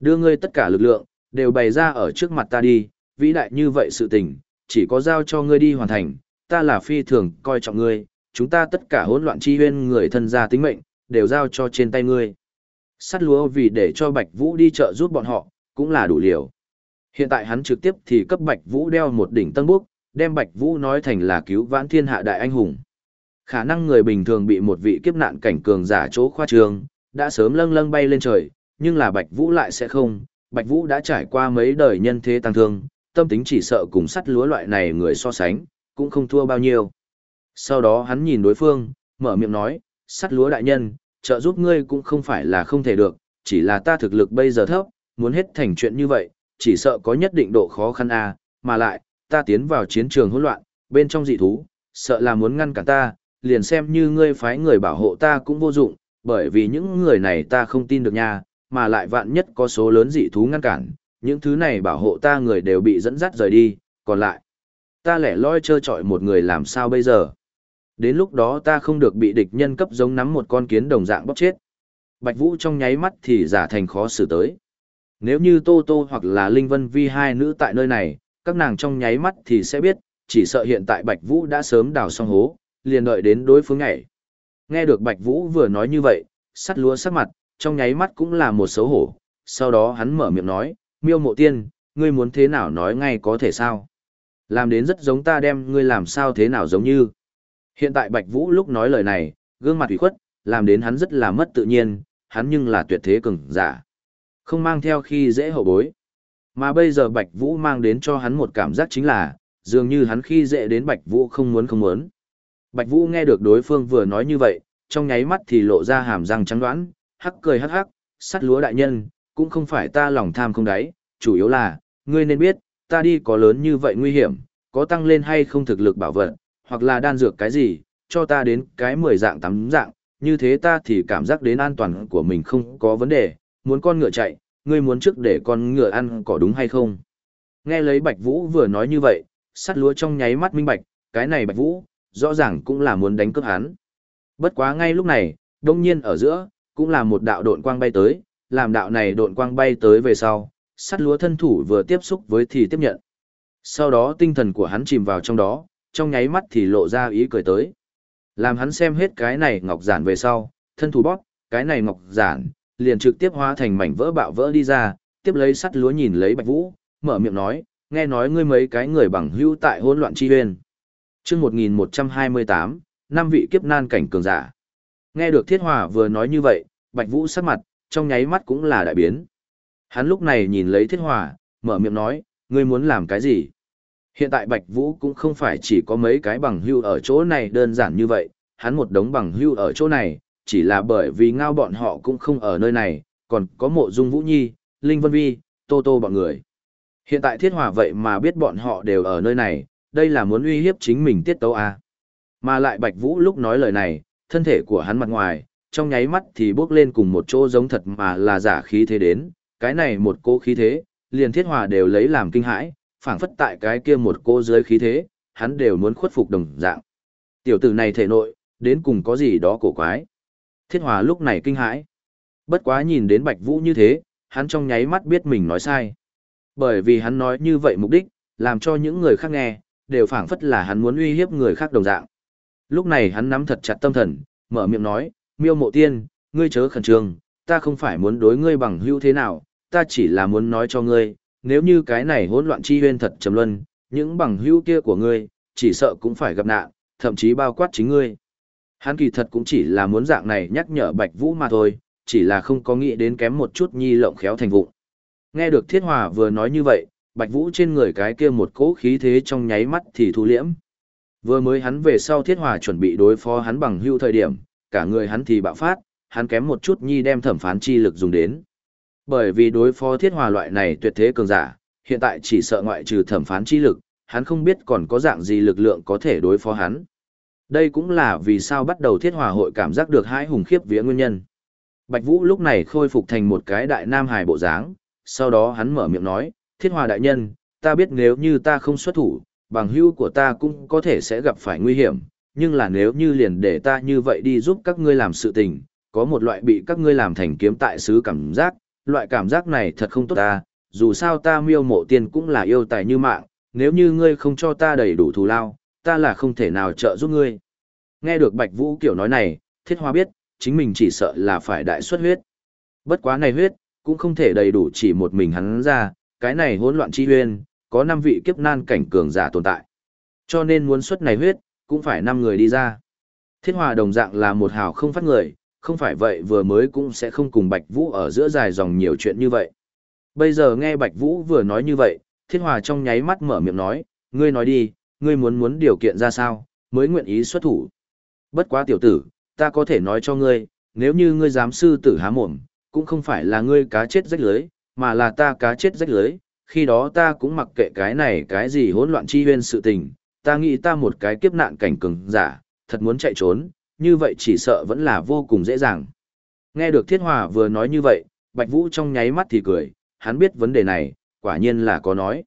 S1: Đưa ngươi tất cả lực lượng, đều bày ra ở trước mặt ta đi, vĩ đại như vậy sự tình, chỉ có giao cho ngươi đi hoàn thành, ta là phi thường coi trọng ngươi, chúng ta tất cả hỗn loạn chi huyên người thân gia tính mệnh, đều giao cho trên tay ngươi. Sắt lúa vì để cho Bạch Vũ đi chợ giúp bọn họ, cũng là đủ liều. Hiện tại hắn trực tiếp thì cấp Bạch Vũ đeo một đỉnh tân bước đem Bạch Vũ nói thành là cứu vãn thiên hạ đại anh hùng. Khả năng người bình thường bị một vị kiếp nạn cảnh cường giả chỗ khoa trường, đã sớm lâng lâng bay lên trời, nhưng là Bạch Vũ lại sẽ không. Bạch Vũ đã trải qua mấy đời nhân thế tăng thương, tâm tính chỉ sợ cùng sắt lúa loại này người so sánh, cũng không thua bao nhiêu. Sau đó hắn nhìn đối phương, mở miệng nói, sắt lúa đại nhân, trợ giúp ngươi cũng không phải là không thể được, chỉ là ta thực lực bây giờ thấp, muốn hết thành chuyện như vậy, chỉ sợ có nhất định độ khó khăn a, à, mà lại, ta tiến vào chiến trường hỗn loạn, bên trong dị thú, sợ là muốn ngăn cản ta, liền xem như ngươi phái người bảo hộ ta cũng vô dụng, bởi vì những người này ta không tin được nha, mà lại vạn nhất có số lớn dị thú ngăn cản, những thứ này bảo hộ ta người đều bị dẫn dắt rời đi, còn lại, ta lẻ loi trơ trọi một người làm sao bây giờ? Đến lúc đó ta không được bị địch nhân cấp giống nắm một con kiến đồng dạng bóp chết. Bạch Vũ trong nháy mắt thì giả thành khó xử tới. Nếu như Tô Tô hoặc là Linh Vân Vi hai nữ tại nơi này, các nàng trong nháy mắt thì sẽ biết, chỉ sợ hiện tại Bạch Vũ đã sớm đào xong hố, liền đợi đến đối phương ngày. Nghe được Bạch Vũ vừa nói như vậy, sắt lúa sắc mặt, trong nháy mắt cũng là một xấu hổ, sau đó hắn mở miệng nói, miêu mộ tiên, ngươi muốn thế nào nói ngay có thể sao? Làm đến rất giống ta đem ngươi làm sao thế nào giống như. Hiện tại Bạch Vũ lúc nói lời này, gương mặt ủy khuất, làm đến hắn rất là mất tự nhiên, hắn nhưng là tuyệt thế cường giả. Không mang theo khi dễ hậu bối. Mà bây giờ Bạch Vũ mang đến cho hắn một cảm giác chính là, dường như hắn khi dễ đến Bạch Vũ không muốn không muốn. Bạch Vũ nghe được đối phương vừa nói như vậy, trong nháy mắt thì lộ ra hàm răng trắng đoán, hắc cười hắc hắc, sắt lúa đại nhân, cũng không phải ta lòng tham không đáy, chủ yếu là, ngươi nên biết, ta đi có lớn như vậy nguy hiểm, có tăng lên hay không thực lực bảo vật, hoặc là đan dược cái gì, cho ta đến cái 10 dạng 8 dạng, như thế ta thì cảm giác đến an toàn của mình không có vấn đề, muốn con ngựa chạy, ngươi muốn trước để con ngựa ăn có đúng hay không? Nghe lấy Bạch Vũ vừa nói như vậy, sắt lúa trong nháy mắt minh bạch, cái này Bạch Vũ, rõ ràng cũng là muốn đánh cướp hắn. Bất quá ngay lúc này, đông nhiên ở giữa, cũng là một đạo độn quang bay tới, làm đạo này độn quang bay tới về sau, sắt lúa thân thủ vừa tiếp xúc với thì tiếp nhận. Sau đó tinh thần của hắn chìm vào trong đó, trong nháy mắt thì lộ ra ý cười tới. Làm hắn xem hết cái này ngọc giản về sau, thân thủ bóp, cái này ngọc giản, liền trực tiếp hóa thành mảnh vỡ bạo vỡ đi ra, tiếp lấy sắt lúa nhìn lấy Bạch Vũ, mở miệng nói, nghe nói ngươi mấy cái người bằng hữu tại hỗn loạn chi huyên. Chương 1128, năm vị kiếp nan cảnh cường giả. Nghe được Thiết Hòa vừa nói như vậy, Bạch Vũ sắc mặt, trong nháy mắt cũng là đại biến. Hắn lúc này nhìn lấy Thiết Hòa, mở miệng nói, ngươi muốn làm cái gì? Hiện tại Bạch Vũ cũng không phải chỉ có mấy cái bằng hưu ở chỗ này đơn giản như vậy, hắn một đống bằng hưu ở chỗ này, chỉ là bởi vì ngao bọn họ cũng không ở nơi này, còn có mộ dung Vũ Nhi, Linh Vân Vi, Tô Tô bọn người. Hiện tại Thiết Hòa vậy mà biết bọn họ đều ở nơi này, đây là muốn uy hiếp chính mình tiết tấu à. Mà lại Bạch Vũ lúc nói lời này, thân thể của hắn mặt ngoài, trong nháy mắt thì bước lên cùng một chỗ giống thật mà là giả khí thế đến, cái này một cô khí thế, liền Thiết Hòa đều lấy làm kinh hãi, phảng phất tại cái kia một cô dưới khí thế, hắn đều muốn khuất phục đồng dạng. Tiểu tử này thể nội, đến cùng có gì đó cổ quái. Thiết Hòa lúc này kinh hãi. Bất quá nhìn đến Bạch Vũ như thế, hắn trong nháy mắt biết mình nói sai. Bởi vì hắn nói như vậy mục đích, làm cho những người khác nghe, đều phảng phất là hắn muốn uy hiếp người khác đồng dạng. Lúc này hắn nắm thật chặt tâm thần, mở miệng nói, miêu mộ tiên, ngươi chớ khẩn trương, ta không phải muốn đối ngươi bằng hữu thế nào, ta chỉ là muốn nói cho ngươi, nếu như cái này hỗn loạn chi huyên thật trầm luân, những bằng hữu kia của ngươi, chỉ sợ cũng phải gặp nạn, thậm chí bao quát chính ngươi. Hắn kỳ thật cũng chỉ là muốn dạng này nhắc nhở Bạch Vũ mà thôi, chỉ là không có nghĩ đến kém một chút nhi lộng khéo thành vụ. Nghe được Thiết Hòa vừa nói như vậy, Bạch Vũ trên người cái kia một cỗ khí thế trong nháy mắt thì thu liễm. Vừa mới hắn về sau Thiết Hòa chuẩn bị đối phó hắn bằng hưu thời điểm, cả người hắn thì bạo phát, hắn kém một chút nhi đem thẩm phán chi lực dùng đến. Bởi vì đối phó Thiết Hòa loại này tuyệt thế cường giả, hiện tại chỉ sợ ngoại trừ thẩm phán chi lực, hắn không biết còn có dạng gì lực lượng có thể đối phó hắn. Đây cũng là vì sao bắt đầu Thiết Hòa hội cảm giác được hai hùng khiếp vía nguyên nhân. Bạch Vũ lúc này khôi phục thành một cái đại nam hài bộ dáng, sau đó hắn mở miệng nói, Thiết Hòa đại nhân, ta biết nếu như ta không xuất thủ, bằng hữu của ta cũng có thể sẽ gặp phải nguy hiểm, nhưng là nếu như liền để ta như vậy đi giúp các ngươi làm sự tình, có một loại bị các ngươi làm thành kiếm tại sứ cảm giác, loại cảm giác này thật không tốt ta, dù sao ta miêu mộ tiền cũng là yêu tài như mạng, nếu như ngươi không cho ta đầy đủ thù lao, ta là không thể nào trợ giúp ngươi. Nghe được Bạch Vũ kiểu nói này, Thiết Hoa biết, chính mình chỉ sợ là phải đại xuất huyết. Bất quá này huyết, cũng không thể đầy đủ chỉ một mình hắn ra, cái này hỗn loạn chi huyên, có năm vị kiếp nan cảnh cường giả tồn tại. Cho nên muốn xuất này huyết, cũng phải năm người đi ra. Thiết Hòa đồng dạng là một hào không phát người, không phải vậy vừa mới cũng sẽ không cùng Bạch Vũ ở giữa dài dòng nhiều chuyện như vậy. Bây giờ nghe Bạch Vũ vừa nói như vậy, Thiết Hòa trong nháy mắt mở miệng nói, ngươi nói đi, ngươi muốn muốn điều kiện ra sao, mới nguyện ý xuất thủ. Bất quá tiểu tử, ta có thể nói cho ngươi, nếu như ngươi dám sư tử há mồm, cũng không phải là ngươi cá chết rách lưới, mà là ta cá chết rách lưới, khi đó ta cũng mặc kệ cái này cái gì hỗn loạn chi huyên sự tình, ta nghĩ ta một cái kiếp nạn cảnh cường giả, thật muốn chạy trốn, như vậy chỉ sợ vẫn là vô cùng dễ dàng. Nghe được Thiết Hòa vừa nói như vậy, Bạch Vũ trong nháy mắt thì cười, hắn biết vấn đề này, quả nhiên là có nói.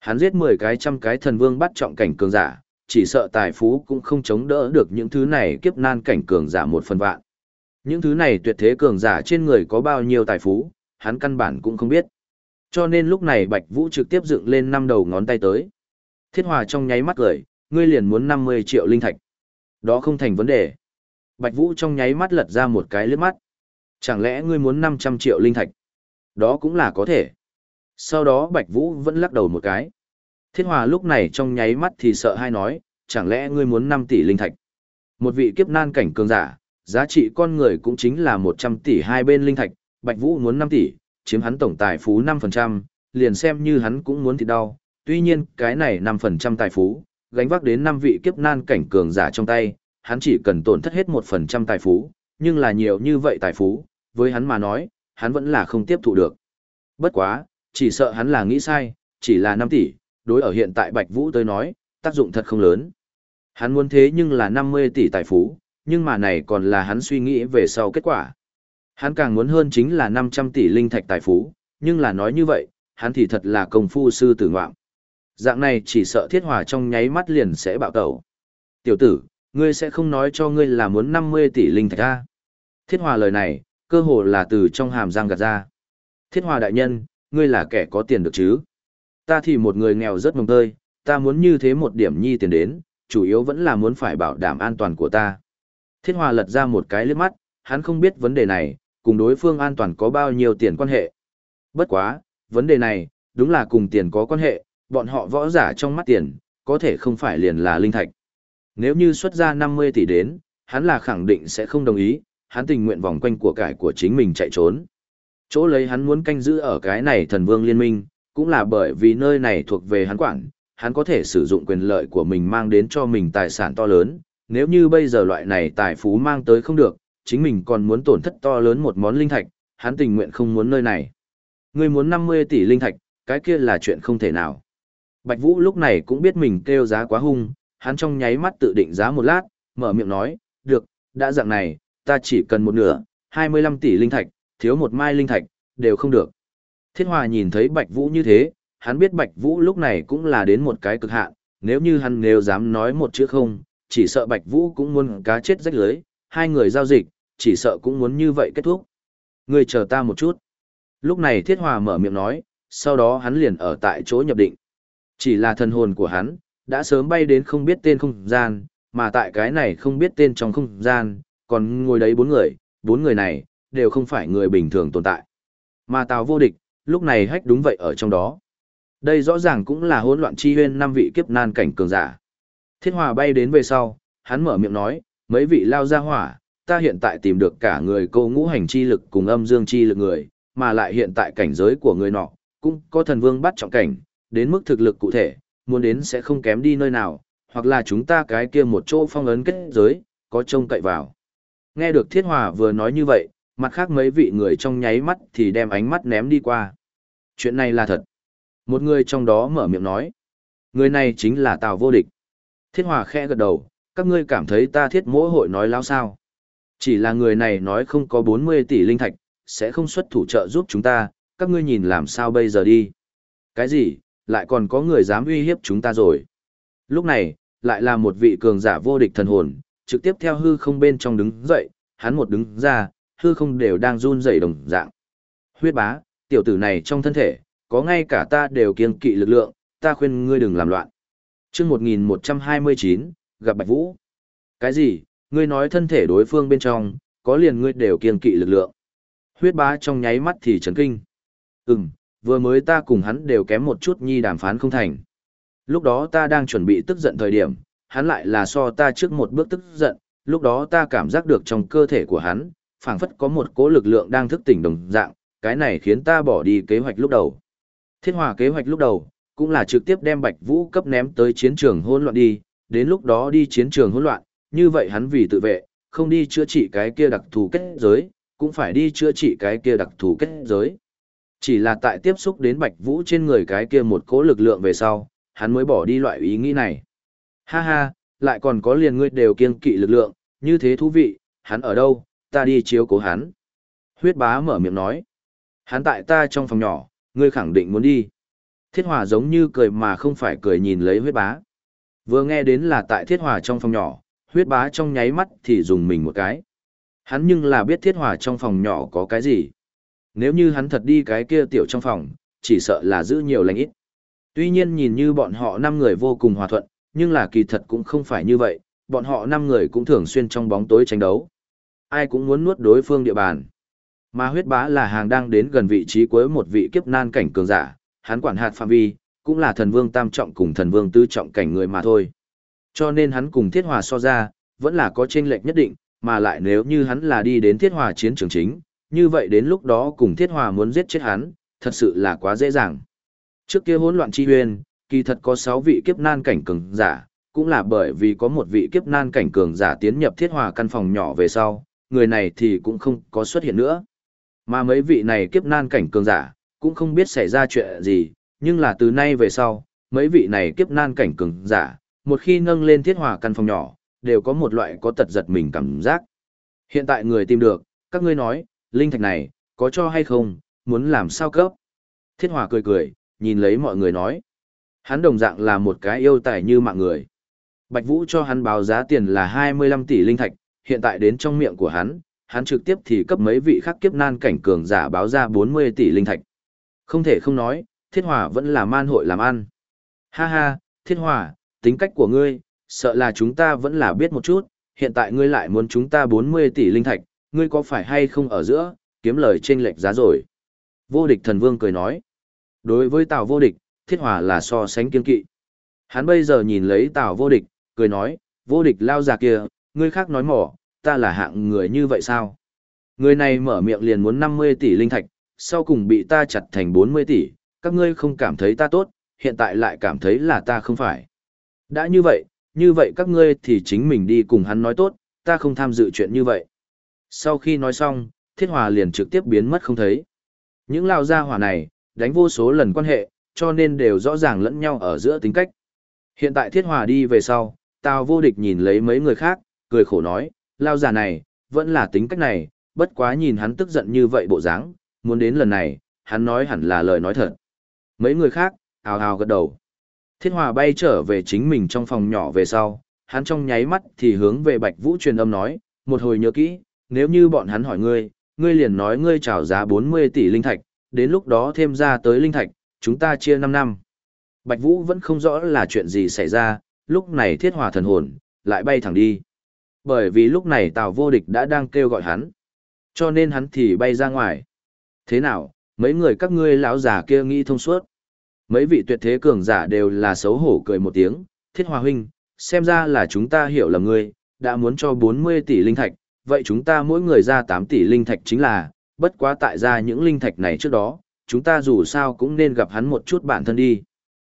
S1: Hắn giết 10 cái trăm cái thần vương bắt trọng cảnh cường giả, chỉ sợ tài phú cũng không chống đỡ được những thứ này kiếp nan cảnh cường giả một phần vạn. Những thứ này tuyệt thế cường giả trên người có bao nhiêu tài phú, hắn căn bản cũng không biết. Cho nên lúc này Bạch Vũ trực tiếp dựng lên năm đầu ngón tay tới. Thiết Hòa trong nháy mắt cười, ngươi liền muốn 50 triệu linh thạch. Đó không thành vấn đề. Bạch Vũ trong nháy mắt lật ra một cái lướt mắt. Chẳng lẽ ngươi muốn 500 triệu linh thạch? Đó cũng là có thể. Sau đó Bạch Vũ vẫn lắc đầu một cái. Thiết Hòa lúc này trong nháy mắt thì sợ hai nói, chẳng lẽ ngươi muốn 5 tỷ linh thạch? Một vị kiếp nan cảnh cường giả, giá trị con người cũng chính là 100 tỷ hai bên linh thạch, Bạch Vũ muốn 5 tỷ, chiếm hắn tổng tài phú 5%, liền xem như hắn cũng muốn thì đau. Tuy nhiên, cái này 5% tài phú, gánh vác đến 5 vị kiếp nan cảnh cường giả trong tay, hắn chỉ cần tổn thất hết 1% tài phú, nhưng là nhiều như vậy tài phú, với hắn mà nói, hắn vẫn là không tiếp thụ được. Bất quá, chỉ sợ hắn là nghĩ sai, chỉ là 5 tỷ, đối ở hiện tại Bạch Vũ tới nói, tác dụng thật không lớn. Hắn muốn thế nhưng là 50 tỷ tài phú, nhưng mà này còn là hắn suy nghĩ về sau kết quả. Hắn càng muốn hơn chính là 500 tỷ linh thạch tài phú, nhưng là nói như vậy, hắn thì thật là công phu sư tử ngoạm. Dạng này chỉ sợ thiết hòa trong nháy mắt liền sẽ bạo tẩu. Tiểu tử, ngươi sẽ không nói cho ngươi là muốn 50 tỷ linh thạch ra. Thiết hòa lời này, cơ hồ là từ trong hàm răng gạt ra. Thiết hòa đại nhân, ngươi là kẻ có tiền được chứ? Ta thì một người nghèo rất mồng tơi, ta muốn như thế một điểm nhi tiền đến, chủ yếu vẫn là muốn phải bảo đảm an toàn của ta. Thiết hòa lật ra một cái liếc mắt, hắn không biết vấn đề này, cùng đối phương an toàn có bao nhiêu tiền quan hệ. Bất quá, vấn đề này, đúng là cùng tiền có quan hệ, bọn họ võ giả trong mắt tiền, có thể không phải liền là linh thạch. Nếu như xuất ra 50 tỷ đến, hắn là khẳng định sẽ không đồng ý, hắn tình nguyện vòng quanh của cải của chính mình chạy trốn. Chỗ lấy hắn muốn canh giữ ở cái này thần vương liên minh, cũng là bởi vì nơi này thuộc về hắn quản, hắn có thể sử dụng quyền lợi của mình mang đến cho mình tài sản to lớn, nếu như bây giờ loại này tài phú mang tới không được, chính mình còn muốn tổn thất to lớn một món linh thạch, hắn tình nguyện không muốn nơi này. Người muốn 50 tỷ linh thạch, cái kia là chuyện không thể nào. Bạch Vũ lúc này cũng biết mình kêu giá quá hung, hắn trong nháy mắt tự định giá một lát, mở miệng nói, được, đã dạng này, ta chỉ cần một nửa, 25 tỷ linh thạch, thiếu một mai linh thạch, đều không được. Thiết Hòa nhìn thấy Bạch Vũ như thế, hắn biết Bạch Vũ lúc này cũng là đến một cái cực hạn, nếu như hắn nếu dám nói một chữ không, chỉ sợ Bạch Vũ cũng muốn cá chết rách lưới, hai người giao dịch, chỉ sợ cũng muốn như vậy kết thúc. Người chờ ta một chút. Lúc này Thiết Hòa mở miệng nói, sau đó hắn liền ở tại chỗ nhập định. Chỉ là thần hồn của hắn, đã sớm bay đến không biết tên không gian, mà tại cái này không biết tên trong không gian, còn ngồi đấy bốn người, bốn người này, đều không phải người bình thường tồn tại. Mà Tào vô địch, lúc này hách đúng vậy ở trong đó. Đây rõ ràng cũng là hỗn loạn chi huyên năm vị kiếp nan cảnh cường giả. Thiết Hòa bay đến về sau, hắn mở miệng nói, mấy vị lao ra hỏa, ta hiện tại tìm được cả người câu ngũ hành chi lực cùng âm dương chi lực người, mà lại hiện tại cảnh giới của người nọ, cũng có thần vương bắt trọng cảnh, đến mức thực lực cụ thể, muốn đến sẽ không kém đi nơi nào, hoặc là chúng ta cái kia một chỗ phong ấn kết giới, có trông cậy vào. Nghe được Thiết Hòa vừa nói như vậy, mặt khác mấy vị người trong nháy mắt thì đem ánh mắt ném đi qua. Chuyện này là thật. Một người trong đó mở miệng nói. Người này chính là Tào Vô Địch. Thiết Hòa khẽ gật đầu, các ngươi cảm thấy ta thiết mỗi hội nói lao sao. Chỉ là người này nói không có 40 tỷ linh thạch, sẽ không xuất thủ trợ giúp chúng ta, các ngươi nhìn làm sao bây giờ đi. Cái gì, lại còn có người dám uy hiếp chúng ta rồi. Lúc này, lại là một vị cường giả vô địch thần hồn, trực tiếp theo hư không bên trong đứng dậy, hắn một đứng ra, hư không đều đang run rẩy đồng dạng. Huyết bá, tiểu tử này trong thân thể, có ngay cả ta đều kiêng kỵ lực lượng, ta khuyên ngươi đừng làm loạn. chương 1129, gặp Bạch Vũ. Cái gì, ngươi nói thân thể đối phương bên trong, có liền ngươi đều kiêng kỵ lực lượng. Huyết bá trong nháy mắt thì chấn kinh. Ừm, vừa mới ta cùng hắn đều kém một chút nhi đàm phán không thành. Lúc đó ta đang chuẩn bị tức giận thời điểm, hắn lại là so ta trước một bước tức giận, lúc đó ta cảm giác được trong cơ thể của hắn, phảng phất có một cỗ lực lượng đang thức tỉnh đồng dạng, cái này khiến ta bỏ đi kế hoạch lúc đầu. Thiết hòa kế hoạch lúc đầu, cũng là trực tiếp đem Bạch Vũ cấp ném tới chiến trường hỗn loạn đi, đến lúc đó đi chiến trường hỗn loạn, như vậy hắn vì tự vệ, không đi chữa trị cái kia đặc thù kết giới, cũng phải đi chữa trị cái kia đặc thù kết giới. Chỉ là tại tiếp xúc đến Bạch Vũ trên người cái kia một cỗ lực lượng về sau, hắn mới bỏ đi loại ý nghĩ này. Ha ha, lại còn có liền ngươi đều kiêng kỵ lực lượng, như thế thú vị, hắn ở đâu, ta đi chiếu cố hắn. Huyết bá mở miệng nói. Hắn tại ta trong phòng nhỏ, ngươi khẳng định muốn đi. Thiết Hòa giống như cười mà không phải cười nhìn lấy huyết bá. Vừa nghe đến là tại Thiết Hòa trong phòng nhỏ, huyết bá trong nháy mắt thì dùng mình một cái. Hắn nhưng là biết Thiết Hòa trong phòng nhỏ có cái gì. Nếu như hắn thật đi cái kia tiểu trong phòng, chỉ sợ là giữ nhiều lành ít. Tuy nhiên nhìn như bọn họ năm người vô cùng hòa thuận, nhưng là kỳ thật cũng không phải như vậy, bọn họ năm người cũng thường xuyên trong bóng tối tranh đấu. Ai cũng muốn nuốt đối phương địa bàn. Mà huyết bá là hàng đang đến gần vị trí cuối một vị kiếp nan cảnh cường giả, hắn quản hạt phạm vi, cũng là thần vương tam trọng cùng thần vương tứ trọng cảnh người mà thôi. Cho nên hắn cùng thiết hòa so ra, vẫn là có chênh lệch nhất định, mà lại nếu như hắn là đi đến thiết hòa chiến trường chính, như vậy đến lúc đó cùng thiết hòa muốn giết chết hắn, thật sự là quá dễ dàng. Trước kia hỗn loạn chi huyền, kỳ thật có 6 vị kiếp nan cảnh cường giả, cũng là bởi vì có một vị kiếp nan cảnh cường giả tiến nhập thiết hòa căn phòng nhỏ về sau, người này thì cũng không có xuất hiện nữa. Mà mấy vị này kiếp nan cảnh cường giả, cũng không biết xảy ra chuyện gì, nhưng là từ nay về sau, mấy vị này kiếp nan cảnh cường giả, một khi nâng lên thiết hòa căn phòng nhỏ, đều có một loại có tật giật mình cảm giác. Hiện tại người tìm được, các ngươi nói, linh thạch này, có cho hay không, muốn làm sao cấp. Thiết hòa cười cười, nhìn lấy mọi người nói. Hắn đồng dạng là một cái yêu tài như mạng người. Bạch Vũ cho hắn báo giá tiền là 25 tỷ linh thạch, hiện tại đến trong miệng của hắn, hắn trực tiếp thì cấp mấy vị khác kiếp nan cảnh cường giả báo ra 40 tỷ linh thạch. Không thể không nói, Thiết Hòa vẫn là man hội làm ăn. Ha ha, Thiết Hòa, tính cách của ngươi, sợ là chúng ta vẫn là biết một chút, hiện tại ngươi lại muốn chúng ta 40 tỷ linh thạch, ngươi có phải hay không ở giữa, kiếm lời trên lệch giá rồi. Vô địch thần vương cười nói. Đối với Tào vô địch, Thiết Hòa là so sánh kiên kỵ. Hắn bây giờ nhìn lấy Tào vô địch, cười nói, vô địch lao già kia, ngươi khác nói mỏ, ta là hạng người như vậy sao? Người này mở miệng liền muốn 50 tỷ linh thạch, sau cùng bị ta chặt thành 40 tỷ, các ngươi không cảm thấy ta tốt, hiện tại lại cảm thấy là ta không phải. Đã như vậy, như vậy các ngươi thì chính mình đi cùng hắn nói tốt, ta không tham dự chuyện như vậy. Sau khi nói xong, thiết hòa liền trực tiếp biến mất không thấy. Những lao gia hỏa này, đánh vô số lần quan hệ, cho nên đều rõ ràng lẫn nhau ở giữa tính cách. Hiện tại thiết hòa đi về sau, tào vô địch nhìn lấy mấy người khác, cười khổ nói, lao già này, vẫn là tính cách này, bất quá nhìn hắn tức giận như vậy bộ dáng, muốn đến lần này, hắn nói hẳn là lời nói thật. Mấy người khác, ào ào gật đầu. Thiết Hòa bay trở về chính mình trong phòng nhỏ về sau, hắn trong nháy mắt thì hướng về Bạch Vũ truyền âm nói, một hồi nhớ kỹ, nếu như bọn hắn hỏi ngươi, ngươi liền nói ngươi trào giá 40 tỷ linh thạch, đến lúc đó thêm ra tới linh thạch, chúng ta chia 5 năm. Bạch Vũ vẫn không rõ là chuyện gì xảy ra, lúc này Thiết Hòa thần hồn, lại bay thẳng đi. Bởi vì lúc này Tào Vô Địch đã đang kêu gọi hắn, cho nên hắn thì bay ra ngoài. Thế nào, mấy người các ngươi lão già kia nghĩ thông suốt. Mấy vị tuyệt thế cường giả đều là xấu hổ cười một tiếng, thiết hòa huynh, xem ra là chúng ta hiểu lầm ngươi, đã muốn cho 40 tỷ linh thạch, vậy chúng ta mỗi người ra 8 tỷ linh thạch chính là, bất quá tại ra những linh thạch này trước đó, chúng ta dù sao cũng nên gặp hắn một chút bản thân đi.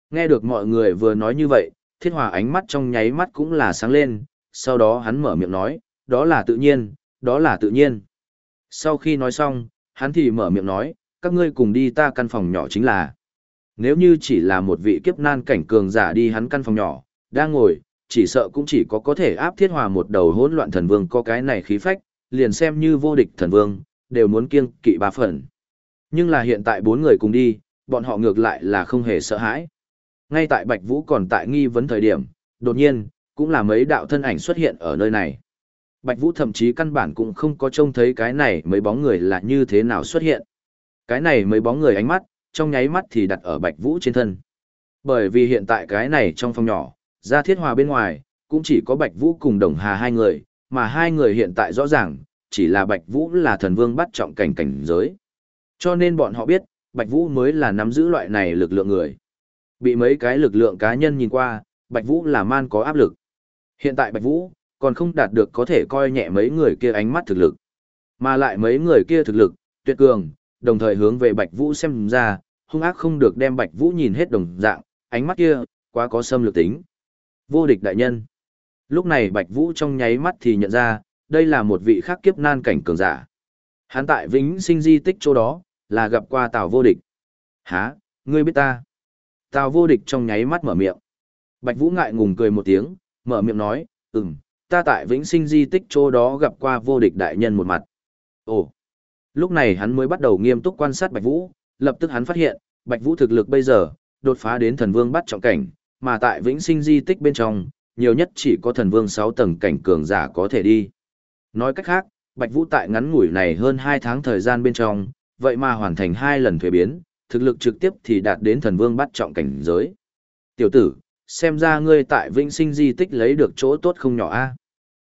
S1: Nghe được mọi người vừa nói như vậy, thiết hòa ánh mắt trong nháy mắt cũng là sáng lên, sau đó hắn mở miệng nói, đó là tự nhiên, đó là tự nhiên. Sau khi nói xong, hắn thì mở miệng nói, các ngươi cùng đi ta căn phòng nhỏ chính là. Nếu như chỉ là một vị kiếp nan cảnh cường giả đi hắn căn phòng nhỏ, đang ngồi, chỉ sợ cũng chỉ có có thể áp thiết hòa một đầu hỗn loạn thần vương có cái này khí phách, liền xem như vô địch thần vương, đều muốn kiêng kỵ ba phần. Nhưng là hiện tại bốn người cùng đi, bọn họ ngược lại là không hề sợ hãi. Ngay tại Bạch Vũ còn tại nghi vấn thời điểm, đột nhiên, cũng là mấy đạo thân ảnh xuất hiện ở nơi này. Bạch Vũ thậm chí căn bản cũng không có trông thấy cái này mấy bóng người là như thế nào xuất hiện. Cái này mấy bóng người ánh mắt, trong nháy mắt thì đặt ở Bạch Vũ trên thân. Bởi vì hiện tại cái này trong phòng nhỏ, ra thiết hòa bên ngoài, cũng chỉ có Bạch Vũ cùng Đồng Hà hai người, mà hai người hiện tại rõ ràng, chỉ là Bạch Vũ là thần vương bắt trọng cảnh cảnh giới. Cho nên bọn họ biết, Bạch Vũ mới là nắm giữ loại này lực lượng người. Bị mấy cái lực lượng cá nhân nhìn qua, Bạch Vũ là man có áp lực. Hiện tại Bạch Vũ, còn không đạt được có thể coi nhẹ mấy người kia ánh mắt thực lực. Mà lại mấy người kia thực lực, tuyệt cường, đồng thời hướng về Bạch Vũ xem ra, hung ác không được đem Bạch Vũ nhìn hết đồng dạng, ánh mắt kia, quá có xâm lược tính. Vô địch đại nhân. Lúc này Bạch Vũ trong nháy mắt thì nhận ra, đây là một vị khắc kiếp nan cảnh cường giả. Hắn tại Vĩnh Sinh Di tích chỗ đó, là gặp qua Tào Vô Địch. Hả, ngươi biết ta? Tào Vô Địch trong nháy mắt mở miệng. Bạch Vũ ngại ngùng cười một tiếng, mở miệng nói, ừm, ta tại Vĩnh Sinh Di tích chỗ đó gặp qua Vô Địch đại nhân một mặt. Ồ, Lúc này hắn mới bắt đầu nghiêm túc quan sát Bạch Vũ, lập tức hắn phát hiện, Bạch Vũ thực lực bây giờ, đột phá đến thần vương bắt trọng cảnh, mà tại vĩnh sinh di tích bên trong, nhiều nhất chỉ có thần vương 6 tầng cảnh cường giả có thể đi. Nói cách khác, Bạch Vũ tại ngắn ngủi này hơn 2 tháng thời gian bên trong, vậy mà hoàn thành hai lần thuế biến, thực lực trực tiếp thì đạt đến thần vương bắt trọng cảnh giới. Tiểu tử, xem ra ngươi tại vĩnh sinh di tích lấy được chỗ tốt không nhỏ a.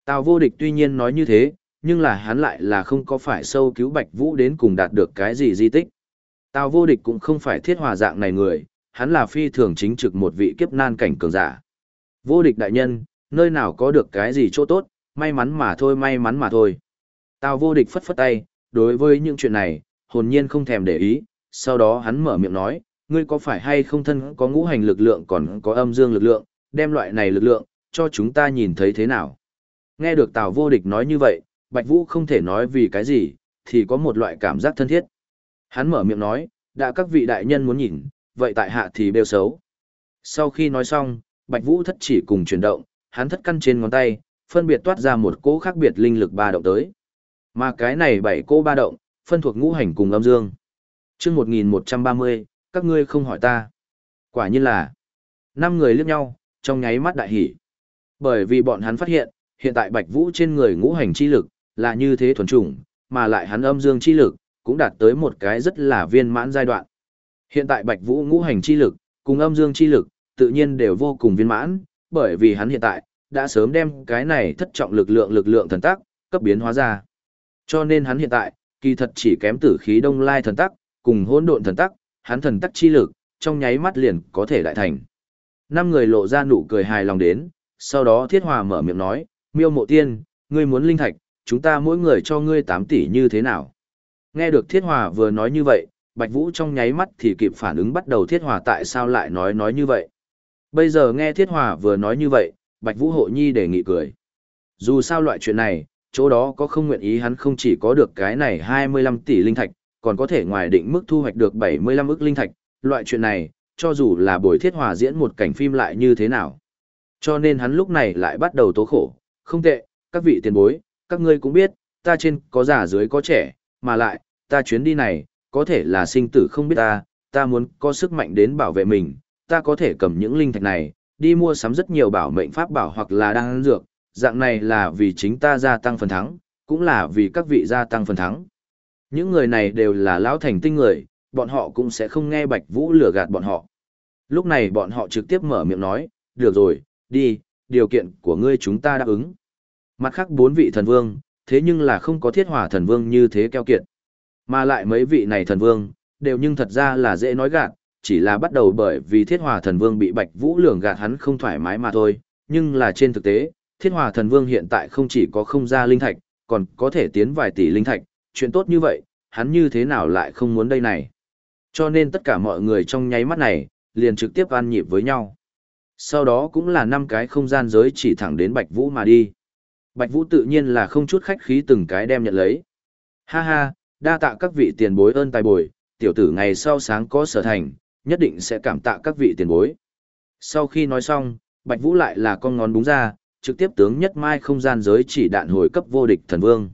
S1: Tào vô địch tuy nhiên nói như thế, nhưng là hắn lại là không có phải sâu cứu Bạch Vũ đến cùng đạt được cái gì di tích. Tào vô địch cũng không phải thiết hòa dạng này người, hắn là phi thường chính trực một vị kiếp nan cảnh cường giả. Vô địch đại nhân, nơi nào có được cái gì chỗ tốt, may mắn mà thôi may mắn mà thôi. Tào vô địch phất phất tay, đối với những chuyện này, hồn nhiên không thèm để ý, sau đó hắn mở miệng nói, ngươi có phải hay không thân có ngũ hành lực lượng còn có âm dương lực lượng, đem loại này lực lượng, cho chúng ta nhìn thấy thế nào. Nghe được Tào vô địch nói như vậy, Bạch Vũ không thể nói vì cái gì, thì có một loại cảm giác thân thiết. Hắn mở miệng nói, đã các vị đại nhân muốn nhìn, vậy tại hạ thì bêu xấu. Sau khi nói xong, Bạch Vũ thất chỉ cùng chuyển động, hắn thất căn trên ngón tay, phân biệt toát ra một cỗ khác biệt linh lực ba động tới. Mà cái này bảy cỗ ba động, phân thuộc ngũ hành cùng âm dương. Chương 1130, các ngươi không hỏi ta. Quả nhiên là năm người liếc nhau, trong nháy mắt đại hỉ. Bởi vì bọn hắn phát hiện, hiện tại Bạch Vũ trên người ngũ hành chi lực là như thế thuần chủng, mà lại hắn âm dương chi lực cũng đạt tới một cái rất là viên mãn giai đoạn. Hiện tại Bạch Vũ ngũ hành chi lực cùng âm dương chi lực tự nhiên đều vô cùng viên mãn, bởi vì hắn hiện tại đã sớm đem cái này thất trọng lực lượng lực lượng thần tắc cấp biến hóa ra. Cho nên hắn hiện tại kỳ thật chỉ kém tử khí đông lai thần tắc cùng hỗn độn thần tắc, hắn thần tắc chi lực trong nháy mắt liền có thể đại thành. Năm người lộ ra nụ cười hài lòng đến, sau đó Thiết Hòa mở miệng nói, "Miêu Mộ Tiên, ngươi muốn linh thạch, chúng ta mỗi người cho ngươi 8 tỷ như thế nào?" Nghe được Thiết Hòa vừa nói như vậy, Bạch Vũ trong nháy mắt thì kịp phản ứng bắt đầu Thiết Hòa tại sao lại nói nói như vậy. Bây giờ nghe Thiết Hòa vừa nói như vậy, Bạch Vũ hộ nhi đề nghị cười. Dù sao loại chuyện này, chỗ đó có không nguyện ý hắn không chỉ có được cái này 25 tỷ linh thạch, còn có thể ngoài định mức thu hoạch được 75 ức linh thạch, loại chuyện này, cho dù là buổi Thiết Hòa diễn một cảnh phim lại như thế nào. Cho nên hắn lúc này lại bắt đầu tố khổ, không tệ, các vị tiền bối, các ngươi cũng biết, ta trên có già dưới có trẻ, mà lại, ta chuyến đi này, có thể là sinh tử không biết ta, ta muốn có sức mạnh đến bảo vệ mình, ta có thể cầm những linh thạch này, đi mua sắm rất nhiều bảo mệnh pháp bảo hoặc là đan dược, dạng này là vì chính ta gia tăng phần thắng, cũng là vì các vị gia tăng phần thắng. Những người này đều là lão thành tinh người, bọn họ cũng sẽ không nghe Bạch Vũ lừa gạt bọn họ. Lúc này bọn họ trực tiếp mở miệng nói, được rồi, đi, điều kiện của ngươi chúng ta đáp ứng. Mặt khác bốn vị thần vương, thế nhưng là không có thiết hỏa thần vương như thế keo kiệt. Mà lại mấy vị này thần vương, đều nhưng thật ra là dễ nói gạt, chỉ là bắt đầu bởi vì thiết hòa thần vương bị bạch vũ lường gạt hắn không thoải mái mà thôi, nhưng là trên thực tế, thiết hòa thần vương hiện tại không chỉ có không ra linh thạch, còn có thể tiến vài tỷ linh thạch, chuyện tốt như vậy, hắn như thế nào lại không muốn đây này. Cho nên tất cả mọi người trong nháy mắt này, liền trực tiếp an nhịp với nhau. Sau đó cũng là năm cái không gian giới chỉ thẳng đến Bạch Vũ mà đi. Bạch Vũ tự nhiên là không chút khách khí từng cái đem nhận lấy. Ha ha, đa tạ các vị tiền bối ơn tài bồi, tiểu tử ngày sau sáng có sở thành, nhất định sẽ cảm tạ các vị tiền bối. Sau khi nói xong, Bạch Vũ lại là con ngón búng ra, trực tiếp tướng nhất mai không gian giới chỉ đạn hồi cấp vô địch thần vương.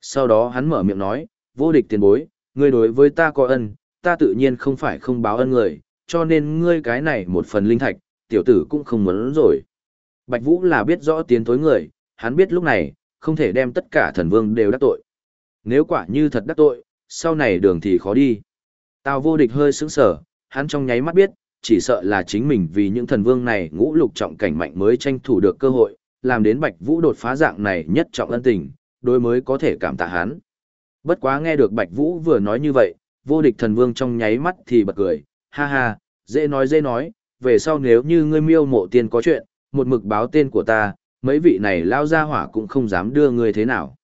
S1: Sau đó hắn mở miệng nói, vô địch tiền bối, ngươi đối với ta có ân, ta tự nhiên không phải không báo ân người, cho nên ngươi cái này một phần linh thạch, tiểu tử cũng không muốn rồi. Bạch Vũ là biết rõ tiến tối người, hắn biết lúc này, không thể đem tất cả thần vương đều đắc tội. Nếu quả như thật đắc tội, sau này đường thì khó đi. Tào vô địch hơi sững sờ, hắn trong nháy mắt biết, chỉ sợ là chính mình vì những thần vương này ngũ lục trọng cảnh mạnh mới tranh thủ được cơ hội, làm đến Bạch Vũ đột phá dạng này nhất trọng ân tình, đối mới có thể cảm tạ hắn. Bất quá nghe được Bạch Vũ vừa nói như vậy, vô địch thần vương trong nháy mắt thì bật cười, ha ha, dễ nói dễ nói, về sau nếu như ngươi miêu mộ tiên có chuyện, một mực báo tên của ta, mấy vị này lao ra hỏa cũng không dám đưa ngươi thế nào.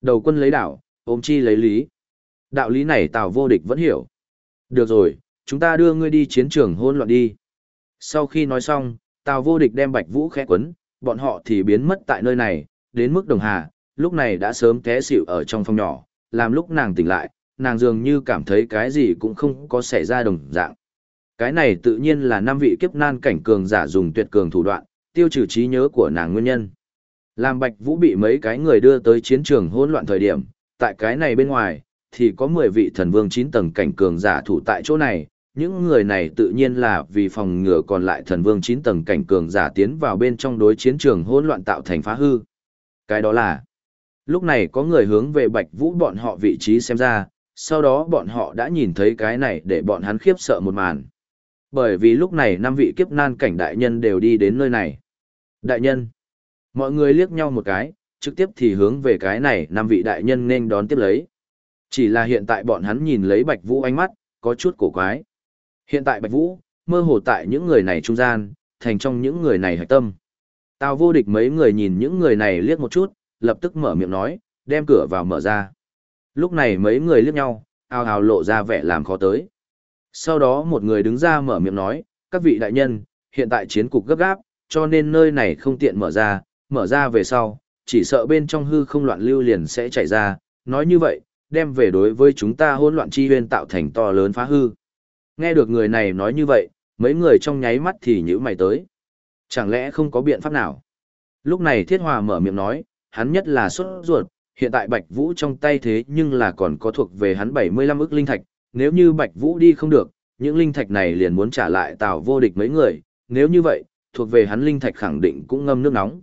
S1: Đầu quân lấy đảo, ôm chi lấy lý. Đạo lý này Tào vô địch vẫn hiểu. Được rồi, chúng ta đưa ngươi đi chiến trường hôn loạn đi. Sau khi nói xong, Tào vô địch đem Bạch Vũ khẽ quấn, bọn họ thì biến mất tại nơi này, đến mức đồng hà, lúc này đã sớm té xỉu ở trong phòng nhỏ, làm lúc nàng tỉnh lại, nàng dường như cảm thấy cái gì cũng không có xảy ra đồng dạng. Cái này tự nhiên là năm vị kiếp nan cảnh cường giả dùng tuyệt cường thủ đoạn, tiêu trừ trí nhớ của nàng nguyên nhân. Làm Bạch Vũ bị mấy cái người đưa tới chiến trường hỗn loạn thời điểm, tại cái này bên ngoài, thì có 10 vị thần vương 9 tầng cảnh cường giả thủ tại chỗ này, những người này tự nhiên là vì phòng ngừa còn lại thần vương 9 tầng cảnh cường giả tiến vào bên trong đối chiến trường hỗn loạn tạo thành phá hư. Cái đó là, lúc này có người hướng về Bạch Vũ bọn họ vị trí xem ra, sau đó bọn họ đã nhìn thấy cái này để bọn hắn khiếp sợ một màn. Bởi vì lúc này năm vị kiếp nan cảnh đại nhân đều đi đến nơi này. Đại nhân, mọi người liếc nhau một cái, trực tiếp thì hướng về cái này năm vị đại nhân nên đón tiếp lấy. Chỉ là hiện tại bọn hắn nhìn lấy Bạch Vũ ánh mắt, có chút cổ quái. Hiện tại Bạch Vũ, mơ hồ tại những người này trung gian, thành trong những người này hạch tâm. Tào vô địch mấy người nhìn những người này liếc một chút, lập tức mở miệng nói, đem cửa vào mở ra. Lúc này mấy người liếc nhau, ào ào lộ ra vẻ làm khó tới. Sau đó một người đứng ra mở miệng nói, các vị đại nhân, hiện tại chiến cục gấp gáp, cho nên nơi này không tiện mở ra, mở ra về sau, chỉ sợ bên trong hư không loạn lưu liền sẽ chạy ra, nói như vậy, đem về đối với chúng ta hỗn loạn chi huyên tạo thành to lớn phá hư. Nghe được người này nói như vậy, mấy người trong nháy mắt thì nhữ mày tới. Chẳng lẽ không có biện pháp nào? Lúc này Thiết Hòa mở miệng nói, hắn nhất là xuất ruột, hiện tại Bạch Vũ trong tay thế nhưng là còn có thuộc về hắn 75 ức linh thạch, nếu như Bạch Vũ đi không được, những linh thạch này liền muốn trả lại Tào vô địch mấy người, nếu như vậy, thuộc về hắn linh thạch khẳng định cũng ngâm nước nóng.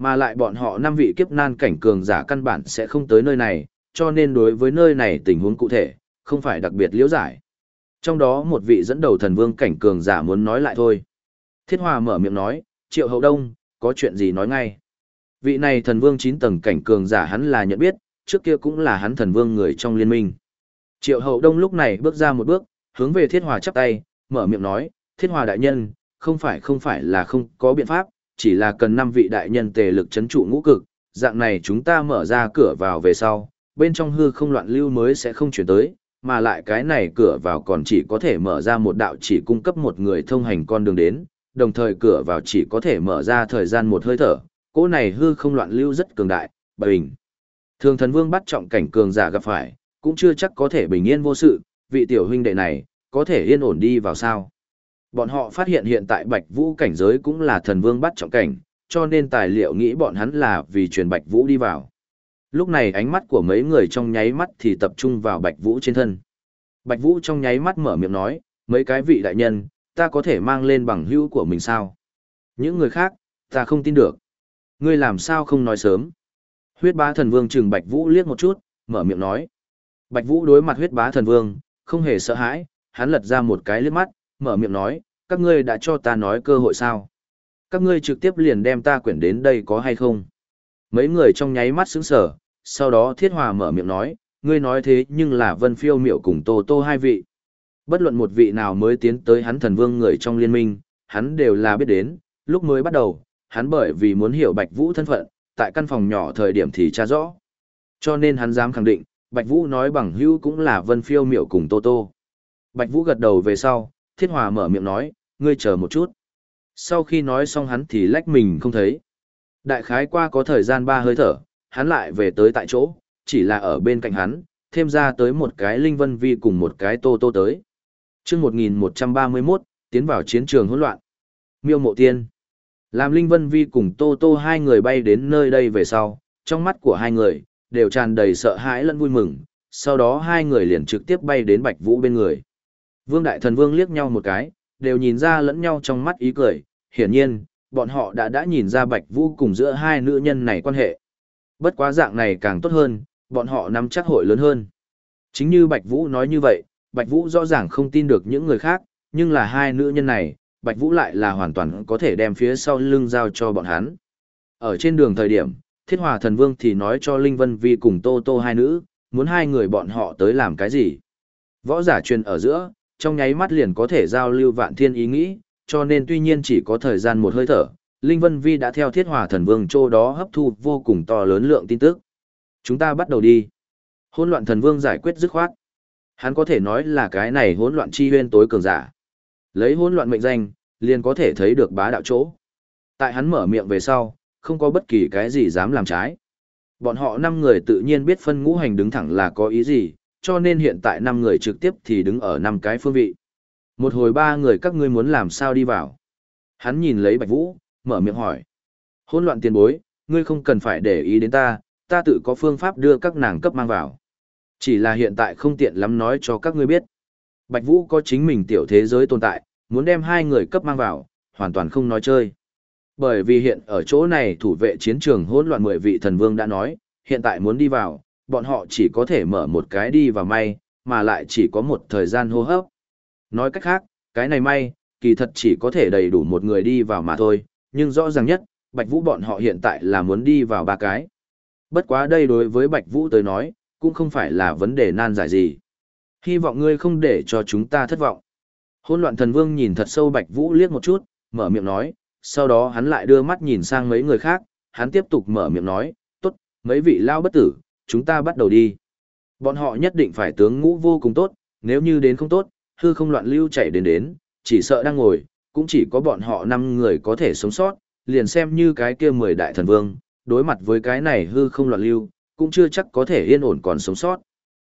S1: Mà lại bọn họ năm vị kiếp nan cảnh cường giả căn bản sẽ không tới nơi này, cho nên đối với nơi này tình huống cụ thể, không phải đặc biệt liễu giải. Trong đó một vị dẫn đầu thần vương cảnh cường giả muốn nói lại thôi. Thiết Hòa mở miệng nói, Triệu Hậu Đông, có chuyện gì nói ngay. Vị này thần vương 9 tầng cảnh cường giả hắn là nhận biết, trước kia cũng là hắn thần vương người trong liên minh. Triệu Hậu Đông lúc này bước ra một bước, hướng về Thiết Hòa chắp tay, mở miệng nói, Thiết Hòa đại nhân, không phải không phải là không có biện pháp, chỉ là cần năm vị đại nhân tề lực chấn trụ ngũ cực, dạng này chúng ta mở ra cửa vào về sau, bên trong hư không loạn lưu mới sẽ không chuyển tới, mà lại cái này cửa vào còn chỉ có thể mở ra một đạo chỉ cung cấp một người thông hành con đường đến, đồng thời cửa vào chỉ có thể mở ra thời gian một hơi thở, cỗ này hư không loạn lưu rất cường đại, bình. Thường thần vương bắt trọng cảnh cường giả gặp phải, cũng chưa chắc có thể bình yên vô sự, vị tiểu huynh đệ này, có thể yên ổn đi vào sao. Bọn họ phát hiện hiện tại Bạch Vũ cảnh giới cũng là thần vương bắt trọng cảnh, cho nên tài liệu nghĩ bọn hắn là vì truyền Bạch Vũ đi vào. Lúc này ánh mắt của mấy người trong nháy mắt thì tập trung vào Bạch Vũ trên thân. Bạch Vũ trong nháy mắt mở miệng nói, mấy cái vị đại nhân, ta có thể mang lên bằng hữu của mình sao? Những người khác, ta không tin được. Ngươi làm sao không nói sớm? Huyết bá thần vương trừng Bạch Vũ liếc một chút, mở miệng nói. Bạch Vũ đối mặt huyết bá thần vương, không hề sợ hãi, hắn lật ra một cái liếc mắt, mở miệng nói, các ngươi đã cho ta nói cơ hội sao? Các ngươi trực tiếp liền đem ta quyển đến đây có hay không? Mấy người trong nháy mắt sững sờ, sau đó Thiết Hòa mở miệng nói, ngươi nói thế nhưng là Vân Phiêu Miệu cùng Tô Tô hai vị. Bất luận một vị nào mới tiến tới hắn thần vương người trong liên minh, hắn đều là biết đến, lúc mới bắt đầu, hắn bởi vì muốn hiểu Bạch Vũ thân phận, tại căn phòng nhỏ thời điểm thì tra rõ. Cho nên hắn dám khẳng định, Bạch Vũ nói bằng hữu cũng là Vân Phiêu Miệu cùng Tô Tô. Bạch Vũ gật đầu về sau, Thiết Hòa mở miệng nói, ngươi chờ một chút. Sau khi nói xong hắn thì lách mình không thấy. Đại khái qua có thời gian ba hơi thở, hắn lại về tới tại chỗ, chỉ là ở bên cạnh hắn, thêm ra tới một cái Linh Vân Vi cùng một cái Tô Tô tới. chương 1131, tiến vào chiến trường hỗn loạn. Miêu Mộ Tiên. Làm Linh Vân Vi cùng Tô Tô hai người bay đến nơi đây về sau, trong mắt của hai người, đều tràn đầy sợ hãi lẫn vui mừng, sau đó hai người liền trực tiếp bay đến Bạch Vũ bên người. Vương Đại Thần Vương liếc nhau một cái, đều nhìn ra lẫn nhau trong mắt ý cười, hiển nhiên, bọn họ đã đã nhìn ra Bạch Vũ cùng giữa hai nữ nhân này quan hệ. Bất quá dạng này càng tốt hơn, bọn họ nắm chắc hội lớn hơn. Chính như Bạch Vũ nói như vậy, Bạch Vũ rõ ràng không tin được những người khác, nhưng là hai nữ nhân này, Bạch Vũ lại là hoàn toàn có thể đem phía sau lưng giao cho bọn hắn. Ở trên đường thời điểm, Thiết Hòa Thần Vương thì nói cho Linh Vân Vi cùng Tô Tô hai nữ, muốn hai người bọn họ tới làm cái gì. Võ giả truyền ở giữa, trong nháy mắt liền có thể giao lưu vạn thiên ý nghĩ, cho nên tuy nhiên chỉ có thời gian một hơi thở, Linh Vân Vi đã theo thiết hòa thần vương châu đó hấp thu vô cùng to lớn lượng tin tức. Chúng ta bắt đầu đi. Hỗn loạn thần vương giải quyết dứt khoát. Hắn có thể nói là cái này hỗn loạn chi huyên tối cường giả. Lấy hỗn loạn mệnh danh, liền có thể thấy được bá đạo chỗ. Tại hắn mở miệng về sau, không có bất kỳ cái gì dám làm trái. Bọn họ năm người tự nhiên biết phân ngũ hành đứng thẳng là có ý gì, cho nên hiện tại năm người trực tiếp thì đứng ở năm cái phương vị. Một hồi ba người các ngươi muốn làm sao đi vào. Hắn nhìn lấy Bạch Vũ, mở miệng hỏi. Hôn loạn tiền bối, ngươi không cần phải để ý đến ta, ta tự có phương pháp đưa các nàng cấp mang vào. Chỉ là hiện tại không tiện lắm nói cho các ngươi biết. Bạch Vũ có chính mình tiểu thế giới tồn tại, muốn đem hai người cấp mang vào, hoàn toàn không nói chơi. Bởi vì hiện ở chỗ này thủ vệ chiến trường hỗn loạn mười vị thần vương đã nói, hiện tại muốn đi vào, bọn họ chỉ có thể mở một cái đi vào may, mà lại chỉ có một thời gian hô hấp. Nói cách khác, cái này may, kỳ thật chỉ có thể đầy đủ một người đi vào mà thôi, nhưng rõ ràng nhất, Bạch Vũ bọn họ hiện tại là muốn đi vào ba cái. Bất quá đây đối với Bạch Vũ tới nói, cũng không phải là vấn đề nan giải gì. Hy vọng ngươi không để cho chúng ta thất vọng. Hôn loạn thần vương nhìn thật sâu Bạch Vũ liếc một chút, mở miệng nói, sau đó hắn lại đưa mắt nhìn sang mấy người khác, hắn tiếp tục mở miệng nói, tốt, mấy vị lao bất tử, chúng ta bắt đầu đi. Bọn họ nhất định phải tướng ngũ vô cùng tốt, nếu như đến không tốt, hư không loạn lưu chạy đến đến, chỉ sợ đang ngồi, cũng chỉ có bọn họ năm người có thể sống sót, liền xem như cái kia mười đại thần vương, đối mặt với cái này hư không loạn lưu, cũng chưa chắc có thể yên ổn còn sống sót.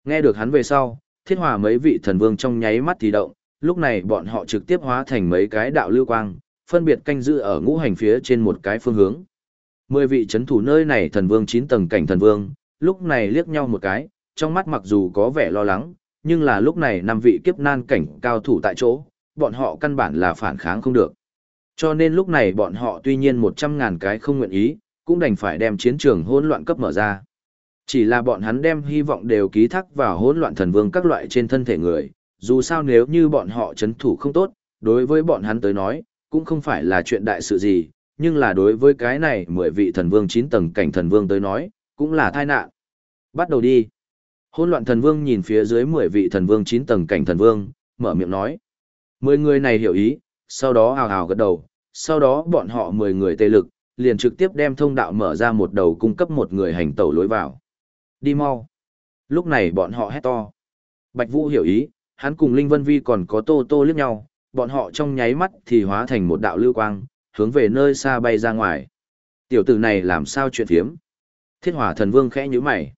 S1: Nghe được hắn về sau, thiết hòa mấy vị thần vương trong nháy mắt thì động, lúc này bọn họ trực tiếp hóa thành mấy cái đạo lưu quang, phân biệt canh giữ ở ngũ hành phía trên một cái phương hướng. Mười vị chấn thủ nơi này thần vương chín tầng cảnh thần vương, lúc này liếc nhau một cái, trong mắt mặc dù có vẻ lo lắng, nhưng là lúc này năm vị kiếp nan cảnh cao thủ tại chỗ, bọn họ căn bản là phản kháng không được. Cho nên lúc này bọn họ tuy nhiên một trăm ngàn cái không nguyện ý, cũng đành phải đem chiến trường hỗn loạn cấp mở ra. Chỉ là bọn hắn đem hy vọng đều ký thác vào hỗn loạn thần vương các loại trên thân thể người, dù sao nếu như bọn họ chấn thủ không tốt, đối với bọn hắn tới nói, cũng không phải là chuyện đại sự gì, nhưng là đối với cái này mười vị thần vương chín tầng cảnh thần vương tới nói, cũng là tai nạn. Bắt đầu đi. Hỗn loạn thần vương nhìn phía dưới mười vị thần vương chín tầng cảnh thần vương, mở miệng nói. Mười người này hiểu ý, sau đó hào hào gật đầu, sau đó bọn họ mười người tê lực, liền trực tiếp đem thông đạo mở ra một đầu cung cấp một người hành tẩu lối vào. Đi mau. Lúc này bọn họ hét to. Bạch Vũ hiểu ý, hắn cùng Linh Vân Vi còn có Tô Tô liếc nhau, bọn họ trong nháy mắt thì hóa thành một đạo lưu quang, hướng về nơi xa bay ra ngoài. Tiểu tử này làm sao chuyện thiếm? Thiết hỏa thần vương khẽ nhíu mày.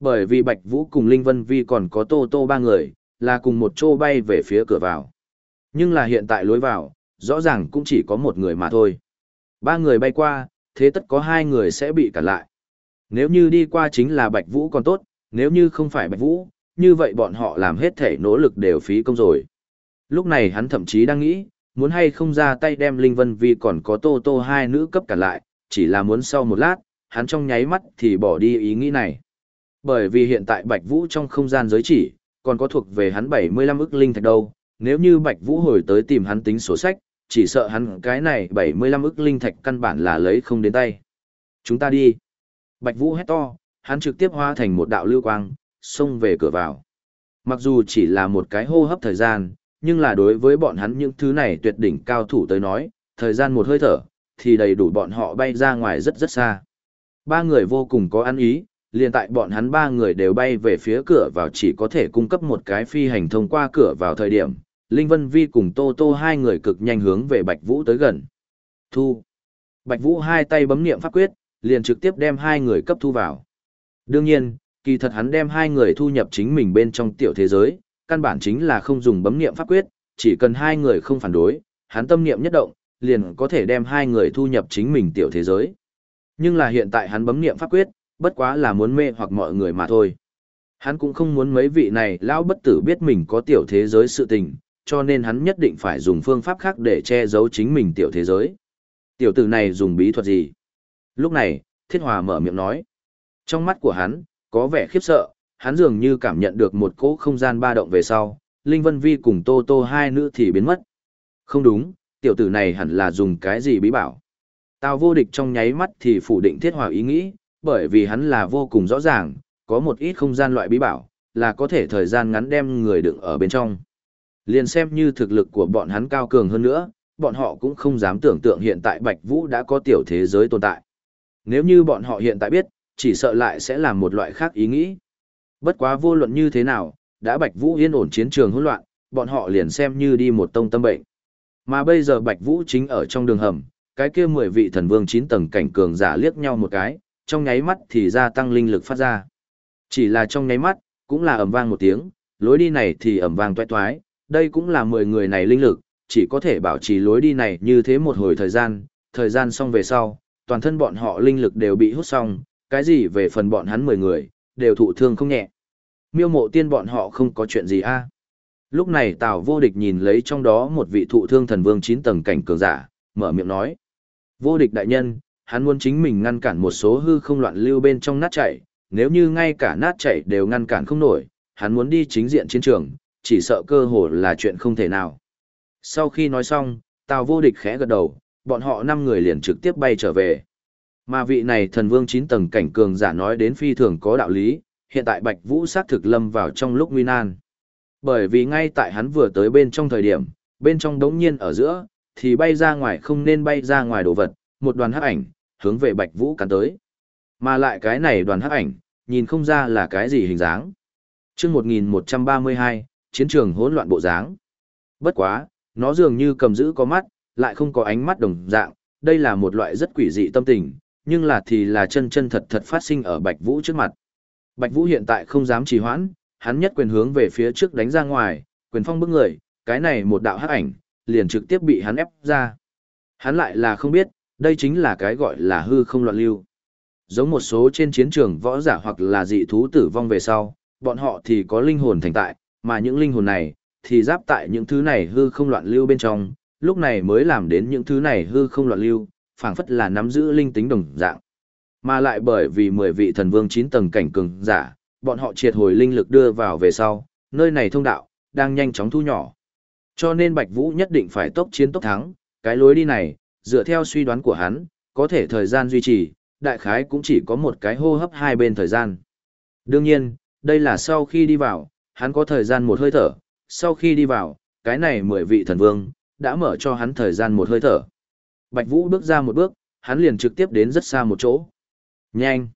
S1: Bởi vì Bạch Vũ cùng Linh Vân Vi còn có Tô Tô ba người, là cùng một chỗ bay về phía cửa vào. Nhưng là hiện tại lối vào, rõ ràng cũng chỉ có một người mà thôi. Ba người bay qua, thế tất có hai người sẽ bị cản lại. Nếu như đi qua chính là Bạch Vũ còn tốt, nếu như không phải Bạch Vũ, như vậy bọn họ làm hết thể nỗ lực đều phí công rồi. Lúc này hắn thậm chí đang nghĩ, muốn hay không ra tay đem Linh Vân Vi còn có Tô Tô hai nữ cấp cản lại, chỉ là muốn sau một lát, hắn trong nháy mắt thì bỏ đi ý nghĩ này. Bởi vì hiện tại Bạch Vũ trong không gian giới chỉ, còn có thuộc về hắn 75 ức linh thạch đâu, nếu như Bạch Vũ hồi tới tìm hắn tính sổ sách, chỉ sợ hắn cái này 75 ức linh thạch căn bản là lấy không đến tay. Chúng ta đi. Bạch Vũ hét to, hắn trực tiếp hóa thành một đạo lưu quang, xông về cửa vào. Mặc dù chỉ là một cái hô hấp thời gian, nhưng là đối với bọn hắn những thứ này tuyệt đỉnh cao thủ tới nói, thời gian một hơi thở, thì đầy đủ bọn họ bay ra ngoài rất rất xa. Ba người vô cùng có ăn ý, liền tại bọn hắn ba người đều bay về phía cửa vào chỉ có thể cung cấp một cái phi hành thông qua cửa vào thời điểm, Linh Vân Vi cùng Tô Tô hai người cực nhanh hướng về Bạch Vũ tới gần. Thu. Bạch Vũ hai tay bấm niệm pháp quyết, liền trực tiếp đem hai người cấp thu vào. Đương nhiên, kỳ thật hắn đem hai người thu nhập chính mình bên trong tiểu thế giới, căn bản chính là không dùng bấm niệm pháp quyết, chỉ cần hai người không phản đối, hắn tâm niệm nhất động, liền có thể đem hai người thu nhập chính mình tiểu thế giới. Nhưng là hiện tại hắn bấm niệm pháp quyết, bất quá là muốn mê hoặc mọi người mà thôi. Hắn cũng không muốn mấy vị này lão bất tử biết mình có tiểu thế giới sự tình, cho nên hắn nhất định phải dùng phương pháp khác để che giấu chính mình tiểu thế giới. Tiểu tử này dùng bí thuật gì? Lúc này, Thiết Hòa mở miệng nói. Trong mắt của hắn, có vẻ khiếp sợ, hắn dường như cảm nhận được một cỗ không gian ba động về sau, Linh Vân Vi cùng Tô Tô hai nữ thì biến mất. Không đúng, tiểu tử này hẳn là dùng cái gì bí bảo. Tào vô địch trong nháy mắt thì phủ định Thiết Hòa ý nghĩ, bởi vì hắn là vô cùng rõ ràng, có một ít không gian loại bí bảo, là có thể thời gian ngắn đem người đựng ở bên trong. Liền xem như thực lực của bọn hắn cao cường hơn nữa, bọn họ cũng không dám tưởng tượng hiện tại Bạch Vũ đã có tiểu thế giới tồn tại. Nếu như bọn họ hiện tại biết, chỉ sợ lại sẽ làm một loại khác ý nghĩ. Bất quá vô luận như thế nào, đã Bạch Vũ yên ổn chiến trường hỗn loạn, bọn họ liền xem như đi một tông tâm bệnh. Mà bây giờ Bạch Vũ chính ở trong đường hầm, cái kia mười vị thần vương chín tầng cảnh cường giả liếc nhau một cái, trong nháy mắt thì gia tăng linh lực phát ra. Chỉ là trong nháy mắt, cũng là ầm vang một tiếng, lối đi này thì ầm vang toét toái, đây cũng là 10 người này linh lực, chỉ có thể bảo trì lối đi này như thế một hồi thời gian, thời gian xong về sau, toàn thân bọn họ linh lực đều bị hút xong, cái gì về phần bọn hắn 10 người, đều thụ thương không nhẹ. Miêu mộ tiên bọn họ không có chuyện gì a à. Lúc này Tào vô địch nhìn lấy trong đó một vị thụ thương thần vương chín tầng cảnh cường giả, mở miệng nói. Vô địch đại nhân, hắn muốn chính mình ngăn cản một số hư không loạn lưu bên trong nát chảy, nếu như ngay cả nát chảy đều ngăn cản không nổi, hắn muốn đi chính diện chiến trường, chỉ sợ cơ hồ là chuyện không thể nào. Sau khi nói xong, Tào vô địch khẽ gật đầu, bọn họ năm người liền trực tiếp bay trở về. Mà vị này thần vương 9 tầng cảnh cường giả nói đến phi thường có đạo lý, hiện tại Bạch Vũ sát thực lâm vào trong lúc nguy nan. Bởi vì ngay tại hắn vừa tới bên trong thời điểm, bên trong đống nhiên ở giữa, thì bay ra ngoài không nên bay ra ngoài đồ vật, một đoàn hắc ảnh, hướng về Bạch Vũ cắn tới. Mà lại cái này đoàn hắc ảnh, nhìn không ra là cái gì hình dáng. Trước 1132, chiến trường hỗn loạn bộ dáng. Bất quá, nó dường như cầm giữ có mắt, lại không có ánh mắt đồng dạng, đây là một loại rất quỷ dị tâm tình, nhưng là thì là chân chân thật thật phát sinh ở Bạch Vũ trước mặt. Bạch Vũ hiện tại không dám trì hoãn, hắn nhất quyền hướng về phía trước đánh ra ngoài, quyền phong bức người, cái này một đạo hắc ảnh, liền trực tiếp bị hắn ép ra. Hắn lại là không biết, đây chính là cái gọi là hư không loạn lưu. Giống một số trên chiến trường võ giả hoặc là dị thú tử vong về sau, bọn họ thì có linh hồn thành tại, mà những linh hồn này, thì giáp tại những thứ này hư không loạn lưu bên trong, lúc này mới làm đến những thứ này hư không loạn lưu, phảng phất là nắm giữ linh tính đồng dạng. Mà lại bởi vì 10 vị thần vương 9 tầng cảnh cường giả, bọn họ triệt hồi linh lực đưa vào về sau, nơi này thông đạo, đang nhanh chóng thu nhỏ. Cho nên Bạch Vũ nhất định phải tốc chiến tốc thắng, cái lối đi này, dựa theo suy đoán của hắn, có thể thời gian duy trì, đại khái cũng chỉ có một cái hô hấp hai bên thời gian. Đương nhiên, đây là sau khi đi vào, hắn có thời gian một hơi thở, sau khi đi vào, cái này mười vị thần vương, đã mở cho hắn thời gian một hơi thở. Bạch Vũ bước ra một bước, hắn liền trực tiếp đến rất xa một chỗ. Nhanh!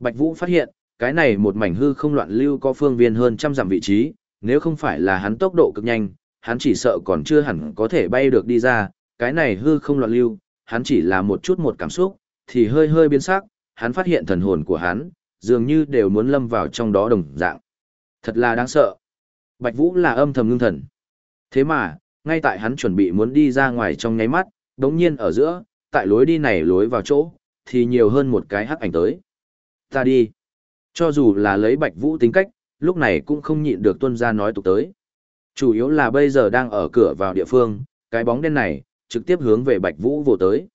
S1: Bạch Vũ phát hiện, cái này một mảnh hư không loạn lưu có phương viên hơn trăm dặm vị trí, nếu không phải là hắn tốc độ cực nhanh, hắn chỉ sợ còn chưa hẳn có thể bay được đi ra, cái này hư không loạn lưu, hắn chỉ là một chút một cảm xúc, thì hơi hơi biến sắc, hắn phát hiện thần hồn của hắn, dường như đều muốn lâm vào trong đó đồng dạng. Thật là đáng sợ. Bạch Vũ là âm thầm ngưng thần. Thế mà, ngay tại hắn chuẩn bị muốn đi ra ngoài trong nháy mắt, đống nhiên ở giữa, tại lối đi này lối vào chỗ, thì nhiều hơn một cái hắc ảnh tới. Ta đi. Cho dù là lấy Bạch Vũ tính cách, lúc này cũng không nhịn được tuân ra nói tục tới. Chủ yếu là bây giờ đang ở cửa vào địa phương, cái bóng đen này, trực tiếp hướng về Bạch Vũ vô tới.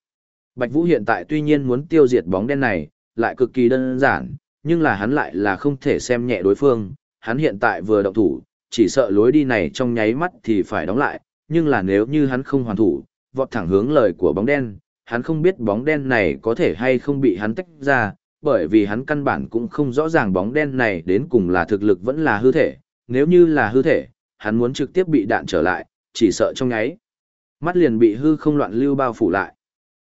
S1: Bạch Vũ hiện tại tuy nhiên muốn tiêu diệt bóng đen này, lại cực kỳ đơn giản, nhưng là hắn lại là không thể xem nhẹ đối phương, hắn hiện tại vừa động thủ, chỉ sợ lối đi này trong nháy mắt thì phải đóng lại, nhưng là nếu như hắn không hoàn thủ, vọt thẳng hướng lời của bóng đen, hắn không biết bóng đen này có thể hay không bị hắn tách ra, bởi vì hắn căn bản cũng không rõ ràng bóng đen này đến cùng là thực lực vẫn là hư thể, nếu như là hư thể, hắn muốn trực tiếp bị đạn trở lại, chỉ sợ trong nháy. Mắt liền bị hư không loạn lưu bao phủ lại.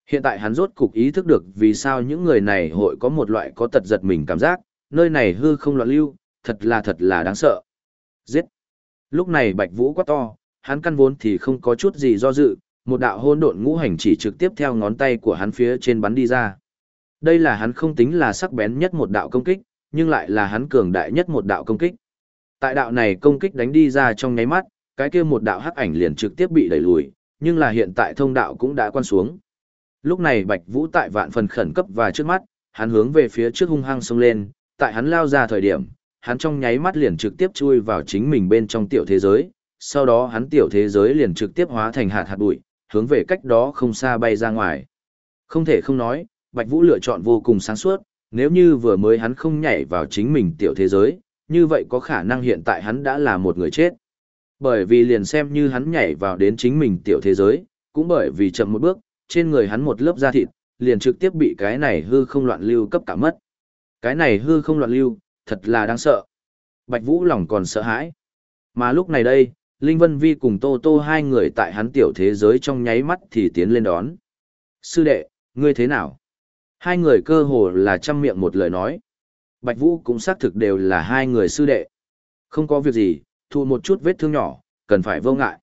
S1: Hiện tại hắn rốt cục ý thức được vì sao những người này hội có một loại có tật giật mình cảm giác, nơi này hư không loạn lưu, thật là thật là đáng sợ. Giết! Lúc này Bạch Vũ quá to, hắn căn vốn thì không có chút gì do dự, một đạo hôn độn ngũ hành chỉ trực tiếp theo ngón tay của hắn phía trên bắn đi ra. Đây là hắn không tính là sắc bén nhất một đạo công kích, nhưng lại là hắn cường đại nhất một đạo công kích. Tại đạo này công kích đánh đi ra trong nháy mắt, cái kia một đạo hắc ảnh liền trực tiếp bị đẩy lùi, nhưng là hiện tại thông đạo cũng đã quan xuống. Lúc này Bạch Vũ tại vạn phần khẩn cấp và trước mắt, hắn hướng về phía trước hung hăng xông lên, tại hắn lao ra thời điểm, hắn trong nháy mắt liền trực tiếp chui vào chính mình bên trong tiểu thế giới, sau đó hắn tiểu thế giới liền trực tiếp hóa thành hạt hạt bụi, hướng về cách đó không xa bay ra ngoài. Không thể không nói, Bạch Vũ lựa chọn vô cùng sáng suốt, nếu như vừa mới hắn không nhảy vào chính mình tiểu thế giới, như vậy có khả năng hiện tại hắn đã là một người chết. Bởi vì liền xem như hắn nhảy vào đến chính mình tiểu thế giới, cũng bởi vì chậm một bước, trên người hắn một lớp da thịt, liền trực tiếp bị cái này hư không loạn lưu cấp cả mất. Cái này hư không loạn lưu, thật là đáng sợ. Bạch Vũ lòng còn sợ hãi. Mà lúc này đây, Linh Vân Vi cùng Tô Tô hai người tại hắn tiểu thế giới trong nháy mắt thì tiến lên đón. Sư đệ, ngươi thế nào? Hai người cơ hồ là chăm miệng một lời nói. Bạch Vũ cũng xác thực đều là hai người sư đệ. Không có việc gì, thu một chút vết thương nhỏ, cần phải vô ngại.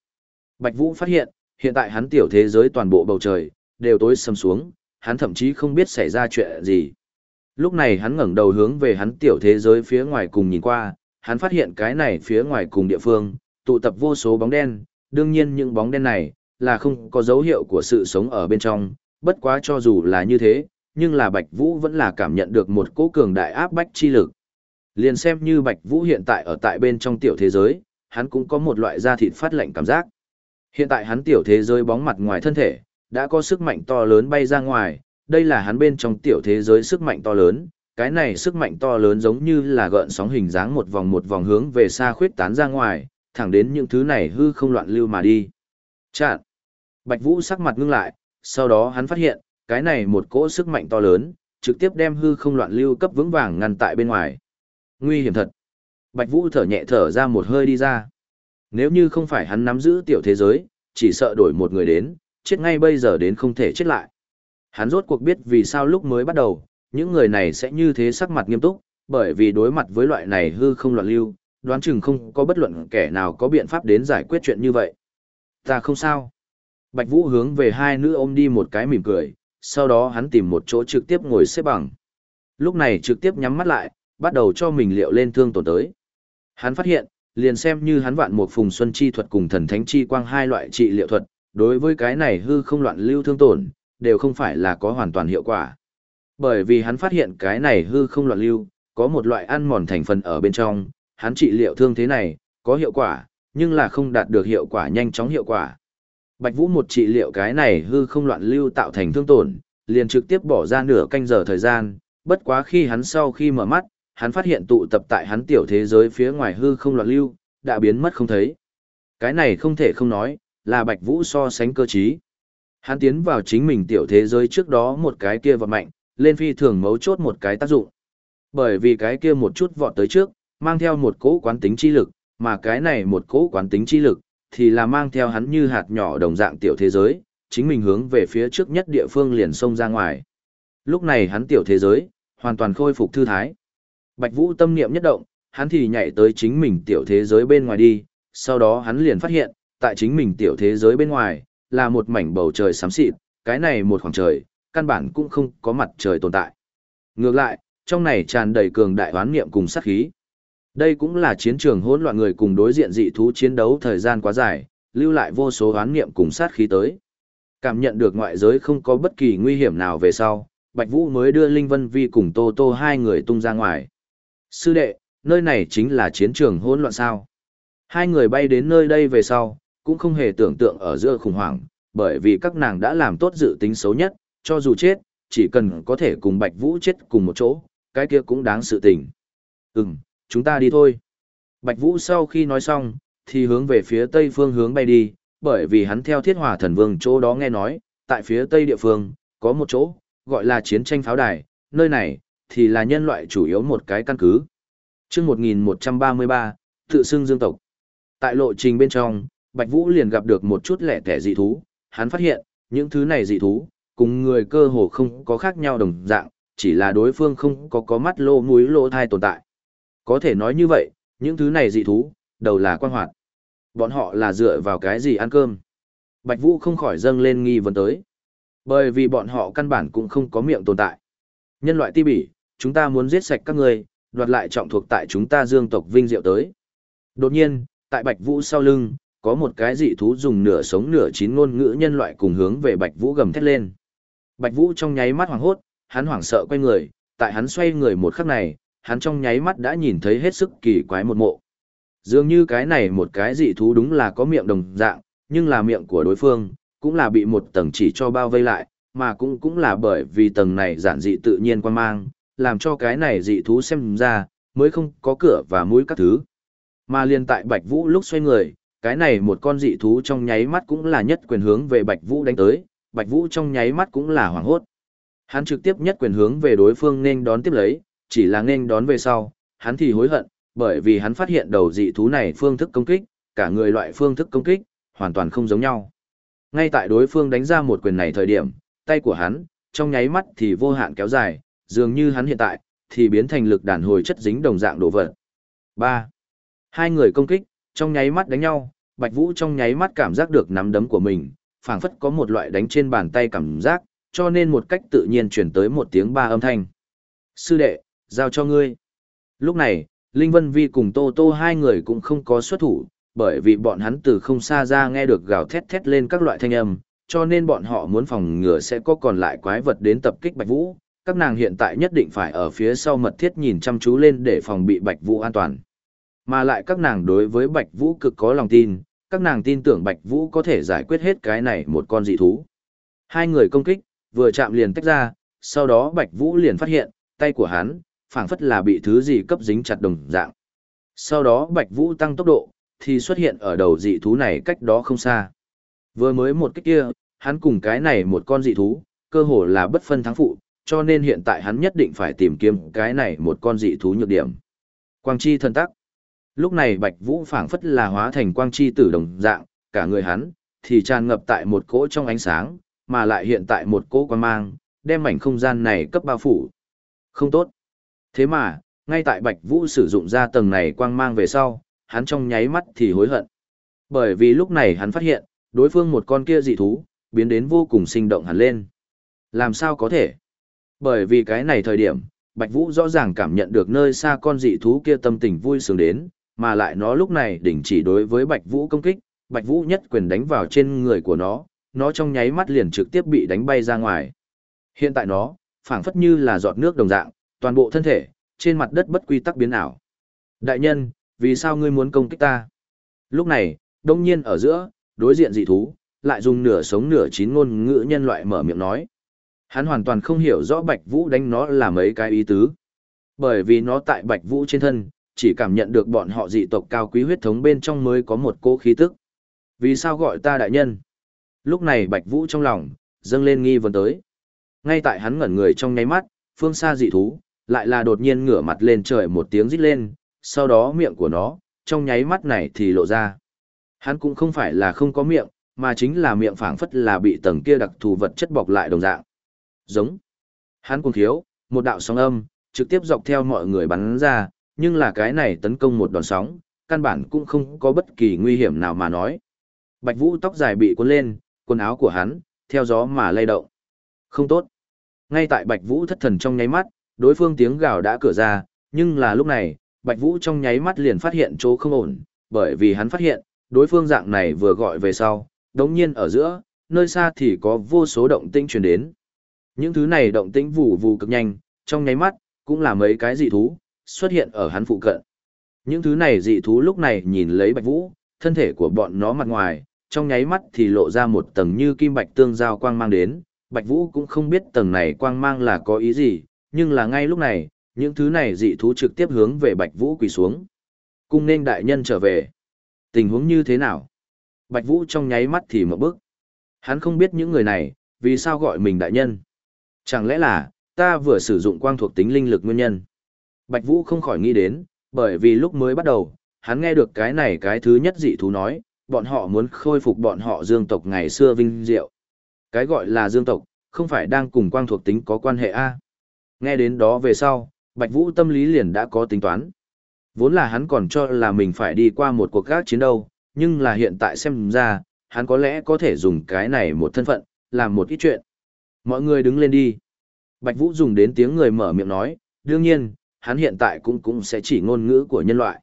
S1: Bạch Vũ phát hiện, hiện tại hắn tiểu thế giới toàn bộ bầu trời, đều tối sầm xuống, hắn thậm chí không biết xảy ra chuyện gì. Lúc này hắn ngẩng đầu hướng về hắn tiểu thế giới phía ngoài cùng nhìn qua, hắn phát hiện cái này phía ngoài cùng địa phương, tụ tập vô số bóng đen, đương nhiên những bóng đen này, là không có dấu hiệu của sự sống ở bên trong, bất quá cho dù là như thế, nhưng là Bạch Vũ vẫn là cảm nhận được một cỗ cường đại áp bách chi lực. Liền xem như Bạch Vũ hiện tại ở tại bên trong tiểu thế giới, hắn cũng có một loại da thịt phát lạnh cảm giác. Hiện tại hắn tiểu thế giới bóng mặt ngoài thân thể, đã có sức mạnh to lớn bay ra ngoài, đây là hắn bên trong tiểu thế giới sức mạnh to lớn, cái này sức mạnh to lớn giống như là gợn sóng hình dáng một vòng một vòng hướng về xa khuyết tán ra ngoài, thẳng đến những thứ này hư không loạn lưu mà đi. Chạn! Bạch Vũ sắc mặt ngưng lại, sau đó hắn phát hiện, cái này một cỗ sức mạnh to lớn, trực tiếp đem hư không loạn lưu cấp vững vàng ngăn tại bên ngoài. Nguy hiểm thật. Bạch Vũ thở nhẹ thở ra một hơi đi ra. Nếu như không phải hắn nắm giữ tiểu thế giới, chỉ sợ đổi một người đến, chết ngay bây giờ đến không thể chết lại. Hắn rốt cuộc biết vì sao lúc mới bắt đầu, những người này sẽ như thế sắc mặt nghiêm túc, bởi vì đối mặt với loại này hư không loạn lưu, đoán chừng không có bất luận kẻ nào có biện pháp đến giải quyết chuyện như vậy. Ta không sao. Bạch Vũ hướng về hai nữ ôm đi một cái mỉm cười, sau đó hắn tìm một chỗ trực tiếp ngồi xếp bằng. Lúc này trực tiếp nhắm mắt lại, bắt đầu cho mình liệu lên thương tổn tới. Hắn phát hiện, liền xem như hắn vạn một phùng xuân chi thuật cùng thần thánh chi quang hai loại trị liệu thuật, đối với cái này hư không loạn lưu thương tổn, đều không phải là có hoàn toàn hiệu quả. Bởi vì hắn phát hiện cái này hư không loạn lưu, có một loại ăn mòn thành phần ở bên trong, hắn trị liệu thương thế này, có hiệu quả, nhưng là không đạt được hiệu quả nhanh chóng hiệu quả. Bạch Vũ một trị liệu cái này hư không loạn lưu tạo thành thương tổn, liền trực tiếp bỏ ra nửa canh giờ thời gian, bất quá khi hắn sau khi mở mắt, hắn phát hiện tụ tập tại hắn tiểu thế giới phía ngoài hư không loạn lưu, đã biến mất không thấy. Cái này không thể không nói, là Bạch Vũ so sánh cơ trí. Hắn tiến vào chính mình tiểu thế giới trước đó một cái kia vật mạnh, lên phi thường mấu chốt một cái tác dụng. Bởi vì cái kia một chút vọt tới trước, mang theo một cỗ quán tính chi lực, mà cái này một cỗ quán tính chi lực, thì là mang theo hắn như hạt nhỏ đồng dạng tiểu thế giới, chính mình hướng về phía trước nhất địa phương liền xông ra ngoài. Lúc này hắn tiểu thế giới, hoàn toàn khôi phục thư thái. Bạch Vũ tâm niệm nhất động, hắn thì nhảy tới chính mình tiểu thế giới bên ngoài đi, sau đó hắn liền phát hiện, tại chính mình tiểu thế giới bên ngoài, là một mảnh bầu trời xám xịt, cái này một khoảng trời, căn bản cũng không có mặt trời tồn tại. Ngược lại, trong này tràn đầy cường đại hoán niệm cùng sát khí. Đây cũng là chiến trường hỗn loạn người cùng đối diện dị thú chiến đấu thời gian quá dài, lưu lại vô số oán niệm cùng sát khí tới. Cảm nhận được ngoại giới không có bất kỳ nguy hiểm nào về sau, Bạch Vũ mới đưa Linh Vân Vi cùng Tô Tô hai người tung ra ngoài. Sư đệ, nơi này chính là chiến trường hỗn loạn sao. Hai người bay đến nơi đây về sau, cũng không hề tưởng tượng ở giữa khủng hoảng, bởi vì các nàng đã làm tốt dự tính xấu nhất, cho dù chết, chỉ cần có thể cùng Bạch Vũ chết cùng một chỗ, cái kia cũng đáng sự tình. Ừm, chúng ta đi thôi. Bạch Vũ sau khi nói xong, thì hướng về phía tây phương hướng bay đi, bởi vì hắn theo thiết hòa thần vương chỗ đó nghe nói, tại phía tây địa phương, có một chỗ, gọi là chiến tranh pháo đài, nơi này, thì là nhân loại chủ yếu một cái căn cứ. Trước 1133, tự xưng dương tộc. Tại lộ trình bên trong, Bạch Vũ liền gặp được một chút lẻ tẻ dị thú, hắn phát hiện, những thứ này dị thú, cùng người cơ hồ không có khác nhau đồng dạng, chỉ là đối phương không có có mắt lô mũi lô thai tồn tại. Có thể nói như vậy, những thứ này dị thú, đầu là quan hoạt. Bọn họ là dựa vào cái gì ăn cơm? Bạch Vũ không khỏi dâng lên nghi vấn tới. Bởi vì bọn họ căn bản cũng không có miệng tồn tại. Nhân loại ti bỉ, chúng ta muốn giết sạch các người, đoạt lại trọng thuộc tại chúng ta dương tộc vinh diệu tới. Đột nhiên, tại Bạch Vũ sau lưng, có một cái dị thú dùng nửa sống nửa chín ngôn ngữ nhân loại cùng hướng về Bạch Vũ gầm thét lên. Bạch Vũ trong nháy mắt hoảng hốt, hắn hoảng sợ quay người, tại hắn xoay người một khắc này, hắn trong nháy mắt đã nhìn thấy hết sức kỳ quái một mộ. Dường như cái này một cái dị thú đúng là có miệng đồng dạng, nhưng là miệng của đối phương, cũng là bị một tầng chỉ cho bao vây lại, mà cũng cũng là bởi vì tầng này giản dị tự nhiên quan mang, làm cho cái này dị thú xem ra, mới không có cửa và mũi các thứ. Mà liền tại Bạch Vũ lúc xoay người, cái này một con dị thú trong nháy mắt cũng là nhất quyền hướng về Bạch Vũ đánh tới, Bạch Vũ trong nháy mắt cũng là hoảng hốt. Hắn trực tiếp nhất quyền hướng về đối phương nên đón tiếp lấy, chỉ là nên đón về sau, hắn thì hối hận, bởi vì hắn phát hiện đầu dị thú này phương thức công kích, cả người loại phương thức công kích, hoàn toàn không giống nhau. Ngay tại đối phương đánh ra một quyền này thời điểm, tay của hắn, trong nháy mắt thì vô hạn kéo dài, dường như hắn hiện tại, thì biến thành lực đàn hồi chất dính đồng dạng đồ vật. 3. Hai người công kích, trong nháy mắt đánh nhau, Bạch Vũ trong nháy mắt cảm giác được nắm đấm của mình, phảng phất có một loại đánh trên bàn tay cảm giác, cho nên một cách tự nhiên chuyển tới một tiếng ba âm thanh. Sư đệ, giao cho ngươi. Lúc này, Linh Vân Vi cùng Tô Tô hai người cũng không có xuất thủ, bởi vì bọn hắn từ không xa ra nghe được gào thét thét lên các loại thanh âm, cho nên bọn họ muốn phòng ngừa sẽ có còn lại quái vật đến tập kích Bạch Vũ. Các nàng hiện tại nhất định phải ở phía sau mật thiết nhìn chăm chú lên để phòng bị Bạch Vũ an toàn. Mà lại các nàng đối với Bạch Vũ cực có lòng tin, các nàng tin tưởng Bạch Vũ có thể giải quyết hết cái này một con dị thú. Hai người công kích, vừa chạm liền tách ra, sau đó Bạch Vũ liền phát hiện, tay của hắn, phảng phất là bị thứ gì cấp dính chặt đồng dạng. Sau đó Bạch Vũ tăng tốc độ, thì xuất hiện ở đầu dị thú này cách đó không xa. Vừa mới một cái kia, hắn cùng cái này một con dị thú, cơ hồ là bất phân thắng phụ, cho nên hiện tại hắn nhất định phải tìm kiếm cái này một con dị thú nhược điểm. Quang chi thần tắc. Lúc này Bạch Vũ phảng phất là hóa thành quang chi tử đồng dạng, cả người hắn thì tràn ngập tại một cỗ trong ánh sáng, mà lại hiện tại một cỗ quang mang, đem mảnh không gian này cấp bao phủ. Không tốt. Thế mà, ngay tại Bạch Vũ sử dụng ra tầng này quang mang về sau, hắn trong nháy mắt thì hối hận. Bởi vì lúc này hắn phát hiện, đối phương một con kia dị thú, biến đến vô cùng sinh động hẳn lên. Làm sao có thể? Bởi vì cái này thời điểm, Bạch Vũ rõ ràng cảm nhận được nơi xa con dị thú kia tâm tình vui sướng đến, mà lại nó lúc này đỉnh chỉ đối với Bạch Vũ công kích, Bạch Vũ nhất quyền đánh vào trên người của nó, nó trong nháy mắt liền trực tiếp bị đánh bay ra ngoài. Hiện tại nó, phảng phất như là giọt nước đồng dạng, toàn bộ thân thể, trên mặt đất bất quy tắc biến ảo. Đại nhân, vì sao ngươi muốn công kích ta? Lúc này, đông nhiên ở giữa, đối diện dị thú, lại dùng nửa sống nửa chín ngôn ngữ nhân loại mở miệng nói. Hắn hoàn toàn không hiểu rõ Bạch Vũ đánh nó là mấy cái ý tứ. Bởi vì nó tại Bạch Vũ trên thân, chỉ cảm nhận được bọn họ dị tộc cao quý huyết thống bên trong mới có một cô khí tức. Vì sao gọi ta đại nhân? Lúc này Bạch Vũ trong lòng, dâng lên nghi vấn tới. Ngay tại hắn ngẩn người trong nháy mắt, phương xa dị thú, lại là đột nhiên ngửa mặt lên trời một tiếng rít lên, sau đó miệng của nó, trong nháy mắt này thì lộ ra. Hắn cũng không phải là không có miệng, mà chính là miệng phảng phất là bị tầng kia đặc thù vật chất bọc lại đồng dạng. Giống. Hắn cuồng thiếu, một đạo sóng âm, trực tiếp dọc theo mọi người bắn ra, nhưng là cái này tấn công một đòn sóng, căn bản cũng không có bất kỳ nguy hiểm nào mà nói. Bạch Vũ tóc dài bị cuốn lên, quần áo của hắn, theo gió mà lay động. Không tốt. Ngay tại Bạch Vũ thất thần trong nháy mắt, đối phương tiếng gào đã cửa ra, nhưng là lúc này, Bạch Vũ trong nháy mắt liền phát hiện chỗ không ổn, bởi vì hắn phát hiện, đối phương dạng này vừa gọi về sau, đống nhiên ở giữa, nơi xa thì có vô số động tĩnh truyền đến. Những thứ này động tĩnh vù vù cực nhanh, trong nháy mắt, cũng là mấy cái dị thú, xuất hiện ở hắn phụ cận. Những thứ này dị thú lúc này nhìn lấy Bạch Vũ, thân thể của bọn nó mặt ngoài, trong nháy mắt thì lộ ra một tầng như kim bạch tương giao quang mang đến, Bạch Vũ cũng không biết tầng này quang mang là có ý gì, nhưng là ngay lúc này, những thứ này dị thú trực tiếp hướng về Bạch Vũ quỳ xuống. Cung nên đại nhân trở về. Tình huống như thế nào? Bạch Vũ trong nháy mắt thì một bước. Hắn không biết những người này, vì sao gọi mình đại nhân. Chẳng lẽ là, ta vừa sử dụng quang thuộc tính linh lực nguyên nhân. Bạch Vũ không khỏi nghĩ đến, bởi vì lúc mới bắt đầu, hắn nghe được cái này cái thứ nhất dị thú nói, bọn họ muốn khôi phục bọn họ dương tộc ngày xưa vinh diệu. Cái gọi là dương tộc, không phải đang cùng quang thuộc tính có quan hệ A. Nghe đến đó về sau, Bạch Vũ tâm lý liền đã có tính toán. Vốn là hắn còn cho là mình phải đi qua một cuộc gác chiến đâu, nhưng là hiện tại xem ra, hắn có lẽ có thể dùng cái này một thân phận, làm một ít chuyện. Mọi người đứng lên đi. Bạch Vũ dùng đến tiếng người mở miệng nói, đương nhiên, hắn hiện tại cũng cũng sẽ chỉ ngôn ngữ của nhân loại.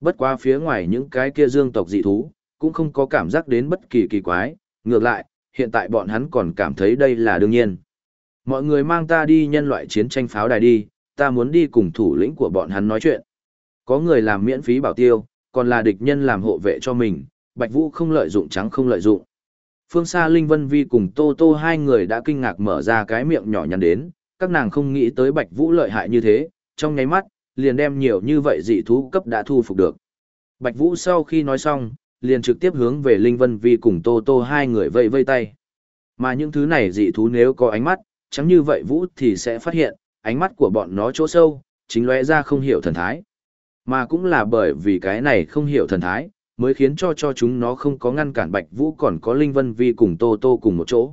S1: Bất qua phía ngoài những cái kia dương tộc dị thú, cũng không có cảm giác đến bất kỳ kỳ quái, ngược lại, hiện tại bọn hắn còn cảm thấy đây là đương nhiên. Mọi người mang ta đi nhân loại chiến tranh pháo đài đi, ta muốn đi cùng thủ lĩnh của bọn hắn nói chuyện. Có người làm miễn phí bảo tiêu, còn là địch nhân làm hộ vệ cho mình, Bạch Vũ không lợi dụng trắng không lợi dụng. Phương xa Linh Vân Vi cùng Tô Tô hai người đã kinh ngạc mở ra cái miệng nhỏ nhắn đến, các nàng không nghĩ tới Bạch Vũ lợi hại như thế, trong nháy mắt, liền đem nhiều như vậy dị thú cấp đã thu phục được. Bạch Vũ sau khi nói xong, liền trực tiếp hướng về Linh Vân Vi cùng Tô Tô hai người vây vây tay. Mà những thứ này dị thú nếu có ánh mắt, chẳng như vậy Vũ thì sẽ phát hiện, ánh mắt của bọn nó chỗ sâu, chính lóe ra không hiểu thần thái. Mà cũng là bởi vì cái này không hiểu thần thái, mới khiến cho cho chúng nó không có ngăn cản Bạch Vũ còn có Linh Vân Vi cùng Tô Tô cùng một chỗ.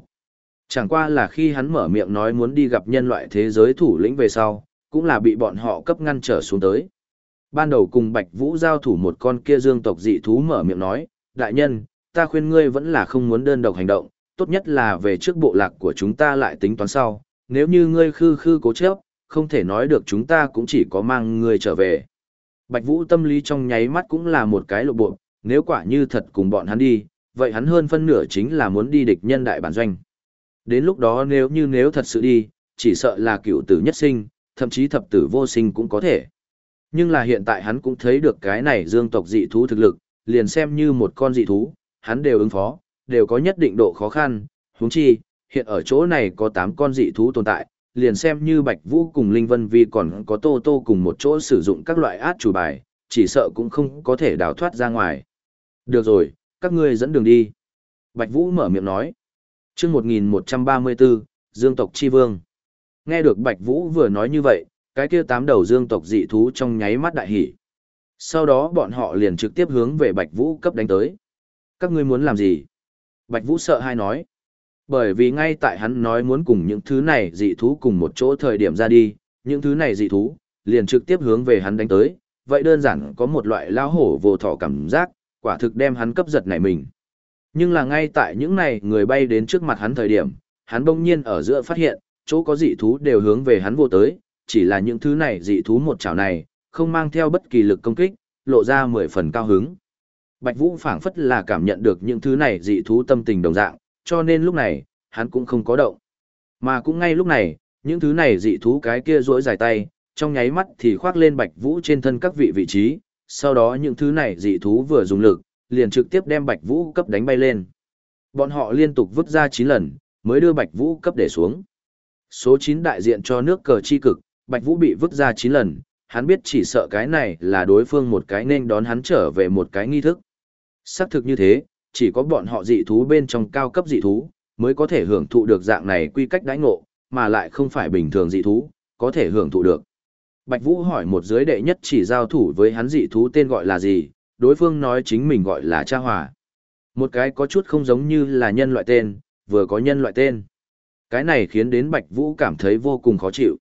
S1: Chẳng qua là khi hắn mở miệng nói muốn đi gặp nhân loại thế giới thủ lĩnh về sau, cũng là bị bọn họ cấp ngăn trở xuống tới. Ban đầu cùng Bạch Vũ giao thủ một con kia dương tộc dị thú mở miệng nói, đại nhân, ta khuyên ngươi vẫn là không muốn đơn độc hành động, tốt nhất là về trước bộ lạc của chúng ta lại tính toán sau, nếu như ngươi khư khư cố chấp, không thể nói được chúng ta cũng chỉ có mang ngươi trở về. Bạch Vũ tâm lý trong nháy mắt cũng là một cái lộ bộ, nếu quả như thật cùng bọn hắn đi, vậy hắn hơn phân nửa chính là muốn đi địch nhân đại bản doanh. Đến lúc đó nếu như nếu thật sự đi, chỉ sợ là cựu tử nhất sinh, thậm chí thập tử vô sinh cũng có thể. Nhưng là hiện tại hắn cũng thấy được cái này dương tộc dị thú thực lực, liền xem như một con dị thú, hắn đều ứng phó, đều có nhất định độ khó khăn, huống chi, hiện ở chỗ này có 8 con dị thú tồn tại, liền xem như Bạch Vũ cùng Linh Vân Vi còn có Tô Tô cùng một chỗ sử dụng các loại át chủ bài, chỉ sợ cũng không có thể đào thoát ra ngoài. Được rồi, các ngươi dẫn đường đi. Bạch Vũ mở miệng nói. Trước 1134, Dương tộc Chi Vương. Nghe được Bạch Vũ vừa nói như vậy, cái kia tám đầu Dương tộc dị thú trong nháy mắt đại hỉ. Sau đó bọn họ liền trực tiếp hướng về Bạch Vũ cấp đánh tới. Các ngươi muốn làm gì? Bạch Vũ sợ hai nói. Bởi vì ngay tại hắn nói muốn cùng những thứ này dị thú cùng một chỗ thời điểm ra đi, những thứ này dị thú, liền trực tiếp hướng về hắn đánh tới, vậy đơn giản có một loại lao hổ vô thọ cảm giác, quả thực đem hắn cấp giật nảy mình. Nhưng là ngay tại những này người bay đến trước mặt hắn thời điểm, hắn bỗng nhiên ở giữa phát hiện, chỗ có dị thú đều hướng về hắn vô tới, chỉ là những thứ này dị thú một chảo này, không mang theo bất kỳ lực công kích, lộ ra mười phần cao hứng. Bạch Vũ phảng phất là cảm nhận được những thứ này dị thú tâm tình đồng dạng, cho nên lúc này, hắn cũng không có động. Mà cũng ngay lúc này, những thứ này dị thú cái kia rỗi dài tay, trong nháy mắt thì khoác lên Bạch Vũ trên thân các vị vị trí, sau đó những thứ này dị thú vừa dùng lực, liền trực tiếp đem Bạch Vũ cấp đánh bay lên. Bọn họ liên tục vứt ra 9 lần, mới đưa Bạch Vũ cấp để xuống. Số 9 đại diện cho nước cờ chi cực, Bạch Vũ bị vứt ra 9 lần, hắn biết chỉ sợ cái này là đối phương một cái nên đón hắn trở về một cái nghi thức. Xác thực như thế, chỉ có bọn họ dị thú bên trong cao cấp dị thú, mới có thể hưởng thụ được dạng này quy cách đãi ngộ, mà lại không phải bình thường dị thú, có thể hưởng thụ được. Bạch Vũ hỏi một giới đệ nhất chỉ giao thủ với hắn dị thú tên gọi là gì, đối phương nói chính mình gọi là cha hòa. Một cái có chút không giống như là nhân loại tên, vừa có nhân loại tên. Cái này khiến đến Bạch Vũ cảm thấy vô cùng khó chịu.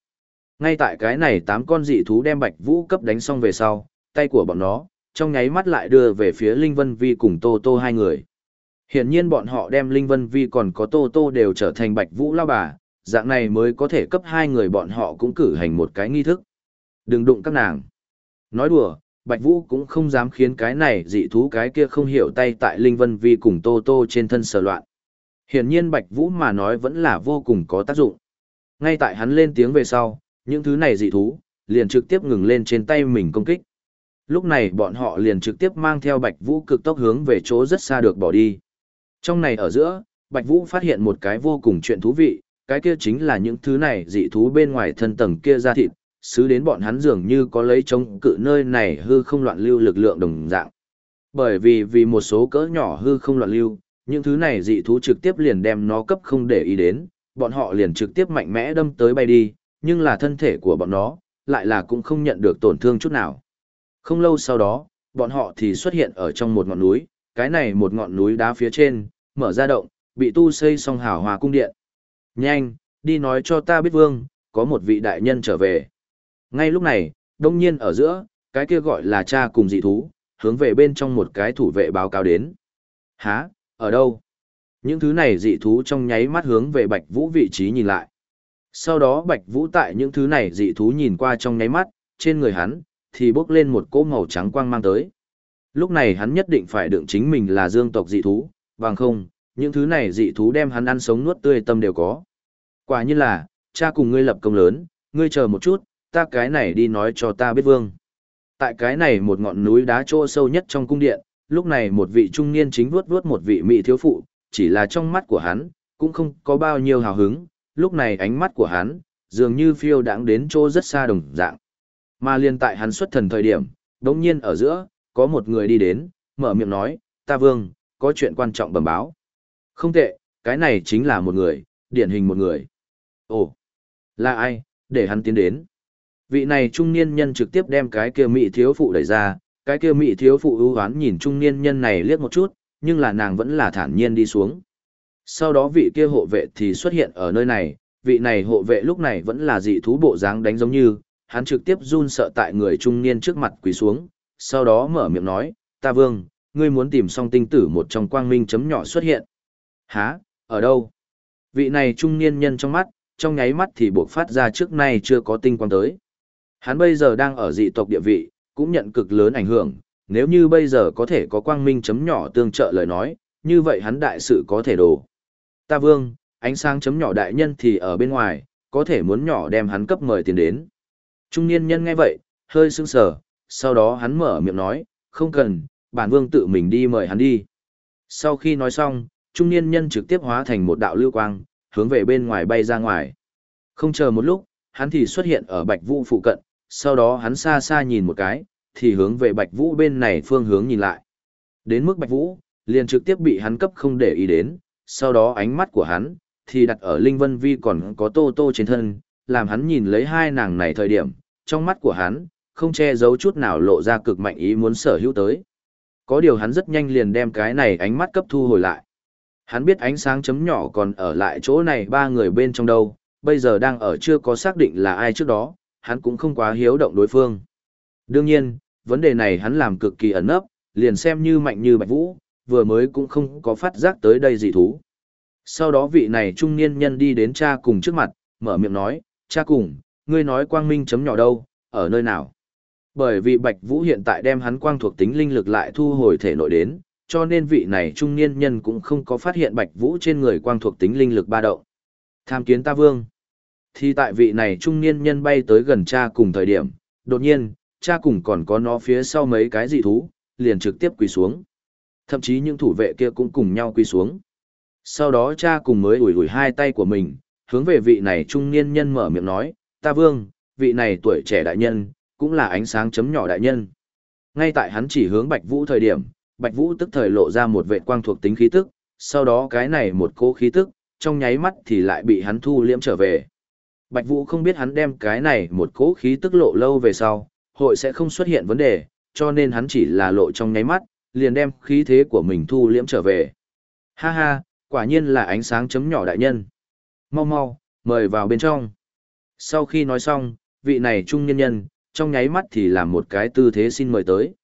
S1: Ngay tại cái này tám con dị thú đem Bạch Vũ cấp đánh xong về sau, tay của bọn nó, trong nháy mắt lại đưa về phía Linh Vân Vi cùng Tô Tô hai người. Hiển nhiên bọn họ đem Linh Vân Vi còn có Tô Tô đều trở thành Bạch Vũ lao bà, dạng này mới có thể cấp hai người bọn họ cũng cử hành một cái nghi thức. Đừng đụng các nàng. Nói đùa, Bạch Vũ cũng không dám khiến cái này dị thú cái kia không hiểu tay tại Linh Vân Vi cùng Tô Tô trên thân sờ loạn. Hiển nhiên Bạch Vũ mà nói vẫn là vô cùng có tác dụng. Ngay tại hắn lên tiếng về sau, những thứ này dị thú, liền trực tiếp ngừng lên trên tay mình công kích. Lúc này bọn họ liền trực tiếp mang theo Bạch Vũ cực tốc hướng về chỗ rất xa được bỏ đi. Trong này ở giữa, Bạch Vũ phát hiện một cái vô cùng chuyện thú vị, cái kia chính là những thứ này dị thú bên ngoài thân tầng kia ra thịt, xứ đến bọn hắn dường như có lấy chống cự nơi này hư không loạn lưu lực lượng đồng dạng. Bởi vì vì một số cỡ nhỏ hư không loạn lưu, những thứ này dị thú trực tiếp liền đem nó cấp không để ý đến, bọn họ liền trực tiếp mạnh mẽ đâm tới bay đi, nhưng là thân thể của bọn nó, lại là cũng không nhận được tổn thương chút nào. Không lâu sau đó, bọn họ thì xuất hiện ở trong một ngọn núi, cái này một ngọn núi đá phía trên, mở ra động, bị tu xây xong hào hòa cung điện. Nhanh, đi nói cho ta biết vương, có một vị đại nhân trở về. Ngay lúc này, đông nhiên ở giữa, cái kia gọi là cha cùng dị thú, hướng về bên trong một cái thủ vệ báo cáo đến. Hả, ở đâu? Những thứ này dị thú trong nháy mắt hướng về Bạch Vũ vị trí nhìn lại. Sau đó Bạch Vũ tại những thứ này dị thú nhìn qua trong nháy mắt, trên người hắn, thì bốc lên một cỗ màu trắng quang mang tới. Lúc này hắn nhất định phải đựng chính mình là dương tộc dị thú, bằng không, những thứ này dị thú đem hắn ăn sống nuốt tươi tâm đều có. Quả nhiên là, cha cùng ngươi lập công lớn, ngươi chờ một chút, ta cái này đi nói cho ta biết vương. Tại cái này một ngọn núi đá chỗ sâu nhất trong cung điện, lúc này một vị trung niên chính vuốt vuốt một vị mỹ thiếu phụ, chỉ là trong mắt của hắn, cũng không có bao nhiêu hào hứng, lúc này ánh mắt của hắn, dường như phiêu đãng đến chỗ rất xa đồng dạng. Mà liên tại hắn xuất thần thời điểm, đống nhiên ở giữa, có một người đi đến, mở miệng nói, ta vương, có chuyện quan trọng bẩm báo. Không tệ, cái này chính là một người, điển hình một người. Ồ, là ai, để hắn tiến đến. Vị này trung niên nhân trực tiếp đem cái kia mỹ thiếu phụ đẩy ra, cái kia mỹ thiếu phụ ưu hoán nhìn trung niên nhân này liếc một chút, nhưng là nàng vẫn là thản nhiên đi xuống. Sau đó vị kia hộ vệ thì xuất hiện ở nơi này, vị này hộ vệ lúc này vẫn là dị thú bộ dáng đánh giống như, hắn trực tiếp run sợ tại người trung niên trước mặt quỳ xuống, sau đó mở miệng nói, ta vương, ngươi muốn tìm song tinh tử một trong quang minh chấm nhỏ xuất hiện. Hả, ở đâu? Vị này trung niên nhân trong mắt, trong nháy mắt thì buộc phát ra trước nay chưa có tinh quang tới. Hắn bây giờ đang ở dị tộc địa vị, cũng nhận cực lớn ảnh hưởng, nếu như bây giờ có thể có quang minh chấm nhỏ tương trợ lời nói, như vậy hắn đại sự có thể đổ. Ta vương, ánh sáng chấm nhỏ đại nhân thì ở bên ngoài, có thể muốn nhỏ đem hắn cấp mời tiền đến. Trung niên nhân nghe vậy, hơi sững sờ, sau đó hắn mở miệng nói, không cần, bản vương tự mình đi mời hắn đi. Sau khi nói xong, trung niên nhân trực tiếp hóa thành một đạo lưu quang, hướng về bên ngoài bay ra ngoài. Không chờ một lúc, hắn thì xuất hiện ở Bạch Vũ phụ cận, sau đó hắn xa xa nhìn một cái, thì hướng về Bạch Vũ bên này phương hướng nhìn lại. Đến mức Bạch Vũ, liền trực tiếp bị hắn cấp không để ý đến, sau đó ánh mắt của hắn, thì đặt ở Linh Vân Vi còn có Tô Tô trên thân, làm hắn nhìn lấy hai nàng này thời điểm, trong mắt của hắn, không che giấu chút nào lộ ra cực mạnh ý muốn sở hữu tới. Có điều hắn rất nhanh liền đem cái này ánh mắt cấp thu hồi lại. Hắn biết ánh sáng chấm nhỏ còn ở lại chỗ này ba người bên trong đâu, bây giờ đang ở chưa có xác định là ai trước đó, hắn cũng không quá hiếu động đối phương. Đương nhiên, vấn đề này hắn làm cực kỳ ẩn ấp, liền xem như mạnh như Bạch Vũ, vừa mới cũng không có phát giác tới đây dị thú. Sau đó vị này trung niên nhân đi đến cha cùng trước mặt, mở miệng nói, cha cùng, ngươi nói quang minh chấm nhỏ đâu, ở nơi nào? Bởi vì Bạch Vũ hiện tại đem hắn quang thuộc tính linh lực lại thu hồi thể nội đến, cho nên vị này trung niên nhân cũng không có phát hiện Bạch Vũ trên người quang thuộc tính linh lực ba động. Tham kiến ta vương. Thì tại vị này trung niên nhân bay tới gần cha cùng thời điểm, đột nhiên, cha cùng còn có nó phía sau mấy cái dị thú, liền trực tiếp quỳ xuống. Thậm chí những thủ vệ kia cũng cùng nhau quỳ xuống. Sau đó cha cùng mới ủi ủi hai tay của mình, hướng về vị này trung niên nhân mở miệng nói, ta vương, vị này tuổi trẻ đại nhân, cũng là ánh sáng chấm nhỏ đại nhân. Ngay tại hắn chỉ hướng Bạch Vũ thời điểm, Bạch Vũ tức thời lộ ra một vệ quang thuộc tính khí tức, sau đó cái này một cố khí tức, trong nháy mắt thì lại bị hắn thu liễm trở về. Bạch Vũ không biết hắn đem cái này một cố khí tức lộ lâu về sau, hội sẽ không xuất hiện vấn đề, cho nên hắn chỉ là lộ trong nháy mắt, liền đem khí thế của mình thu liễm trở về. Ha ha, quả nhiên là ánh sáng chấm nhỏ đại nhân. Mau mau, mời vào bên trong. Sau khi nói xong, vị này trung nhân nhân, trong nháy mắt thì làm một cái tư thế xin mời tới.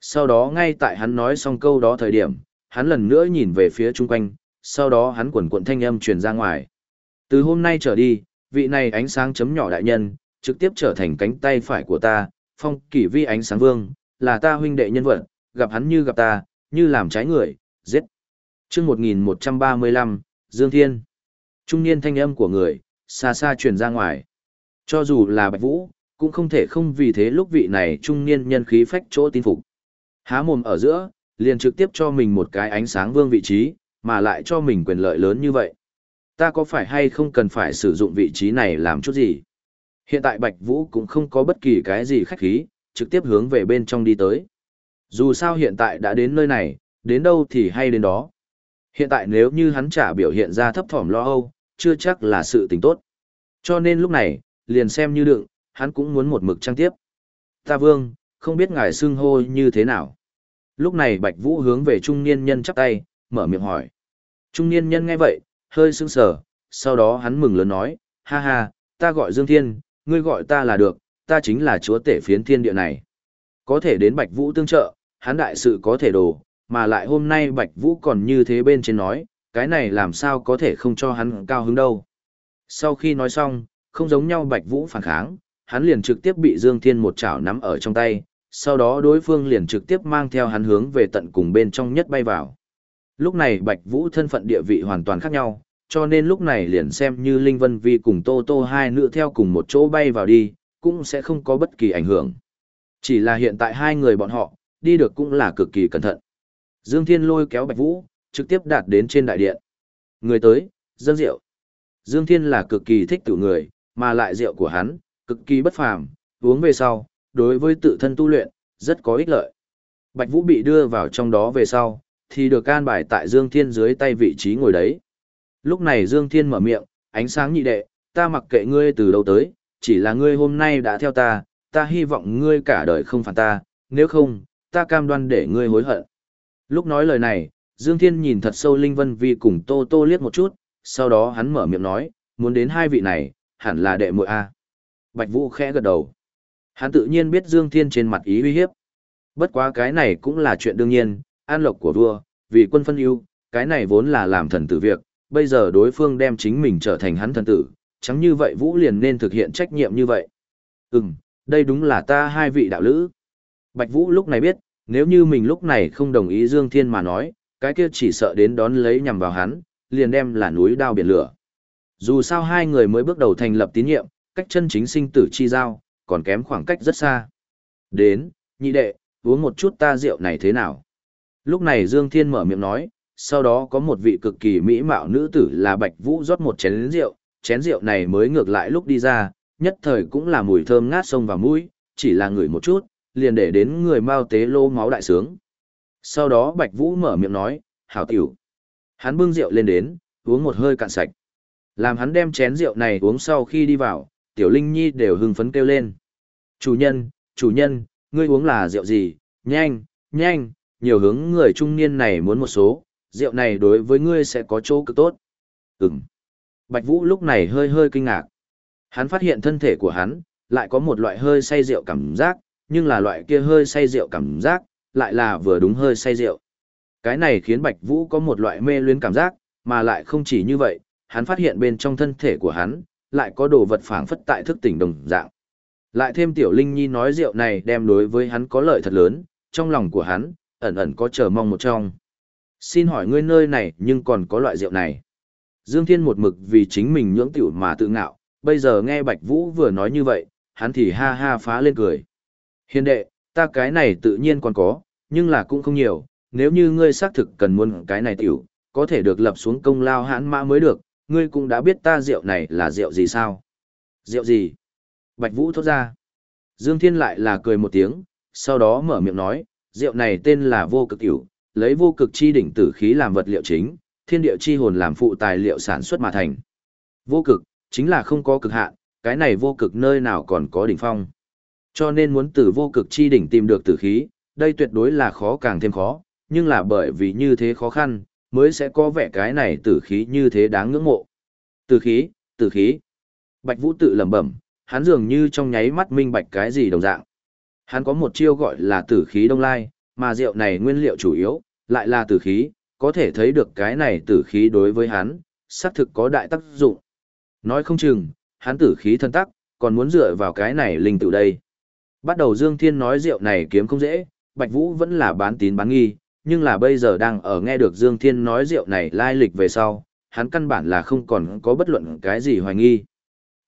S1: Sau đó ngay tại hắn nói xong câu đó thời điểm, hắn lần nữa nhìn về phía chung quanh, sau đó hắn quần quận thanh âm truyền ra ngoài. Từ hôm nay trở đi, vị này ánh sáng chấm nhỏ đại nhân, trực tiếp trở thành cánh tay phải của ta, phong kỷ vi ánh sáng vương, là ta huynh đệ nhân vật, gặp hắn như gặp ta, như làm trái người, giết. chương 1135, Dương Thiên. Trung niên thanh âm của người, xa xa truyền ra ngoài. Cho dù là Bạch Vũ, cũng không thể không vì thế lúc vị này trung niên nhân khí phách chỗ tin phục. Há mồm ở giữa, liền trực tiếp cho mình một cái ánh sáng vương vị trí, mà lại cho mình quyền lợi lớn như vậy. Ta có phải hay không cần phải sử dụng vị trí này làm chút gì? Hiện tại Bạch Vũ cũng không có bất kỳ cái gì khách khí, trực tiếp hướng về bên trong đi tới. Dù sao hiện tại đã đến nơi này, đến đâu thì hay đến đó. Hiện tại nếu như hắn trả biểu hiện ra thấp thỏm lo âu, chưa chắc là sự tình tốt. Cho nên lúc này, liền xem như đựng, hắn cũng muốn một mực trang tiếp. Ta vương, không biết ngài xưng hô như thế nào. Lúc này Bạch Vũ hướng về trung niên nhân chắp tay, mở miệng hỏi. Trung niên nhân nghe vậy, hơi sững sờ, sau đó hắn mừng lớn nói, ha ha, ta gọi Dương Thiên, ngươi gọi ta là được, ta chính là chúa tể phiến thiên địa này. Có thể đến Bạch Vũ tương trợ, hắn đại sự có thể đồ, mà lại hôm nay Bạch Vũ còn như thế bên trên nói, cái này làm sao có thể không cho hắn cao hứng đâu. Sau khi nói xong, không giống nhau Bạch Vũ phản kháng, hắn liền trực tiếp bị Dương Thiên một chảo nắm ở trong tay, sau đó đối phương liền trực tiếp mang theo hắn hướng về tận cùng bên trong nhất bay vào. Lúc này Bạch Vũ thân phận địa vị hoàn toàn khác nhau, cho nên lúc này liền xem như Linh Vân Vi cùng Tô Tô hai nữ theo cùng một chỗ bay vào đi, cũng sẽ không có bất kỳ ảnh hưởng. Chỉ là hiện tại hai người bọn họ, đi được cũng là cực kỳ cẩn thận. Dương Thiên lôi kéo Bạch Vũ, trực tiếp đạt đến trên đại điện. Người tới, dâng rượu. Dương Thiên là cực kỳ thích tiểu người, mà lại rượu của hắn, cực kỳ bất phàm, uống về sau, đối với tự thân tu luyện, rất có ích lợi. Bạch Vũ bị đưa vào trong đó về sau, thì được can bài tại Dương Thiên dưới tay vị trí ngồi đấy. Lúc này Dương Thiên mở miệng, ánh sáng nhị đệ, ta mặc kệ ngươi từ đâu tới, chỉ là ngươi hôm nay đã theo ta, ta hy vọng ngươi cả đời không phản ta, nếu không, ta cam đoan để ngươi hối hận. Lúc nói lời này, Dương Thiên nhìn thật sâu Linh Vân Vi cùng Tô Tô liếc một chút, sau đó hắn mở miệng nói, muốn đến hai vị này, hẳn là đệ muội A. Bạch Vũ khẽ gật đầu. Hắn tự nhiên biết Dương Thiên trên mặt ý uy hiếp. Bất quá cái này cũng là chuyện đương nhiên, an lộc của vua, vì quân phân ưu, cái này vốn là làm thần tử việc, bây giờ đối phương đem chính mình trở thành hắn thần tử, chẳng như vậy Vũ liền nên thực hiện trách nhiệm như vậy. Ừm, đây đúng là ta hai vị đạo lữ. Bạch Vũ lúc này biết, nếu như mình lúc này không đồng ý Dương Thiên mà nói, cái kia chỉ sợ đến đón lấy nhằm vào hắn, liền đem là núi đao biển lửa. Dù sao hai người mới bước đầu thành lập tín nhiệm, cách chân chính sinh tử chi giao, còn kém khoảng cách rất xa. Đến, nhị đệ, uống một chút ta rượu này thế nào? Lúc này Dương Thiên mở miệng nói, sau đó có một vị cực kỳ mỹ mạo nữ tử là Bạch Vũ rót một chén rượu, chén rượu này mới ngược lại lúc đi ra, nhất thời cũng là mùi thơm ngát sông vào mũi, chỉ là ngửi một chút, liền để đến người mau tế lô máu đại sướng. Sau đó Bạch Vũ mở miệng nói, hảo tiểu. Hắn bưng rượu lên đến, uống một hơi cạn sạch. Làm hắn đem chén rượu này uống sau khi đi vào, tiểu linh nhi đều hưng phấn kêu lên. Chủ nhân, chủ nhân, ngươi uống là rượu gì, nhanh, nhanh, nhiều hướng người trung niên này muốn một số, rượu này đối với ngươi sẽ có chỗ cực tốt. Ừm. Bạch Vũ lúc này hơi hơi kinh ngạc. Hắn phát hiện thân thể của hắn, lại có một loại hơi say rượu cảm giác, nhưng là loại kia hơi say rượu cảm giác, lại là vừa đúng hơi say rượu. Cái này khiến Bạch Vũ có một loại mê luyến cảm giác, mà lại không chỉ như vậy, hắn phát hiện bên trong thân thể của hắn, lại có đồ vật phảng phất tại thức tỉnh đồng dạng. Lại thêm Tiểu Linh Nhi nói rượu này đem đối với hắn có lợi thật lớn, trong lòng của hắn, ẩn ẩn có chờ mong một trong. Xin hỏi ngươi nơi này nhưng còn có loại rượu này. Dương Thiên một mực vì chính mình nhưỡng tiểu mà tự ngạo, bây giờ nghe Bạch Vũ vừa nói như vậy, hắn thì ha ha phá lên cười. Hiền đệ, ta cái này tự nhiên còn có, nhưng là cũng không nhiều, nếu như ngươi xác thực cần muốn cái này tiểu, có thể được lập xuống công lao hãn mã mới được, ngươi cũng đã biết ta rượu này là rượu gì sao? Rượu gì? Bạch Vũ thốt ra. Dương Thiên lại là cười một tiếng, sau đó mở miệng nói, rượu này tên là vô cực tiểu, lấy vô cực chi đỉnh tử khí làm vật liệu chính, thiên địa chi hồn làm phụ tài liệu sản xuất mà thành. Vô cực, chính là không có cực hạn, cái này vô cực nơi nào còn có đỉnh phong. Cho nên muốn từ vô cực chi đỉnh tìm được tử khí, đây tuyệt đối là khó càng thêm khó, nhưng là bởi vì như thế khó khăn, mới sẽ có vẻ cái này tử khí như thế đáng ngưỡng mộ. Tử khí, tử khí. Bạch Vũ tự lẩm bẩm, hắn dường như trong nháy mắt minh bạch cái gì đồng dạng. Hắn có một chiêu gọi là tử khí đông lai, mà rượu này nguyên liệu chủ yếu, lại là tử khí, có thể thấy được cái này tử khí đối với hắn, xác thực có đại tác dụng. Nói không chừng, hắn tử khí thân tắc, còn muốn dựa vào cái này linh tự đây. Bắt đầu Dương Thiên nói rượu này kiếm không dễ, Bạch Vũ vẫn là bán tín bán nghi, nhưng là bây giờ đang ở nghe được Dương Thiên nói rượu này lai lịch về sau, hắn căn bản là không còn có bất luận cái gì hoài nghi.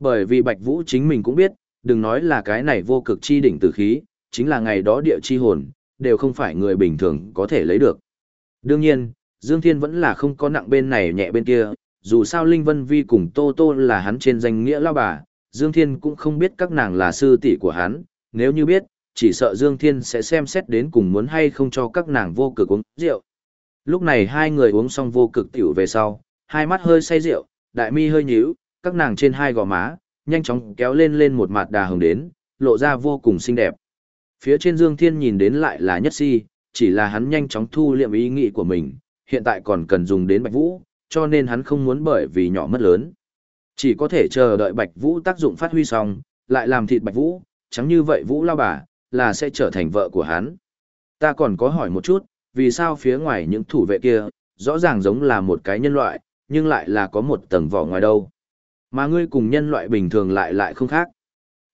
S1: Bởi vì Bạch Vũ chính mình cũng biết, đừng nói là cái này vô cực chi đỉnh tử khí, chính là ngày đó địa chi hồn, đều không phải người bình thường có thể lấy được. Đương nhiên, Dương Thiên vẫn là không có nặng bên này nhẹ bên kia, dù sao Linh Vân Vi cùng Tô Tô là hắn trên danh nghĩa lao bà, Dương Thiên cũng không biết các nàng là sư tỷ của hắn, nếu như biết, chỉ sợ Dương Thiên sẽ xem xét đến cùng muốn hay không cho các nàng vô cực uống rượu. Lúc này hai người uống xong vô cực tiểu về sau, hai mắt hơi say rượu, đại mi hơi nhíu, các nàng trên hai gò má, nhanh chóng kéo lên lên một mặt đà hồng đến, lộ ra vô cùng xinh đẹp. Phía trên Dương Thiên nhìn đến lại là nhất si, chỉ là hắn nhanh chóng thu liệm ý nghĩ của mình, hiện tại còn cần dùng đến Bạch Vũ, cho nên hắn không muốn bởi vì nhỏ mất lớn. Chỉ có thể chờ đợi Bạch Vũ tác dụng phát huy xong, lại làm thịt Bạch Vũ, chẳng như vậy Vũ lao bà, là sẽ trở thành vợ của hắn. Ta còn có hỏi một chút, vì sao phía ngoài những thủ vệ kia, rõ ràng giống là một cái nhân loại, nhưng lại là có một tầng vỏ ngoài đâu. Mà ngươi cùng nhân loại bình thường lại lại không khác.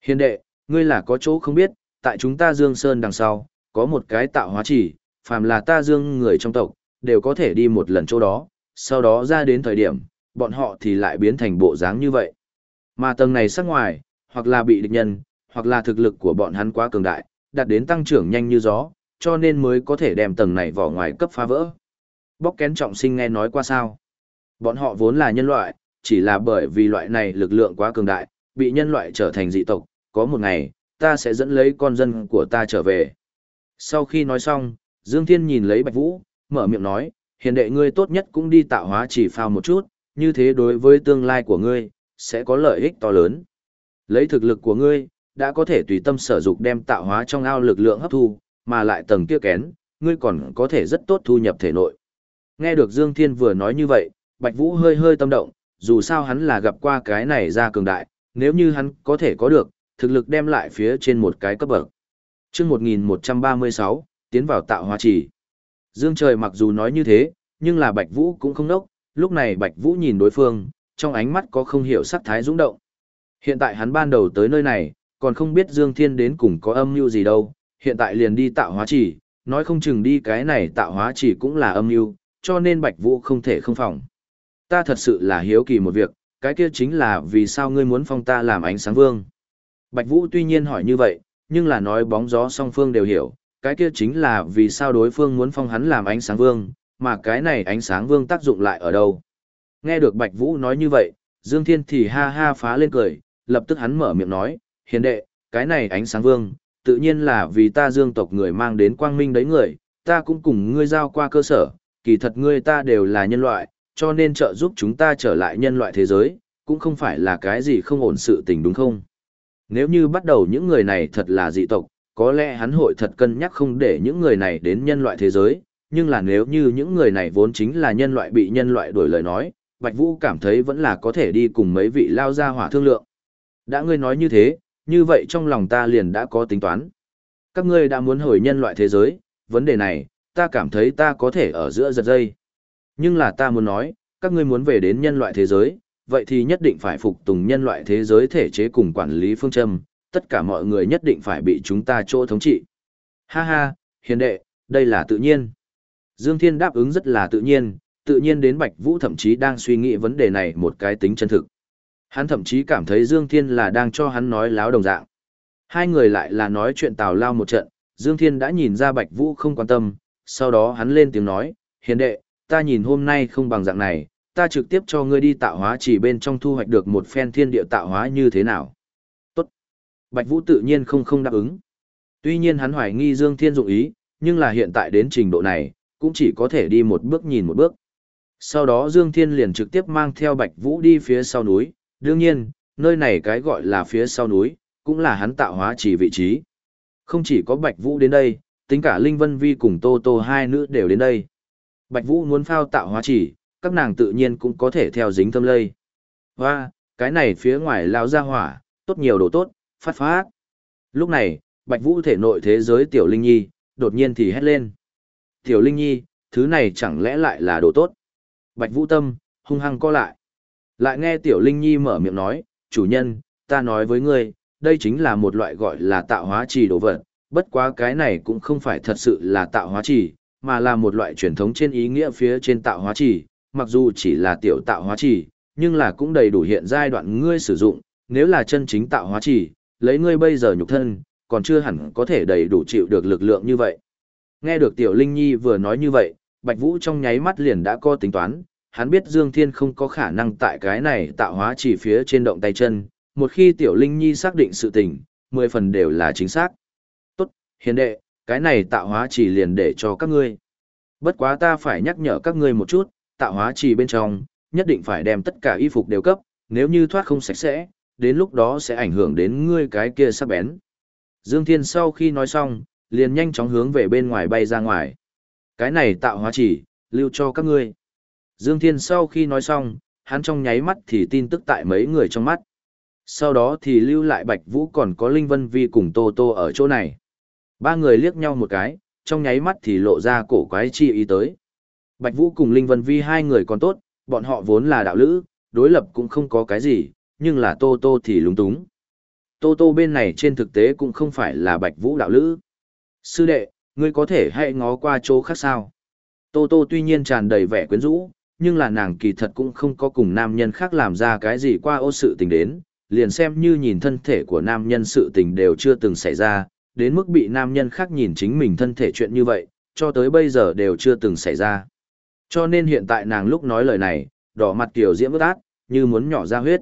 S1: Hiền đệ, ngươi là có chỗ không biết, tại chúng ta Dương Sơn đằng sau, có một cái tạo hóa chỉ, phàm là ta Dương người trong tộc, đều có thể đi một lần chỗ đó, sau đó ra đến thời điểm, bọn họ thì lại biến thành bộ dáng như vậy. Mà tầng này sắc ngoài, hoặc là bị địch nhân, hoặc là thực lực của bọn hắn quá cường đại, đạt đến tăng trưởng nhanh như gió, cho nên mới có thể đem tầng này vỏ ngoài cấp phá vỡ. Bóc kén trọng sinh nghe nói qua sao. Bọn họ vốn là nhân loại, chỉ là bởi vì loại này lực lượng quá cường đại, bị nhân loại trở thành dị tộc, có một ngày, ta sẽ dẫn lấy con dân của ta trở về. Sau khi nói xong, Dương Thiên nhìn lấy Bạch Vũ, mở miệng nói, hiền đệ ngươi tốt nhất cũng đi tạo hóa chỉ phao một chút, như thế đối với tương lai của ngươi, sẽ có lợi ích to lớn. Lấy thực lực của ngươi, đã có thể tùy tâm sở dục đem tạo hóa trong ao lực lượng hấp thu, mà lại tầng kia kén, ngươi còn có thể rất tốt thu nhập thể nội. Nghe được Dương Thiên vừa nói như vậy, Bạch Vũ hơi hơi tâm động, dù sao hắn là gặp qua cái này ra cường đại, nếu như hắn có thể có được, thực lực đem lại phía trên một cái cấp bậc. Trước 1136, tiến vào tạo hóa trì. Dương trời mặc dù nói như thế, nhưng là Bạch Vũ cũng không đốc, lúc này Bạch Vũ nhìn đối phương, trong ánh mắt có không hiểu sắc thái dũng động. Hiện tại hắn ban đầu tới nơi này, còn không biết Dương Thiên đến cùng có âm mưu gì đâu, hiện tại liền đi tạo hóa chỉ, nói không chừng đi cái này tạo hóa chỉ cũng là âm mưu, cho nên Bạch Vũ không thể không phòng. Ta thật sự là hiếu kỳ một việc, cái kia chính là vì sao ngươi muốn phong ta làm ánh sáng vương. Bạch Vũ tuy nhiên hỏi như vậy, nhưng là nói bóng gió song phương đều hiểu, cái kia chính là vì sao đối phương muốn phong hắn làm ánh sáng vương, mà cái này ánh sáng vương tác dụng lại ở đâu. Nghe được Bạch Vũ nói như vậy, Dương Thiên thì ha ha phá lên cười, lập tức hắn mở miệng nói, hiền đệ, cái này ánh sáng vương, tự nhiên là vì ta dương tộc người mang đến quang minh đấy người, ta cũng cùng ngươi giao qua cơ sở, kỳ thật ngươi ta đều là nhân loại, cho nên trợ giúp chúng ta trở lại nhân loại thế giới, cũng không phải là cái gì không ổn sự tình đúng không? Nếu như bắt đầu những người này thật là dị tộc, có lẽ hắn hội thật cân nhắc không để những người này đến nhân loại thế giới, nhưng là nếu như những người này vốn chính là nhân loại bị nhân loại đổi lời nói, Bạch Vũ cảm thấy vẫn là có thể đi cùng mấy vị lao ra hỏa thương lượng. Đã ngươi nói như thế, như vậy trong lòng ta liền đã có tính toán. Các ngươi đã muốn hồi nhân loại thế giới, vấn đề này, ta cảm thấy ta có thể ở giữa giật dây. Nhưng là ta muốn nói, các ngươi muốn về đến nhân loại thế giới, vậy thì nhất định phải phục tùng nhân loại thế giới thể chế cùng quản lý phương châm, tất cả mọi người nhất định phải bị chúng ta chỗ thống trị. Ha ha, hiền đệ, đây là tự nhiên. Dương Thiên đáp ứng rất là tự nhiên, tự nhiên đến Bạch Vũ thậm chí đang suy nghĩ vấn đề này một cái tính chân thực. Hắn thậm chí cảm thấy Dương Thiên là đang cho hắn nói láo đồng dạng. Hai người lại là nói chuyện tào lao một trận, Dương Thiên đã nhìn ra Bạch Vũ không quan tâm, sau đó hắn lên tiếng nói, hiền đệ, ta nhìn hôm nay không bằng dạng này, ta trực tiếp cho ngươi đi tạo hóa chỉ bên trong thu hoạch được một phen thiên địa tạo hóa như thế nào. Tốt. Bạch Vũ tự nhiên không không đáp ứng. Tuy nhiên hắn hoài nghi Dương Thiên dụng ý, nhưng là hiện tại đến trình độ này, cũng chỉ có thể đi một bước nhìn một bước. Sau đó Dương Thiên liền trực tiếp mang theo Bạch Vũ đi phía sau núi, đương nhiên, nơi này cái gọi là phía sau núi, cũng là hắn tạo hóa chỉ vị trí. Không chỉ có Bạch Vũ đến đây, tính cả Linh Vân Vi cùng Tô Tô hai nữ đều đến đây. Bạch Vũ muốn phao tạo hóa chỉ, các nàng tự nhiên cũng có thể theo dính thâm lây. Hoa, cái này phía ngoài lao ra hỏa, tốt nhiều đồ tốt, phát phát. Lúc này, Bạch Vũ thể nội thế giới Tiểu Linh Nhi, đột nhiên thì hét lên. Tiểu Linh Nhi, thứ này chẳng lẽ lại là đồ tốt? Bạch Vũ tâm, hung hăng co lại. Lại nghe Tiểu Linh Nhi mở miệng nói, chủ nhân, ta nói với ngươi, đây chính là một loại gọi là tạo hóa trì đồ vật, bất quá cái này cũng không phải thật sự là tạo hóa trì, mà là một loại truyền thống trên ý nghĩa phía trên tạo hóa trì, mặc dù chỉ là tiểu tạo hóa trì, nhưng là cũng đầy đủ hiện giai đoạn ngươi sử dụng, nếu là chân chính tạo hóa trì, lấy ngươi bây giờ nhục thân, còn chưa hẳn có thể đầy đủ chịu được lực lượng như vậy. Nghe được Tiểu Linh Nhi vừa nói như vậy, Bạch Vũ trong nháy mắt liền đã có tính toán, hắn biết Dương Thiên không có khả năng tại cái này tạo hóa chỉ phía trên động tay chân, một khi Tiểu Linh Nhi xác định sự tình, mười phần đều là chính xác. Tốt, hiền đệ, cái này tạo hóa chỉ liền để cho các ngươi. Bất quá ta phải nhắc nhở các ngươi một chút, tạo hóa chỉ bên trong, nhất định phải đem tất cả y phục đều cấp, nếu như thoát không sạch sẽ, đến lúc đó sẽ ảnh hưởng đến ngươi cái kia sắp bén. Dương Thiên sau khi nói xong, liền nhanh chóng hướng về bên ngoài bay ra ngoài. Cái này tạo hóa chỉ, lưu cho các ngươi. Dương Thiên sau khi nói xong, hắn trong nháy mắt thì tin tức tại mấy người trong mắt. Sau đó thì lưu lại Bạch Vũ còn có Linh Vân Vi cùng Tô Tô ở chỗ này. Ba người liếc nhau một cái, trong nháy mắt thì lộ ra cổ quái chi ý tới. Bạch Vũ cùng Linh Vân Vi hai người còn tốt, bọn họ vốn là đạo lữ, đối lập cũng không có cái gì, nhưng là Tô Tô thì lúng túng. Tô Tô bên này trên thực tế cũng không phải là Bạch Vũ đạo lữ. Sư đệ, ngươi có thể hãy ngó qua chỗ khác sao? Tô Tô tuy nhiên tràn đầy vẻ quyến rũ, nhưng là nàng kỳ thật cũng không có cùng nam nhân khác làm ra cái gì qua ô sự tình đến, liền xem như nhìn thân thể của nam nhân sự tình đều chưa từng xảy ra, đến mức bị nam nhân khác nhìn chính mình thân thể chuyện như vậy, cho tới bây giờ đều chưa từng xảy ra. Cho nên hiện tại nàng lúc nói lời này, đỏ mặt kiểu diễm ướt át, như muốn nhỏ ra huyết.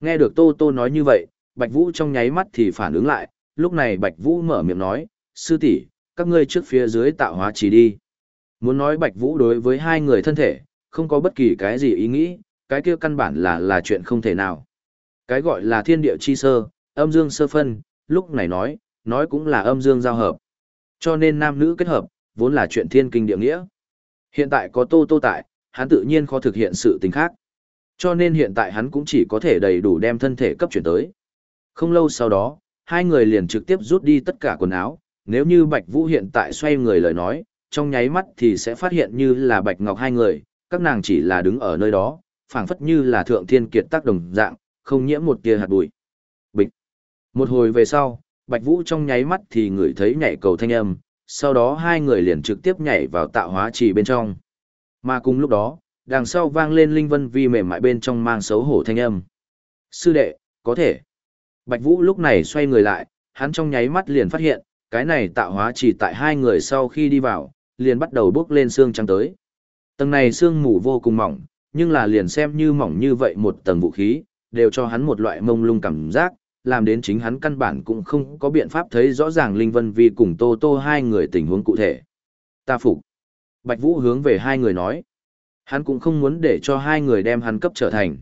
S1: Nghe được Tô Tô nói như vậy, Bạch Vũ trong nháy mắt thì phản ứng lại, lúc này Bạch Vũ mở miệng nói, sư tỷ, các ngươi trước phía dưới tạo hóa chỉ đi. Muốn nói Bạch Vũ đối với hai người thân thể, không có bất kỳ cái gì ý nghĩ, cái kia căn bản là là chuyện không thể nào. Cái gọi là thiên địa chi sơ, âm dương sơ phân, lúc này nói, nói cũng là âm dương giao hợp. Cho nên nam nữ kết hợp, vốn là chuyện thiên kinh địa nghĩa. Hiện tại có tô tô tại, hắn tự nhiên khó thực hiện sự tình khác. Cho nên hiện tại hắn cũng chỉ có thể đầy đủ đem thân thể cấp chuyển tới. Không lâu sau đó, hai người liền trực tiếp rút đi tất cả quần áo, nếu như Bạch Vũ hiện tại xoay người lời nói, trong nháy mắt thì sẽ phát hiện như là Bạch Ngọc hai người, các nàng chỉ là đứng ở nơi đó, phảng phất như là thượng thiên kiệt tác đồng dạng, không nhiễm một tia hạt bụi. Bịch. Một hồi về sau, Bạch Vũ trong nháy mắt thì ngửi thấy nhảy cầu thanh âm, sau đó hai người liền trực tiếp nhảy vào tạo hóa trì bên trong. Mà cùng lúc đó, đằng sau vang lên linh vân vi mềm mại bên trong mang xấu hổ thanh âm. Sư đệ, có thể. Bạch Vũ lúc này xoay người lại, hắn trong nháy mắt liền phát hiện, cái này tạo hóa chỉ tại hai người sau khi đi vào, liền bắt đầu bước lên xương trắng tới. Tầng này xương mù vô cùng mỏng, nhưng là liền xem như mỏng như vậy một tầng vũ khí, đều cho hắn một loại mông lung cảm giác, làm đến chính hắn căn bản cũng không có biện pháp thấy rõ ràng Linh Vân Vi cùng Tô Tô hai người tình huống cụ thể. Ta phục. Bạch Vũ hướng về hai người nói. Hắn cũng không muốn để cho hai người đem hắn cấp trở thành.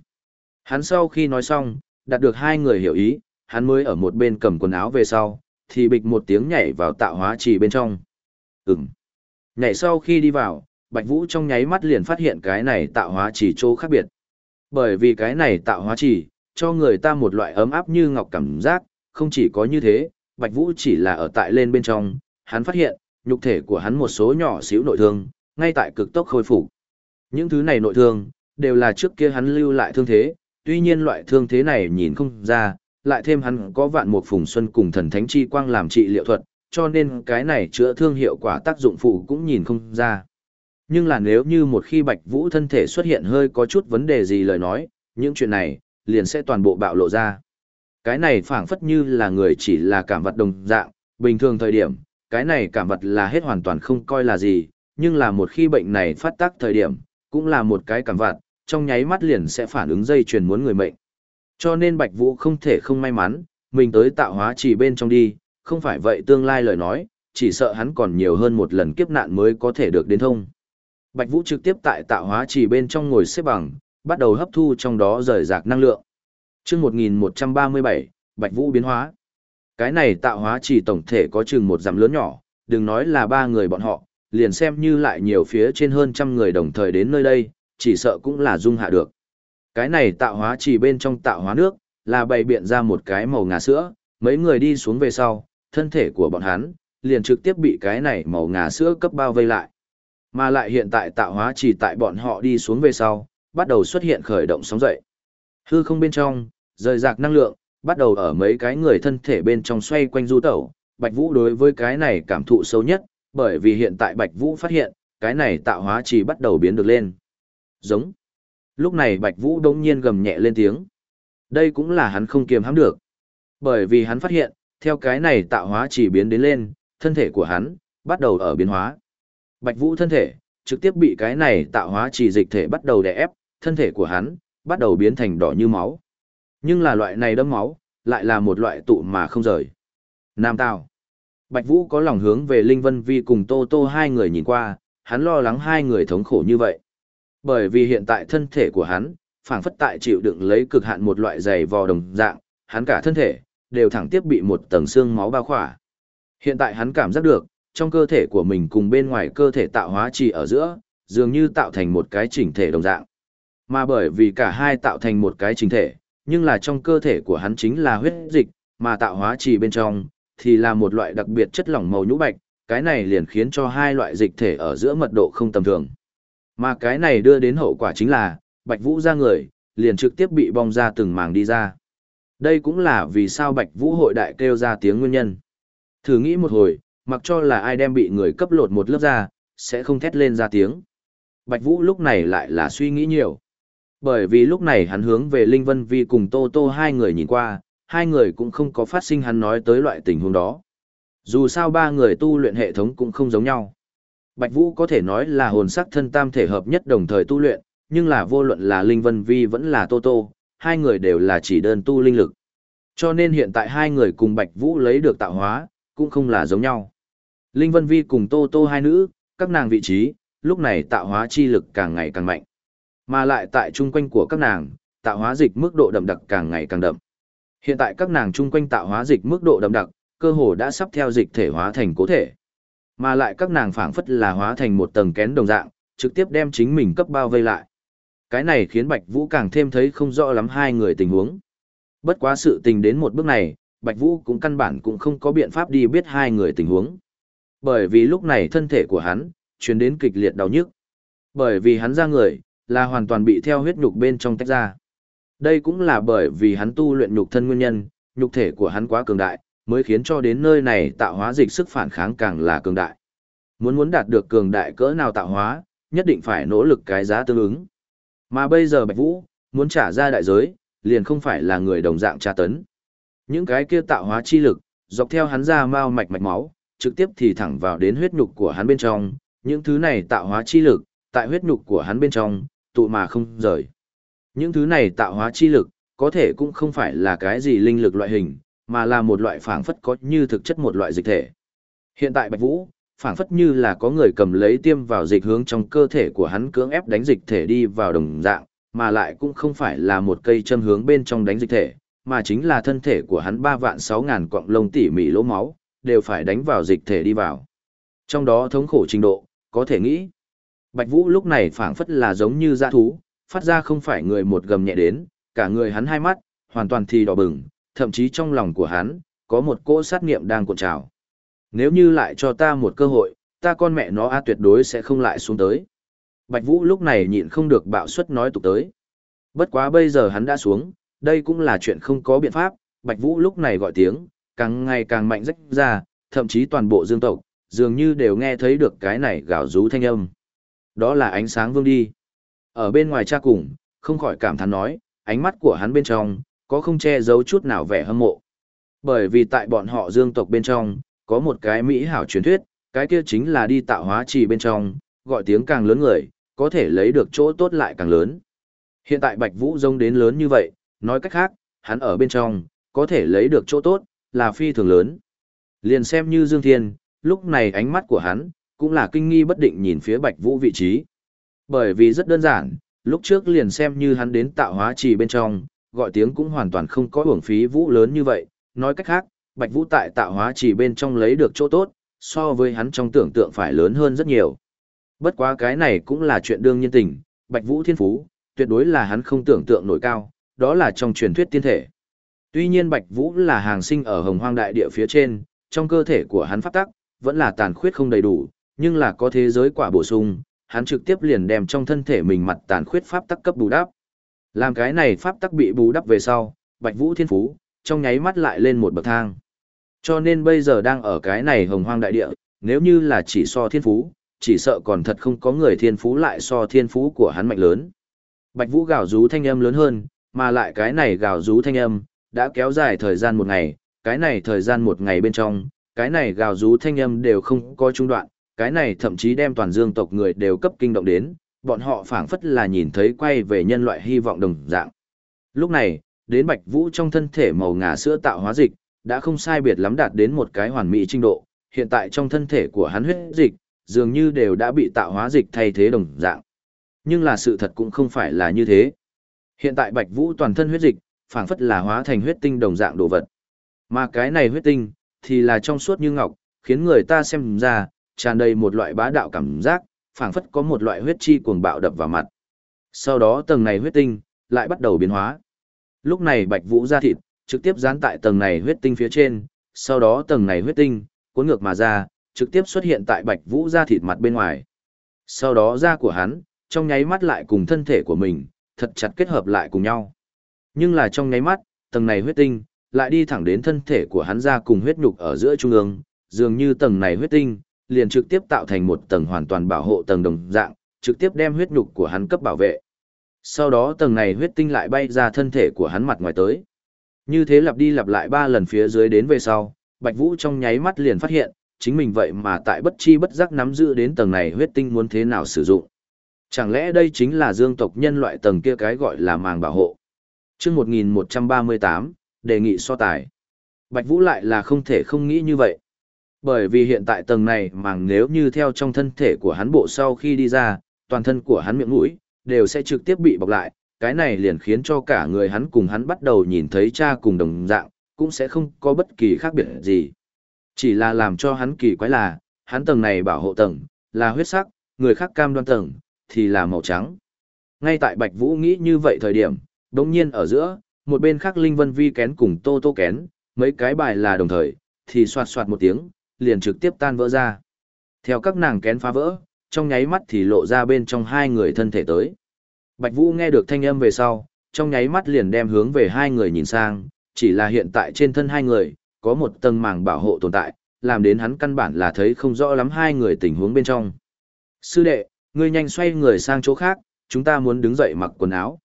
S1: Hắn sau khi nói xong, đạt được hai người hiểu ý, hắn mới ở một bên cầm quần áo về sau, thì bịch một tiếng nhảy vào tạo hóa trì bên trong. Ừm. Nhảy sau khi đi vào, Bạch Vũ trong nháy mắt liền phát hiện cái này tạo hóa chỉ chỗ khác biệt. Bởi vì cái này tạo hóa chỉ cho người ta một loại ấm áp như ngọc cảm giác, không chỉ có như thế, Bạch Vũ chỉ là ở tại lên bên trong, hắn phát hiện, nhục thể của hắn một số nhỏ xíu nội thương, ngay tại cực tốc khôi phục. Những thứ này nội thương, đều là trước kia hắn lưu lại thương thế, tuy nhiên loại thương thế này nhìn không ra, lại thêm hắn có vạn một phùng xuân cùng thần thánh chi quang làm trị liệu thuật, cho nên cái này chữa thương hiệu quả tác dụng phụ cũng nhìn không ra. Nhưng là nếu như một khi Bạch Vũ thân thể xuất hiện hơi có chút vấn đề gì lời nói, những chuyện này, liền sẽ toàn bộ bạo lộ ra. Cái này phảng phất như là người chỉ là cảm vật đồng dạng, bình thường thời điểm, cái này cảm vật là hết hoàn toàn không coi là gì, nhưng là một khi bệnh này phát tác thời điểm, cũng là một cái cảm vật, trong nháy mắt liền sẽ phản ứng dây chuyền muốn người mệnh. Cho nên Bạch Vũ không thể không may mắn, mình tới tạo hóa chỉ bên trong đi, không phải vậy tương lai lời nói, chỉ sợ hắn còn nhiều hơn một lần kiếp nạn mới có thể được đến thông. Bạch Vũ trực tiếp tại tạo hóa chỉ bên trong ngồi xếp bằng, bắt đầu hấp thu trong đó rời rạc năng lượng. Trước 1137, Bạch Vũ biến hóa. Cái này tạo hóa chỉ tổng thể có chừng một giảm lớn nhỏ, đừng nói là ba người bọn họ, liền xem như lại nhiều phía trên hơn trăm người đồng thời đến nơi đây, chỉ sợ cũng là dung hạ được. Cái này tạo hóa chỉ bên trong tạo hóa nước, là bày biện ra một cái màu ngà sữa, mấy người đi xuống về sau, thân thể của bọn hắn, liền trực tiếp bị cái này màu ngà sữa cấp bao vây lại. Mà lại hiện tại tạo hóa chỉ tại bọn họ đi xuống về sau, bắt đầu xuất hiện khởi động sóng dậy. Hư không bên trong, rời rạc năng lượng, bắt đầu ở mấy cái người thân thể bên trong xoay quanh du tẩu. Bạch Vũ đối với cái này cảm thụ sâu nhất, bởi vì hiện tại Bạch Vũ phát hiện, cái này tạo hóa chỉ bắt đầu biến được lên. Giống. Lúc này Bạch Vũ đông nhiên gầm nhẹ lên tiếng. Đây cũng là hắn không kiềm hãm được. Bởi vì hắn phát hiện, theo cái này tạo hóa chỉ biến đến lên, thân thể của hắn, bắt đầu ở biến hóa. Bạch Vũ thân thể, trực tiếp bị cái này tạo hóa chỉ dịch thể bắt đầu đè ép, thân thể của hắn, bắt đầu biến thành đỏ như máu. Nhưng là loại này đấm máu, lại là một loại tụ mà không rời. Nam Tào. Bạch Vũ có lòng hướng về Linh Vân Vi cùng Tô Tô hai người nhìn qua, hắn lo lắng hai người thống khổ như vậy. Bởi vì hiện tại thân thể của hắn, phảng phất tại chịu đựng lấy cực hạn một loại dày vò đồng dạng, hắn cả thân thể, đều thẳng tiếp bị một tầng xương máu bao khỏa. Hiện tại hắn cảm giác được, trong cơ thể của mình cùng bên ngoài cơ thể tạo hóa trì ở giữa, dường như tạo thành một cái chỉnh thể đồng dạng. Mà bởi vì cả hai tạo thành một cái chỉnh thể, nhưng là trong cơ thể của hắn chính là huyết dịch, mà tạo hóa trì bên trong, thì là một loại đặc biệt chất lỏng màu nhũ bạch, cái này liền khiến cho hai loại dịch thể ở giữa mật độ không tầm thường. Mà cái này đưa đến hậu quả chính là, Bạch Vũ ra người, liền trực tiếp bị bong ra từng màng đi ra. Đây cũng là vì sao Bạch Vũ hội đại kêu ra tiếng nguyên nhân. Thử nghĩ một hồi, mặc cho là ai đem bị người cấp lột một lớp da, sẽ không thét lên ra tiếng. Bạch Vũ lúc này lại là suy nghĩ nhiều. Bởi vì lúc này hắn hướng về Linh Vân Vi cùng Tô Tô hai người nhìn qua, hai người cũng không có phát sinh hắn nói tới loại tình huống đó. Dù sao ba người tu luyện hệ thống cũng không giống nhau. Bạch Vũ có thể nói là hồn sắc thân tam thể hợp nhất đồng thời tu luyện, nhưng là vô luận là Linh Vân Vi vẫn là Tô Tô, hai người đều là chỉ đơn tu linh lực. Cho nên hiện tại hai người cùng Bạch Vũ lấy được tạo hóa, cũng không là giống nhau. Linh Vân Vi cùng Tô Tô hai nữ, các nàng vị trí, lúc này tạo hóa chi lực càng ngày càng mạnh. Mà lại tại chung quanh của các nàng, tạo hóa dịch mức độ đậm đặc càng ngày càng đậm. Hiện tại các nàng chung quanh tạo hóa dịch mức độ đậm đặc, cơ hồ đã sắp theo dịch thể hóa thành cố thể. Mà lại các nàng phảng phất là hóa thành một tầng kén đồng dạng, trực tiếp đem chính mình cấp bao vây lại. Cái này khiến Bạch Vũ càng thêm thấy không rõ lắm hai người tình huống. Bất quá sự tình đến một bước này, Bạch Vũ cũng căn bản cũng không có biện pháp đi biết hai người tình huống. Bởi vì lúc này thân thể của hắn, truyền đến kịch liệt đau nhức. Bởi vì hắn ra người, là hoàn toàn bị theo huyết nhục bên trong tách ra. Đây cũng là bởi vì hắn tu luyện nhục thân nguyên nhân, nhục thể của hắn quá cường đại, mới khiến cho đến nơi này tạo hóa dịch sức phản kháng càng là cường đại. Muốn muốn đạt được cường đại cỡ nào tạo hóa, nhất định phải nỗ lực cái giá tương ứng. Mà bây giờ Bạch Vũ, muốn trả ra đại giới, liền không phải là người đồng dạng tra tấn. Những cái kia tạo hóa chi lực, dọc theo hắn ra mao mạch mạch máu, trực tiếp thì thẳng vào đến huyết nhục của hắn bên trong, những thứ này tạo hóa chi lực, tại huyết nhục của hắn bên trong, tụ mà không rời. Những thứ này tạo hóa chi lực, có thể cũng không phải là cái gì linh lực loại hình, mà là một loại phảng phất có như thực chất một loại dịch thể. Hiện tại Bạch Vũ, phảng phất như là có người cầm lấy tiêm vào dịch hướng trong cơ thể của hắn cưỡng ép đánh dịch thể đi vào đồng dạng, mà lại cũng không phải là một cây châm hướng bên trong đánh dịch thể, mà chính là thân thể của hắn ba vạn sáu ngàn quặng lông tỉ mỉ lỗ máu, đều phải đánh vào dịch thể đi vào. Trong đó thống khổ trình độ, có thể nghĩ. Bạch Vũ lúc này phảng phất là giống như dã thú, phát ra không phải người một gầm nhẹ đến, cả người hắn hai mắt, hoàn toàn thì đỏ bừng, thậm chí trong lòng của hắn, có một cỗ sát nghiệm đang cuộn trào. Nếu như lại cho ta một cơ hội, ta con mẹ nó a tuyệt đối sẽ không lại xuống tới. Bạch Vũ lúc này nhịn không được bạo suất nói tục tới. Bất quá bây giờ hắn đã xuống, đây cũng là chuyện không có biện pháp, Bạch Vũ lúc này gọi tiếng, càng ngày càng mạnh rách ra, thậm chí toàn bộ dương tộc, dường như đều nghe thấy được cái này gào rú thanh âm. Đó là ánh sáng vương đi. Ở bên ngoài cha cùng, không khỏi cảm thán nói, ánh mắt của hắn bên trong, có không che giấu chút nào vẻ hâm mộ. Bởi vì tại bọn họ dương tộc bên trong, có một cái mỹ hảo truyền thuyết, cái kia chính là đi tạo hóa trì bên trong, gọi tiếng càng lớn người, có thể lấy được chỗ tốt lại càng lớn. Hiện tại Bạch Vũ rông đến lớn như vậy, nói cách khác, hắn ở bên trong, có thể lấy được chỗ tốt, là phi thường lớn. Liền xem như Dương Thiên, lúc này ánh mắt của hắn, cũng là kinh nghi bất định nhìn phía Bạch Vũ vị trí. Bởi vì rất đơn giản, lúc trước liền xem như hắn đến tạo hóa trì bên trong, gọi tiếng cũng hoàn toàn không có uổng phí Vũ lớn như vậy, nói cách khác, Bạch Vũ tại tạo hóa trì bên trong lấy được chỗ tốt, so với hắn trong tưởng tượng phải lớn hơn rất nhiều. Bất quá cái này cũng là chuyện đương nhiên tình, Bạch Vũ thiên phú, tuyệt đối là hắn không tưởng tượng nổi cao, đó là trong truyền thuyết tiên thể. Tuy nhiên Bạch Vũ là hàng sinh ở hồng hoang đại địa phía trên, trong cơ thể của hắn pháp tắc, vẫn là tàn khuyết không đầy đủ, nhưng là có thế giới quả bổ sung, hắn trực tiếp liền đem trong thân thể mình mặt tàn khuyết pháp tắc cấp bù đắp. Làm cái này pháp tắc bị bù đắp về sau, Bạch Vũ thiên phú, trong nháy mắt lại lên một bậc thang. Cho nên bây giờ đang ở cái này hồng hoang đại địa, nếu như là chỉ so thiên phú, chỉ sợ còn thật không có người thiên phú lại so thiên phú của hắn mạnh lớn. Bạch Vũ gào rú thanh âm lớn hơn, mà lại cái này gào rú thanh âm, đã kéo dài thời gian một ngày, cái này thời gian một ngày bên trong, cái này gào rú thanh âm đều không có trung đoạn, cái này thậm chí đem toàn dương tộc người đều cấp kinh động đến, bọn họ phảng phất là nhìn thấy quay về nhân loại hy vọng đồng dạng. Lúc này, đến Bạch Vũ trong thân thể màu ngà sữa tạo hóa dịch, đã không sai biệt lắm đạt đến một cái hoàn mỹ trình độ, hiện tại trong thân thể của hắn huyết dịch, dường như đều đã bị tạo hóa dịch thay thế đồng dạng. Nhưng là sự thật cũng không phải là như thế. Hiện tại Bạch Vũ toàn thân huyết dịch, phảng phất là hóa thành huyết tinh đồng dạng đồ vật. Mà cái này huyết tinh, thì là trong suốt như ngọc, khiến người ta xem ra, tràn đầy một loại bá đạo cảm giác, phảng phất có một loại huyết chi cuồng bạo đập vào mặt. Sau đó tầng này huyết tinh, lại bắt đầu biến hóa. Lúc này Bạch Vũ ra thịt, trực tiếp dán tại tầng này huyết tinh phía trên, sau đó tầng này huyết tinh, cuốn ngược mà ra, trực tiếp xuất hiện tại Bạch Vũ ra thịt mặt bên ngoài. Sau đó da của hắn, trong nháy mắt lại cùng thân thể của mình, thật chặt kết hợp lại cùng nhau. Nhưng là trong nháy mắt, tầng này huyết tinh, lại đi thẳng đến thân thể của hắn ra cùng huyết nhục ở giữa trung ương, dường như tầng này huyết tinh, liền trực tiếp tạo thành một tầng hoàn toàn bảo hộ tầng đồng dạng, trực tiếp đem huyết nhục của hắn cấp bảo vệ. Sau đó tầng này huyết tinh lại bay ra thân thể của hắn mặt ngoài tới. Như thế lặp đi lặp lại ba lần phía dưới đến về sau, Bạch Vũ trong nháy mắt liền phát hiện, chính mình vậy mà tại bất chi bất giác nắm giữ đến tầng này huyết tinh muốn thế nào sử dụng. Chẳng lẽ đây chính là dương tộc nhân loại tầng kia cái gọi là màng bảo hộ chương 1138, đề nghị so tài. Bạch Vũ lại là không thể không nghĩ như vậy. Bởi vì hiện tại tầng này màng nếu như theo trong thân thể của hắn bộ sau khi đi ra, toàn thân của hắn miệng mũi, đều sẽ trực tiếp bị bọc lại, cái này liền khiến cho cả người hắn cùng hắn bắt đầu nhìn thấy cha cùng đồng dạng, cũng sẽ không có bất kỳ khác biệt gì. Chỉ là làm cho hắn kỳ quái là, hắn tầng này bảo hộ tầng, là huyết sắc, người khác cam đoan tầng, thì là màu trắng. Ngay tại Bạch Vũ nghĩ như vậy thời điểm, đồng nhiên ở giữa, một bên khác Linh Vân Vi kén cùng Tô Tô kén, mấy cái bài là đồng thời, thì soạt soạt một tiếng, liền trực tiếp tan vỡ ra. Theo các nàng kén phá vỡ, trong nháy mắt thì lộ ra bên trong hai người thân thể tới. Bạch Vũ nghe được thanh âm về sau, trong nháy mắt liền đem hướng về hai người nhìn sang, chỉ là hiện tại trên thân hai người, có một tầng màng bảo hộ tồn tại, làm đến hắn căn bản là thấy không rõ lắm hai người tình huống bên trong. Sư đệ, ngươi nhanh xoay người sang chỗ khác, chúng ta muốn đứng dậy mặc quần áo.